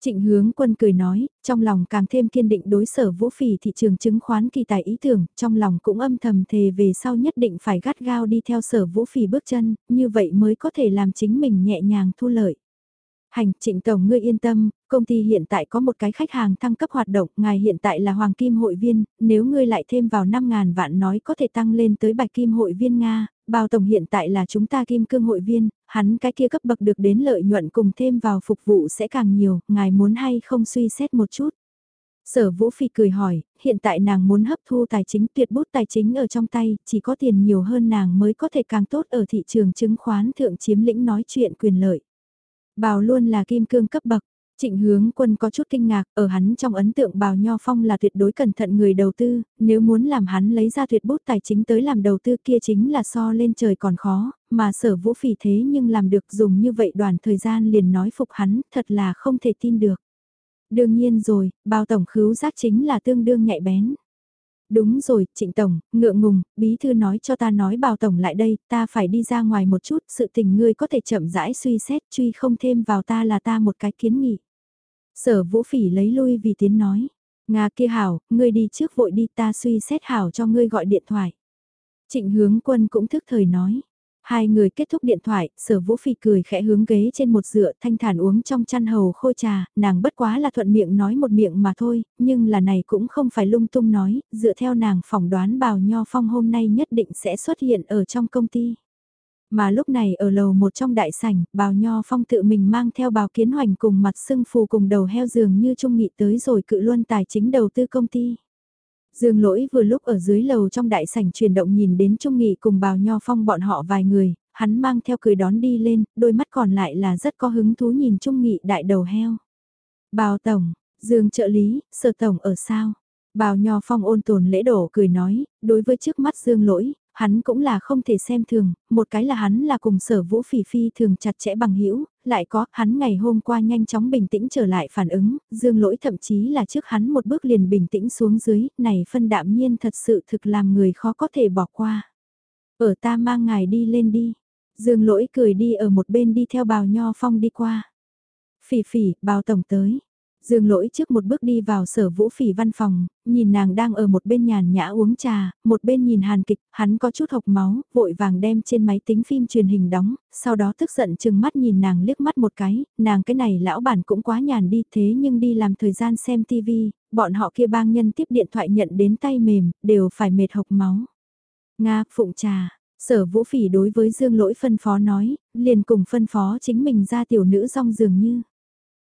Trịnh hướng quân cười nói, trong lòng càng thêm kiên định đối sở vũ phỉ thị trường chứng khoán kỳ tài ý tưởng, trong lòng cũng âm thầm thề về sau nhất định phải gắt gao đi theo sở vũ phỉ bước chân, như vậy mới có thể làm chính mình nhẹ nhàng thu lợi. Hành, trịnh tổng ngươi yên tâm, công ty hiện tại có một cái khách hàng thăng cấp hoạt động, ngài hiện tại là hoàng kim hội viên, nếu ngươi lại thêm vào 5.000 vạn nói có thể tăng lên tới bạch kim hội viên Nga, bao tổng hiện tại là chúng ta kim cương hội viên, hắn cái kia cấp bậc được đến lợi nhuận cùng thêm vào phục vụ sẽ càng nhiều, ngài muốn hay không suy xét một chút. Sở Vũ Phi cười hỏi, hiện tại nàng muốn hấp thu tài chính tuyệt bút tài chính ở trong tay, chỉ có tiền nhiều hơn nàng mới có thể càng tốt ở thị trường chứng khoán thượng chiếm lĩnh nói chuyện quyền lợi. Bào luôn là kim cương cấp bậc. Trịnh hướng quân có chút kinh ngạc, ở hắn trong ấn tượng Bào Nho Phong là tuyệt đối cẩn thận người đầu tư, nếu muốn làm hắn lấy ra tuyệt bút tài chính tới làm đầu tư kia chính là so lên trời còn khó, mà sở vũ phỉ thế nhưng làm được dùng như vậy đoàn thời gian liền nói phục hắn, thật là không thể tin được. Đương nhiên rồi, Bào Tổng khứu giác chính là tương đương nhạy bén. Đúng rồi, Trịnh Tổng, ngượng ngùng, bí thư nói cho ta nói bào Tổng lại đây, ta phải đi ra ngoài một chút, sự tình ngươi có thể chậm rãi suy xét, truy không thêm vào ta là ta một cái kiến nghị. Sở vũ phỉ lấy lui vì tiếng nói, Nga kia hảo, ngươi đi trước vội đi ta suy xét hảo cho ngươi gọi điện thoại. Trịnh hướng quân cũng thức thời nói, Hai người kết thúc điện thoại, sở vũ phi cười khẽ hướng ghế trên một dựa thanh thản uống trong chăn hầu khô trà, nàng bất quá là thuận miệng nói một miệng mà thôi, nhưng là này cũng không phải lung tung nói, dựa theo nàng phỏng đoán bào nho phong hôm nay nhất định sẽ xuất hiện ở trong công ty. Mà lúc này ở lầu một trong đại sảnh, bào nho phong tự mình mang theo bào kiến hoành cùng mặt sưng phù cùng đầu heo giường như trung nghị tới rồi cự luân tài chính đầu tư công ty. Dương lỗi vừa lúc ở dưới lầu trong đại sảnh chuyển động nhìn đến Trung Nghị cùng bào nho phong bọn họ vài người, hắn mang theo cười đón đi lên, đôi mắt còn lại là rất có hứng thú nhìn Trung Nghị đại đầu heo. Bào Tổng, Dương trợ lý, sở Tổng ở sao? Bào nho phong ôn tồn lễ đổ cười nói, đối với trước mắt Dương lỗi, hắn cũng là không thể xem thường, một cái là hắn là cùng sở vũ phỉ phi thường chặt chẽ bằng hữu lại có hắn ngày hôm qua nhanh chóng bình tĩnh trở lại phản ứng, dương lỗi thậm chí là trước hắn một bước liền bình tĩnh xuống dưới, này phân đạm nhiên thật sự thực làm người khó có thể bỏ qua. Ở ta mang ngài đi lên đi, dương lỗi cười đi ở một bên đi theo bào nho phong đi qua. Phỉ phỉ, bào tổng tới, Dương lỗi trước một bước đi vào sở vũ phỉ văn phòng, nhìn nàng đang ở một bên nhàn nhã uống trà, một bên nhìn hàn kịch, hắn có chút hộc máu, vội vàng đem trên máy tính phim truyền hình đóng, sau đó tức giận chừng mắt nhìn nàng liếc mắt một cái, nàng cái này lão bản cũng quá nhàn đi thế nhưng đi làm thời gian xem tivi. bọn họ kia bang nhân tiếp điện thoại nhận đến tay mềm, đều phải mệt hộc máu. Nga, phụng trà, sở vũ phỉ đối với dương lỗi phân phó nói, liền cùng phân phó chính mình ra tiểu nữ rong dường như.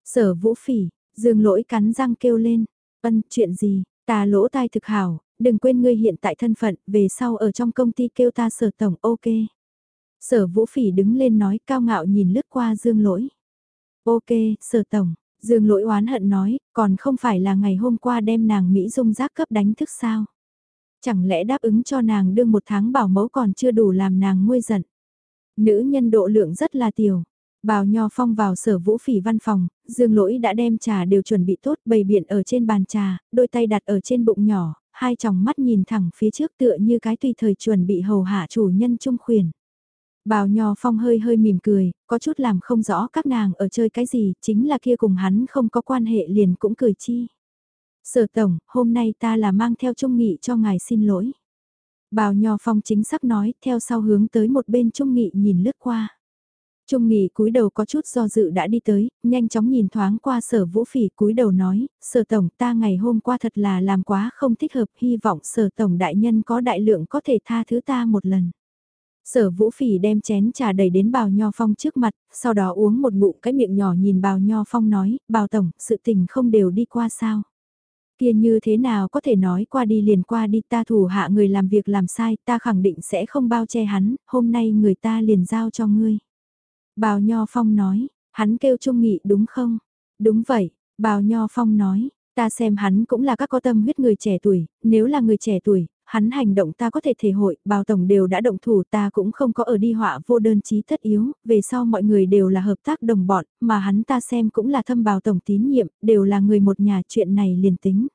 Sở vũ phỉ, Dương lỗi cắn răng kêu lên, ân chuyện gì, ta lỗ tai thực hảo, đừng quên ngươi hiện tại thân phận, về sau ở trong công ty kêu ta sở tổng ok. Sở vũ phỉ đứng lên nói cao ngạo nhìn lướt qua dương lỗi. Ok, sở tổng, dương lỗi oán hận nói, còn không phải là ngày hôm qua đem nàng Mỹ dung giác cấp đánh thức sao. Chẳng lẽ đáp ứng cho nàng đương một tháng bảo mẫu còn chưa đủ làm nàng nguôi giận. Nữ nhân độ lượng rất là tiểu, Bào Nho Phong vào sở vũ phỉ văn phòng, Dương Lỗi đã đem trà đều chuẩn bị tốt bày biện ở trên bàn trà, đôi tay đặt ở trên bụng nhỏ, hai tròng mắt nhìn thẳng phía trước tựa như cái tùy thời chuẩn bị hầu hạ chủ nhân trung khuyển. Bào Nho Phong hơi hơi mỉm cười, có chút làm không rõ các nàng ở chơi cái gì, chính là kia cùng hắn không có quan hệ liền cũng cười chi. Sở Tổng, hôm nay ta là mang theo trung nghị cho ngài xin lỗi. Bào Nho Phong chính xác nói, theo sau hướng tới một bên trung nghị nhìn lướt qua. Trung Nghị cúi đầu có chút do dự đã đi tới, nhanh chóng nhìn thoáng qua sở vũ phỉ cúi đầu nói, sở tổng ta ngày hôm qua thật là làm quá không thích hợp, hy vọng sở tổng đại nhân có đại lượng có thể tha thứ ta một lần. Sở vũ phỉ đem chén trà đầy đến bào nho phong trước mặt, sau đó uống một ngụm cái miệng nhỏ nhìn bào nho phong nói, bào tổng, sự tình không đều đi qua sao. Kia như thế nào có thể nói qua đi liền qua đi ta thủ hạ người làm việc làm sai, ta khẳng định sẽ không bao che hắn, hôm nay người ta liền giao cho ngươi. Bào Nho Phong nói, hắn kêu Trung Nghị đúng không? Đúng vậy, Bào Nho Phong nói, ta xem hắn cũng là các có tâm huyết người trẻ tuổi, nếu là người trẻ tuổi, hắn hành động ta có thể thể hội, bào tổng đều đã động thủ ta cũng không có ở đi họa vô đơn chí thất yếu, về sau mọi người đều là hợp tác đồng bọn, mà hắn ta xem cũng là thâm bào tổng tín nhiệm, đều là người một nhà chuyện này liền tính.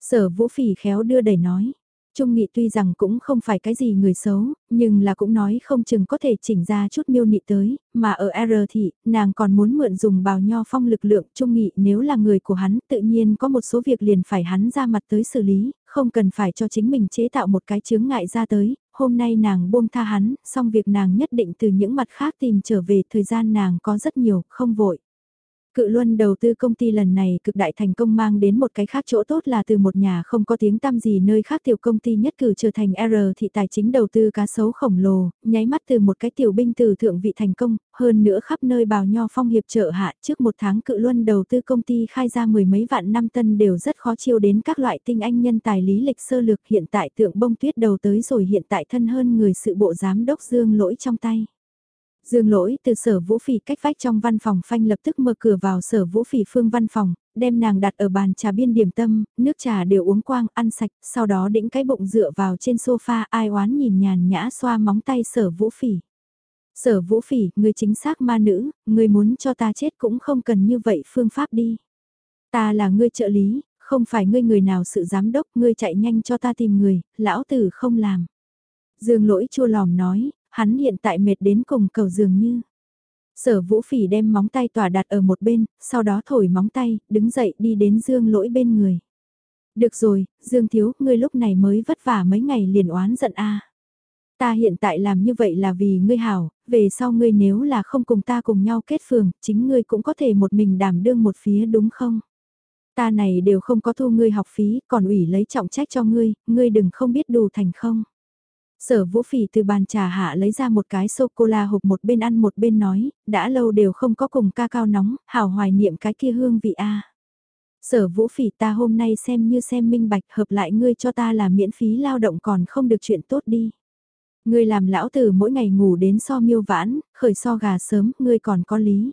Sở vũ phỉ khéo đưa đẩy nói, Trung Nghị tuy rằng cũng không phải cái gì người xấu, nhưng là cũng nói không chừng có thể chỉnh ra chút miêu nị tới, mà ở R thị, nàng còn muốn mượn dùng bào nho phong lực lượng Trung Nghị nếu là người của hắn tự nhiên có một số việc liền phải hắn ra mặt tới xử lý, không cần phải cho chính mình chế tạo một cái chướng ngại ra tới, hôm nay nàng buông tha hắn, xong việc nàng nhất định từ những mặt khác tìm trở về thời gian nàng có rất nhiều, không vội. Cự Luân đầu tư công ty lần này cực đại thành công mang đến một cái khác chỗ tốt là từ một nhà không có tiếng tăm gì nơi khác tiểu công ty nhất cử trở thành R thị tài chính đầu tư cá sấu khổng lồ, nháy mắt từ một cái tiểu binh từ thượng vị thành công, hơn nữa khắp nơi bào nho phong hiệp trợ hạ trước một tháng Cự Luân đầu tư công ty khai ra mười mấy vạn năm tân đều rất khó chiêu đến các loại tinh anh nhân tài lý lịch sơ lược hiện tại tượng bông tuyết đầu tới rồi hiện tại thân hơn người sự bộ giám đốc dương lỗi trong tay. Dương lỗi từ sở vũ phỉ cách vách trong văn phòng phanh lập tức mở cửa vào sở vũ phỉ phương văn phòng, đem nàng đặt ở bàn trà biên điểm tâm, nước trà đều uống quang, ăn sạch, sau đó đĩnh cái bụng dựa vào trên sofa ai oán nhìn nhàn nhã xoa móng tay sở vũ phỉ. Sở vũ phỉ, người chính xác ma nữ, người muốn cho ta chết cũng không cần như vậy phương pháp đi. Ta là ngươi trợ lý, không phải ngươi người nào sự giám đốc, ngươi chạy nhanh cho ta tìm người, lão tử không làm. Dương lỗi chua lòm nói, hắn hiện tại mệt đến cùng cầu dường như. Sở vũ phỉ đem móng tay tỏa đặt ở một bên, sau đó thổi móng tay, đứng dậy đi đến Dương lỗi bên người. Được rồi, Dương Thiếu, ngươi lúc này mới vất vả mấy ngày liền oán giận a Ta hiện tại làm như vậy là vì ngươi hảo, về sau ngươi nếu là không cùng ta cùng nhau kết phường, chính ngươi cũng có thể một mình đảm đương một phía đúng không? Ta này đều không có thu ngươi học phí, còn ủy lấy trọng trách cho ngươi, ngươi đừng không biết đủ thành không. Sở vũ phỉ từ bàn trà hạ lấy ra một cái sô-cô-la hộp một bên ăn một bên nói, đã lâu đều không có cùng ca cao nóng, hào hoài niệm cái kia hương vị a. Sở vũ phỉ ta hôm nay xem như xem minh bạch hợp lại ngươi cho ta là miễn phí lao động còn không được chuyện tốt đi. Ngươi làm lão tử mỗi ngày ngủ đến so miêu vãn, khởi so gà sớm, ngươi còn có lý.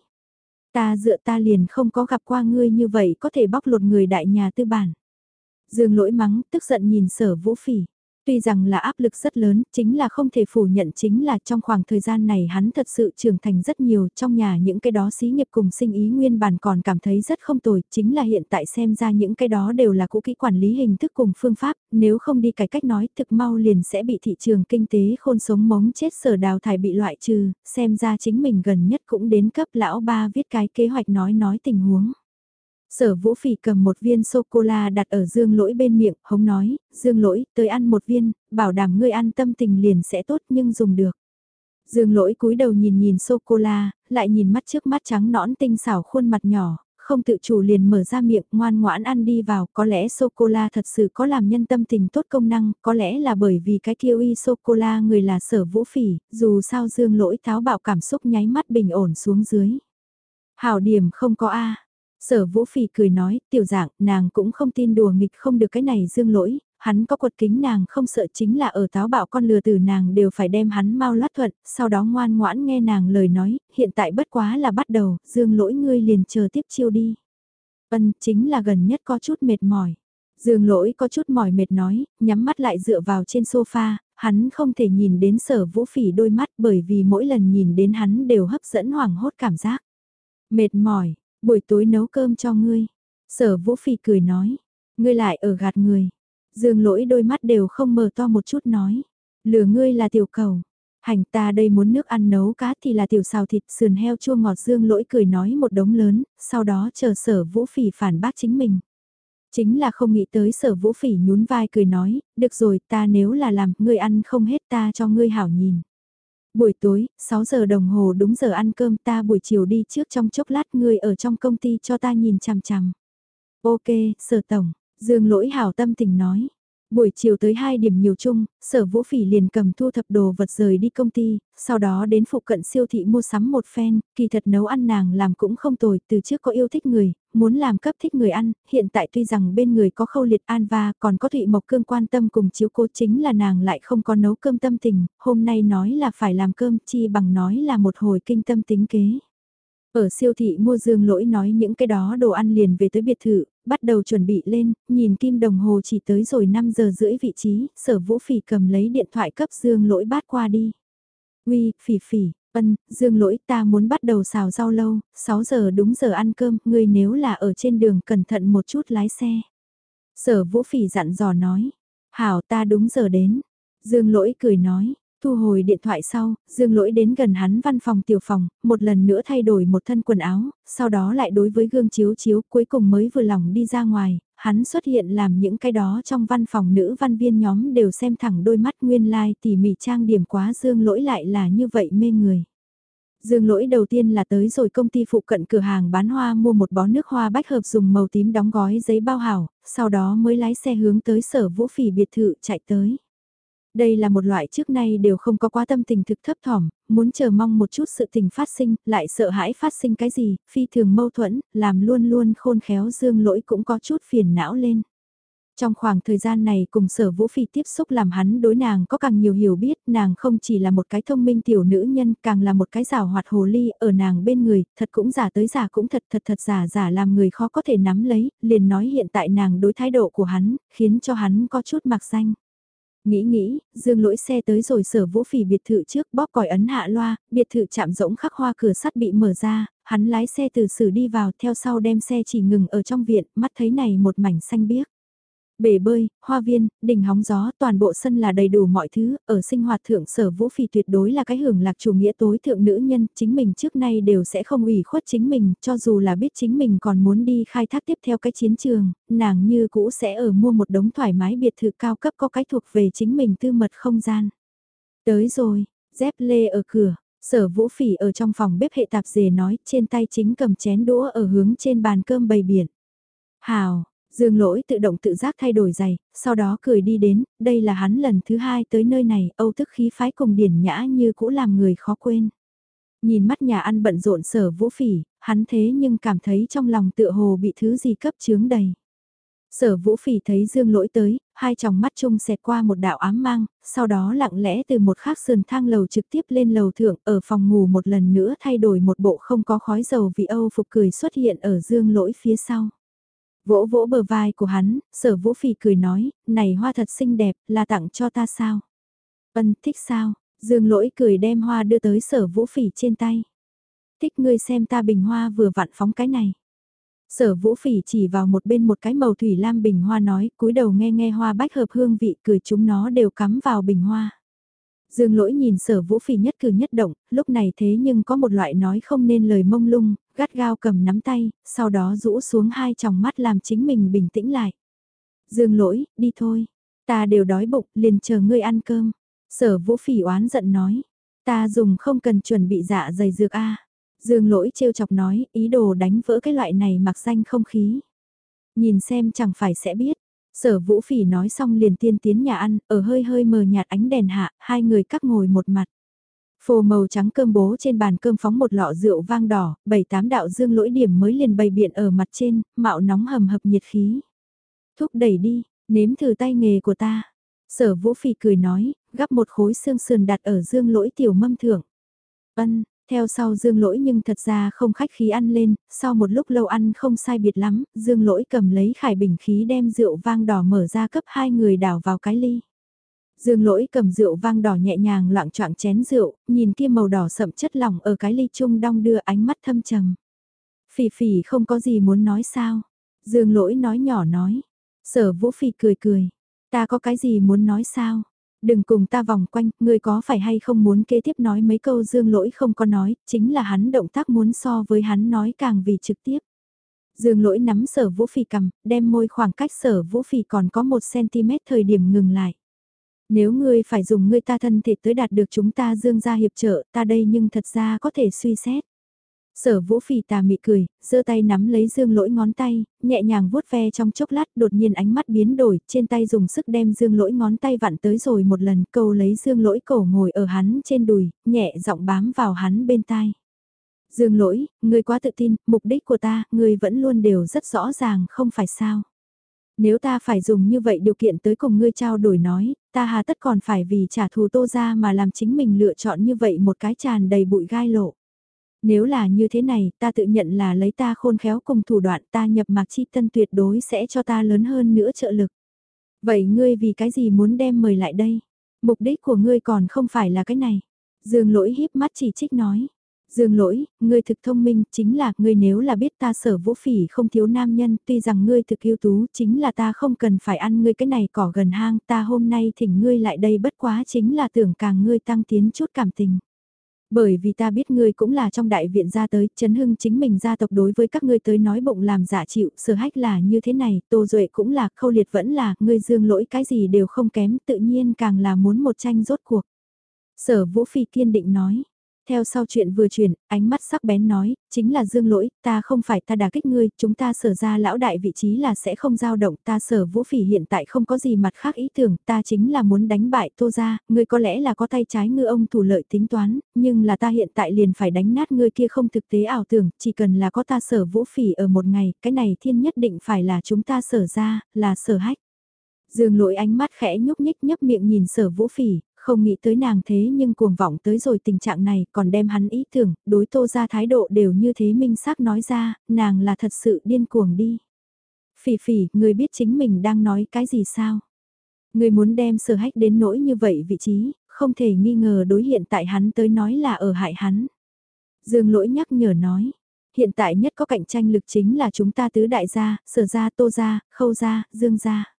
Ta dựa ta liền không có gặp qua ngươi như vậy có thể bóc lột người đại nhà tư bản. Dương lỗi mắng, tức giận nhìn sở vũ phỉ. Tuy rằng là áp lực rất lớn, chính là không thể phủ nhận chính là trong khoảng thời gian này hắn thật sự trưởng thành rất nhiều, trong nhà những cái đó xí nghiệp cùng sinh ý nguyên bản còn cảm thấy rất không tồi, chính là hiện tại xem ra những cái đó đều là cũ kỹ quản lý hình thức cùng phương pháp, nếu không đi cải cách nói thực mau liền sẽ bị thị trường kinh tế khôn sống mống chết sở đào thải bị loại trừ, xem ra chính mình gần nhất cũng đến cấp lão ba viết cái kế hoạch nói nói tình huống. Sở vũ phỉ cầm một viên sô-cô-la đặt ở dương lỗi bên miệng, hống nói, dương lỗi, tới ăn một viên, bảo đảm ngươi ăn tâm tình liền sẽ tốt nhưng dùng được. Dương lỗi cúi đầu nhìn nhìn sô-cô-la, lại nhìn mắt trước mắt trắng nõn tinh xảo khuôn mặt nhỏ, không tự chủ liền mở ra miệng ngoan ngoãn ăn đi vào, có lẽ sô-cô-la thật sự có làm nhân tâm tình tốt công năng, có lẽ là bởi vì cái kiwi sô-cô-la người là sở vũ phỉ, dù sao dương lỗi tháo bạo cảm xúc nháy mắt bình ổn xuống dưới. Hảo điểm không có A, Sở Vũ Phỉ cười nói, tiểu dạng, nàng cũng không tin đùa nghịch không được cái này dương lỗi, hắn có quật kính nàng không sợ chính là ở táo bạo con lừa từ nàng đều phải đem hắn mau lát thuận, sau đó ngoan ngoãn nghe nàng lời nói, hiện tại bất quá là bắt đầu, dương lỗi ngươi liền chờ tiếp chiêu đi. Vân chính là gần nhất có chút mệt mỏi. Dương lỗi có chút mỏi mệt nói, nhắm mắt lại dựa vào trên sofa, hắn không thể nhìn đến sở vũ phỉ đôi mắt bởi vì mỗi lần nhìn đến hắn đều hấp dẫn hoảng hốt cảm giác. Mệt mỏi, Buổi tối nấu cơm cho ngươi. Sở vũ phỉ cười nói. Ngươi lại ở gạt người. Dương lỗi đôi mắt đều không mở to một chút nói. Lừa ngươi là tiểu cầu. Hành ta đây muốn nước ăn nấu cá thì là tiểu xào thịt sườn heo chua ngọt dương lỗi cười nói một đống lớn, sau đó chờ sở vũ phỉ phản bác chính mình. Chính là không nghĩ tới sở vũ phỉ nhún vai cười nói, được rồi ta nếu là làm, ngươi ăn không hết ta cho ngươi hảo nhìn. Buổi tối, 6 giờ đồng hồ đúng giờ ăn cơm ta buổi chiều đi trước trong chốc lát người ở trong công ty cho ta nhìn chằm chằm. Ok, sở tổng, Dương lỗi hảo tâm tình nói. Buổi chiều tới 2 điểm nhiều chung, sở vũ phỉ liền cầm thu thập đồ vật rời đi công ty, sau đó đến phụ cận siêu thị mua sắm một phen, kỳ thật nấu ăn nàng làm cũng không tồi, từ trước có yêu thích người, muốn làm cấp thích người ăn, hiện tại tuy rằng bên người có khâu liệt an và còn có thụy mộc cương quan tâm cùng chiếu cố chính là nàng lại không có nấu cơm tâm tình, hôm nay nói là phải làm cơm chi bằng nói là một hồi kinh tâm tính kế. Ở siêu thị mua dương lỗi nói những cái đó đồ ăn liền về tới biệt thự, bắt đầu chuẩn bị lên, nhìn kim đồng hồ chỉ tới rồi 5 giờ rưỡi vị trí, sở vũ phỉ cầm lấy điện thoại cấp dương lỗi bát qua đi. Uy, phỉ phỉ, ân, dương lỗi ta muốn bắt đầu xào rau lâu, 6 giờ đúng giờ ăn cơm, ngươi nếu là ở trên đường cẩn thận một chút lái xe. Sở vũ phỉ dặn dò nói, hảo ta đúng giờ đến. Dương lỗi cười nói, Thu hồi điện thoại sau, Dương Lỗi đến gần hắn văn phòng tiểu phòng, một lần nữa thay đổi một thân quần áo, sau đó lại đối với gương chiếu chiếu cuối cùng mới vừa lòng đi ra ngoài, hắn xuất hiện làm những cái đó trong văn phòng nữ văn viên nhóm đều xem thẳng đôi mắt nguyên lai like, tỉ mỉ trang điểm quá Dương Lỗi lại là như vậy mê người. Dương lỗi đầu tiên là tới rồi công ty phụ cận cửa hàng bán hoa mua một bó nước hoa bách hợp dùng màu tím đóng gói giấy bao hảo, sau đó mới lái xe hướng tới sở vũ phỉ biệt thự chạy tới. Đây là một loại trước nay đều không có quá tâm tình thực thấp thỏm, muốn chờ mong một chút sự tình phát sinh, lại sợ hãi phát sinh cái gì, phi thường mâu thuẫn, làm luôn luôn khôn khéo dương lỗi cũng có chút phiền não lên. Trong khoảng thời gian này cùng sở vũ phi tiếp xúc làm hắn đối nàng có càng nhiều hiểu biết, nàng không chỉ là một cái thông minh tiểu nữ nhân, càng là một cái rào hoạt hồ ly ở nàng bên người, thật cũng giả tới giả cũng thật thật thật giả giả làm người khó có thể nắm lấy, liền nói hiện tại nàng đối thái độ của hắn, khiến cho hắn có chút mặc danh. Nghĩ nghĩ, dương lỗi xe tới rồi sở vũ phỉ biệt thự trước bóp còi ấn hạ loa, biệt thự chạm rỗng khắc hoa cửa sắt bị mở ra, hắn lái xe từ sử đi vào theo sau đem xe chỉ ngừng ở trong viện, mắt thấy này một mảnh xanh biếc. Bể bơi, hoa viên, đỉnh hóng gió, toàn bộ sân là đầy đủ mọi thứ, ở sinh hoạt thượng sở vũ phỉ tuyệt đối là cái hưởng lạc chủ nghĩa tối thượng nữ nhân, chính mình trước nay đều sẽ không ủy khuất chính mình, cho dù là biết chính mình còn muốn đi khai thác tiếp theo cái chiến trường, nàng như cũ sẽ ở mua một đống thoải mái biệt thự cao cấp có cái thuộc về chính mình tư mật không gian. Tới rồi, dép lê ở cửa, sở vũ phỉ ở trong phòng bếp hệ tạp dề nói, trên tay chính cầm chén đũa ở hướng trên bàn cơm bày biển. Hào, Dương lỗi tự động tự giác thay đổi giày, sau đó cười đi đến, đây là hắn lần thứ hai tới nơi này, âu thức khí phái cùng điển nhã như cũ làm người khó quên. Nhìn mắt nhà ăn bận rộn sở vũ phỉ, hắn thế nhưng cảm thấy trong lòng tựa hồ bị thứ gì cấp chướng đầy. Sở vũ phỉ thấy dương lỗi tới, hai tròng mắt chung xẹt qua một đạo ám mang, sau đó lặng lẽ từ một khắc sườn thang lầu trực tiếp lên lầu thượng ở phòng ngủ một lần nữa thay đổi một bộ không có khói dầu vì Âu phục cười xuất hiện ở dương lỗi phía sau. Vỗ vỗ bờ vai của hắn, sở vũ phỉ cười nói, này hoa thật xinh đẹp, là tặng cho ta sao? Vân thích sao? Dương lỗi cười đem hoa đưa tới sở vũ phỉ trên tay. Thích ngươi xem ta bình hoa vừa vặn phóng cái này. Sở vũ phỉ chỉ vào một bên một cái màu thủy lam bình hoa nói, cúi đầu nghe nghe hoa bách hợp hương vị cười chúng nó đều cắm vào bình hoa. Dương lỗi nhìn sở vũ phỉ nhất cử nhất động, lúc này thế nhưng có một loại nói không nên lời mông lung, gắt gao cầm nắm tay, sau đó rũ xuống hai tròng mắt làm chính mình bình tĩnh lại. Dương lỗi, đi thôi. Ta đều đói bụng, liền chờ ngươi ăn cơm. Sở vũ phỉ oán giận nói. Ta dùng không cần chuẩn bị dạ dày dược a Dương lỗi trêu chọc nói, ý đồ đánh vỡ cái loại này mặc danh không khí. Nhìn xem chẳng phải sẽ biết. Sở vũ phỉ nói xong liền tiên tiến nhà ăn, ở hơi hơi mờ nhạt ánh đèn hạ, hai người cắt ngồi một mặt phô màu trắng cơm bố trên bàn cơm phóng một lọ rượu vang đỏ, bảy tám đạo dương lỗi điểm mới liền bày biện ở mặt trên, mạo nóng hầm hập nhiệt khí. Thúc đẩy đi, nếm thử tay nghề của ta. Sở vũ phì cười nói, gắp một khối xương sườn đặt ở dương lỗi tiểu mâm thưởng. Ân, theo sau dương lỗi nhưng thật ra không khách khí ăn lên, sau một lúc lâu ăn không sai biệt lắm, dương lỗi cầm lấy khải bình khí đem rượu vang đỏ mở ra cấp hai người đảo vào cái ly. Dương lỗi cầm rượu vang đỏ nhẹ nhàng loạn choạng chén rượu, nhìn kia màu đỏ sậm chất lỏng ở cái ly chung đong đưa ánh mắt thâm trầm. Phỉ phỉ không có gì muốn nói sao? Dương lỗi nói nhỏ nói. Sở vũ phỉ cười cười. Ta có cái gì muốn nói sao? Đừng cùng ta vòng quanh, ngươi có phải hay không muốn kế tiếp nói mấy câu dương lỗi không có nói, chính là hắn động tác muốn so với hắn nói càng vì trực tiếp. Dương lỗi nắm sở vũ phỉ cầm, đem môi khoảng cách sở vũ phỉ còn có 1cm thời điểm ngừng lại. Nếu ngươi phải dùng ngươi ta thân thể tới đạt được chúng ta dương gia hiệp trợ, ta đây nhưng thật ra có thể suy xét. Sở vũ phì tà mị cười, giơ tay nắm lấy dương lỗi ngón tay, nhẹ nhàng vuốt ve trong chốc lát đột nhiên ánh mắt biến đổi, trên tay dùng sức đem dương lỗi ngón tay vặn tới rồi một lần câu lấy dương lỗi cổ ngồi ở hắn trên đùi, nhẹ giọng bám vào hắn bên tai. Dương lỗi, ngươi quá tự tin, mục đích của ta, ngươi vẫn luôn đều rất rõ ràng không phải sao. Nếu ta phải dùng như vậy điều kiện tới cùng ngươi trao đổi nói, ta hà tất còn phải vì trả thù tô ra mà làm chính mình lựa chọn như vậy một cái tràn đầy bụi gai lộ. Nếu là như thế này, ta tự nhận là lấy ta khôn khéo cùng thủ đoạn ta nhập mạc chi tân tuyệt đối sẽ cho ta lớn hơn nữa trợ lực. Vậy ngươi vì cái gì muốn đem mời lại đây? Mục đích của ngươi còn không phải là cái này. Dương lỗi híp mắt chỉ trích nói. Dương lỗi, ngươi thực thông minh, chính là, ngươi nếu là biết ta sở vũ phỉ không thiếu nam nhân, tuy rằng ngươi thực yêu tú, chính là ta không cần phải ăn ngươi cái này cỏ gần hang, ta hôm nay thỉnh ngươi lại đây bất quá chính là tưởng càng ngươi tăng tiến chút cảm tình. Bởi vì ta biết ngươi cũng là trong đại viện ra tới, chấn hưng chính mình gia tộc đối với các ngươi tới nói bụng làm giả chịu, sở hách là như thế này, tô duệ cũng là, khâu liệt vẫn là, ngươi dương lỗi cái gì đều không kém, tự nhiên càng là muốn một tranh rốt cuộc. Sở vũ phi kiên định nói, theo sau chuyện vừa chuyển, ánh mắt sắc bén nói, chính là dương lỗi, ta không phải ta đà kích ngươi, chúng ta sở ra lão đại vị trí là sẽ không dao động, ta sở vũ phỉ hiện tại không có gì mặt khác ý tưởng, ta chính là muốn đánh bại tô ra, ngươi có lẽ là có tay trái ngư ông thủ lợi tính toán, nhưng là ta hiện tại liền phải đánh nát ngươi kia không thực tế ảo tưởng, chỉ cần là có ta sở vũ phỉ ở một ngày, cái này thiên nhất định phải là chúng ta sở ra, là sở hách. Dương lỗi ánh mắt khẽ nhúc nhích nhấp miệng nhìn sở vũ phỉ, không nghĩ tới nàng thế nhưng cuồng vọng tới rồi tình trạng này còn đem hắn ý tưởng, đối tô ra thái độ đều như thế minh xác nói ra, nàng là thật sự điên cuồng đi. Phỉ phỉ, người biết chính mình đang nói cái gì sao? Người muốn đem sở hách đến nỗi như vậy vị trí, không thể nghi ngờ đối hiện tại hắn tới nói là ở hại hắn. Dương lỗi nhắc nhở nói, hiện tại nhất có cạnh tranh lực chính là chúng ta tứ đại gia, sở gia, tô gia, khâu gia, dương gia.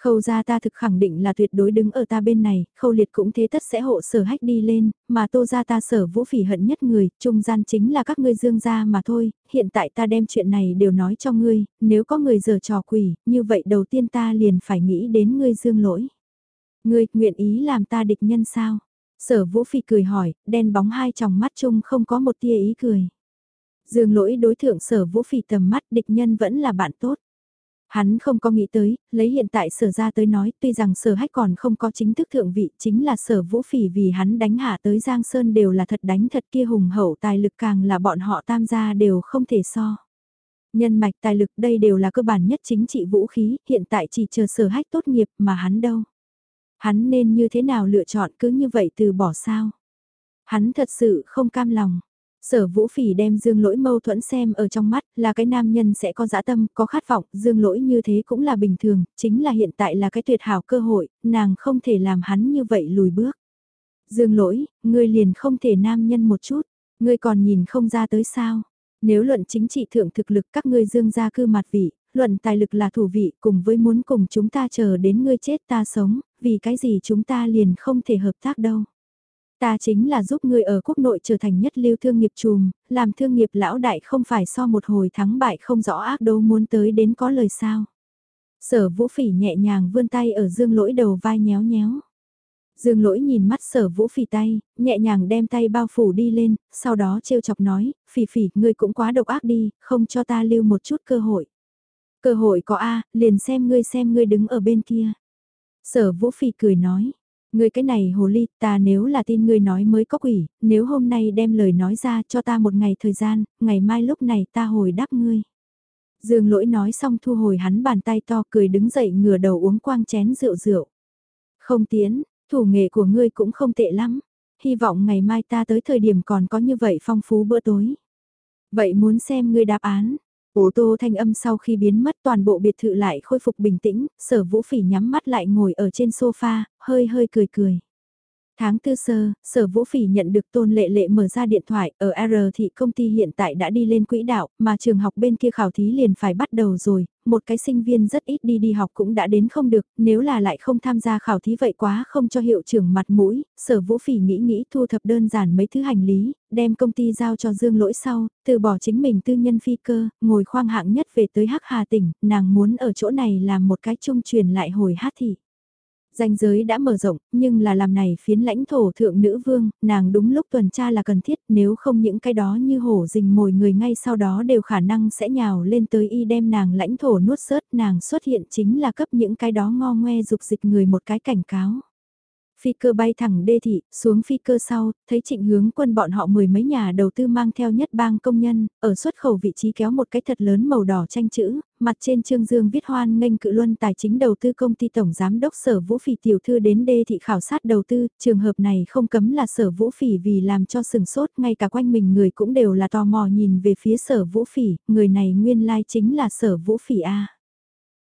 Khâu ra ta thực khẳng định là tuyệt đối đứng ở ta bên này, khâu liệt cũng thế tất sẽ hộ sở hách đi lên, mà tô ra ta sở vũ phỉ hận nhất người, trung gian chính là các ngươi dương gia mà thôi, hiện tại ta đem chuyện này đều nói cho ngươi, nếu có người giờ trò quỷ, như vậy đầu tiên ta liền phải nghĩ đến ngươi dương lỗi. Ngươi, nguyện ý làm ta địch nhân sao? Sở vũ phỉ cười hỏi, đen bóng hai tròng mắt chung không có một tia ý cười. Dương lỗi đối thượng sở vũ phỉ tầm mắt địch nhân vẫn là bạn tốt. Hắn không có nghĩ tới, lấy hiện tại sở ra tới nói, tuy rằng sở hách còn không có chính thức thượng vị, chính là sở vũ phỉ vì hắn đánh hạ tới Giang Sơn đều là thật đánh thật kia hùng hậu tài lực càng là bọn họ tam gia đều không thể so. Nhân mạch tài lực đây đều là cơ bản nhất chính trị vũ khí, hiện tại chỉ chờ sở hách tốt nghiệp mà hắn đâu. Hắn nên như thế nào lựa chọn cứ như vậy từ bỏ sao. Hắn thật sự không cam lòng, Sở vũ phỉ đem dương lỗi mâu thuẫn xem ở trong mắt là cái nam nhân sẽ có dã tâm, có khát vọng, dương lỗi như thế cũng là bình thường, chính là hiện tại là cái tuyệt hảo cơ hội, nàng không thể làm hắn như vậy lùi bước. Dương lỗi, ngươi liền không thể nam nhân một chút, ngươi còn nhìn không ra tới sao. Nếu luận chính trị thượng thực lực các ngươi dương gia cư mặt vị, luận tài lực là thủ vị cùng với muốn cùng chúng ta chờ đến ngươi chết ta sống, vì cái gì chúng ta liền không thể hợp tác đâu. Ta chính là giúp ngươi ở quốc nội trở thành nhất lưu thương nghiệp trùm, làm thương nghiệp lão đại không phải so một hồi thắng bại không rõ ác đâu muốn tới đến có lời sao. Sở vũ phỉ nhẹ nhàng vươn tay ở dương lỗi đầu vai nhéo nhéo. Dương lỗi nhìn mắt sở vũ phỉ tay, nhẹ nhàng đem tay bao phủ đi lên, sau đó trêu chọc nói, phỉ phỉ, ngươi cũng quá độc ác đi, không cho ta lưu một chút cơ hội. Cơ hội có A, liền xem ngươi xem ngươi đứng ở bên kia. Sở vũ phỉ cười nói, Ngươi cái này hồ ly, ta nếu là tin ngươi nói mới có quỷ, nếu hôm nay đem lời nói ra cho ta một ngày thời gian, ngày mai lúc này ta hồi đáp ngươi. Dương lỗi nói xong thu hồi hắn bàn tay to cười đứng dậy ngửa đầu uống quang chén rượu rượu. Không tiến, thủ nghệ của ngươi cũng không tệ lắm. Hy vọng ngày mai ta tới thời điểm còn có như vậy phong phú bữa tối. Vậy muốn xem ngươi đáp án, Ô tô thanh âm sau khi biến mất toàn bộ biệt thự lại khôi phục bình tĩnh, sở vũ phỉ nhắm mắt lại ngồi ở trên sofa, hơi hơi cười cười. Tháng tư sơ, sở vũ phỉ nhận được tôn lệ lệ mở ra điện thoại, ở R thị công ty hiện tại đã đi lên quỹ đạo, mà trường học bên kia khảo thí liền phải bắt đầu rồi, một cái sinh viên rất ít đi đi học cũng đã đến không được, nếu là lại không tham gia khảo thí vậy quá không cho hiệu trưởng mặt mũi, sở vũ phỉ nghĩ nghĩ thu thập đơn giản mấy thứ hành lý, đem công ty giao cho Dương Lỗi sau, từ bỏ chính mình tư nhân phi cơ, ngồi khoang hạng nhất về tới Hắc Hà tỉnh, nàng muốn ở chỗ này làm một cái trung truyền lại hồi hát thị danh giới đã mở rộng, nhưng là làm này phiến lãnh thổ thượng nữ vương, nàng đúng lúc tuần tra là cần thiết, nếu không những cái đó như hổ rình mồi người ngay sau đó đều khả năng sẽ nhào lên tới y đem nàng lãnh thổ nuốt sớt, nàng xuất hiện chính là cấp những cái đó ngo ngoe dục dịch người một cái cảnh cáo. Phi cơ bay thẳng đê thị, xuống phi cơ sau, thấy trịnh hướng quân bọn họ mười mấy nhà đầu tư mang theo nhất bang công nhân, ở xuất khẩu vị trí kéo một cái thật lớn màu đỏ tranh chữ, mặt trên trương dương viết hoan nghênh cự luân tài chính đầu tư công ty tổng giám đốc sở vũ phỉ tiểu thư đến đê thị khảo sát đầu tư, trường hợp này không cấm là sở vũ phỉ vì làm cho sừng sốt, ngay cả quanh mình người cũng đều là tò mò nhìn về phía sở vũ phỉ, người này nguyên lai chính là sở vũ phỉ A.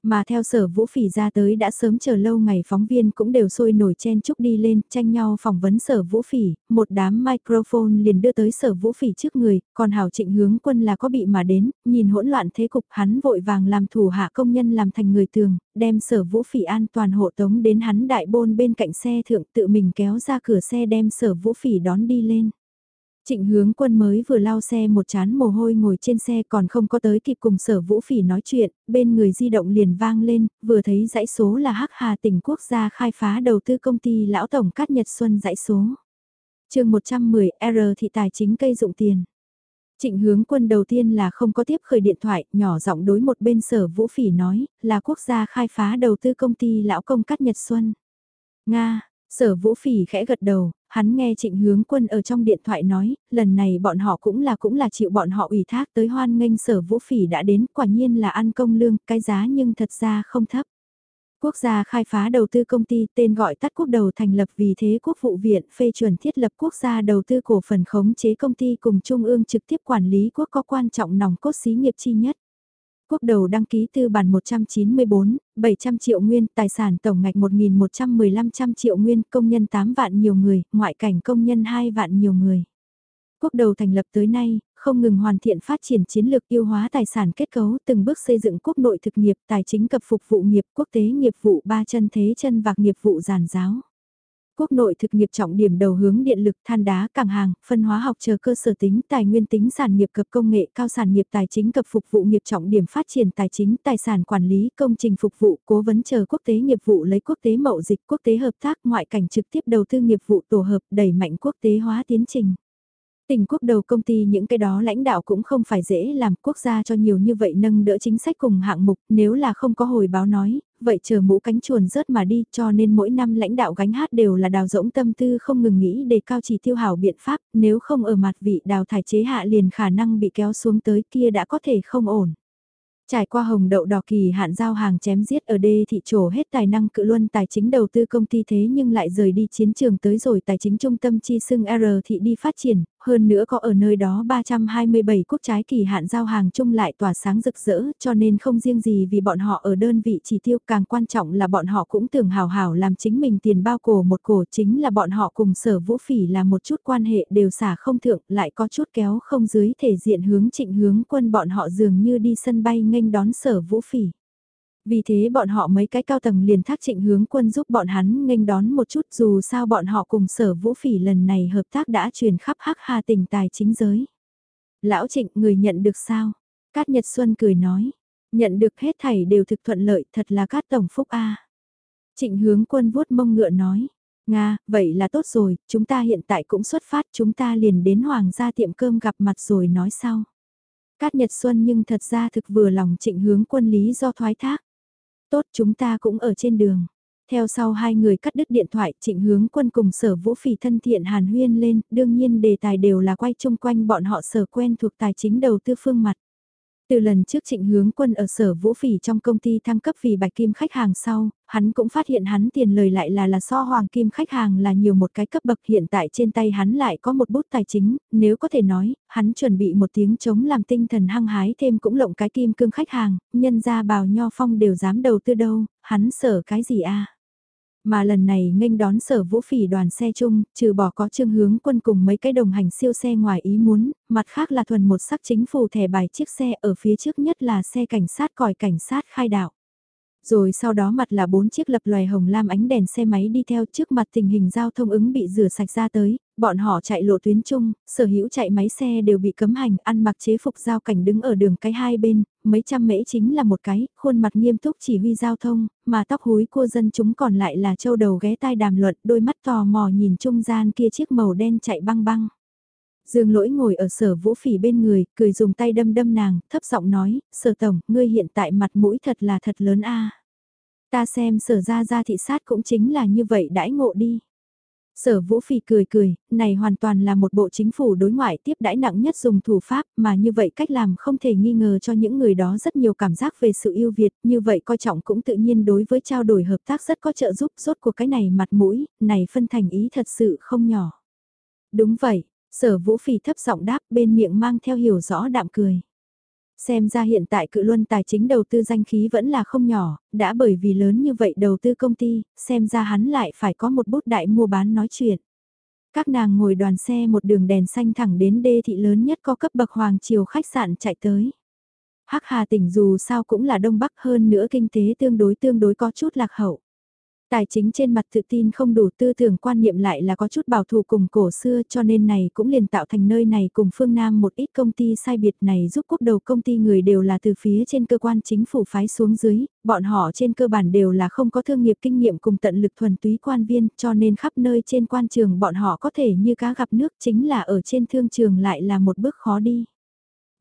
Mà theo sở vũ phỉ ra tới đã sớm chờ lâu ngày phóng viên cũng đều sôi nổi chen chúc đi lên, tranh nhau phỏng vấn sở vũ phỉ, một đám microphone liền đưa tới sở vũ phỉ trước người, còn hảo trịnh hướng quân là có bị mà đến, nhìn hỗn loạn thế cục hắn vội vàng làm thủ hạ công nhân làm thành người tường, đem sở vũ phỉ an toàn hộ tống đến hắn đại bôn bên cạnh xe thượng tự mình kéo ra cửa xe đem sở vũ phỉ đón đi lên. Trịnh hướng quân mới vừa lao xe một chán mồ hôi ngồi trên xe còn không có tới kịp cùng sở vũ phỉ nói chuyện, bên người di động liền vang lên, vừa thấy dãy số là Hắc Hà tỉnh quốc gia khai phá đầu tư công ty lão tổng cát Nhật Xuân dãy số. chương 110 R thị tài chính cây dụng tiền. Trịnh hướng quân đầu tiên là không có tiếp khởi điện thoại, nhỏ giọng đối một bên sở vũ phỉ nói, là quốc gia khai phá đầu tư công ty lão công cắt Nhật Xuân. Nga, sở vũ phỉ khẽ gật đầu, hắn nghe trịnh hướng quân ở trong điện thoại nói, lần này bọn họ cũng là cũng là chịu bọn họ ủy thác tới hoan nghênh sở vũ phỉ đã đến, quả nhiên là ăn công lương, cái giá nhưng thật ra không thấp. Quốc gia khai phá đầu tư công ty tên gọi tắt quốc đầu thành lập vì thế quốc vụ viện phê chuẩn thiết lập quốc gia đầu tư cổ phần khống chế công ty cùng trung ương trực tiếp quản lý quốc có quan trọng nòng cốt xí nghiệp chi nhất. Quốc đầu đăng ký tư bản 194, 700 triệu nguyên, tài sản tổng ngạch 1.115 triệu nguyên, công nhân 8 vạn nhiều người, ngoại cảnh công nhân 2 vạn nhiều người. Quốc đầu thành lập tới nay, không ngừng hoàn thiện phát triển chiến lược yêu hóa tài sản kết cấu, từng bước xây dựng quốc nội thực nghiệp, tài chính cập phục vụ nghiệp, quốc tế nghiệp vụ ba chân thế chân vạc nghiệp vụ giàn giáo. Quốc nội thực nghiệp trọng điểm đầu hướng điện lực, than đá, cảng hàng, phân hóa học chờ cơ sở tính, tài nguyên tính sản nghiệp cập công nghệ, cao sản nghiệp tài chính cập phục vụ nghiệp trọng điểm phát triển tài chính, tài sản quản lý, công trình phục vụ, cố vấn chờ quốc tế nghiệp vụ lấy quốc tế mậu dịch, quốc tế hợp tác, ngoại cảnh trực tiếp đầu tư nghiệp vụ tổ hợp, đẩy mạnh quốc tế hóa tiến trình tình quốc đầu công ty những cái đó lãnh đạo cũng không phải dễ làm quốc gia cho nhiều như vậy nâng đỡ chính sách cùng hạng mục nếu là không có hồi báo nói, vậy chờ mũ cánh chuồn rớt mà đi cho nên mỗi năm lãnh đạo gánh hát đều là đào rỗng tâm tư không ngừng nghĩ để cao chỉ tiêu hảo biện pháp nếu không ở mặt vị đào thải chế hạ liền khả năng bị kéo xuống tới kia đã có thể không ổn. Trải qua hồng đậu đỏ kỳ hạn giao hàng chém giết ở đê thị trổ hết tài năng cự luân tài chính đầu tư công ty thế nhưng lại rời đi chiến trường tới rồi tài chính trung tâm chi xưng R thị đi phát triển, hơn nữa có ở nơi đó 327 quốc trái kỳ hạn giao hàng chung lại tỏa sáng rực rỡ, cho nên không riêng gì vì bọn họ ở đơn vị chỉ tiêu, càng quan trọng là bọn họ cũng tưởng hào hào làm chính mình tiền bao cổ một cổ, chính là bọn họ cùng sở vũ phỉ là một chút quan hệ đều xả không thượng, lại có chút kéo không dưới thể diện hướng trịnh hướng quân bọn họ dường như đi sân bay nghênh đón sở vũ phỉ. Vì thế bọn họ mấy cái cao tầng liền thác trịnh hướng quân giúp bọn hắn nghênh đón một chút dù sao bọn họ cùng sở vũ phỉ lần này hợp tác đã truyền khắp hắc hà tỉnh tài chính giới. Lão trịnh người nhận được sao? Cát Nhật Xuân cười nói, nhận được hết thảy đều thực thuận lợi thật là cát tổng phúc A. Trịnh hướng quân vuốt mông ngựa nói, Nga, vậy là tốt rồi, chúng ta hiện tại cũng xuất phát chúng ta liền đến hoàng gia tiệm cơm gặp mặt rồi nói sau. Cát Nhật Xuân nhưng thật ra thực vừa lòng trịnh hướng quân lý do thoái thác. Tốt chúng ta cũng ở trên đường. Theo sau hai người cắt đứt điện thoại trịnh hướng quân cùng sở vũ phỉ thân thiện hàn huyên lên, đương nhiên đề tài đều là quay chung quanh bọn họ sở quen thuộc tài chính đầu tư phương mặt. Từ lần trước trịnh hướng quân ở sở vũ phỉ trong công ty thăng cấp vì bạch kim khách hàng sau, hắn cũng phát hiện hắn tiền lời lại là là so hoàng kim khách hàng là nhiều một cái cấp bậc. Hiện tại trên tay hắn lại có một bút tài chính, nếu có thể nói, hắn chuẩn bị một tiếng chống làm tinh thần hăng hái thêm cũng lộng cái kim cương khách hàng, nhân ra bào nho phong đều dám đầu tư đâu, hắn sở cái gì a? Mà lần này nghênh đón sở vũ phỉ đoàn xe chung, trừ bỏ có trương hướng quân cùng mấy cái đồng hành siêu xe ngoài ý muốn, mặt khác là thuần một sắc chính phủ thẻ bài chiếc xe ở phía trước nhất là xe cảnh sát còi cảnh sát khai đạo. Rồi sau đó mặt là bốn chiếc lập loài hồng lam ánh đèn xe máy đi theo trước mặt tình hình giao thông ứng bị rửa sạch ra tới, bọn họ chạy lộ tuyến chung, sở hữu chạy máy xe đều bị cấm hành, ăn mặc chế phục giao cảnh đứng ở đường cái hai bên, mấy trăm mễ chính là một cái, khuôn mặt nghiêm túc chỉ huy giao thông, mà tóc húi cua dân chúng còn lại là châu đầu ghé tai đàm luận, đôi mắt tò mò nhìn trung gian kia chiếc màu đen chạy băng băng. Dương lỗi ngồi ở sở vũ phỉ bên người, cười dùng tay đâm đâm nàng, thấp giọng nói, sở tổng, ngươi hiện tại mặt mũi thật là thật lớn a Ta xem sở ra ra thị sát cũng chính là như vậy đãi ngộ đi. Sở Vũ Phỉ cười cười, này hoàn toàn là một bộ chính phủ đối ngoại tiếp đãi nặng nhất dùng thủ pháp mà như vậy cách làm không thể nghi ngờ cho những người đó rất nhiều cảm giác về sự yêu Việt, như vậy coi trọng cũng tự nhiên đối với trao đổi hợp tác rất có trợ giúp rốt của cái này mặt mũi, này phân thành ý thật sự không nhỏ. Đúng vậy, sở Vũ Phỉ thấp giọng đáp bên miệng mang theo hiểu rõ đạm cười. Xem ra hiện tại cự luân tài chính đầu tư danh khí vẫn là không nhỏ, đã bởi vì lớn như vậy đầu tư công ty, xem ra hắn lại phải có một bút đại mua bán nói chuyện. Các nàng ngồi đoàn xe một đường đèn xanh thẳng đến đê thị lớn nhất có cấp bậc hoàng triều khách sạn chạy tới. Hắc Hà tỉnh dù sao cũng là Đông Bắc hơn nữa kinh tế tương đối tương đối có chút lạc hậu. Tài chính trên mặt tự tin không đủ tư tưởng quan niệm lại là có chút bảo thủ cùng cổ xưa cho nên này cũng liền tạo thành nơi này cùng phương Nam một ít công ty sai biệt này giúp quốc đầu công ty người đều là từ phía trên cơ quan chính phủ phái xuống dưới, bọn họ trên cơ bản đều là không có thương nghiệp kinh nghiệm cùng tận lực thuần túy quan viên cho nên khắp nơi trên quan trường bọn họ có thể như cá gặp nước chính là ở trên thương trường lại là một bước khó đi.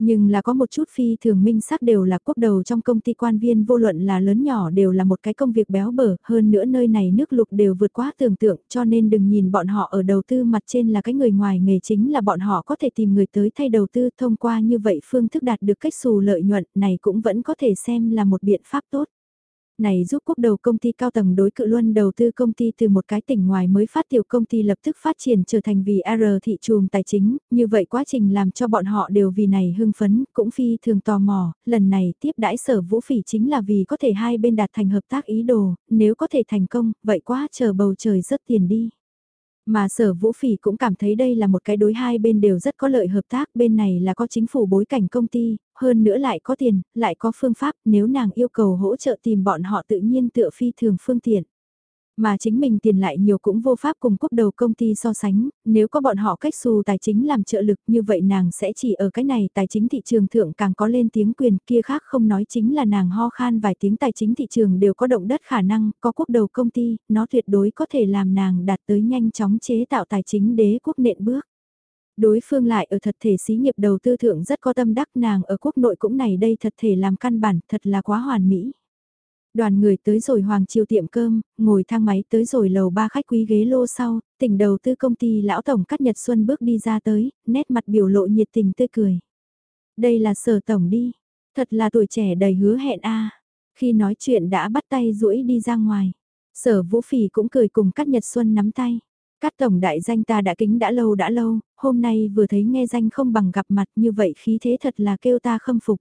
Nhưng là có một chút phi thường minh sắc đều là quốc đầu trong công ty quan viên vô luận là lớn nhỏ đều là một cái công việc béo bở, hơn nữa nơi này nước lục đều vượt quá tưởng tượng cho nên đừng nhìn bọn họ ở đầu tư mặt trên là cái người ngoài nghề chính là bọn họ có thể tìm người tới thay đầu tư thông qua như vậy phương thức đạt được cách xù lợi nhuận này cũng vẫn có thể xem là một biện pháp tốt này giúp quốc đầu công ty cao tầng đối cự luân đầu tư công ty từ một cái tỉnh ngoài mới phát tiểu công ty lập tức phát triển trở thành vì R thị trường tài chính, như vậy quá trình làm cho bọn họ đều vì này hưng phấn, cũng phi thường tò mò, lần này tiếp đãi sở vũ phỉ chính là vì có thể hai bên đạt thành hợp tác ý đồ, nếu có thể thành công, vậy quá chờ bầu trời rất tiền đi. Mà sở vũ phỉ cũng cảm thấy đây là một cái đối hai bên đều rất có lợi hợp tác, bên này là có chính phủ bối cảnh công ty, hơn nữa lại có tiền, lại có phương pháp, nếu nàng yêu cầu hỗ trợ tìm bọn họ tự nhiên tựa phi thường phương tiện. Mà chính mình tiền lại nhiều cũng vô pháp cùng quốc đầu công ty so sánh, nếu có bọn họ cách xù tài chính làm trợ lực như vậy nàng sẽ chỉ ở cái này tài chính thị trường thượng càng có lên tiếng quyền kia khác không nói chính là nàng ho khan vài tiếng tài chính thị trường đều có động đất khả năng, có quốc đầu công ty, nó tuyệt đối có thể làm nàng đạt tới nhanh chóng chế tạo tài chính đế quốc nện bước. Đối phương lại ở thật thể xí nghiệp đầu tư thượng rất có tâm đắc nàng ở quốc nội cũng này đây thật thể làm căn bản, thật là quá hoàn mỹ. Đoàn người tới rồi Hoàng Triều tiệm cơm, ngồi thang máy tới rồi lầu ba khách quý ghế lô sau, tỉnh đầu tư công ty lão tổng cắt Nhật Xuân bước đi ra tới, nét mặt biểu lộ nhiệt tình tươi cười. Đây là sở tổng đi, thật là tuổi trẻ đầy hứa hẹn a. Khi nói chuyện đã bắt tay duỗi đi ra ngoài. Sở Vũ Phỉ cũng cười cùng cắt Nhật Xuân nắm tay. Cát tổng đại danh ta đã kính đã lâu đã lâu, hôm nay vừa thấy nghe danh không bằng gặp mặt như vậy khí thế thật là kêu ta khâm phục.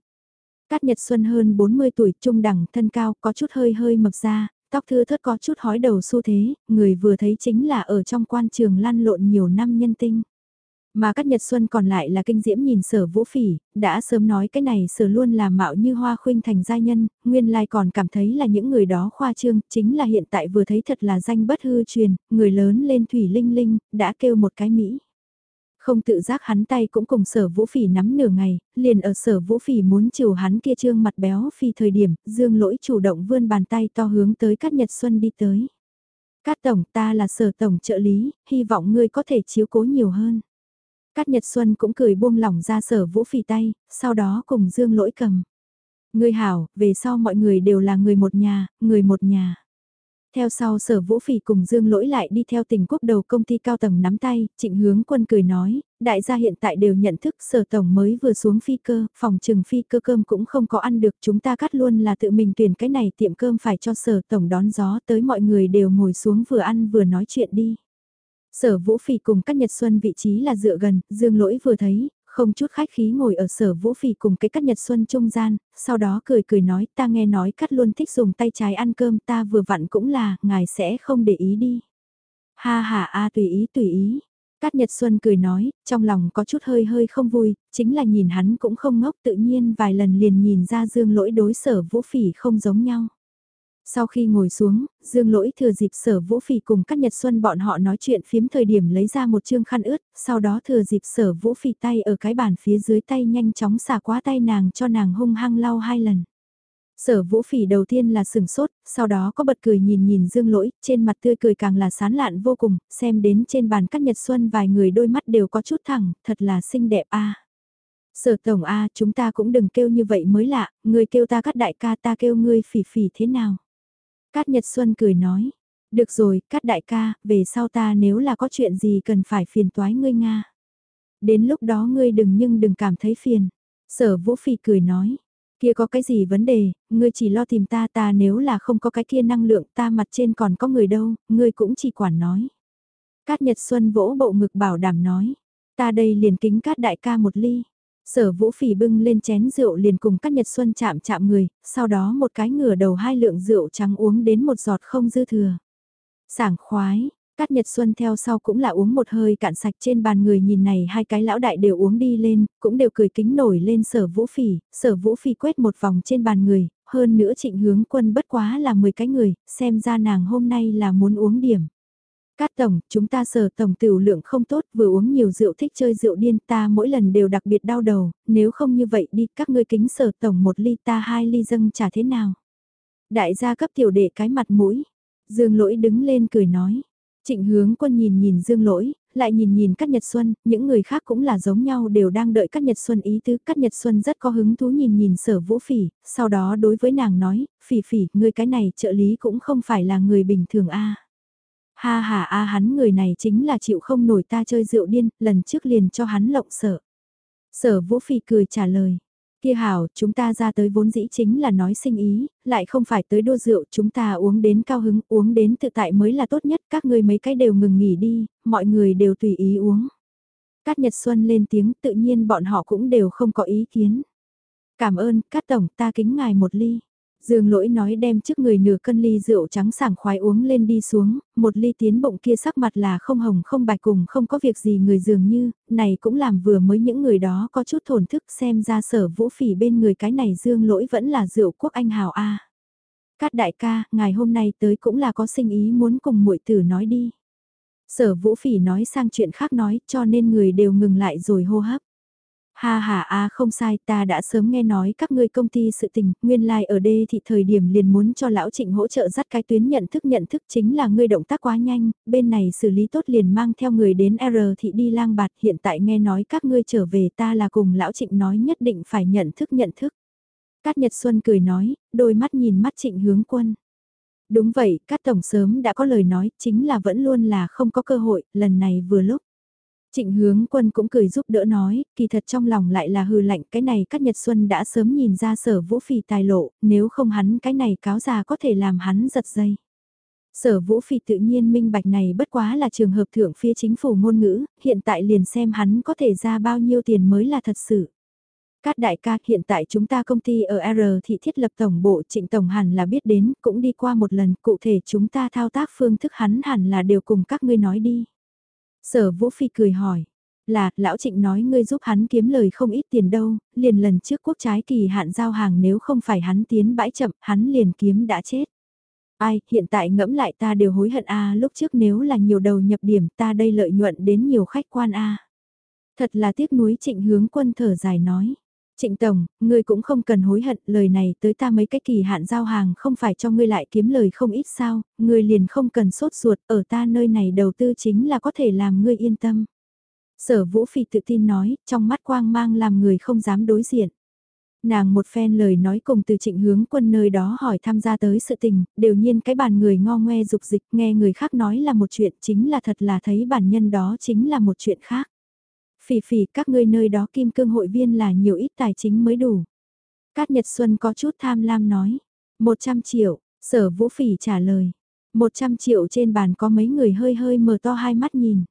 Cát Nhật Xuân hơn 40 tuổi, trung đẳng, thân cao, có chút hơi hơi mập ra, tóc thưa thớt có chút hói đầu xu thế, người vừa thấy chính là ở trong quan trường lan lộn nhiều năm nhân tinh. Mà Cát Nhật Xuân còn lại là kinh diễm nhìn sở vũ phỉ, đã sớm nói cái này sở luôn là mạo như hoa khuynh thành giai nhân, nguyên lai còn cảm thấy là những người đó khoa trương, chính là hiện tại vừa thấy thật là danh bất hư truyền, người lớn lên thủy linh linh, đã kêu một cái Mỹ. Không tự giác hắn tay cũng cùng sở vũ phỉ nắm nửa ngày, liền ở sở vũ phỉ muốn chiều hắn kia trương mặt béo phi thời điểm, dương lỗi chủ động vươn bàn tay to hướng tới Cát Nhật Xuân đi tới. Cát Tổng ta là sở tổng trợ lý, hy vọng ngươi có thể chiếu cố nhiều hơn. Cát Nhật Xuân cũng cười buông lỏng ra sở vũ phỉ tay, sau đó cùng dương lỗi cầm. Ngươi hảo, về sau mọi người đều là người một nhà, người một nhà. Theo sau sở vũ phỉ cùng Dương lỗi lại đi theo tình quốc đầu công ty cao tầng nắm tay, trịnh hướng quân cười nói, đại gia hiện tại đều nhận thức sở tổng mới vừa xuống phi cơ, phòng trừng phi cơ cơm cũng không có ăn được chúng ta cắt luôn là tự mình tuyển cái này tiệm cơm phải cho sở tổng đón gió tới mọi người đều ngồi xuống vừa ăn vừa nói chuyện đi. Sở Vũ Phỉ cùng các Nhật Xuân vị trí là dựa gần, Dương Lỗi vừa thấy, không chút khách khí ngồi ở sở Vũ Phỉ cùng cái cắt Nhật Xuân trung gian, sau đó cười cười nói ta nghe nói cắt luôn thích dùng tay trái ăn cơm ta vừa vặn cũng là, ngài sẽ không để ý đi. Ha ha a tùy ý tùy ý. Cát Nhật Xuân cười nói, trong lòng có chút hơi hơi không vui, chính là nhìn hắn cũng không ngốc tự nhiên vài lần liền nhìn ra dương lỗi đối sở vũ phỉ không giống nhau. Sau khi ngồi xuống, Dương Lỗi thừa dịp sở vũ phỉ cùng các nhật xuân bọn họ nói chuyện phiếm thời điểm lấy ra một chương khăn ướt, sau đó thừa dịp sở vũ phỉ tay ở cái bàn phía dưới tay nhanh chóng xả qua tay nàng cho nàng hung hăng lau hai lần. Sở vũ phỉ đầu tiên là sừng sốt, sau đó có bật cười nhìn nhìn dương lỗi, trên mặt tươi cười càng là sán lạn vô cùng, xem đến trên bàn các nhật xuân vài người đôi mắt đều có chút thẳng, thật là xinh đẹp a Sở tổng a chúng ta cũng đừng kêu như vậy mới lạ, người kêu ta cắt đại ca ta kêu ngươi phỉ phỉ thế nào. Cát Nhật Xuân cười nói, được rồi, Cát đại ca, về sau ta nếu là có chuyện gì cần phải phiền toái ngươi Nga. Đến lúc đó ngươi đừng nhưng đừng cảm thấy phiền. Sở Vũ Phi cười nói, kia có cái gì vấn đề, ngươi chỉ lo tìm ta ta nếu là không có cái kia năng lượng ta mặt trên còn có người đâu, ngươi cũng chỉ quản nói. Cát Nhật Xuân vỗ bộ ngực bảo đảm nói, ta đây liền kính Cát đại ca một ly. Sở vũ phỉ bưng lên chén rượu liền cùng các nhật xuân chạm chạm người, sau đó một cái ngửa đầu hai lượng rượu trắng uống đến một giọt không dư thừa. Sảng khoái, Cát Nhật Xuân theo sau cũng là uống một hơi cạn sạch trên bàn người nhìn này hai cái lão đại đều uống đi lên, cũng đều cười kính nổi lên sở vũ phỉ, sở vũ phỉ quét một vòng trên bàn người, hơn nữa trịnh hướng quân bất quá là 10 cái người, xem ra nàng hôm nay là muốn uống điểm. Cát tổng, chúng ta sở tổng tiểu lượng không tốt, vừa uống nhiều rượu thích chơi rượu điên ta mỗi lần đều đặc biệt đau đầu, nếu không như vậy đi, các ngươi kính sở tổng một ly ta hai ly dâng trả thế nào. Đại gia cấp tiểu đệ cái mặt mũi, dương lỗi đứng lên cười nói. Trịnh hướng quân nhìn nhìn dương lỗi, lại nhìn nhìn Cát Nhật Xuân, những người khác cũng là giống nhau đều đang đợi Cát Nhật Xuân ý tứ. Cát Nhật Xuân rất có hứng thú nhìn nhìn sở vũ phỉ, sau đó đối với nàng nói, phỉ phỉ, người cái này trợ lý cũng không phải là người bình thường a Ha ha a hắn người này chính là chịu không nổi ta chơi rượu điên, lần trước liền cho hắn lộng sợ. Sở vũ phi cười trả lời, Kia hảo, chúng ta ra tới vốn dĩ chính là nói sinh ý, lại không phải tới đua rượu, chúng ta uống đến cao hứng, uống đến tự tại mới là tốt nhất, các ngươi mấy cái đều ngừng nghỉ đi, mọi người đều tùy ý uống. Cát Nhật Xuân lên tiếng tự nhiên bọn họ cũng đều không có ý kiến. Cảm ơn, Cát Tổng, ta kính ngài một ly. Dương lỗi nói đem trước người nửa cân ly rượu trắng sảng khoái uống lên đi xuống, một ly tiến bụng kia sắc mặt là không hồng không bạch cùng không có việc gì người dường như, này cũng làm vừa mới những người đó có chút thổn thức xem ra sở vũ phỉ bên người cái này dương lỗi vẫn là rượu quốc anh hào A. Cát đại ca, ngày hôm nay tới cũng là có sinh ý muốn cùng muội tử nói đi. Sở vũ phỉ nói sang chuyện khác nói cho nên người đều ngừng lại rồi hô hấp. Ha ha a không sai ta đã sớm nghe nói các ngươi công ty sự tình, nguyên lai like ở đây thì thời điểm liền muốn cho lão trịnh hỗ trợ dắt cái tuyến nhận thức nhận thức chính là ngươi động tác quá nhanh, bên này xử lý tốt liền mang theo người đến R thị đi lang bạt hiện tại nghe nói các ngươi trở về ta là cùng lão trịnh nói nhất định phải nhận thức nhận thức. Cát Nhật Xuân cười nói, đôi mắt nhìn mắt trịnh hướng quân. Đúng vậy, Cát Tổng sớm đã có lời nói, chính là vẫn luôn là không có cơ hội, lần này vừa lúc. Trịnh hướng quân cũng cười giúp đỡ nói, kỳ thật trong lòng lại là hư lạnh cái này các Nhật Xuân đã sớm nhìn ra sở vũ phì tài lộ, nếu không hắn cái này cáo già có thể làm hắn giật dây. Sở vũ phì tự nhiên minh bạch này bất quá là trường hợp thưởng phía chính phủ ngôn ngữ, hiện tại liền xem hắn có thể ra bao nhiêu tiền mới là thật sự. Cát đại ca hiện tại chúng ta công ty ở R thị thiết lập tổng bộ trịnh tổng hẳn là biết đến, cũng đi qua một lần, cụ thể chúng ta thao tác phương thức hắn hẳn là đều cùng các ngươi nói đi. Sở Vũ Phi cười hỏi, là, lão trịnh nói ngươi giúp hắn kiếm lời không ít tiền đâu, liền lần trước quốc trái kỳ hạn giao hàng nếu không phải hắn tiến bãi chậm, hắn liền kiếm đã chết. Ai, hiện tại ngẫm lại ta đều hối hận a lúc trước nếu là nhiều đầu nhập điểm ta đây lợi nhuận đến nhiều khách quan a Thật là tiếc nuối trịnh hướng quân thở dài nói. Trịnh Tổng, ngươi cũng không cần hối hận, lời này tới ta mấy cái kỳ hạn giao hàng không phải cho ngươi lại kiếm lời không ít sao, ngươi liền không cần sốt ruột, ở ta nơi này đầu tư chính là có thể làm ngươi yên tâm. Sở Vũ phi tự tin nói, trong mắt quang mang làm người không dám đối diện. Nàng một phen lời nói cùng từ trịnh hướng quân nơi đó hỏi tham gia tới sự tình, đều nhiên cái bàn người ngo ngoe dục dịch nghe người khác nói là một chuyện chính là thật là thấy bản nhân đó chính là một chuyện khác. Phỉ phỉ các ngươi nơi đó kim cương hội viên là nhiều ít tài chính mới đủ. Cát Nhật Xuân có chút tham lam nói. 100 triệu, sở vũ phỉ trả lời. 100 triệu trên bàn có mấy người hơi hơi mở to hai mắt nhìn.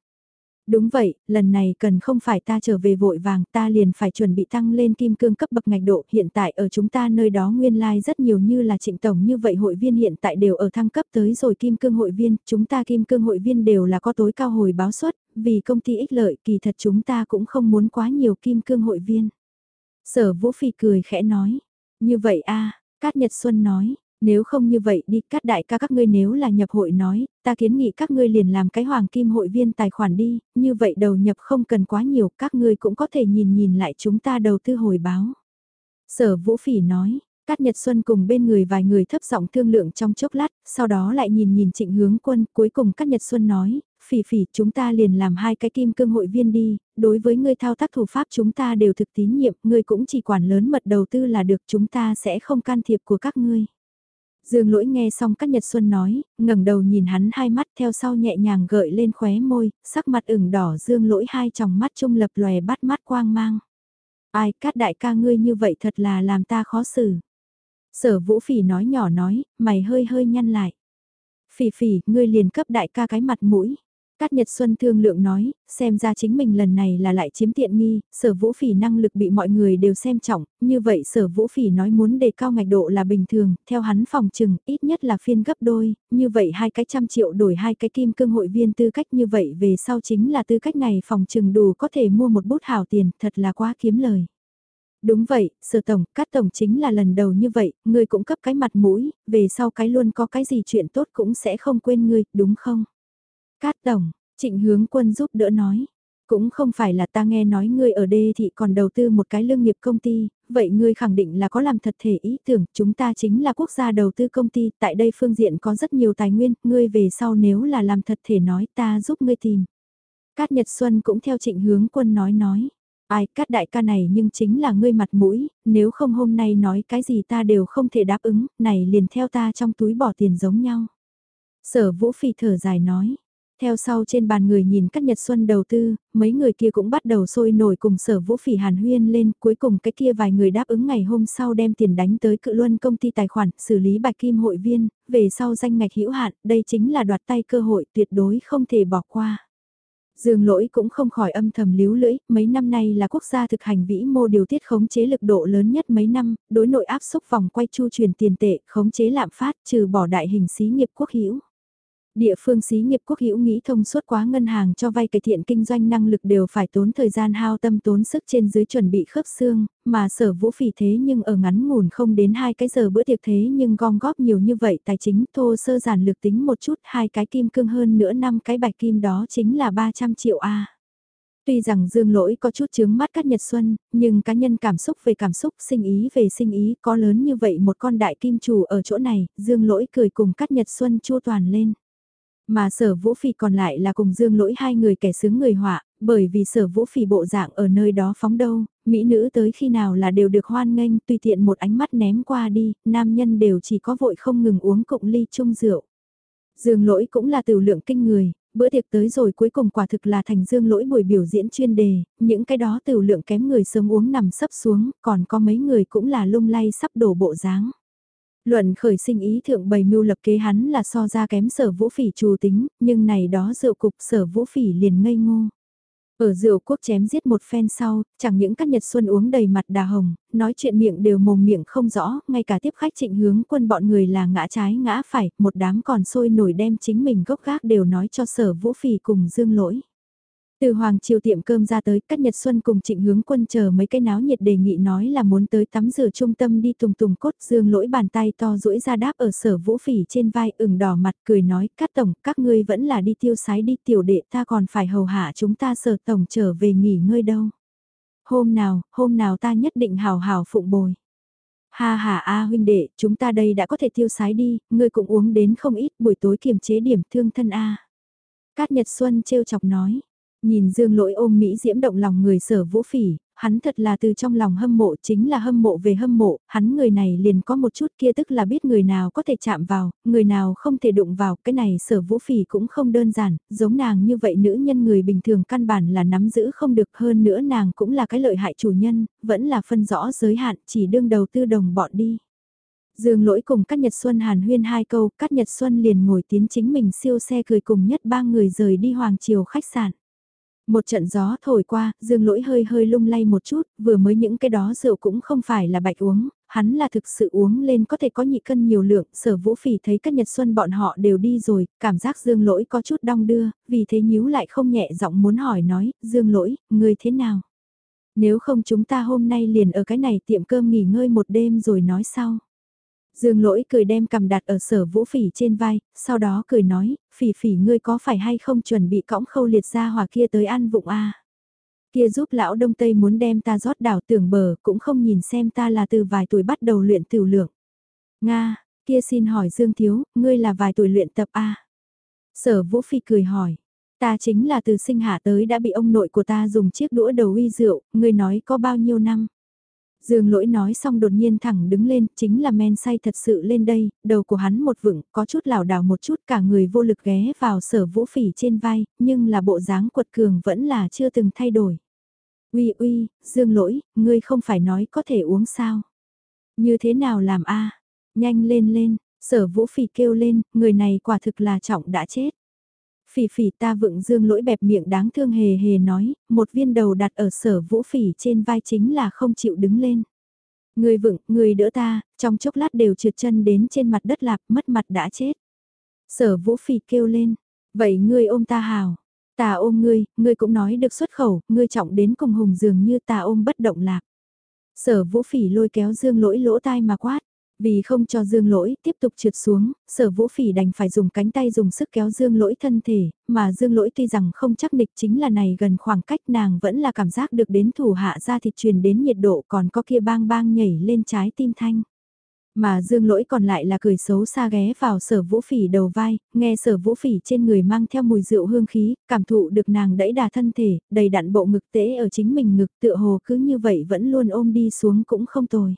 Đúng vậy, lần này cần không phải ta trở về vội vàng, ta liền phải chuẩn bị tăng lên kim cương cấp bậc ngạch độ. Hiện tại ở chúng ta nơi đó nguyên lai like rất nhiều như là trịnh tổng như vậy hội viên hiện tại đều ở thăng cấp tới rồi kim cương hội viên. Chúng ta kim cương hội viên đều là có tối cao hồi báo suất, vì công ty ích lợi kỳ thật chúng ta cũng không muốn quá nhiều kim cương hội viên. Sở Vũ Phi cười khẽ nói, như vậy a Cát Nhật Xuân nói, nếu không như vậy đi cát đại ca các ngươi nếu là nhập hội nói, ta kiến nghị các ngươi liền làm cái hoàng kim hội viên tài khoản đi, như vậy đầu nhập không cần quá nhiều, các ngươi cũng có thể nhìn nhìn lại chúng ta đầu tư hồi báo. Sở Vũ Phỉ nói, Cát Nhật Xuân cùng bên người vài người thấp giọng thương lượng trong chốc lát, sau đó lại nhìn nhìn trịnh hướng quân, cuối cùng Cát Nhật Xuân nói, phỉ phỉ chúng ta liền làm hai cái kim cương hội viên đi, đối với ngươi thao tác thủ pháp chúng ta đều thực tín nhiệm, ngươi cũng chỉ quản lớn mật đầu tư là được chúng ta sẽ không can thiệp của các ngươi. Dương lỗi nghe xong các Nhật Xuân nói, ngẩng đầu nhìn hắn hai mắt theo sau nhẹ nhàng gợi lên khóe môi, sắc mặt ửng đỏ dương lỗi hai tròng mắt trung lập lòe bắt mắt quang mang. Ai cát đại ca ngươi như vậy thật là làm ta khó xử. Sở vũ phỉ nói nhỏ nói, mày hơi hơi nhăn lại. Phỉ phỉ, ngươi liền cấp đại ca cái mặt mũi. Cát Nhật Xuân thương lượng nói, xem ra chính mình lần này là lại chiếm tiện nghi, sở vũ phỉ năng lực bị mọi người đều xem trọng, như vậy sở vũ phỉ nói muốn đề cao ngạch độ là bình thường, theo hắn phòng trừng, ít nhất là phiên gấp đôi, như vậy hai cái trăm triệu đổi hai cái kim cương hội viên tư cách như vậy về sau chính là tư cách này phòng trừng đủ có thể mua một bút hảo tiền, thật là quá kiếm lời. Đúng vậy, sở tổng, cát tổng chính là lần đầu như vậy, ngươi cũng cấp cái mặt mũi, về sau cái luôn có cái gì chuyện tốt cũng sẽ không quên ngươi, đúng không? Cát tổng, trịnh hướng quân giúp đỡ nói. Cũng không phải là ta nghe nói ngươi ở đê thị còn đầu tư một cái lương nghiệp công ty, vậy ngươi khẳng định là có làm thật thể ý tưởng, chúng ta chính là quốc gia đầu tư công ty, tại đây phương diện có rất nhiều tài nguyên, ngươi về sau nếu là làm thật thể nói ta giúp ngươi tìm. Cát Nhật Xuân cũng theo trịnh hướng quân nói nói. Ai cát đại ca này nhưng chính là ngươi mặt mũi, nếu không hôm nay nói cái gì ta đều không thể đáp ứng, này liền theo ta trong túi bỏ tiền giống nhau. Sở vũ phi thở dài nói. Theo sau trên bàn người nhìn các nhật xuân đầu tư, mấy người kia cũng bắt đầu sôi nổi cùng sở vũ phỉ hàn huyên lên, cuối cùng cái kia vài người đáp ứng ngày hôm sau đem tiền đánh tới cự luân công ty tài khoản, xử lý bạch kim hội viên, về sau danh ngạch hữu hạn, đây chính là đoạt tay cơ hội tuyệt đối không thể bỏ qua. Dương lỗi cũng không khỏi âm thầm líu lưỡi, mấy năm nay là quốc gia thực hành vĩ mô điều tiết khống chế lực độ lớn nhất mấy năm, đối nội áp xúc vòng quay chu truyền tiền tệ, khống chế lạm phát, trừ bỏ đại hình xí nghiệp quốc hữu. Địa phương xí nghiệp quốc hữu nghĩ thông suốt quá ngân hàng cho vay cải thiện kinh doanh năng lực đều phải tốn thời gian hao tâm tốn sức trên dưới chuẩn bị khớp xương, mà sở vũ phỉ thế nhưng ở ngắn ngủn không đến hai cái giờ bữa tiệc thế nhưng gom góp nhiều như vậy tài chính thô sơ giản lược tính một chút hai cái kim cương hơn nữa năm cái bạch kim đó chính là 300 triệu A. Tuy rằng dương lỗi có chút chướng mắt các nhật xuân, nhưng cá nhân cảm xúc về cảm xúc, sinh ý về sinh ý có lớn như vậy một con đại kim chủ ở chỗ này, dương lỗi cười cùng các nhật xuân chua toàn lên. Mà sở vũ phỉ còn lại là cùng dương lỗi hai người kẻ sướng người họa, bởi vì sở vũ phỉ bộ dạng ở nơi đó phóng đâu, mỹ nữ tới khi nào là đều được hoan nghênh tùy tiện một ánh mắt ném qua đi, nam nhân đều chỉ có vội không ngừng uống cụng ly chung rượu. Dương lỗi cũng là tiểu lượng kinh người, bữa tiệc tới rồi cuối cùng quả thực là thành dương lỗi buổi biểu diễn chuyên đề, những cái đó tiểu lượng kém người sớm uống nằm sấp xuống, còn có mấy người cũng là lung lay sắp đổ bộ dáng. Luận khởi sinh ý thượng bày mưu lập kế hắn là so ra kém sở vũ phỉ trù tính, nhưng này đó rượu cục sở vũ phỉ liền ngây ngô. Ở rượu quốc chém giết một phen sau, chẳng những các nhật xuân uống đầy mặt đà hồng, nói chuyện miệng đều mồm miệng không rõ, ngay cả tiếp khách trịnh hướng quân bọn người là ngã trái ngã phải, một đám còn sôi nổi đem chính mình gốc gác đều nói cho sở vũ phỉ cùng dương lỗi. Từ Hoàng Triều tiệm cơm ra tới, Cát Nhật Xuân cùng trịnh hướng quân chờ mấy cái náo nhiệt đề nghị nói là muốn tới tắm rửa trung tâm đi tùng tùng cốt dương lỗi bàn tay to duỗi ra đáp ở sở vũ phỉ trên vai ửng đỏ mặt cười nói Cát Tổng, các ngươi vẫn là đi tiêu sái đi tiểu đệ ta còn phải hầu hạ chúng ta sở Tổng trở về nghỉ ngơi đâu. Hôm nào, hôm nào ta nhất định hào hào phụng bồi. Ha ha a huynh đệ, chúng ta đây đã có thể tiêu sái đi, ngươi cũng uống đến không ít buổi tối kiềm chế điểm thương thân a. Cát Nhật Xuân trêu chọc nói, Nhìn Dương Lỗi ôm Mỹ diễm động lòng người sở vũ phỉ, hắn thật là từ trong lòng hâm mộ chính là hâm mộ về hâm mộ, hắn người này liền có một chút kia tức là biết người nào có thể chạm vào, người nào không thể đụng vào, cái này sở vũ phỉ cũng không đơn giản, giống nàng như vậy nữ nhân người bình thường căn bản là nắm giữ không được hơn nữa nàng cũng là cái lợi hại chủ nhân, vẫn là phân rõ giới hạn chỉ đương đầu tư đồng bọn đi. Dương lỗi cùng các Nhật Xuân hàn huyên hai câu, các Nhật Xuân liền ngồi tiến chính mình siêu xe cười cùng nhất ba người rời đi Hoàng Triều khách sạn. Một trận gió thổi qua, dương lỗi hơi hơi lung lay một chút, vừa mới những cái đó rượu cũng không phải là bạch uống, hắn là thực sự uống lên có thể có nhị cân nhiều lượng, sở vũ phỉ thấy các nhật xuân bọn họ đều đi rồi, cảm giác dương lỗi có chút đong đưa, vì thế nhíu lại không nhẹ giọng muốn hỏi nói, dương lỗi, người thế nào? Nếu không chúng ta hôm nay liền ở cái này tiệm cơm nghỉ ngơi một đêm rồi nói sau. Dương lỗi cười đem cầm đặt ở sở vũ phỉ trên vai, sau đó cười nói, phỉ phỉ ngươi có phải hay không chuẩn bị cõng khâu liệt ra hòa kia tới ăn vụng a Kia giúp lão đông tây muốn đem ta rót đảo tưởng bờ cũng không nhìn xem ta là từ vài tuổi bắt đầu luyện tiểu lượng. Nga, kia xin hỏi Dương Thiếu, ngươi là vài tuổi luyện tập a Sở vũ phỉ cười hỏi. Ta chính là từ sinh hạ tới đã bị ông nội của ta dùng chiếc đũa đầu uy rượu, ngươi nói có bao nhiêu năm. Dương lỗi nói xong đột nhiên thẳng đứng lên, chính là men say thật sự lên đây, đầu của hắn một vựng, có chút lảo đảo một chút cả người vô lực ghé vào sở vũ phỉ trên vai, nhưng là bộ dáng quật cường vẫn là chưa từng thay đổi. Uy uy, Dương lỗi, ngươi không phải nói có thể uống sao? Như thế nào làm a Nhanh lên lên, sở vũ phỉ kêu lên, người này quả thực là trọng đã chết. Phỉ phỉ ta vựng dương lỗi bẹp miệng đáng thương hề hề nói, một viên đầu đặt ở sở vũ phỉ trên vai chính là không chịu đứng lên. Người vựng, người đỡ ta, trong chốc lát đều trượt chân đến trên mặt đất lạc, mất mặt đã chết. Sở vũ phỉ kêu lên, vậy ngươi ôm ta hào. Ta ôm ngươi, ngươi cũng nói được xuất khẩu, ngươi trọng đến cùng hùng dường như ta ôm bất động lạc. Sở vũ phỉ lôi kéo dương lỗi lỗ tai mà quát. Vì không cho dương lỗi tiếp tục trượt xuống, sở vũ phỉ đành phải dùng cánh tay dùng sức kéo dương lỗi thân thể, mà dương lỗi tuy rằng không chắc địch chính là này gần khoảng cách nàng vẫn là cảm giác được đến thủ hạ ra thịt truyền đến nhiệt độ còn có kia bang bang nhảy lên trái tim thanh. Mà dương lỗi còn lại là cười xấu xa ghé vào sở vũ phỉ đầu vai, nghe sở vũ phỉ trên người mang theo mùi rượu hương khí, cảm thụ được nàng đẩy đà thân thể, đầy đặn bộ ngực tễ ở chính mình ngực tựa hồ cứ như vậy vẫn luôn ôm đi xuống cũng không tồi.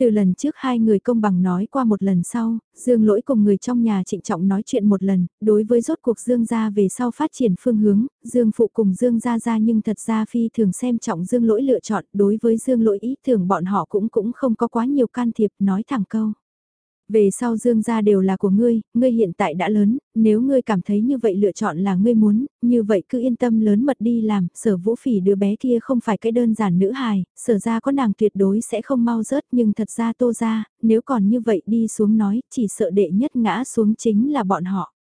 Từ lần trước hai người công bằng nói qua một lần sau, Dương Lỗi cùng người trong nhà trịnh trọng nói chuyện một lần, đối với rốt cuộc Dương gia về sau phát triển phương hướng, Dương Phụ cùng Dương gia gia nhưng thật ra phi thường xem trọng Dương Lỗi lựa chọn, đối với Dương Lỗi ý tưởng bọn họ cũng cũng không có quá nhiều can thiệp nói thẳng câu. Về sau dương gia đều là của ngươi, ngươi hiện tại đã lớn, nếu ngươi cảm thấy như vậy lựa chọn là ngươi muốn, như vậy cứ yên tâm lớn mật đi làm, sở vũ phỉ đứa bé kia không phải cái đơn giản nữ hài, sở ra có nàng tuyệt đối sẽ không mau rớt nhưng thật ra tô ra, nếu còn như vậy đi xuống nói, chỉ sợ đệ nhất ngã xuống chính là bọn họ.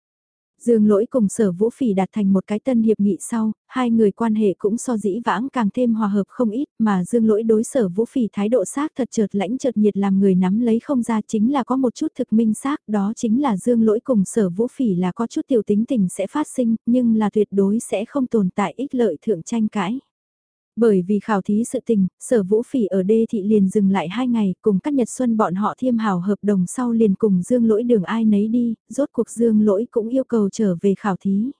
Dương lỗi cùng sở vũ phỉ đạt thành một cái tân hiệp nghị sau, hai người quan hệ cũng so dĩ vãng càng thêm hòa hợp không ít mà dương lỗi đối sở vũ phỉ thái độ xác thật chợt lãnh chợt nhiệt làm người nắm lấy không ra chính là có một chút thực minh xác đó chính là dương lỗi cùng sở vũ phỉ là có chút tiểu tính tình sẽ phát sinh nhưng là tuyệt đối sẽ không tồn tại ích lợi thượng tranh cãi. Bởi vì khảo thí sự tình, sở vũ phỉ ở đê thị liền dừng lại hai ngày cùng các nhật xuân bọn họ thiêm hào hợp đồng sau liền cùng dương lỗi đường ai nấy đi, rốt cuộc dương lỗi cũng yêu cầu trở về khảo thí.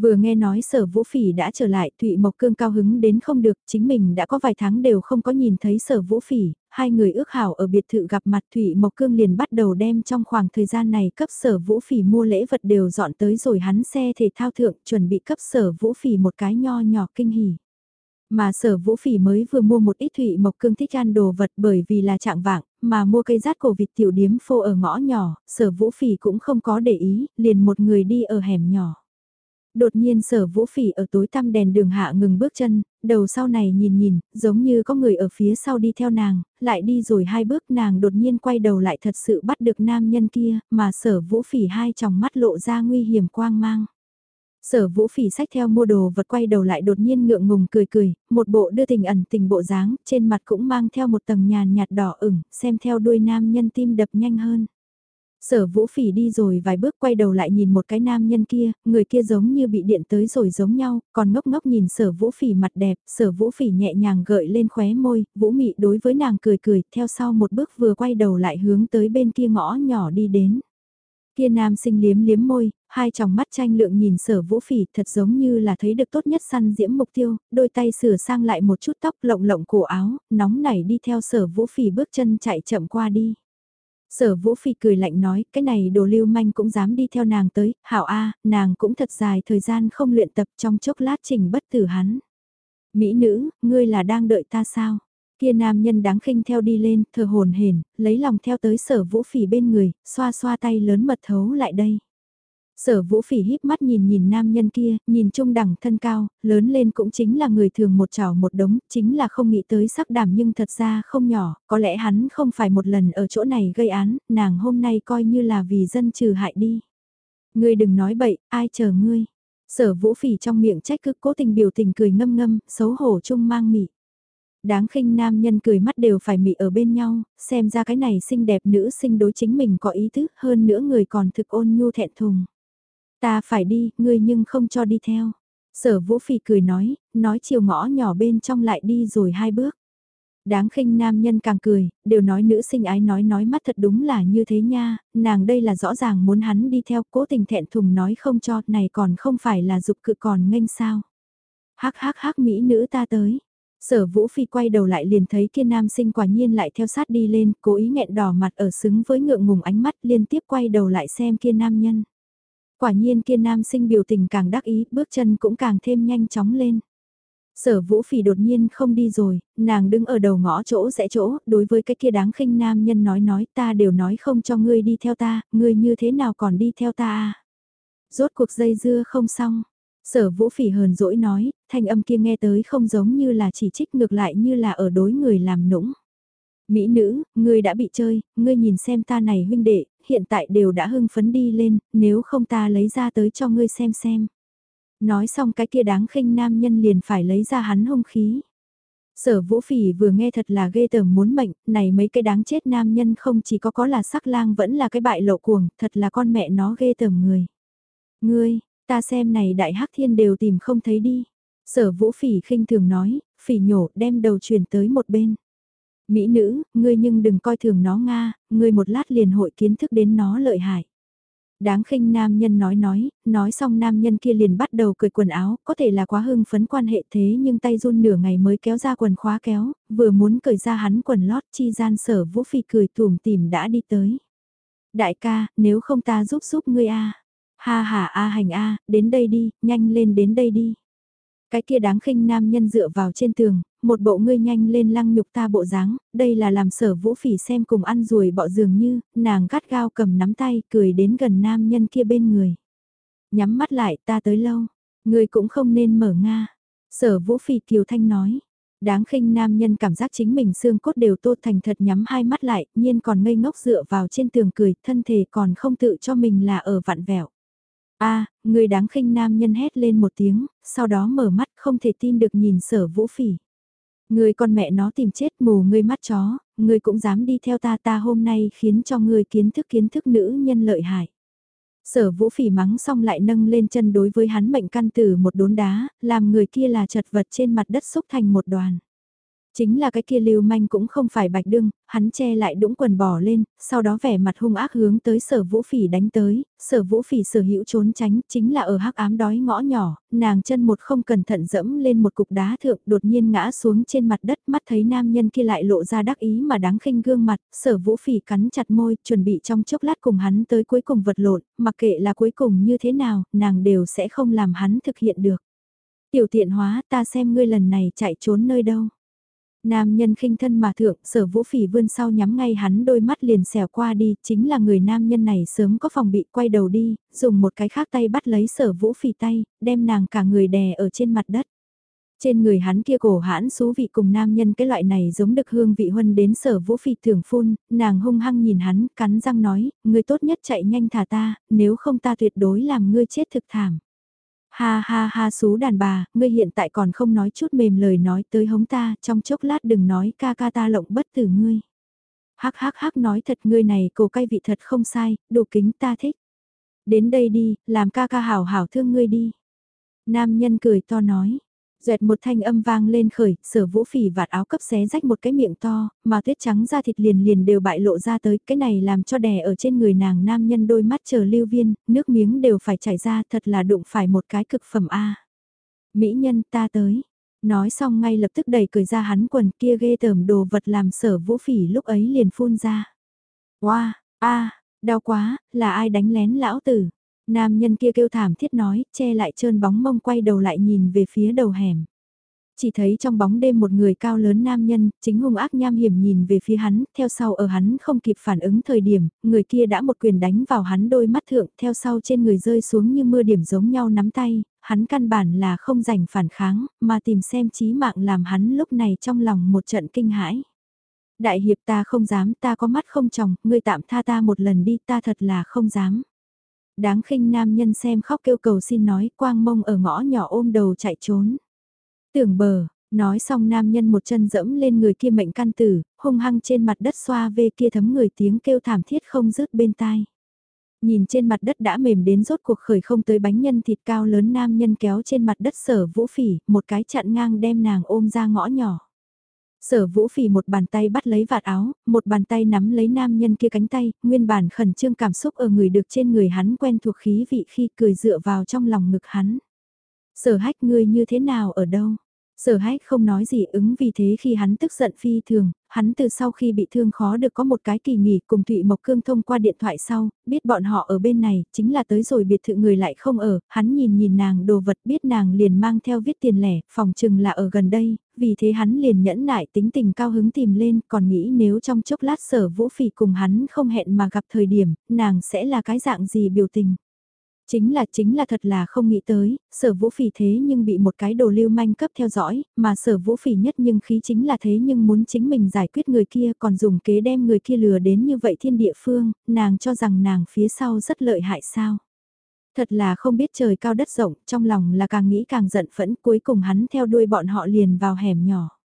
Vừa nghe nói sở vũ phỉ đã trở lại, Thụy Mộc Cương cao hứng đến không được, chính mình đã có vài tháng đều không có nhìn thấy sở vũ phỉ, hai người ước hảo ở biệt thự gặp mặt Thụy Mộc Cương liền bắt đầu đem trong khoảng thời gian này cấp sở vũ phỉ mua lễ vật đều dọn tới rồi hắn xe thể thao thượng chuẩn bị cấp sở vũ phỉ một cái nho nhỏ kinh hỉ. Mà sở vũ phỉ mới vừa mua một ít thủy mộc cương thích ăn đồ vật bởi vì là trạng vạng, mà mua cây rát cổ vịt tiểu điếm phô ở ngõ nhỏ, sở vũ phỉ cũng không có để ý, liền một người đi ở hẻm nhỏ. Đột nhiên sở vũ phỉ ở tối tăm đèn đường hạ ngừng bước chân, đầu sau này nhìn nhìn, giống như có người ở phía sau đi theo nàng, lại đi rồi hai bước nàng đột nhiên quay đầu lại thật sự bắt được nam nhân kia, mà sở vũ phỉ hai tròng mắt lộ ra nguy hiểm quang mang. Sở vũ phỉ sách theo mua đồ vật quay đầu lại đột nhiên ngượng ngùng cười cười, một bộ đưa tình ẩn tình bộ dáng, trên mặt cũng mang theo một tầng nhàn nhạt đỏ ửng, xem theo đuôi nam nhân tim đập nhanh hơn. Sở vũ phỉ đi rồi vài bước quay đầu lại nhìn một cái nam nhân kia, người kia giống như bị điện tới rồi giống nhau, còn ngốc ngốc nhìn sở vũ phỉ mặt đẹp, sở vũ phỉ nhẹ nhàng gợi lên khóe môi, vũ mị đối với nàng cười cười, theo sau một bước vừa quay đầu lại hướng tới bên kia ngõ nhỏ đi đến. Kia nam sinh liếm liếm môi, hai tròng mắt tranh lượng nhìn sở vũ phỉ thật giống như là thấy được tốt nhất săn diễm mục tiêu, đôi tay sửa sang lại một chút tóc lộng lộng cổ áo, nóng nảy đi theo sở vũ phỉ bước chân chạy chậm qua đi. Sở vũ phỉ cười lạnh nói, cái này đồ lưu manh cũng dám đi theo nàng tới, hảo a nàng cũng thật dài thời gian không luyện tập trong chốc lát trình bất tử hắn. Mỹ nữ, ngươi là đang đợi ta sao? Kia nam nhân đáng khinh theo đi lên, thờ hồn hển, lấy lòng theo tới sở vũ phỉ bên người, xoa xoa tay lớn mật thấu lại đây. Sở vũ phỉ híp mắt nhìn nhìn nam nhân kia, nhìn trung đẳng thân cao, lớn lên cũng chính là người thường một trào một đống, chính là không nghĩ tới sắc đảm nhưng thật ra không nhỏ, có lẽ hắn không phải một lần ở chỗ này gây án, nàng hôm nay coi như là vì dân trừ hại đi. Ngươi đừng nói bậy, ai chờ ngươi. Sở vũ phỉ trong miệng trách cứ cố tình biểu tình cười ngâm ngâm, xấu hổ chung mang mị. Đáng khinh nam nhân cười mắt đều phải mị ở bên nhau, xem ra cái này xinh đẹp nữ sinh đối chính mình có ý thức hơn nữa người còn thực ôn nhu thẹn thùng. Ta phải đi, ngươi nhưng không cho đi theo. Sở vũ phỉ cười nói, nói chiều ngõ nhỏ bên trong lại đi rồi hai bước. Đáng khinh nam nhân càng cười, đều nói nữ sinh ái nói nói mắt thật đúng là như thế nha, nàng đây là rõ ràng muốn hắn đi theo cố tình thẹn thùng nói không cho, này còn không phải là dục cự còn nghênh sao. Hắc hắc hắc mỹ nữ ta tới. Sở Vũ Phi quay đầu lại liền thấy kia nam sinh quả nhiên lại theo sát đi lên, cố ý nghẹn đỏ mặt ở xứng với ngượng ngùng ánh mắt liên tiếp quay đầu lại xem kia nam nhân. Quả nhiên kia nam sinh biểu tình càng đắc ý, bước chân cũng càng thêm nhanh chóng lên. Sở vũ phỉ đột nhiên không đi rồi, nàng đứng ở đầu ngõ chỗ rẽ chỗ, đối với cái kia đáng khinh nam nhân nói nói ta đều nói không cho ngươi đi theo ta, ngươi như thế nào còn đi theo ta à. Rốt cuộc dây dưa không xong, sở vũ phỉ hờn dỗi nói, thanh âm kia nghe tới không giống như là chỉ trích ngược lại như là ở đối người làm nũng. Mỹ nữ, ngươi đã bị chơi, ngươi nhìn xem ta này huynh đệ, hiện tại đều đã hưng phấn đi lên, nếu không ta lấy ra tới cho ngươi xem xem. Nói xong cái kia đáng khinh nam nhân liền phải lấy ra hắn hung khí. Sở vũ phỉ vừa nghe thật là ghê tởm muốn mệnh, này mấy cái đáng chết nam nhân không chỉ có có là sắc lang vẫn là cái bại lộ cuồng, thật là con mẹ nó ghê tởm người. Ngươi, ta xem này đại hắc thiên đều tìm không thấy đi. Sở vũ phỉ khinh thường nói, phỉ nhổ đem đầu chuyển tới một bên. Mỹ nữ, ngươi nhưng đừng coi thường nó Nga, ngươi một lát liền hội kiến thức đến nó lợi hại. Đáng khinh nam nhân nói nói, nói xong nam nhân kia liền bắt đầu cười quần áo, có thể là quá hưng phấn quan hệ thế nhưng tay run nửa ngày mới kéo ra quần khóa kéo, vừa muốn cởi ra hắn quần lót chi gian sở vũ phi cười tùm tìm đã đi tới. Đại ca, nếu không ta giúp giúp ngươi a Ha ha a hành a, đến đây đi, nhanh lên đến đây đi. Cái kia đáng khinh nam nhân dựa vào trên tường, một bộ ngươi nhanh lên lăng nhục ta bộ dáng, đây là làm sở vũ phỉ xem cùng ăn ruồi bọ dường như, nàng gắt gao cầm nắm tay, cười đến gần nam nhân kia bên người. Nhắm mắt lại ta tới lâu, ngươi cũng không nên mở nga. Sở vũ phỉ kiều thanh nói. Đáng khinh nam nhân cảm giác chính mình xương cốt đều tô thành thật nhắm hai mắt lại, nhiên còn ngây ngốc dựa vào trên tường cười, thân thể còn không tự cho mình là ở vạn vẹo a người đáng khinh nam nhân hét lên một tiếng, sau đó mở mắt không thể tin được nhìn sở vũ phỉ. Người con mẹ nó tìm chết mù ngươi mắt chó, ngươi cũng dám đi theo ta ta hôm nay khiến cho ngươi kiến thức kiến thức nữ nhân lợi hại. Sở vũ phỉ mắng xong lại nâng lên chân đối với hắn mệnh căn tử một đốn đá, làm người kia là chật vật trên mặt đất xúc thành một đoàn. Chính là cái kia lưu manh cũng không phải bạch đương, hắn che lại đũng quần bỏ lên, sau đó vẻ mặt hung ác hướng tới sở vũ phỉ đánh tới, sở vũ phỉ sở hữu trốn tránh, chính là ở hắc ám đói ngõ nhỏ, nàng chân một không cẩn thận dẫm lên một cục đá thượng đột nhiên ngã xuống trên mặt đất mắt thấy nam nhân kia lại lộ ra đắc ý mà đáng khinh gương mặt, sở vũ phỉ cắn chặt môi, chuẩn bị trong chốc lát cùng hắn tới cuối cùng vật lộn, mặc kệ là cuối cùng như thế nào, nàng đều sẽ không làm hắn thực hiện được. Tiểu tiện hóa ta xem ngươi lần này chạy trốn nơi đâu. Nam nhân khinh thân mà thượng, sở vũ phỉ vươn sau nhắm ngay hắn đôi mắt liền xẻo qua đi, chính là người nam nhân này sớm có phòng bị quay đầu đi, dùng một cái khác tay bắt lấy sở vũ phỉ tay, đem nàng cả người đè ở trên mặt đất. Trên người hắn kia cổ hãn xú vị cùng nam nhân cái loại này giống được hương vị huân đến sở vũ phỉ thường phun, nàng hung hăng nhìn hắn, cắn răng nói, người tốt nhất chạy nhanh thả ta, nếu không ta tuyệt đối làm ngươi chết thực thảm. Ha ha ha xú đàn bà, ngươi hiện tại còn không nói chút mềm lời nói tới hống ta, trong chốc lát đừng nói ca ca ta lộng bất tử ngươi. Hắc hắc hắc nói thật ngươi này cổ cay vị thật không sai, đồ kính ta thích. Đến đây đi, làm ca ca hảo hảo thương ngươi đi. Nam nhân cười to nói, Duệt một thanh âm vang lên khởi, sở vũ phỉ vạt áo cấp xé rách một cái miệng to, mà tuyết trắng da thịt liền liền đều bại lộ ra tới, cái này làm cho đè ở trên người nàng nam nhân đôi mắt chờ lưu viên, nước miếng đều phải chảy ra thật là đụng phải một cái cực phẩm A. Mỹ nhân ta tới, nói xong ngay lập tức đẩy cười ra hắn quần kia ghê tởm đồ vật làm sở vũ phỉ lúc ấy liền phun ra. Wow, a đau quá, là ai đánh lén lão tử. Nam nhân kia kêu thảm thiết nói, che lại trơn bóng mông quay đầu lại nhìn về phía đầu hẻm. Chỉ thấy trong bóng đêm một người cao lớn nam nhân, chính hung ác nham hiểm nhìn về phía hắn, theo sau ở hắn không kịp phản ứng thời điểm, người kia đã một quyền đánh vào hắn đôi mắt thượng, theo sau trên người rơi xuống như mưa điểm giống nhau nắm tay, hắn căn bản là không rảnh phản kháng, mà tìm xem chí mạng làm hắn lúc này trong lòng một trận kinh hãi. Đại hiệp ta không dám, ta có mắt không chồng, ngươi tạm tha ta một lần đi, ta thật là không dám đáng khinh nam nhân xem khóc kêu cầu xin nói quang mông ở ngõ nhỏ ôm đầu chạy trốn. Tưởng bờ, nói xong nam nhân một chân dẫm lên người kia mệnh căn tử, hung hăng trên mặt đất xoa về kia thấm người tiếng kêu thảm thiết không dứt bên tai. Nhìn trên mặt đất đã mềm đến rốt cuộc khởi không tới bánh nhân thịt cao lớn nam nhân kéo trên mặt đất sở vũ phỉ, một cái chặn ngang đem nàng ôm ra ngõ nhỏ. Sở vũ phỉ một bàn tay bắt lấy vạt áo, một bàn tay nắm lấy nam nhân kia cánh tay, nguyên bản khẩn trương cảm xúc ở người được trên người hắn quen thuộc khí vị khi cười dựa vào trong lòng ngực hắn. Sở hách ngươi như thế nào ở đâu? Sở hách không nói gì ứng vì thế khi hắn tức giận phi thường, hắn từ sau khi bị thương khó được có một cái kỳ nghỉ cùng Thụy Mộc Cương thông qua điện thoại sau, biết bọn họ ở bên này, chính là tới rồi biệt thự người lại không ở, hắn nhìn nhìn nàng đồ vật biết nàng liền mang theo viết tiền lẻ, phòng chừng là ở gần đây, vì thế hắn liền nhẫn nại tính tình cao hứng tìm lên, còn nghĩ nếu trong chốc lát sở vũ phỉ cùng hắn không hẹn mà gặp thời điểm, nàng sẽ là cái dạng gì biểu tình. Chính là chính là thật là không nghĩ tới, sở vũ phỉ thế nhưng bị một cái đồ lưu manh cấp theo dõi, mà sở vũ phỉ nhất nhưng khí chính là thế nhưng muốn chính mình giải quyết người kia còn dùng kế đem người kia lừa đến như vậy thiên địa phương, nàng cho rằng nàng phía sau rất lợi hại sao. Thật là không biết trời cao đất rộng, trong lòng là càng nghĩ càng giận phẫn cuối cùng hắn theo đuôi bọn họ liền vào hẻm nhỏ.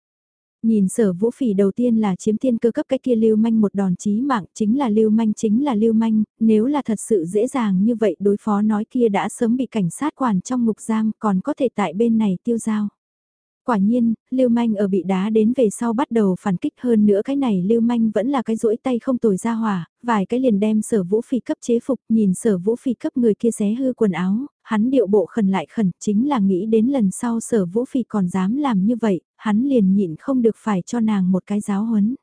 Nhìn sở vũ phỉ đầu tiên là chiếm tiên cơ cấp cái kia lưu manh một đòn chí mạng chính là lưu manh chính là lưu manh, nếu là thật sự dễ dàng như vậy đối phó nói kia đã sớm bị cảnh sát quản trong ngục giam còn có thể tại bên này tiêu giao. Quả nhiên, Lưu Manh ở bị đá đến về sau bắt đầu phản kích hơn nữa cái này Lưu Manh vẫn là cái rỗi tay không tồi ra hỏa, vài cái liền đem sở vũ phi cấp chế phục nhìn sở vũ phi cấp người kia xé hư quần áo, hắn điệu bộ khẩn lại khẩn chính là nghĩ đến lần sau sở vũ phi còn dám làm như vậy, hắn liền nhịn không được phải cho nàng một cái giáo huấn.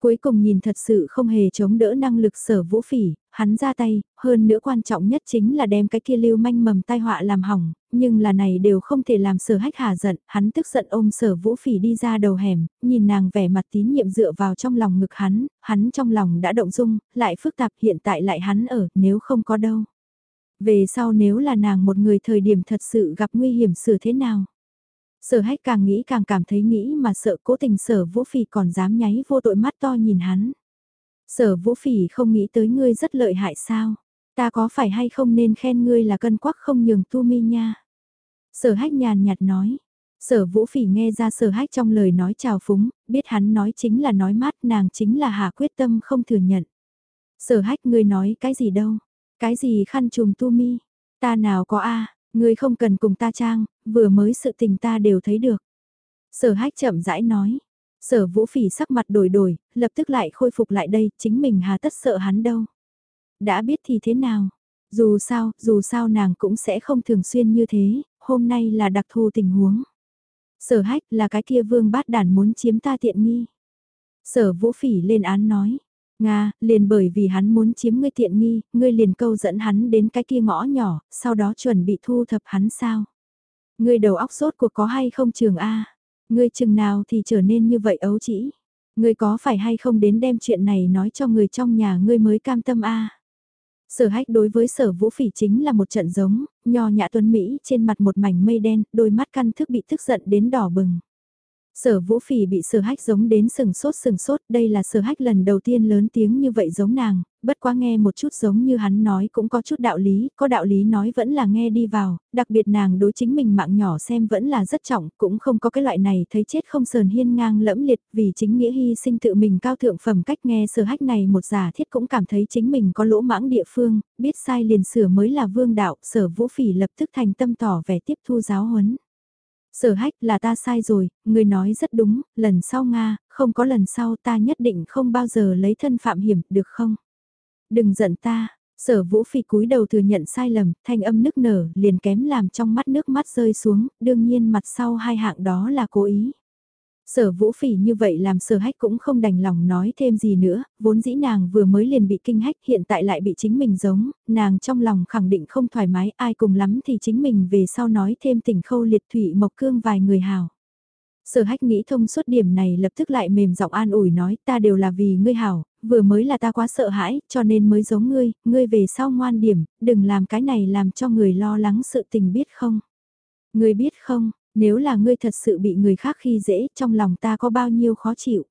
Cuối cùng nhìn thật sự không hề chống đỡ năng lực sở vũ phỉ, hắn ra tay, hơn nữa quan trọng nhất chính là đem cái kia lưu manh mầm tai họa làm hỏng, nhưng là này đều không thể làm sở hách hà giận, hắn tức giận ôm sở vũ phỉ đi ra đầu hẻm, nhìn nàng vẻ mặt tín nhiệm dựa vào trong lòng ngực hắn, hắn trong lòng đã động dung, lại phức tạp hiện tại lại hắn ở, nếu không có đâu. Về sau nếu là nàng một người thời điểm thật sự gặp nguy hiểm xử thế nào? Sở hách càng nghĩ càng cảm thấy nghĩ mà sợ cố tình sở vũ phỉ còn dám nháy vô tội mắt to nhìn hắn. Sở vũ phỉ không nghĩ tới ngươi rất lợi hại sao? Ta có phải hay không nên khen ngươi là cân quắc không nhường tu mi nha? Sở hách nhàn nhạt nói. Sở vũ phỉ nghe ra sở hách trong lời nói chào phúng, biết hắn nói chính là nói mát nàng chính là hạ quyết tâm không thừa nhận. Sở hách ngươi nói cái gì đâu? Cái gì khăn trùm tu mi? Ta nào có a Ngươi không cần cùng ta trang, vừa mới sự tình ta đều thấy được. Sở hách chậm rãi nói. Sở vũ phỉ sắc mặt đổi đổi, lập tức lại khôi phục lại đây, chính mình hà tất sợ hắn đâu. Đã biết thì thế nào? Dù sao, dù sao nàng cũng sẽ không thường xuyên như thế, hôm nay là đặc thù tình huống. Sở hách là cái kia vương bát đản muốn chiếm ta tiện nghi. Sở vũ phỉ lên án nói, Nga, liền bởi vì hắn muốn chiếm ngươi tiện nghi, ngươi liền câu dẫn hắn đến cái kia ngõ nhỏ, sau đó chuẩn bị thu thập hắn sao? Ngươi đầu óc sốt cuộc có hay không trường A? Ngươi chừng nào thì trở nên như vậy ấu chỉ? Ngươi có phải hay không đến đem chuyện này nói cho người trong nhà ngươi mới cam tâm A? Sở hách đối với sở vũ phỉ chính là một trận giống, nho nhã tuấn Mỹ trên mặt một mảnh mây đen, đôi mắt căn thức bị tức giận đến đỏ bừng. Sở vũ phỉ bị sở hách giống đến sừng sốt sừng sốt, đây là sở hách lần đầu tiên lớn tiếng như vậy giống nàng, bất quá nghe một chút giống như hắn nói cũng có chút đạo lý, có đạo lý nói vẫn là nghe đi vào, đặc biệt nàng đối chính mình mạng nhỏ xem vẫn là rất trọng, cũng không có cái loại này thấy chết không sờn hiên ngang lẫm liệt vì chính nghĩa hy sinh tự mình cao thượng phẩm cách nghe sở hách này một giả thiết cũng cảm thấy chính mình có lỗ mãng địa phương, biết sai liền sửa mới là vương đạo, sở vũ phỉ lập tức thành tâm tỏ vẻ tiếp thu giáo huấn. Sở hách là ta sai rồi, người nói rất đúng, lần sau Nga, không có lần sau ta nhất định không bao giờ lấy thân phạm hiểm, được không? Đừng giận ta, sở vũ phi cúi đầu thừa nhận sai lầm, thanh âm nức nở, liền kém làm trong mắt nước mắt rơi xuống, đương nhiên mặt sau hai hạng đó là cố ý. Sở vũ phỉ như vậy làm sở hách cũng không đành lòng nói thêm gì nữa, vốn dĩ nàng vừa mới liền bị kinh hách hiện tại lại bị chính mình giống, nàng trong lòng khẳng định không thoải mái ai cùng lắm thì chính mình về sau nói thêm tình khâu liệt thủy mộc cương vài người hào. Sở hách nghĩ thông suốt điểm này lập tức lại mềm giọng an ủi nói ta đều là vì ngươi hảo, vừa mới là ta quá sợ hãi cho nên mới giống ngươi, ngươi về sau ngoan điểm, đừng làm cái này làm cho người lo lắng sự tình biết không. Ngươi biết không, nếu là ngươi thật sự bị người khác khi dễ, trong lòng ta có bao nhiêu khó chịu.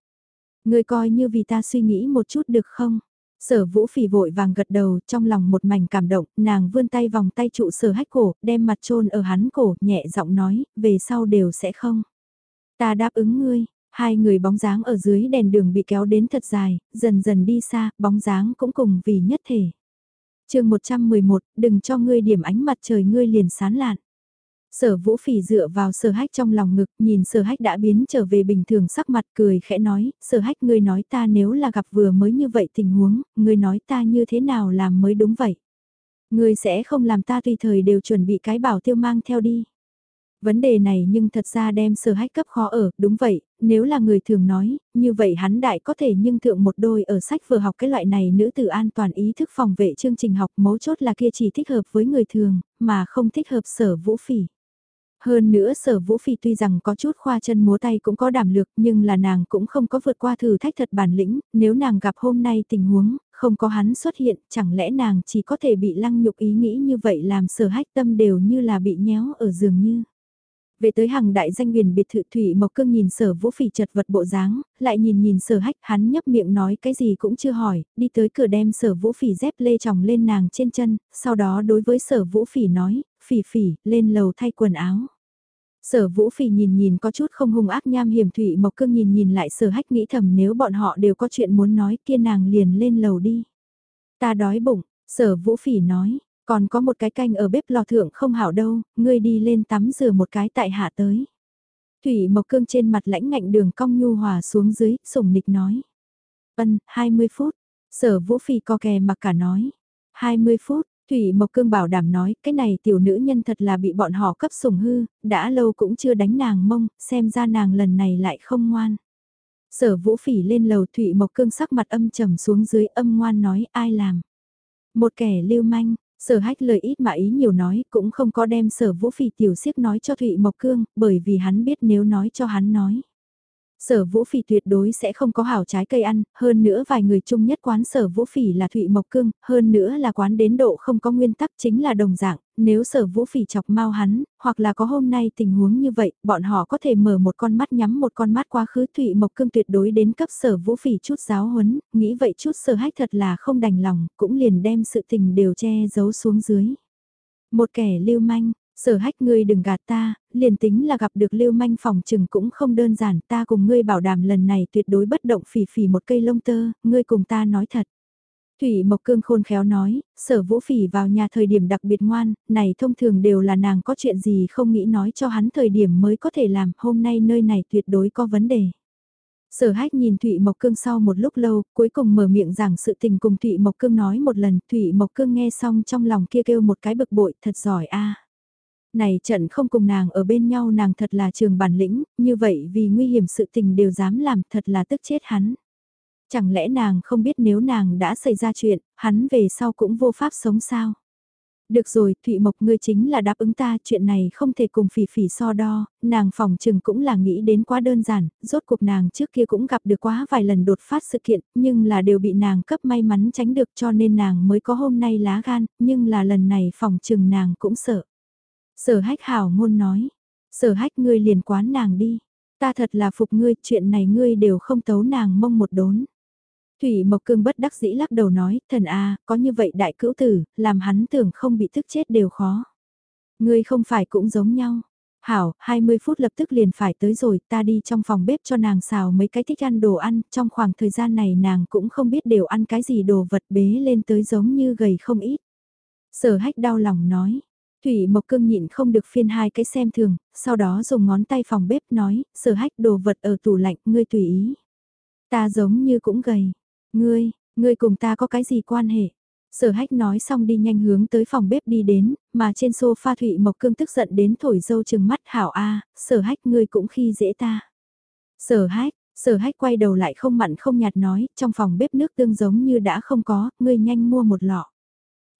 Ngươi coi như vì ta suy nghĩ một chút được không? Sở vũ phỉ vội vàng gật đầu trong lòng một mảnh cảm động, nàng vươn tay vòng tay trụ sở hách cổ, đem mặt trôn ở hắn cổ, nhẹ giọng nói, về sau đều sẽ không. Ta đáp ứng ngươi, hai người bóng dáng ở dưới đèn đường bị kéo đến thật dài, dần dần đi xa, bóng dáng cũng cùng vì nhất thể. chương 111, đừng cho ngươi điểm ánh mặt trời ngươi liền sán lạn. Sở vũ phỉ dựa vào sở hách trong lòng ngực, nhìn sở hách đã biến trở về bình thường sắc mặt cười khẽ nói, sở hách ngươi nói ta nếu là gặp vừa mới như vậy tình huống, ngươi nói ta như thế nào làm mới đúng vậy. Ngươi sẽ không làm ta tùy thời đều chuẩn bị cái bảo tiêu mang theo đi. Vấn đề này nhưng thật ra đem sở hách cấp khó ở, đúng vậy, nếu là người thường nói, như vậy hắn đại có thể nhưng thượng một đôi ở sách vừa học cái loại này nữ tử an toàn ý thức phòng vệ chương trình học mấu chốt là kia chỉ thích hợp với người thường, mà không thích hợp sở vũ phỉ. Hơn nữa sở vũ phi tuy rằng có chút khoa chân múa tay cũng có đảm lược nhưng là nàng cũng không có vượt qua thử thách thật bản lĩnh, nếu nàng gặp hôm nay tình huống, không có hắn xuất hiện, chẳng lẽ nàng chỉ có thể bị lăng nhục ý nghĩ như vậy làm sở hách tâm đều như là bị nhéo ở giường như. Về tới hàng đại danh huyền biệt thự Thủy Mộc Cương nhìn sở vũ phỉ chật vật bộ dáng, lại nhìn nhìn sở hách hắn nhấp miệng nói cái gì cũng chưa hỏi, đi tới cửa đem sở vũ phỉ dép lê tròng lên nàng trên chân, sau đó đối với sở vũ phỉ nói, phỉ phỉ, lên lầu thay quần áo. Sở Vũ Phỉ nhìn nhìn có chút không hung ác nham hiểm Thụy Mộc Cương nhìn nhìn lại sở hách nghĩ thầm nếu bọn họ đều có chuyện muốn nói kia nàng liền lên lầu đi. Ta đói bụng, sở Vũ Phỉ nói, còn có một cái canh ở bếp lò thượng không hảo đâu, ngươi đi lên tắm rửa một cái tại hạ tới. Thủy Mộc Cương trên mặt lãnh ngạnh đường cong nhu hòa xuống dưới, sủng nịch nói. Ân, 20 phút. Sở Vũ phỉ co kè mặc cả nói. 20 phút, Thủy Mộc Cương bảo đảm nói, cái này tiểu nữ nhân thật là bị bọn họ cấp sủng hư, đã lâu cũng chưa đánh nàng mông, xem ra nàng lần này lại không ngoan. Sở Vũ Phỉ lên lầu Thủy Mộc Cương sắc mặt âm trầm xuống dưới âm ngoan nói ai làm. Một kẻ lưu manh, Sở hách lời ít mà ý nhiều nói cũng không có đem sở vũ phỉ tiểu siếc nói cho Thụy Mộc Cương, bởi vì hắn biết nếu nói cho hắn nói. Sở Vũ Phỉ tuyệt đối sẽ không có hảo trái cây ăn, hơn nữa vài người chung nhất quán Sở Vũ Phỉ là Thụy Mộc Cương, hơn nữa là quán đến độ không có nguyên tắc chính là đồng dạng, nếu Sở Vũ Phỉ chọc mau hắn, hoặc là có hôm nay tình huống như vậy, bọn họ có thể mở một con mắt nhắm một con mắt quá khứ Thụy Mộc Cương tuyệt đối đến cấp Sở Vũ Phỉ chút giáo huấn, nghĩ vậy chút Sở Hách thật là không đành lòng, cũng liền đem sự tình đều che giấu xuống dưới. Một kẻ lưu manh, Sở hách ngươi đừng gạt ta, liền tính là gặp được lưu manh phòng trừng cũng không đơn giản, ta cùng ngươi bảo đảm lần này tuyệt đối bất động phỉ phỉ một cây lông tơ, ngươi cùng ta nói thật. Thủy Mộc Cương khôn khéo nói, sở vũ phỉ vào nhà thời điểm đặc biệt ngoan, này thông thường đều là nàng có chuyện gì không nghĩ nói cho hắn thời điểm mới có thể làm, hôm nay nơi này tuyệt đối có vấn đề. Sở hách nhìn Thụy Mộc Cương sau một lúc lâu, cuối cùng mở miệng giảng sự tình cùng Thụy Mộc Cương nói một lần, Thụy Mộc Cương nghe xong trong lòng kia kêu một cái bực bội, thật giỏi a. Này trận không cùng nàng ở bên nhau nàng thật là trường bản lĩnh, như vậy vì nguy hiểm sự tình đều dám làm thật là tức chết hắn. Chẳng lẽ nàng không biết nếu nàng đã xảy ra chuyện, hắn về sau cũng vô pháp sống sao? Được rồi, Thụy Mộc ngươi chính là đáp ứng ta, chuyện này không thể cùng phỉ phỉ so đo, nàng phòng trừng cũng là nghĩ đến quá đơn giản, rốt cuộc nàng trước kia cũng gặp được quá vài lần đột phát sự kiện, nhưng là đều bị nàng cấp may mắn tránh được cho nên nàng mới có hôm nay lá gan, nhưng là lần này phòng trừng nàng cũng sợ. Sở hách hảo ngôn nói, sở hách ngươi liền quán nàng đi, ta thật là phục ngươi, chuyện này ngươi đều không tấu nàng mông một đốn. Thủy Mộc Cương bất đắc dĩ lắc đầu nói, thần a, có như vậy đại cữu tử, làm hắn tưởng không bị thức chết đều khó. Ngươi không phải cũng giống nhau. Hảo, 20 phút lập tức liền phải tới rồi, ta đi trong phòng bếp cho nàng xào mấy cái thích ăn đồ ăn, trong khoảng thời gian này nàng cũng không biết đều ăn cái gì đồ vật bế lên tới giống như gầy không ít. Sở hách đau lòng nói, Thủy Mộc Cương nhịn không được phiên hai cái xem thường, sau đó dùng ngón tay phòng bếp nói, sở hách đồ vật ở tủ lạnh, ngươi tùy ý. Ta giống như cũng gầy. Ngươi, ngươi cùng ta có cái gì quan hệ? Sở hách nói xong đi nhanh hướng tới phòng bếp đi đến, mà trên sofa Thụy Mộc Cương tức giận đến thổi dâu chừng mắt hảo a sở hách ngươi cũng khi dễ ta. Sở hách, sở hách quay đầu lại không mặn không nhạt nói, trong phòng bếp nước tương giống như đã không có, ngươi nhanh mua một lọ.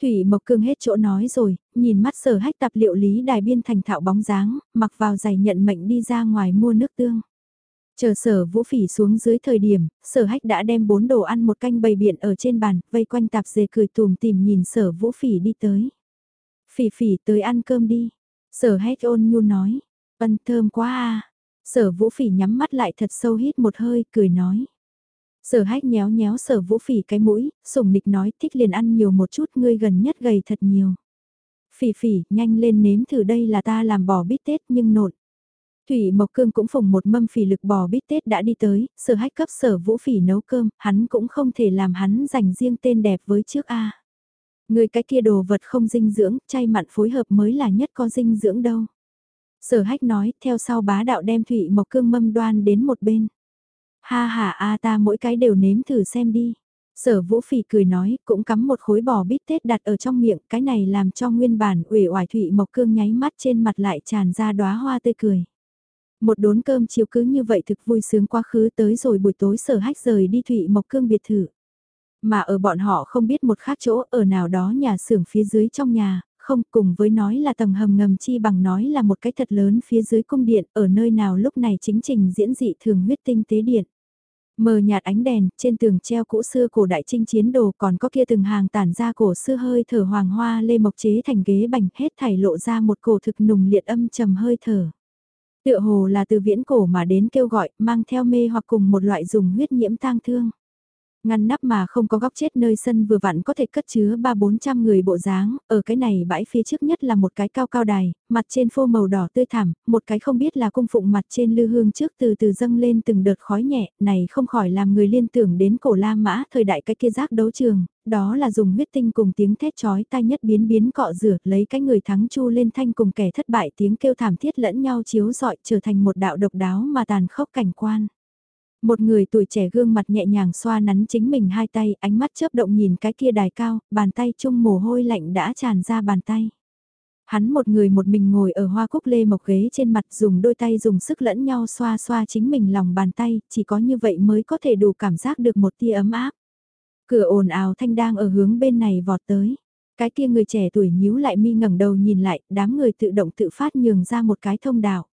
Thủy Mộc Cương hết chỗ nói rồi, nhìn mắt sở hách tập liệu lý đài biên thành thạo bóng dáng, mặc vào giày nhận mệnh đi ra ngoài mua nước tương. Chờ sở vũ phỉ xuống dưới thời điểm, sở hách đã đem bốn đồ ăn một canh bầy biện ở trên bàn, vây quanh tạp dề cười tùm tìm nhìn sở vũ phỉ đi tới. Phỉ phỉ tới ăn cơm đi. Sở hách ôn nhu nói, ân thơm quá à. Sở vũ phỉ nhắm mắt lại thật sâu hít một hơi, cười nói. Sở hách nhéo nhéo sở vũ phỉ cái mũi, sủng nịch nói thích liền ăn nhiều một chút ngươi gần nhất gầy thật nhiều. Phỉ phỉ, nhanh lên nếm thử đây là ta làm bò bít tết nhưng nộn. Thủy Mộc Cương cũng phùng một mâm phỉ lực bò bít tết đã đi tới, sở hách cấp sở vũ phỉ nấu cơm, hắn cũng không thể làm hắn dành riêng tên đẹp với trước A. Người cái kia đồ vật không dinh dưỡng, chay mặn phối hợp mới là nhất có dinh dưỡng đâu. Sở hách nói, theo sau bá đạo đem Thủy Mộc Cương mâm đoan đến một bên. Ha ha a ta mỗi cái đều nếm thử xem đi. Sở vũ phỉ cười nói, cũng cắm một khối bò bít tết đặt ở trong miệng, cái này làm cho nguyên bản uể oải thụy mộc cương nháy mắt trên mặt lại tràn ra đóa hoa tươi cười. Một đốn cơm chiều cứ như vậy thực vui sướng quá khứ tới rồi buổi tối sở hách rời đi thụy mộc cương biệt thự. Mà ở bọn họ không biết một khác chỗ ở nào đó nhà xưởng phía dưới trong nhà, không cùng với nói là tầng hầm ngầm chi bằng nói là một cái thật lớn phía dưới cung điện ở nơi nào lúc này chính trình diễn dị thường huyết tinh tế điện. Mờ nhạt ánh đèn, trên tường treo cũ xưa cổ đại trinh chiến đồ còn có kia từng hàng tản ra cổ xưa hơi thở hoàng hoa lê mộc chế thành ghế bành hết thảy lộ ra một cổ thực nùng liệt âm trầm hơi thở. Tựa hồ là từ viễn cổ mà đến kêu gọi, mang theo mê hoặc cùng một loại dùng huyết nhiễm tang thương. Ngăn nắp mà không có góc chết nơi sân vừa vặn có thể cất chứa ba bốn trăm người bộ dáng, ở cái này bãi phía trước nhất là một cái cao cao đài, mặt trên phô màu đỏ tươi thẳm, một cái không biết là cung phụng mặt trên lư hương trước từ từ dâng lên từng đợt khói nhẹ, này không khỏi làm người liên tưởng đến cổ La Mã thời đại cái kia giác đấu trường, đó là dùng huyết tinh cùng tiếng thét chói tai nhất biến biến cọ rửa, lấy cái người thắng chu lên thanh cùng kẻ thất bại tiếng kêu thảm thiết lẫn nhau chiếu dọi trở thành một đạo độc đáo mà tàn khốc cảnh quan. Một người tuổi trẻ gương mặt nhẹ nhàng xoa nắn chính mình hai tay, ánh mắt chớp động nhìn cái kia đài cao, bàn tay chung mồ hôi lạnh đã tràn ra bàn tay. Hắn một người một mình ngồi ở hoa cúc lê mộc ghế trên mặt dùng đôi tay dùng sức lẫn nhau xoa xoa chính mình lòng bàn tay, chỉ có như vậy mới có thể đủ cảm giác được một tia ấm áp. Cửa ồn ào thanh đang ở hướng bên này vọt tới. Cái kia người trẻ tuổi nhíu lại mi ngẩng đầu nhìn lại, đám người tự động tự phát nhường ra một cái thông đạo.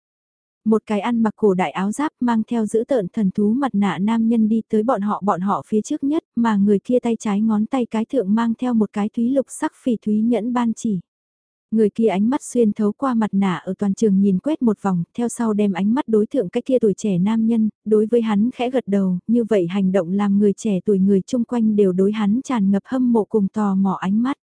Một cái ăn mặc cổ đại áo giáp mang theo giữ tợn thần thú mặt nạ nam nhân đi tới bọn họ bọn họ phía trước nhất mà người kia tay trái ngón tay cái thượng mang theo một cái thúy lục sắc phỉ thúy nhẫn ban chỉ. Người kia ánh mắt xuyên thấu qua mặt nạ ở toàn trường nhìn quét một vòng, theo sau đem ánh mắt đối tượng cái kia tuổi trẻ nam nhân, đối với hắn khẽ gật đầu, như vậy hành động làm người trẻ tuổi người chung quanh đều đối hắn tràn ngập hâm mộ cùng tò mò ánh mắt.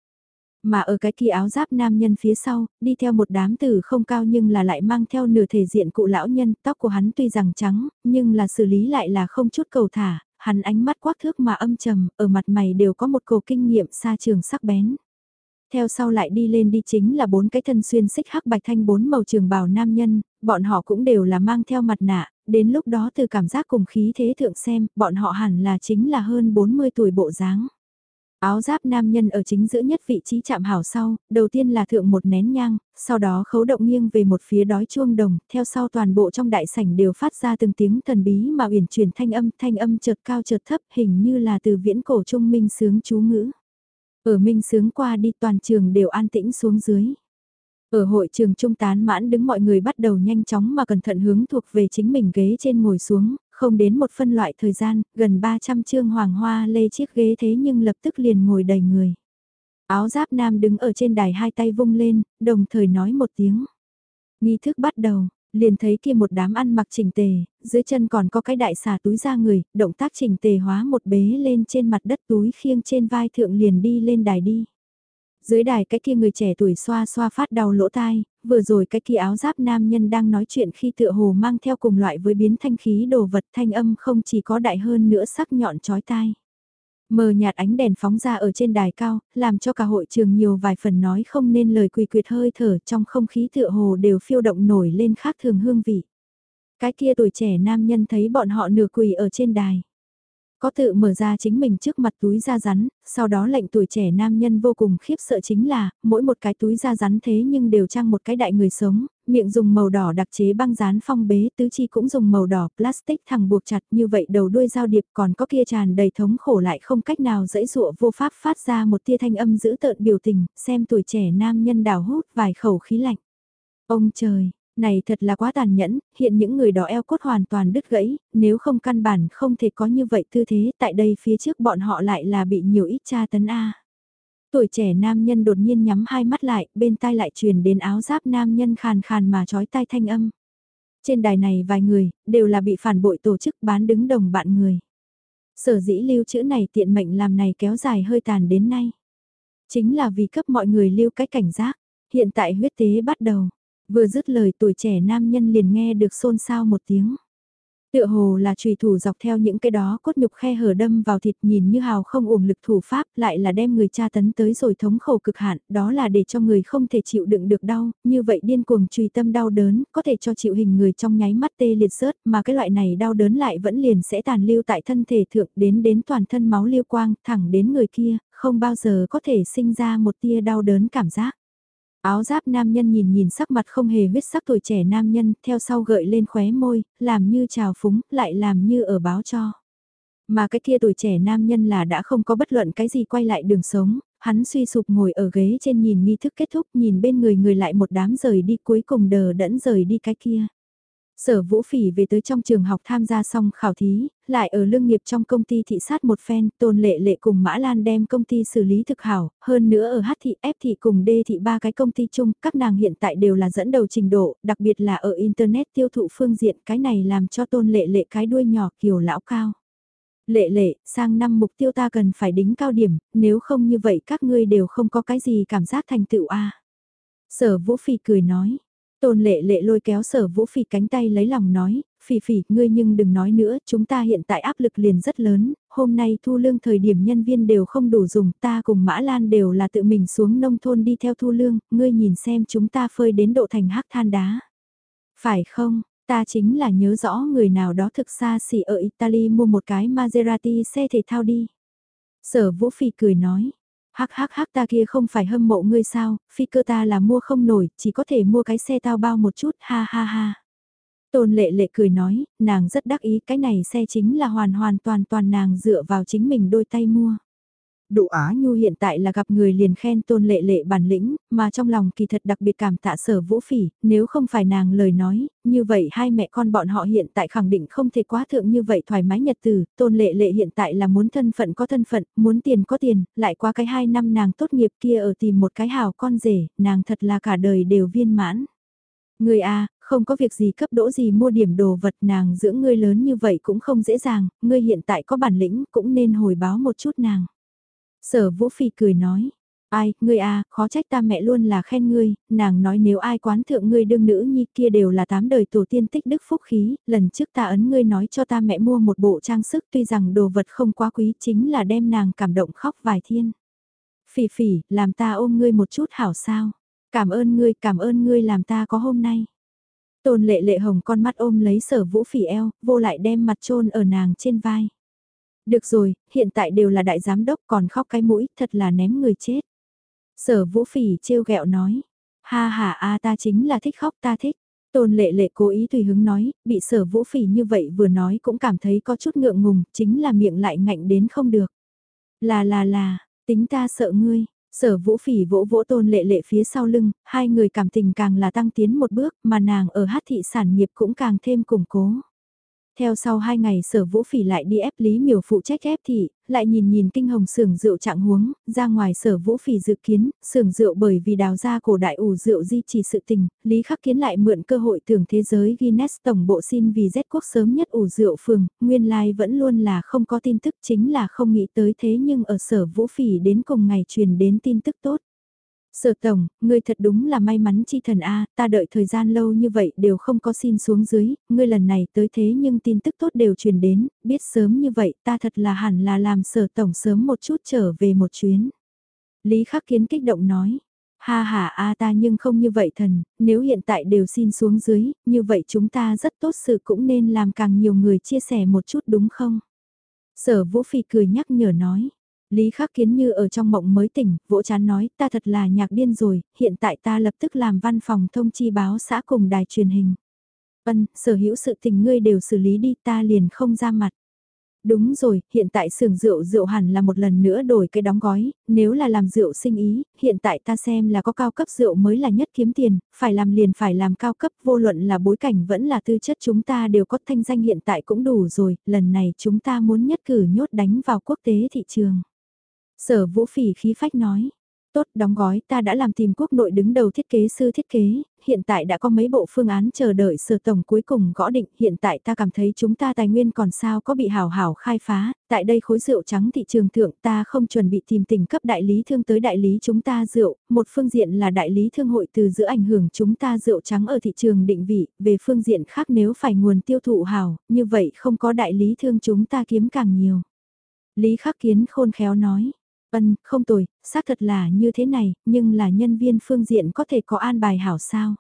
Mà ở cái kia áo giáp nam nhân phía sau, đi theo một đám tử không cao nhưng là lại mang theo nửa thể diện cụ lão nhân, tóc của hắn tuy rằng trắng, nhưng là xử lý lại là không chút cầu thả, hắn ánh mắt quắc thước mà âm trầm, ở mặt mày đều có một cổ kinh nghiệm xa trường sắc bén. Theo sau lại đi lên đi chính là bốn cái thân xuyên xích hắc bạch thanh bốn màu trường bào nam nhân, bọn họ cũng đều là mang theo mặt nạ, đến lúc đó từ cảm giác cùng khí thế thượng xem, bọn họ hẳn là chính là hơn 40 tuổi bộ dáng. Áo giáp nam nhân ở chính giữa nhất vị trí chạm hảo sau, đầu tiên là thượng một nén nhang, sau đó khấu động nghiêng về một phía đói chuông đồng, theo sau toàn bộ trong đại sảnh đều phát ra từng tiếng thần bí mà uyển chuyển thanh âm, thanh âm chợt cao chợt thấp hình như là từ viễn cổ trung minh sướng chú ngữ. Ở minh sướng qua đi toàn trường đều an tĩnh xuống dưới. Ở hội trường trung tán mãn đứng mọi người bắt đầu nhanh chóng mà cẩn thận hướng thuộc về chính mình ghế trên ngồi xuống, không đến một phân loại thời gian, gần 300 chương hoàng hoa lê chiếc ghế thế nhưng lập tức liền ngồi đầy người. Áo giáp nam đứng ở trên đài hai tay vung lên, đồng thời nói một tiếng. Nghi thức bắt đầu, liền thấy kia một đám ăn mặc chỉnh tề, dưới chân còn có cái đại xà túi ra người, động tác chỉnh tề hóa một bế lên trên mặt đất túi khiêng trên vai thượng liền đi lên đài đi. Dưới đài cái kia người trẻ tuổi xoa xoa phát đau lỗ tai, vừa rồi cái kia áo giáp nam nhân đang nói chuyện khi tựa hồ mang theo cùng loại với biến thanh khí đồ vật thanh âm không chỉ có đại hơn nữa sắc nhọn chói tai. Mờ nhạt ánh đèn phóng ra ở trên đài cao, làm cho cả hội trường nhiều vài phần nói không nên lời quỳ quyệt hơi thở trong không khí tựa hồ đều phiêu động nổi lên khác thường hương vị. Cái kia tuổi trẻ nam nhân thấy bọn họ nửa quỳ ở trên đài. Có tự mở ra chính mình trước mặt túi da rắn, sau đó lệnh tuổi trẻ nam nhân vô cùng khiếp sợ chính là, mỗi một cái túi da rắn thế nhưng đều trang một cái đại người sống, miệng dùng màu đỏ đặc chế băng dán phong bế, tứ chi cũng dùng màu đỏ plastic thẳng buộc chặt như vậy đầu đuôi giao điệp còn có kia tràn đầy thống khổ lại không cách nào dẫy dụa vô pháp phát ra một tia thanh âm giữ tợn biểu tình, xem tuổi trẻ nam nhân đào hút vài khẩu khí lạnh. Ông trời, này thật là quá tàn nhẫn, hiện những người đó eo cốt hoàn toàn đứt gãy, nếu không căn bản không thể có như vậy tư thế, tại đây phía trước bọn họ lại là bị nhiều ít tra tấn A. Tuổi trẻ nam nhân đột nhiên nhắm hai mắt lại, bên tai lại truyền đến áo giáp nam nhân khàn khàn mà chói tai thanh âm. Trên đài này vài người, đều là bị phản bội tổ chức bán đứng đồng bạn người. Sở dĩ lưu chữ này tiện mệnh làm này kéo dài hơi tàn đến nay. Chính là vì cấp mọi người lưu cái cảnh giác, hiện tại huyết tế bắt đầu Vừa dứt lời tuổi trẻ nam nhân liền nghe được xôn xao một tiếng. Tựa hồ là trùy thủ dọc theo những cái đó cốt nhục khe hở đâm vào thịt nhìn như hào không uổng lực thủ pháp lại là đem người cha tấn tới rồi thống khổ cực hạn, đó là để cho người không thể chịu đựng được đau, như vậy điên cuồng trùy tâm đau đớn, có thể cho chịu hình người trong nháy mắt tê liệt rớt, mà cái loại này đau đớn lại vẫn liền sẽ tàn lưu tại thân thể thượng đến đến toàn thân máu lưu quang, thẳng đến người kia, không bao giờ có thể sinh ra một tia đau đớn cảm giác. Áo giáp nam nhân nhìn nhìn sắc mặt không hề huyết sắc tuổi trẻ nam nhân, theo sau gợi lên khóe môi, làm như trào phúng, lại làm như ở báo cho. Mà cái kia tuổi trẻ nam nhân là đã không có bất luận cái gì quay lại đường sống, hắn suy sụp ngồi ở ghế trên nhìn nghi thức kết thúc nhìn bên người người lại một đám rời đi cuối cùng đờ đẫn rời đi cái kia. Sở Vũ Phỉ về tới trong trường học tham gia xong khảo thí, lại ở lương nghiệp trong công ty thị sát một phen, tôn lệ lệ cùng Mã Lan đem công ty xử lý thực hảo, hơn nữa ở H thị, F thị cùng D thị ba cái công ty chung, các nàng hiện tại đều là dẫn đầu trình độ, đặc biệt là ở Internet tiêu thụ phương diện, cái này làm cho tôn lệ lệ cái đuôi nhỏ kiều lão cao. Lệ lệ, sang năm mục tiêu ta cần phải đính cao điểm, nếu không như vậy các ngươi đều không có cái gì cảm giác thành tựu a. Sở Vũ Phỉ cười nói. Tôn lệ lệ lôi kéo sở Vũ Phỉ cánh tay lấy lòng nói, Phỉ Phỉ, ngươi nhưng đừng nói nữa, chúng ta hiện tại áp lực liền rất lớn, hôm nay thu lương thời điểm nhân viên đều không đủ dùng, ta cùng Mã Lan đều là tự mình xuống nông thôn đi theo thu lương, ngươi nhìn xem chúng ta phơi đến độ thành hắc than đá. Phải không, Ta chính là nhớ rõ người nào đó thực xa xỉ ở Italy mua một cái Maserati xe thể thao đi. Sở Vũ Phi cười nói, hắc hắc hắc ta kia không phải hâm mộ ngươi sao, phi cơ ta là mua không nổi, chỉ có thể mua cái xe tao bao một chút, ha ha ha. Tôn lệ lệ cười nói, nàng rất đắc ý cái này xe chính là hoàn hoàn toàn toàn nàng dựa vào chính mình đôi tay mua. Đỗ Á Nhu hiện tại là gặp người liền khen tôn lệ lệ bản lĩnh, mà trong lòng kỳ thật đặc biệt cảm tạ sở vũ phỉ, nếu không phải nàng lời nói, như vậy hai mẹ con bọn họ hiện tại khẳng định không thể quá thượng như vậy thoải mái nhật từ, tôn lệ lệ hiện tại là muốn thân phận có thân phận, muốn tiền có tiền, lại qua cái hai năm nàng tốt nghiệp kia ở tìm một cái hào con rể, nàng thật là cả đời đều viên mãn. Người A, không có việc gì cấp đỗ gì mua điểm đồ vật nàng dưỡng ngươi lớn như vậy cũng không dễ dàng, ngươi hiện tại có bản lĩnh cũng nên hồi báo một chút nàng. Sở Vũ Phi cười nói, ai, ngươi à, khó trách ta mẹ luôn là khen ngươi, nàng nói nếu ai quán thượng ngươi đương nữ nhi kia đều là tám đời tổ tiên tích đức phúc khí, lần trước ta ấn ngươi nói cho ta mẹ mua một bộ trang sức tuy rằng đồ vật không quá quý chính là đem nàng cảm động khóc vài thiên. Phỉ phỉ, làm ta ôm ngươi một chút hảo sao, cảm ơn ngươi, cảm ơn ngươi làm ta có hôm nay. Tôn lệ lệ hồng con mắt ôm lấy sở vũ phỉ eo, vô lại đem mặt trôn ở nàng trên vai. Được rồi, hiện tại đều là đại giám đốc còn khóc cái mũi, thật là ném người chết. Sở vũ phỉ trêu ghẹo nói, ha ha a ta chính là thích khóc ta thích. Tôn lệ lệ cố ý tùy hứng nói, bị sở vũ phỉ như vậy vừa nói cũng cảm thấy có chút ngượng ngùng, chính là miệng lại ngạnh đến không được. Là là là, tính ta sợ ngươi, sở vũ phỉ vỗ vỗ tôn lệ lệ phía sau lưng, hai người cảm tình càng là tăng tiến một bước mà nàng ở hát thị sản nghiệp cũng càng thêm củng cố. Theo sau hai ngày sở vũ phỉ lại đi ép Lý Miểu phụ trách ép thị, lại nhìn nhìn kinh hồng sưởng rượu trạng huống, ra ngoài sở vũ phỉ dự kiến, sưởng rượu bởi vì đào ra cổ đại ủ rượu di trì sự tình, Lý khắc kiến lại mượn cơ hội tưởng thế giới Guinness tổng bộ xin vì Z quốc sớm nhất ủ rượu phường, nguyên lai like vẫn luôn là không có tin tức chính là không nghĩ tới thế nhưng ở sở vũ phỉ đến cùng ngày truyền đến tin tức tốt. Sở tổng, ngươi thật đúng là may mắn chi thần A, ta đợi thời gian lâu như vậy đều không có xin xuống dưới, ngươi lần này tới thế nhưng tin tức tốt đều truyền đến, biết sớm như vậy ta thật là hẳn là làm sở tổng sớm một chút trở về một chuyến. Lý Khắc Kiến kích động nói, ha ha a ta nhưng không như vậy thần, nếu hiện tại đều xin xuống dưới, như vậy chúng ta rất tốt sự cũng nên làm càng nhiều người chia sẻ một chút đúng không? Sở Vũ Phi cười nhắc nhở nói. Lý Khắc Kiến như ở trong mộng mới tỉnh, vỗ chán nói, ta thật là nhạc điên rồi, hiện tại ta lập tức làm văn phòng thông chi báo xã cùng đài truyền hình. Ân, sở hữu sự tình ngươi đều xử lý đi ta liền không ra mặt. Đúng rồi, hiện tại xưởng rượu rượu hẳn là một lần nữa đổi cái đóng gói, nếu là làm rượu sinh ý, hiện tại ta xem là có cao cấp rượu mới là nhất kiếm tiền, phải làm liền phải làm cao cấp, vô luận là bối cảnh vẫn là tư chất chúng ta đều có thanh danh hiện tại cũng đủ rồi, lần này chúng ta muốn nhất cử nhốt đánh vào quốc tế thị trường. Sở vũ phỉ khí phách nói. Tốt đóng gói ta đã làm tìm quốc nội đứng đầu thiết kế sư thiết kế, hiện tại đã có mấy bộ phương án chờ đợi sở tổng cuối cùng gõ định, hiện tại ta cảm thấy chúng ta tài nguyên còn sao có bị hào hảo khai phá, tại đây khối rượu trắng thị trường thượng ta không chuẩn bị tìm tỉnh cấp đại lý thương tới đại lý chúng ta rượu, một phương diện là đại lý thương hội từ giữa ảnh hưởng chúng ta rượu trắng ở thị trường định vị, về phương diện khác nếu phải nguồn tiêu thụ hảo, như vậy không có đại lý thương chúng ta kiếm càng nhiều. Lý Khắc Kiến khôn khéo nói. Ân, không tồi, xác thật là như thế này, nhưng là nhân viên phương diện có thể có an bài hảo sao?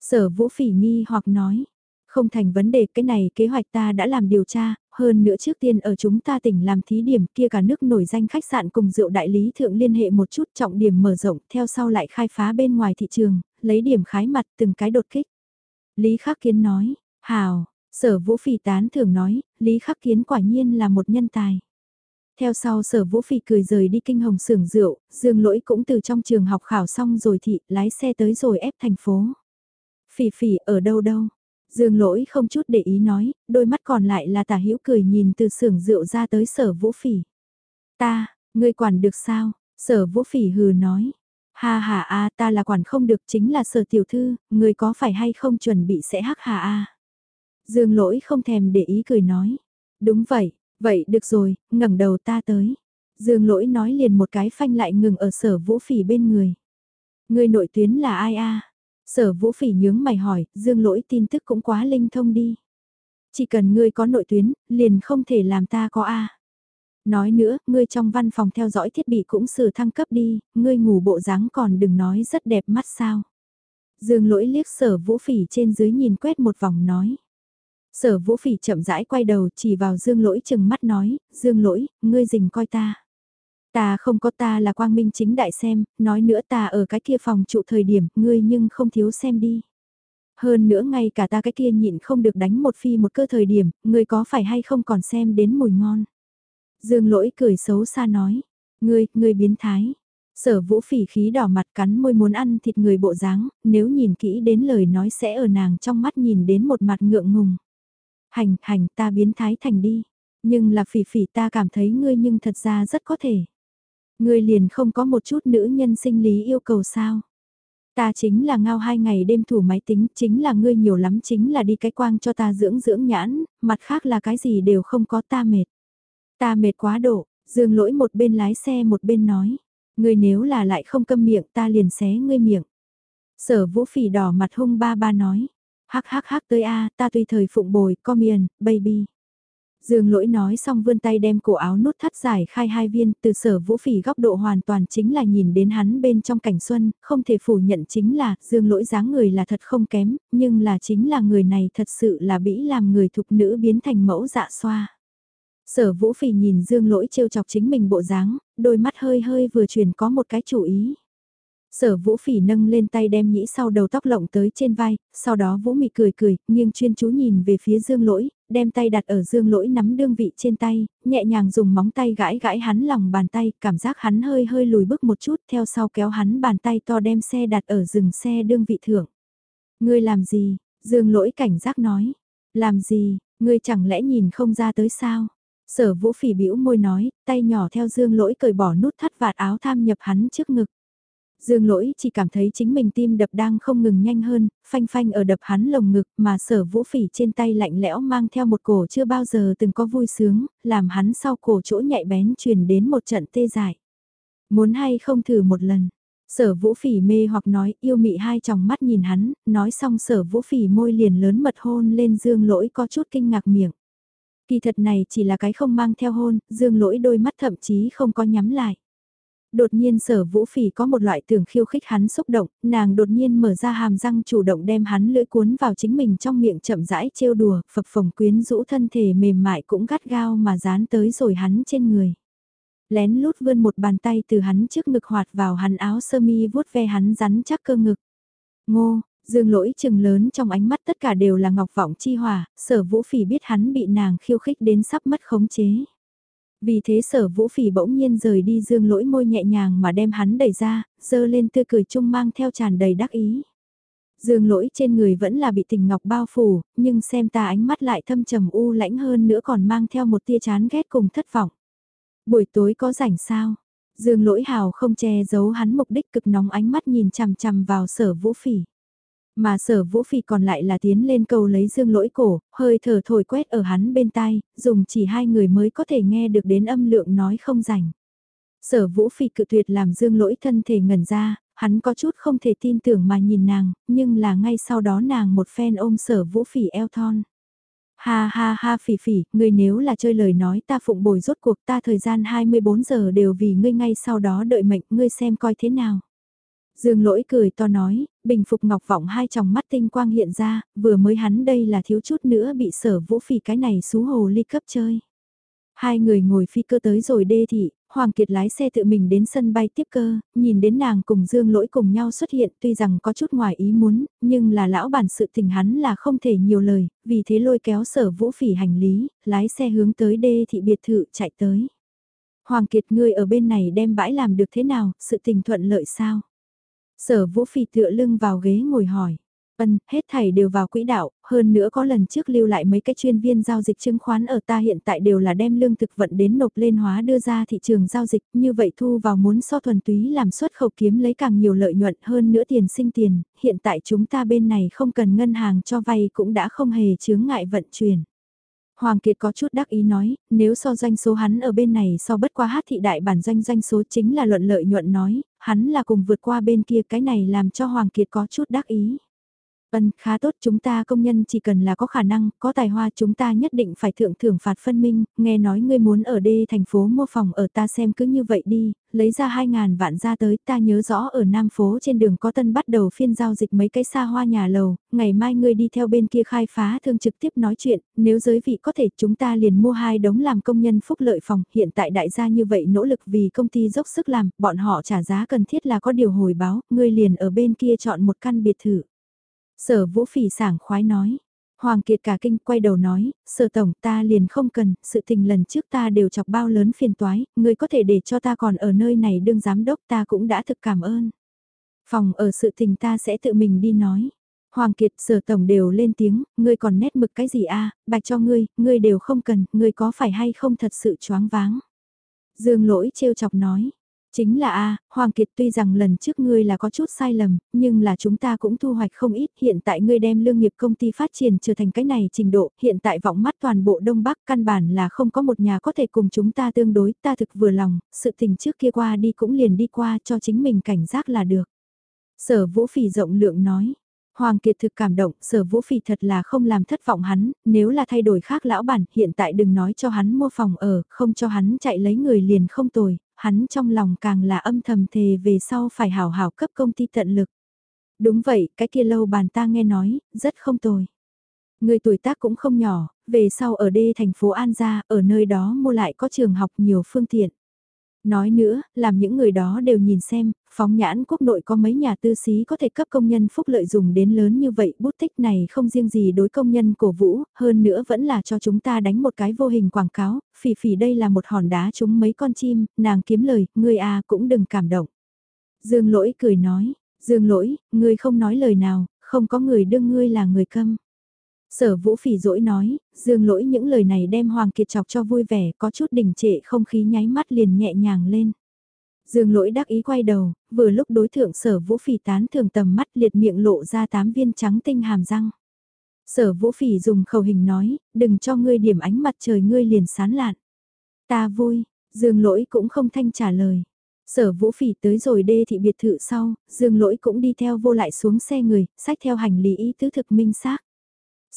Sở vũ phỉ nghi hoặc nói, không thành vấn đề cái này kế hoạch ta đã làm điều tra, hơn nữa trước tiên ở chúng ta tỉnh làm thí điểm kia cả nước nổi danh khách sạn cùng rượu đại lý thượng liên hệ một chút trọng điểm mở rộng theo sau lại khai phá bên ngoài thị trường, lấy điểm khái mặt từng cái đột kích. Lý Khắc Kiến nói, hào, sở vũ phỉ tán thường nói, Lý Khắc Kiến quả nhiên là một nhân tài. Theo sau sở vũ phỉ cười rời đi kinh hồng sưởng rượu, dương lỗi cũng từ trong trường học khảo xong rồi thị, lái xe tới rồi ép thành phố. Phỉ phỉ ở đâu đâu? Dương lỗi không chút để ý nói, đôi mắt còn lại là tả hữu cười nhìn từ sưởng rượu ra tới sở vũ phỉ. Ta, ngươi quản được sao? Sở vũ phỉ hừ nói. Ha ha a ta là quản không được chính là sở tiểu thư, ngươi có phải hay không chuẩn bị sẽ hắc hà a Dương lỗi không thèm để ý cười nói. Đúng vậy, Vậy được rồi, ngẩng đầu ta tới. Dương lỗi nói liền một cái phanh lại ngừng ở sở vũ phỉ bên người. Người nội tuyến là ai a Sở vũ phỉ nhướng mày hỏi, dương lỗi tin tức cũng quá linh thông đi. Chỉ cần ngươi có nội tuyến, liền không thể làm ta có a Nói nữa, ngươi trong văn phòng theo dõi thiết bị cũng sửa thăng cấp đi, ngươi ngủ bộ dáng còn đừng nói rất đẹp mắt sao. Dương lỗi liếc sở vũ phỉ trên dưới nhìn quét một vòng nói. Sở vũ phỉ chậm rãi quay đầu chỉ vào dương lỗi chừng mắt nói, dương lỗi, ngươi dình coi ta. Ta không có ta là quang minh chính đại xem, nói nữa ta ở cái kia phòng trụ thời điểm, ngươi nhưng không thiếu xem đi. Hơn nữa ngay cả ta cái kia nhịn không được đánh một phi một cơ thời điểm, ngươi có phải hay không còn xem đến mùi ngon. Dương lỗi cười xấu xa nói, ngươi, ngươi biến thái. Sở vũ phỉ khí đỏ mặt cắn môi muốn ăn thịt người bộ dáng, nếu nhìn kỹ đến lời nói sẽ ở nàng trong mắt nhìn đến một mặt ngượng ngùng. Hành, hành, ta biến thái thành đi. Nhưng là phỉ phỉ ta cảm thấy ngươi nhưng thật ra rất có thể. Ngươi liền không có một chút nữ nhân sinh lý yêu cầu sao. Ta chính là ngao hai ngày đêm thủ máy tính, chính là ngươi nhiều lắm chính là đi cái quang cho ta dưỡng dưỡng nhãn, mặt khác là cái gì đều không có ta mệt. Ta mệt quá độ, dương lỗi một bên lái xe một bên nói. Ngươi nếu là lại không câm miệng ta liền xé ngươi miệng. Sở vũ phỉ đỏ mặt hung ba ba nói. Hắc hắc hắc tới a ta tùy thời phụng bồi, com miền, baby. Dương lỗi nói xong vươn tay đem cổ áo nút thắt giải khai hai viên từ sở vũ phỉ góc độ hoàn toàn chính là nhìn đến hắn bên trong cảnh xuân, không thể phủ nhận chính là dương lỗi dáng người là thật không kém, nhưng là chính là người này thật sự là bĩ làm người thục nữ biến thành mẫu dạ xoa. Sở vũ phỉ nhìn dương lỗi trêu chọc chính mình bộ dáng, đôi mắt hơi hơi vừa chuyển có một cái chủ ý. Sở vũ phỉ nâng lên tay đem nhĩ sau đầu tóc lộng tới trên vai, sau đó vũ mị cười cười, nghiêng chuyên chú nhìn về phía dương lỗi, đem tay đặt ở dương lỗi nắm đương vị trên tay, nhẹ nhàng dùng móng tay gãi gãi hắn lòng bàn tay, cảm giác hắn hơi hơi lùi bước một chút, theo sau kéo hắn bàn tay to đem xe đặt ở rừng xe đương vị thưởng. Ngươi làm gì? Dương lỗi cảnh giác nói. Làm gì? Ngươi chẳng lẽ nhìn không ra tới sao? Sở vũ phỉ bĩu môi nói, tay nhỏ theo dương lỗi cởi bỏ nút thắt vạt áo tham nhập hắn trước ngực. Dương lỗi chỉ cảm thấy chính mình tim đập đang không ngừng nhanh hơn, phanh phanh ở đập hắn lồng ngực mà sở vũ phỉ trên tay lạnh lẽo mang theo một cổ chưa bao giờ từng có vui sướng, làm hắn sau cổ chỗ nhạy bén truyền đến một trận tê dại. Muốn hay không thử một lần. Sở vũ phỉ mê hoặc nói yêu mị hai tròng mắt nhìn hắn, nói xong sở vũ phỉ môi liền lớn mật hôn lên dương lỗi có chút kinh ngạc miệng. Kỳ thật này chỉ là cái không mang theo hôn, dương lỗi đôi mắt thậm chí không có nhắm lại. Đột nhiên sở vũ phỉ có một loại tưởng khiêu khích hắn xúc động, nàng đột nhiên mở ra hàm răng chủ động đem hắn lưỡi cuốn vào chính mình trong miệng chậm rãi trêu đùa, phập phồng quyến rũ thân thể mềm mại cũng gắt gao mà dán tới rồi hắn trên người. Lén lút vươn một bàn tay từ hắn trước ngực hoạt vào hắn áo sơ mi vuốt ve hắn rắn chắc cơ ngực. Ngô, Dương lỗi trừng lớn trong ánh mắt tất cả đều là ngọc vọng chi hòa, sở vũ phỉ biết hắn bị nàng khiêu khích đến sắp mất khống chế. Vì thế sở vũ phỉ bỗng nhiên rời đi dương lỗi môi nhẹ nhàng mà đem hắn đẩy ra, dơ lên tươi cười chung mang theo tràn đầy đắc ý. Dương lỗi trên người vẫn là bị tình ngọc bao phủ, nhưng xem ta ánh mắt lại thâm trầm u lãnh hơn nữa còn mang theo một tia chán ghét cùng thất vọng. Buổi tối có rảnh sao? Dương lỗi hào không che giấu hắn mục đích cực nóng ánh mắt nhìn chằm chằm vào sở vũ phỉ. Mà sở vũ phì còn lại là tiến lên cầu lấy dương lỗi cổ, hơi thở thổi quét ở hắn bên tai, dùng chỉ hai người mới có thể nghe được đến âm lượng nói không rảnh. Sở vũ phì cự tuyệt làm dương lỗi thân thể ngẩn ra, hắn có chút không thể tin tưởng mà nhìn nàng, nhưng là ngay sau đó nàng một phen ôm sở vũ phỉ eo thon. Ha ha ha phỉ phỉ, ngươi nếu là chơi lời nói ta phụng bồi rốt cuộc ta thời gian 24 giờ đều vì ngươi ngay sau đó đợi mệnh ngươi xem coi thế nào. Dương lỗi cười to nói, bình phục ngọc vọng hai tròng mắt tinh quang hiện ra, vừa mới hắn đây là thiếu chút nữa bị sở vũ phỉ cái này xú hồ ly cấp chơi. Hai người ngồi phi cơ tới rồi đê thị, Hoàng Kiệt lái xe tự mình đến sân bay tiếp cơ, nhìn đến nàng cùng Dương Lỗi cùng nhau xuất hiện tuy rằng có chút ngoài ý muốn, nhưng là lão bản sự tình hắn là không thể nhiều lời, vì thế lôi kéo sở vũ phỉ hành lý, lái xe hướng tới đê thị biệt thự chạy tới. Hoàng Kiệt ngươi ở bên này đem bãi làm được thế nào, sự tình thuận lợi sao? Sở vũ phỉ tựa lưng vào ghế ngồi hỏi. Ân, hết thảy đều vào quỹ đạo, hơn nữa có lần trước lưu lại mấy cái chuyên viên giao dịch chứng khoán ở ta hiện tại đều là đem lương thực vận đến nộp lên hóa đưa ra thị trường giao dịch, như vậy thu vào muốn so thuần túy làm xuất khẩu kiếm lấy càng nhiều lợi nhuận hơn nữa tiền sinh tiền, hiện tại chúng ta bên này không cần ngân hàng cho vay cũng đã không hề chướng ngại vận chuyển. Hoàng Kiệt có chút đắc ý nói, nếu so doanh số hắn ở bên này so bất qua hát thị đại bản doanh doanh số chính là luận lợi nhuận nói, hắn là cùng vượt qua bên kia cái này làm cho Hoàng Kiệt có chút đắc ý. Ân, khá tốt chúng ta công nhân chỉ cần là có khả năng, có tài hoa chúng ta nhất định phải thượng thưởng phạt phân minh, nghe nói ngươi muốn ở đê thành phố mua phòng ở ta xem cứ như vậy đi, lấy ra 2.000 vạn ra tới ta nhớ rõ ở Nam phố trên đường có tân bắt đầu phiên giao dịch mấy cái xa hoa nhà lầu, ngày mai ngươi đi theo bên kia khai phá thương trực tiếp nói chuyện, nếu giới vị có thể chúng ta liền mua hai đống làm công nhân phúc lợi phòng, hiện tại đại gia như vậy nỗ lực vì công ty dốc sức làm, bọn họ trả giá cần thiết là có điều hồi báo, ngươi liền ở bên kia chọn một căn biệt thự. Sở vũ phỉ sảng khoái nói. Hoàng Kiệt cả kinh quay đầu nói, sở tổng ta liền không cần, sự tình lần trước ta đều chọc bao lớn phiền toái, người có thể để cho ta còn ở nơi này đương giám đốc ta cũng đã thực cảm ơn. Phòng ở sự tình ta sẽ tự mình đi nói. Hoàng Kiệt sở tổng đều lên tiếng, ngươi còn nét mực cái gì a bạch cho ngươi, ngươi đều không cần, ngươi có phải hay không thật sự choáng váng. Dương lỗi trêu chọc nói, Chính là a Hoàng Kiệt tuy rằng lần trước ngươi là có chút sai lầm, nhưng là chúng ta cũng thu hoạch không ít. Hiện tại ngươi đem lương nghiệp công ty phát triển trở thành cái này trình độ, hiện tại vọng mắt toàn bộ Đông Bắc căn bản là không có một nhà có thể cùng chúng ta tương đối, ta thực vừa lòng, sự tình trước kia qua đi cũng liền đi qua cho chính mình cảnh giác là được. Sở Vũ Phỉ rộng lượng nói. Hoàng Kiệt thực cảm động, sở vũ phỉ thật là không làm thất vọng hắn, nếu là thay đổi khác lão bản, hiện tại đừng nói cho hắn mua phòng ở, không cho hắn chạy lấy người liền không tồi, hắn trong lòng càng là âm thầm thề về sau phải hảo hảo cấp công ty tận lực. Đúng vậy, cái kia lâu bàn ta nghe nói, rất không tồi. Người tuổi tác cũng không nhỏ, về sau ở đê thành phố An Gia, ở nơi đó mua lại có trường học nhiều phương tiện. Nói nữa, làm những người đó đều nhìn xem, phóng nhãn quốc nội có mấy nhà tư xí có thể cấp công nhân phúc lợi dùng đến lớn như vậy, bút tích này không riêng gì đối công nhân cổ vũ, hơn nữa vẫn là cho chúng ta đánh một cái vô hình quảng cáo, phỉ phỉ đây là một hòn đá trúng mấy con chim, nàng kiếm lời, ngươi à cũng đừng cảm động. Dương lỗi cười nói, Dương lỗi, ngươi không nói lời nào, không có người đương ngươi là người câm. Sở vũ phỉ dỗi nói, dương lỗi những lời này đem Hoàng Kiệt chọc cho vui vẻ, có chút đỉnh trệ không khí nháy mắt liền nhẹ nhàng lên. Dương lỗi đắc ý quay đầu, vừa lúc đối thượng sở vũ phỉ tán thường tầm mắt liệt miệng lộ ra tám viên trắng tinh hàm răng. Sở vũ phỉ dùng khẩu hình nói, đừng cho ngươi điểm ánh mặt trời ngươi liền sán lạn. Ta vui, dương lỗi cũng không thanh trả lời. Sở vũ phỉ tới rồi đê thị biệt thự sau, dương lỗi cũng đi theo vô lại xuống xe người, sách theo hành lý ý tứ thực minh xác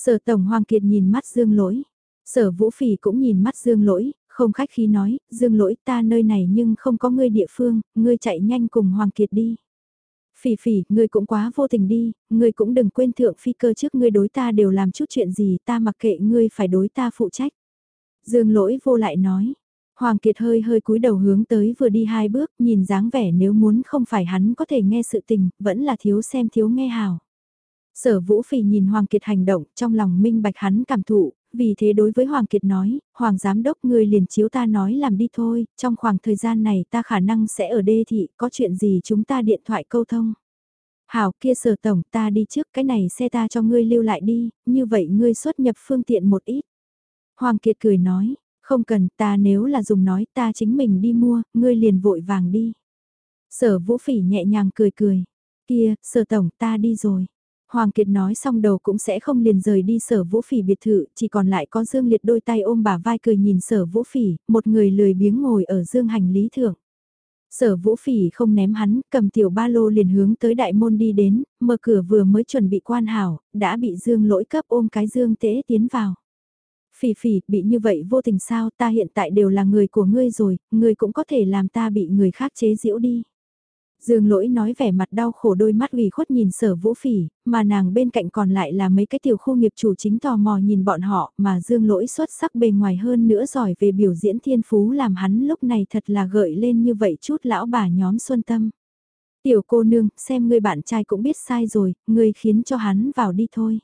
Sở Tổng Hoàng Kiệt nhìn mắt Dương Lỗi. Sở Vũ Phỉ cũng nhìn mắt Dương Lỗi, không khách khí nói, Dương Lỗi ta nơi này nhưng không có ngươi địa phương, ngươi chạy nhanh cùng Hoàng Kiệt đi. Phỉ phỉ, ngươi cũng quá vô tình đi, ngươi cũng đừng quên thượng phi cơ trước ngươi đối ta đều làm chút chuyện gì ta mặc kệ ngươi phải đối ta phụ trách. Dương lỗi vô lại nói, Hoàng Kiệt hơi hơi cúi đầu hướng tới vừa đi hai bước, nhìn dáng vẻ nếu muốn không phải hắn có thể nghe sự tình, vẫn là thiếu xem thiếu nghe hào. Sở Vũ Phỉ nhìn Hoàng Kiệt hành động, trong lòng minh bạch hắn cảm thụ, vì thế đối với Hoàng Kiệt nói, Hoàng Giám Đốc người liền chiếu ta nói làm đi thôi, trong khoảng thời gian này ta khả năng sẽ ở đê thị, có chuyện gì chúng ta điện thoại câu thông. Hảo kia sở tổng ta đi trước cái này xe ta cho ngươi lưu lại đi, như vậy ngươi xuất nhập phương tiện một ít. Hoàng Kiệt cười nói, không cần ta nếu là dùng nói ta chính mình đi mua, ngươi liền vội vàng đi. Sở Vũ Phỉ nhẹ nhàng cười cười, kia, sở tổng ta đi rồi. Hoàng Kiệt nói xong đầu cũng sẽ không liền rời đi sở vũ phỉ biệt thự, chỉ còn lại có Dương Liệt đôi tay ôm bà vai cười nhìn sở vũ phỉ, một người lười biếng ngồi ở dương hành lý thượng. Sở vũ phỉ không ném hắn, cầm tiểu ba lô liền hướng tới đại môn đi đến, mở cửa vừa mới chuẩn bị quan hảo, đã bị dương lỗi cấp ôm cái dương tế tiến vào. Phỉ phỉ, bị như vậy vô tình sao, ta hiện tại đều là người của ngươi rồi, ngươi cũng có thể làm ta bị người khác chế giễu đi. Dương lỗi nói vẻ mặt đau khổ đôi mắt ủy khuất nhìn sở vũ phỉ, mà nàng bên cạnh còn lại là mấy cái tiểu khu nghiệp chủ chính tò mò nhìn bọn họ mà dương lỗi xuất sắc bề ngoài hơn nữa giỏi về biểu diễn thiên phú làm hắn lúc này thật là gợi lên như vậy chút lão bà nhóm xuân tâm. Tiểu cô nương, xem người bạn trai cũng biết sai rồi, người khiến cho hắn vào đi thôi.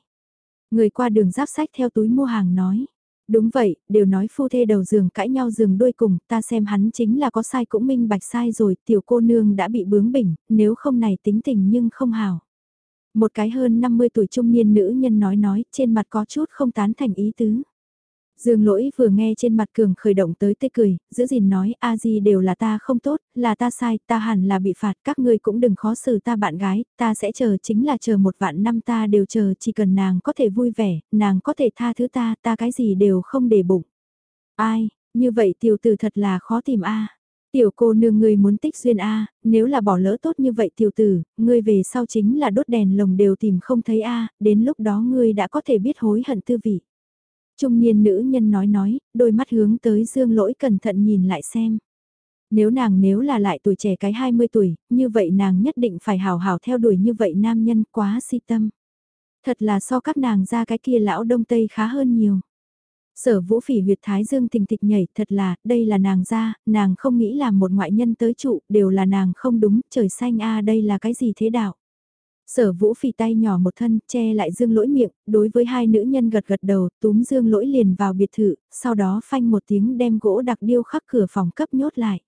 Người qua đường giáp sách theo túi mua hàng nói. Đúng vậy, đều nói phu thê đầu giường cãi nhau giường đuôi cùng, ta xem hắn chính là có sai cũng minh bạch sai rồi, tiểu cô nương đã bị bướng bỉnh, nếu không này tính tình nhưng không hào. Một cái hơn 50 tuổi trung niên nữ nhân nói nói, trên mặt có chút không tán thành ý tứ. Dương lỗi vừa nghe trên mặt cường khởi động tới tê cười, giữ gìn nói, a di đều là ta không tốt, là ta sai, ta hẳn là bị phạt, các ngươi cũng đừng khó xử ta bạn gái, ta sẽ chờ chính là chờ một vạn năm ta đều chờ, chỉ cần nàng có thể vui vẻ, nàng có thể tha thứ ta, ta cái gì đều không để bụng. Ai, như vậy tiểu tử thật là khó tìm a Tiểu cô nương ngươi muốn tích duyên a nếu là bỏ lỡ tốt như vậy tiểu tử, ngươi về sau chính là đốt đèn lồng đều tìm không thấy a đến lúc đó ngươi đã có thể biết hối hận tư vị. Trung niên nữ nhân nói nói, đôi mắt hướng tới dương lỗi cẩn thận nhìn lại xem. Nếu nàng nếu là lại tuổi trẻ cái 20 tuổi, như vậy nàng nhất định phải hào hào theo đuổi như vậy nam nhân quá si tâm. Thật là so các nàng ra cái kia lão đông tây khá hơn nhiều. Sở vũ phỉ huyệt thái dương tình tịch nhảy thật là, đây là nàng ra, nàng không nghĩ là một ngoại nhân tới trụ, đều là nàng không đúng, trời xanh a đây là cái gì thế đạo. Sở vũ phì tay nhỏ một thân, che lại dương lỗi miệng, đối với hai nữ nhân gật gật đầu, túm dương lỗi liền vào biệt thự, sau đó phanh một tiếng đem gỗ đặc điêu khắc cửa phòng cấp nhốt lại.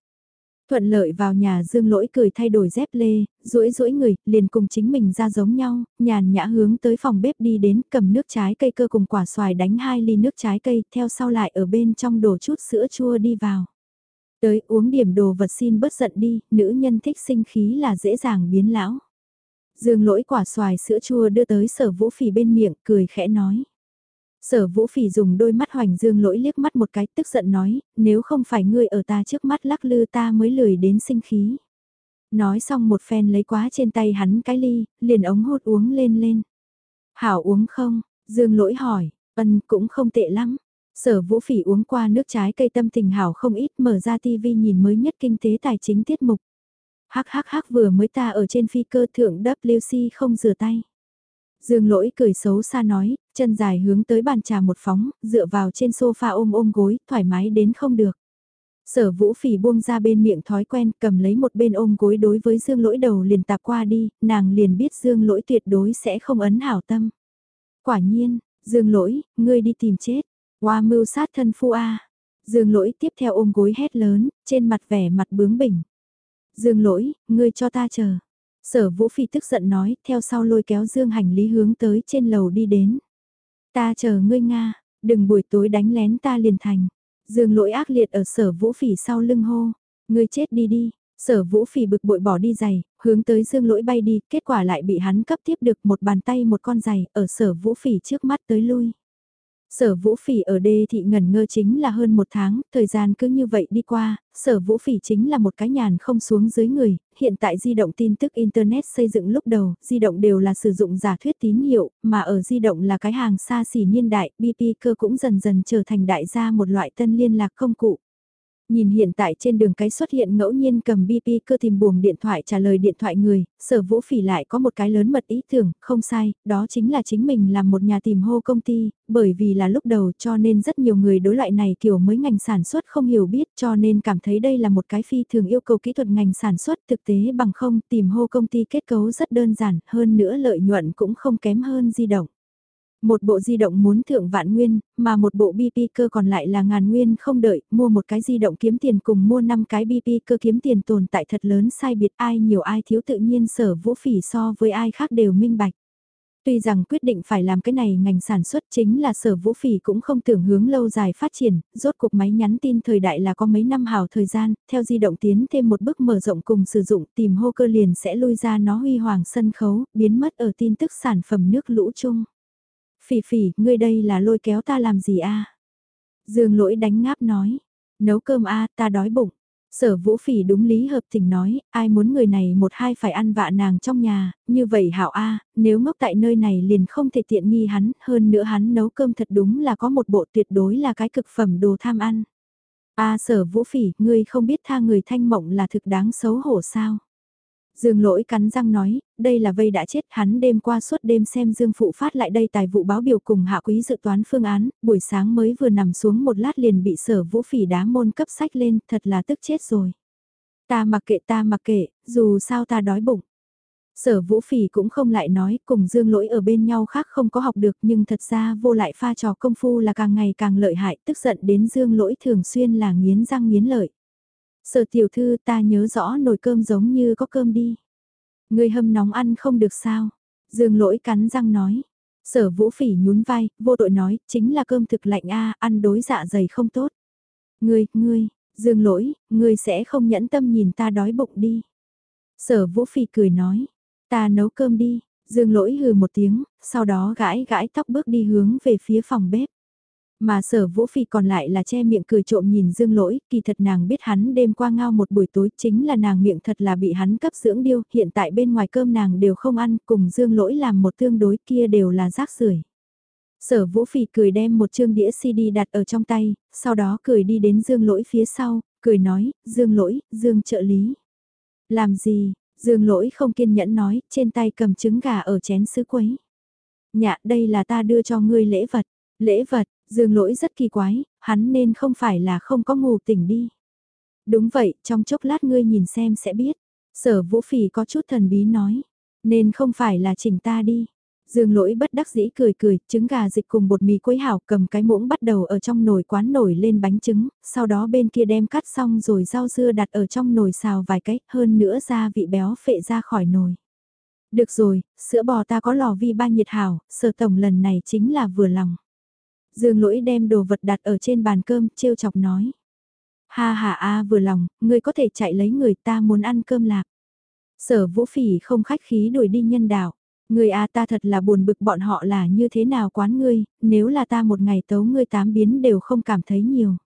Thuận lợi vào nhà dương lỗi cười thay đổi dép lê, rũi rũi người, liền cùng chính mình ra giống nhau, nhàn nhã hướng tới phòng bếp đi đến cầm nước trái cây cơ cùng quả xoài đánh hai ly nước trái cây, theo sau lại ở bên trong đổ chút sữa chua đi vào. Tới uống điểm đồ vật xin bớt giận đi, nữ nhân thích sinh khí là dễ dàng biến lão. Dương lỗi quả xoài sữa chua đưa tới sở vũ phỉ bên miệng, cười khẽ nói. Sở vũ phỉ dùng đôi mắt hoành dương lỗi liếc mắt một cái tức giận nói, nếu không phải ngươi ở ta trước mắt lắc lư ta mới lười đến sinh khí. Nói xong một phen lấy quá trên tay hắn cái ly, liền ống hút uống lên lên. Hảo uống không? Dương lỗi hỏi, ân cũng không tệ lắm. Sở vũ phỉ uống qua nước trái cây tâm tình hảo không ít mở ra tivi nhìn mới nhất kinh tế tài chính tiết mục. Hắc hắc hắc vừa mới ta ở trên phi cơ thượng WC không rửa tay. Dương lỗi cười xấu xa nói, chân dài hướng tới bàn trà một phóng, dựa vào trên sofa ôm ôm gối, thoải mái đến không được. Sở vũ phỉ buông ra bên miệng thói quen, cầm lấy một bên ôm gối đối với dương lỗi đầu liền tạp qua đi, nàng liền biết dương lỗi tuyệt đối sẽ không ấn hảo tâm. Quả nhiên, dương lỗi, ngươi đi tìm chết, hoa mưu sát thân phu A. Dương lỗi tiếp theo ôm gối hét lớn, trên mặt vẻ mặt bướng bỉnh. Dương lỗi, ngươi cho ta chờ. Sở Vũ Phi tức giận nói, theo sau lôi kéo Dương hành lý hướng tới trên lầu đi đến. Ta chờ ngươi Nga, đừng buổi tối đánh lén ta liền thành. Dương lỗi ác liệt ở sở Vũ Phỉ sau lưng hô, ngươi chết đi đi. Sở Vũ Phỉ bực bội bỏ đi giày, hướng tới Dương lỗi bay đi, kết quả lại bị hắn cấp tiếp được một bàn tay một con giày, ở sở Vũ Phỉ trước mắt tới lui. Sở Vũ Phỉ ở đê thị ngẩn ngơ chính là hơn một tháng, thời gian cứ như vậy đi qua, sở Vũ Phỉ chính là một cái nhàn không xuống dưới người, hiện tại di động tin tức Internet xây dựng lúc đầu, di động đều là sử dụng giả thuyết tín hiệu, mà ở di động là cái hàng xa xỉ niên đại, BP cơ cũng dần dần trở thành đại gia một loại tân liên lạc công cụ. Nhìn hiện tại trên đường cái xuất hiện ngẫu nhiên cầm BP cơ tìm buồng điện thoại trả lời điện thoại người, sở vũ phỉ lại có một cái lớn mật ý tưởng, không sai, đó chính là chính mình làm một nhà tìm hô công ty, bởi vì là lúc đầu cho nên rất nhiều người đối loại này kiểu mới ngành sản xuất không hiểu biết cho nên cảm thấy đây là một cái phi thường yêu cầu kỹ thuật ngành sản xuất thực tế bằng không tìm hô công ty kết cấu rất đơn giản hơn nữa lợi nhuận cũng không kém hơn di động. Một bộ di động muốn thượng vạn nguyên, mà một bộ BP cơ còn lại là ngàn nguyên không đợi, mua một cái di động kiếm tiền cùng mua 5 cái BP cơ kiếm tiền tồn tại thật lớn sai biệt ai nhiều ai thiếu tự nhiên sở vũ phỉ so với ai khác đều minh bạch. Tuy rằng quyết định phải làm cái này ngành sản xuất chính là sở vũ phỉ cũng không tưởng hướng lâu dài phát triển, rốt cuộc máy nhắn tin thời đại là có mấy năm hào thời gian, theo di động tiến thêm một bước mở rộng cùng sử dụng tìm hô cơ liền sẽ lui ra nó huy hoàng sân khấu, biến mất ở tin tức sản phẩm nước lũ chung. Phỉ phỉ, ngươi đây là lôi kéo ta làm gì a? Dương lỗi đánh ngáp nói, nấu cơm a ta đói bụng. Sở vũ phỉ đúng lý hợp tình nói, ai muốn người này một hai phải ăn vạ nàng trong nhà, như vậy hảo a nếu ngốc tại nơi này liền không thể tiện nghi hắn, hơn nữa hắn nấu cơm thật đúng là có một bộ tuyệt đối là cái cực phẩm đồ tham ăn. a sở vũ phỉ, ngươi không biết tha người thanh mộng là thực đáng xấu hổ sao? Dương lỗi cắn răng nói, đây là vây đã chết, hắn đêm qua suốt đêm xem Dương Phụ phát lại đây tài vụ báo biểu cùng hạ quý dự toán phương án, buổi sáng mới vừa nằm xuống một lát liền bị sở vũ phỉ đá môn cấp sách lên, thật là tức chết rồi. Ta mặc kệ ta mặc kệ, dù sao ta đói bụng. Sở vũ phỉ cũng không lại nói, cùng Dương lỗi ở bên nhau khác không có học được nhưng thật ra vô lại pha trò công phu là càng ngày càng lợi hại, tức giận đến Dương lỗi thường xuyên là nghiến răng nghiến lợi. Sở tiểu thư ta nhớ rõ nồi cơm giống như có cơm đi. Người hâm nóng ăn không được sao. Dương lỗi cắn răng nói. Sở vũ phỉ nhún vai, vô tội nói, chính là cơm thực lạnh a ăn đối dạ dày không tốt. Ngươi, ngươi, dương lỗi, ngươi sẽ không nhẫn tâm nhìn ta đói bụng đi. Sở vũ phỉ cười nói, ta nấu cơm đi, dương lỗi hừ một tiếng, sau đó gãi gãi tóc bước đi hướng về phía phòng bếp. Mà sở vũ phi còn lại là che miệng cười trộm nhìn dương lỗi, kỳ thật nàng biết hắn đêm qua ngao một buổi tối chính là nàng miệng thật là bị hắn cấp dưỡng điêu, hiện tại bên ngoài cơm nàng đều không ăn, cùng dương lỗi làm một tương đối kia đều là rác rưởi Sở vũ phi cười đem một chương đĩa CD đặt ở trong tay, sau đó cười đi đến dương lỗi phía sau, cười nói, dương lỗi, dương trợ lý. Làm gì, dương lỗi không kiên nhẫn nói, trên tay cầm trứng gà ở chén sứ quấy. Nhạ, đây là ta đưa cho ngươi lễ vật, lễ vật, Dương lỗi rất kỳ quái, hắn nên không phải là không có ngủ tỉnh đi. Đúng vậy, trong chốc lát ngươi nhìn xem sẽ biết. Sở vũ phì có chút thần bí nói. Nên không phải là chỉnh ta đi. Dương lỗi bất đắc dĩ cười cười, trứng gà dịch cùng bột mì quấy hảo cầm cái muỗng bắt đầu ở trong nồi quán nổi lên bánh trứng, sau đó bên kia đem cắt xong rồi rau dưa đặt ở trong nồi xào vài cách, hơn nữa ra vị béo phệ ra khỏi nồi. Được rồi, sữa bò ta có lò vi ba nhiệt hảo, sở tổng lần này chính là vừa lòng. Dương lỗi đem đồ vật đặt ở trên bàn cơm, trêu chọc nói. Ha ha a vừa lòng, ngươi có thể chạy lấy người ta muốn ăn cơm lạc. Sở vũ phỉ không khách khí đuổi đi nhân đạo. Người a ta thật là buồn bực bọn họ là như thế nào quán ngươi, nếu là ta một ngày tấu ngươi tám biến đều không cảm thấy nhiều.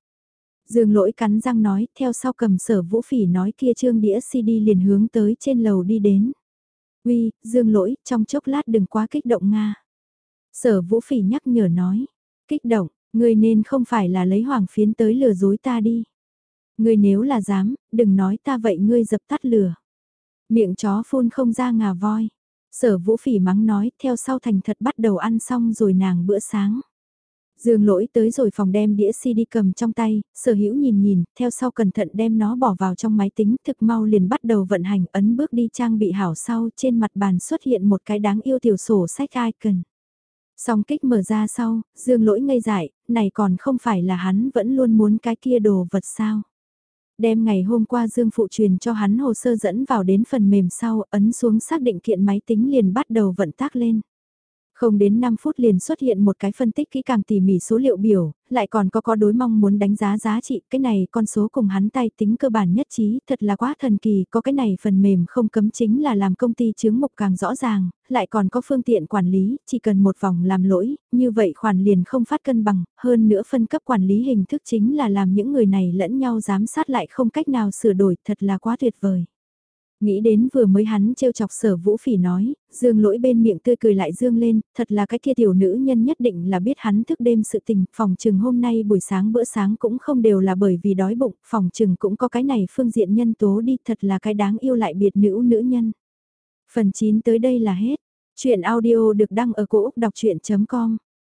Dương lỗi cắn răng nói, theo sau cầm sở vũ phỉ nói kia trương đĩa CD liền hướng tới trên lầu đi đến. Uy, Dương lỗi, trong chốc lát đừng quá kích động Nga. Sở vũ phỉ nhắc nhở nói, Kích động, ngươi nên không phải là lấy hoàng phiến tới lừa dối ta đi. Ngươi nếu là dám, đừng nói ta vậy ngươi dập tắt lửa. Miệng chó phun không ra ngà voi. Sở vũ phỉ mắng nói, theo sau thành thật bắt đầu ăn xong rồi nàng bữa sáng. Dương lỗi tới rồi phòng đem đĩa CD cầm trong tay, sở hữu nhìn nhìn, theo sau cẩn thận đem nó bỏ vào trong máy tính, thực mau liền bắt đầu vận hành ấn bước đi trang bị hảo sau trên mặt bàn xuất hiện một cái đáng yêu tiểu sổ sách icon. Song kích mở ra sau, dương lỗi ngây dại, này còn không phải là hắn vẫn luôn muốn cái kia đồ vật sao. Đem ngày hôm qua Dương Phụ truyền cho hắn hồ sơ dẫn vào đến phần mềm sau, ấn xuống xác định kiện máy tính liền bắt đầu vận tác lên. Không đến 5 phút liền xuất hiện một cái phân tích kỹ càng tỉ mỉ số liệu biểu, lại còn có có đối mong muốn đánh giá giá trị, cái này con số cùng hắn tay tính cơ bản nhất trí, thật là quá thần kỳ, có cái này phần mềm không cấm chính là làm công ty chứng mục càng rõ ràng, lại còn có phương tiện quản lý, chỉ cần một vòng làm lỗi, như vậy khoản liền không phát cân bằng, hơn nữa phân cấp quản lý hình thức chính là làm những người này lẫn nhau giám sát lại không cách nào sửa đổi, thật là quá tuyệt vời. Nghĩ đến vừa mới hắn trêu chọc sở vũ phỉ nói, dương lỗi bên miệng tươi cười lại dương lên, thật là cái kia tiểu nữ nhân nhất định là biết hắn thức đêm sự tình, phòng trừng hôm nay buổi sáng bữa sáng cũng không đều là bởi vì đói bụng, phòng trừng cũng có cái này phương diện nhân tố đi, thật là cái đáng yêu lại biệt nữ nữ nhân. Phần 9 tới đây là hết. Chuyện audio được đăng ở cổ Úc đọc chuyện.com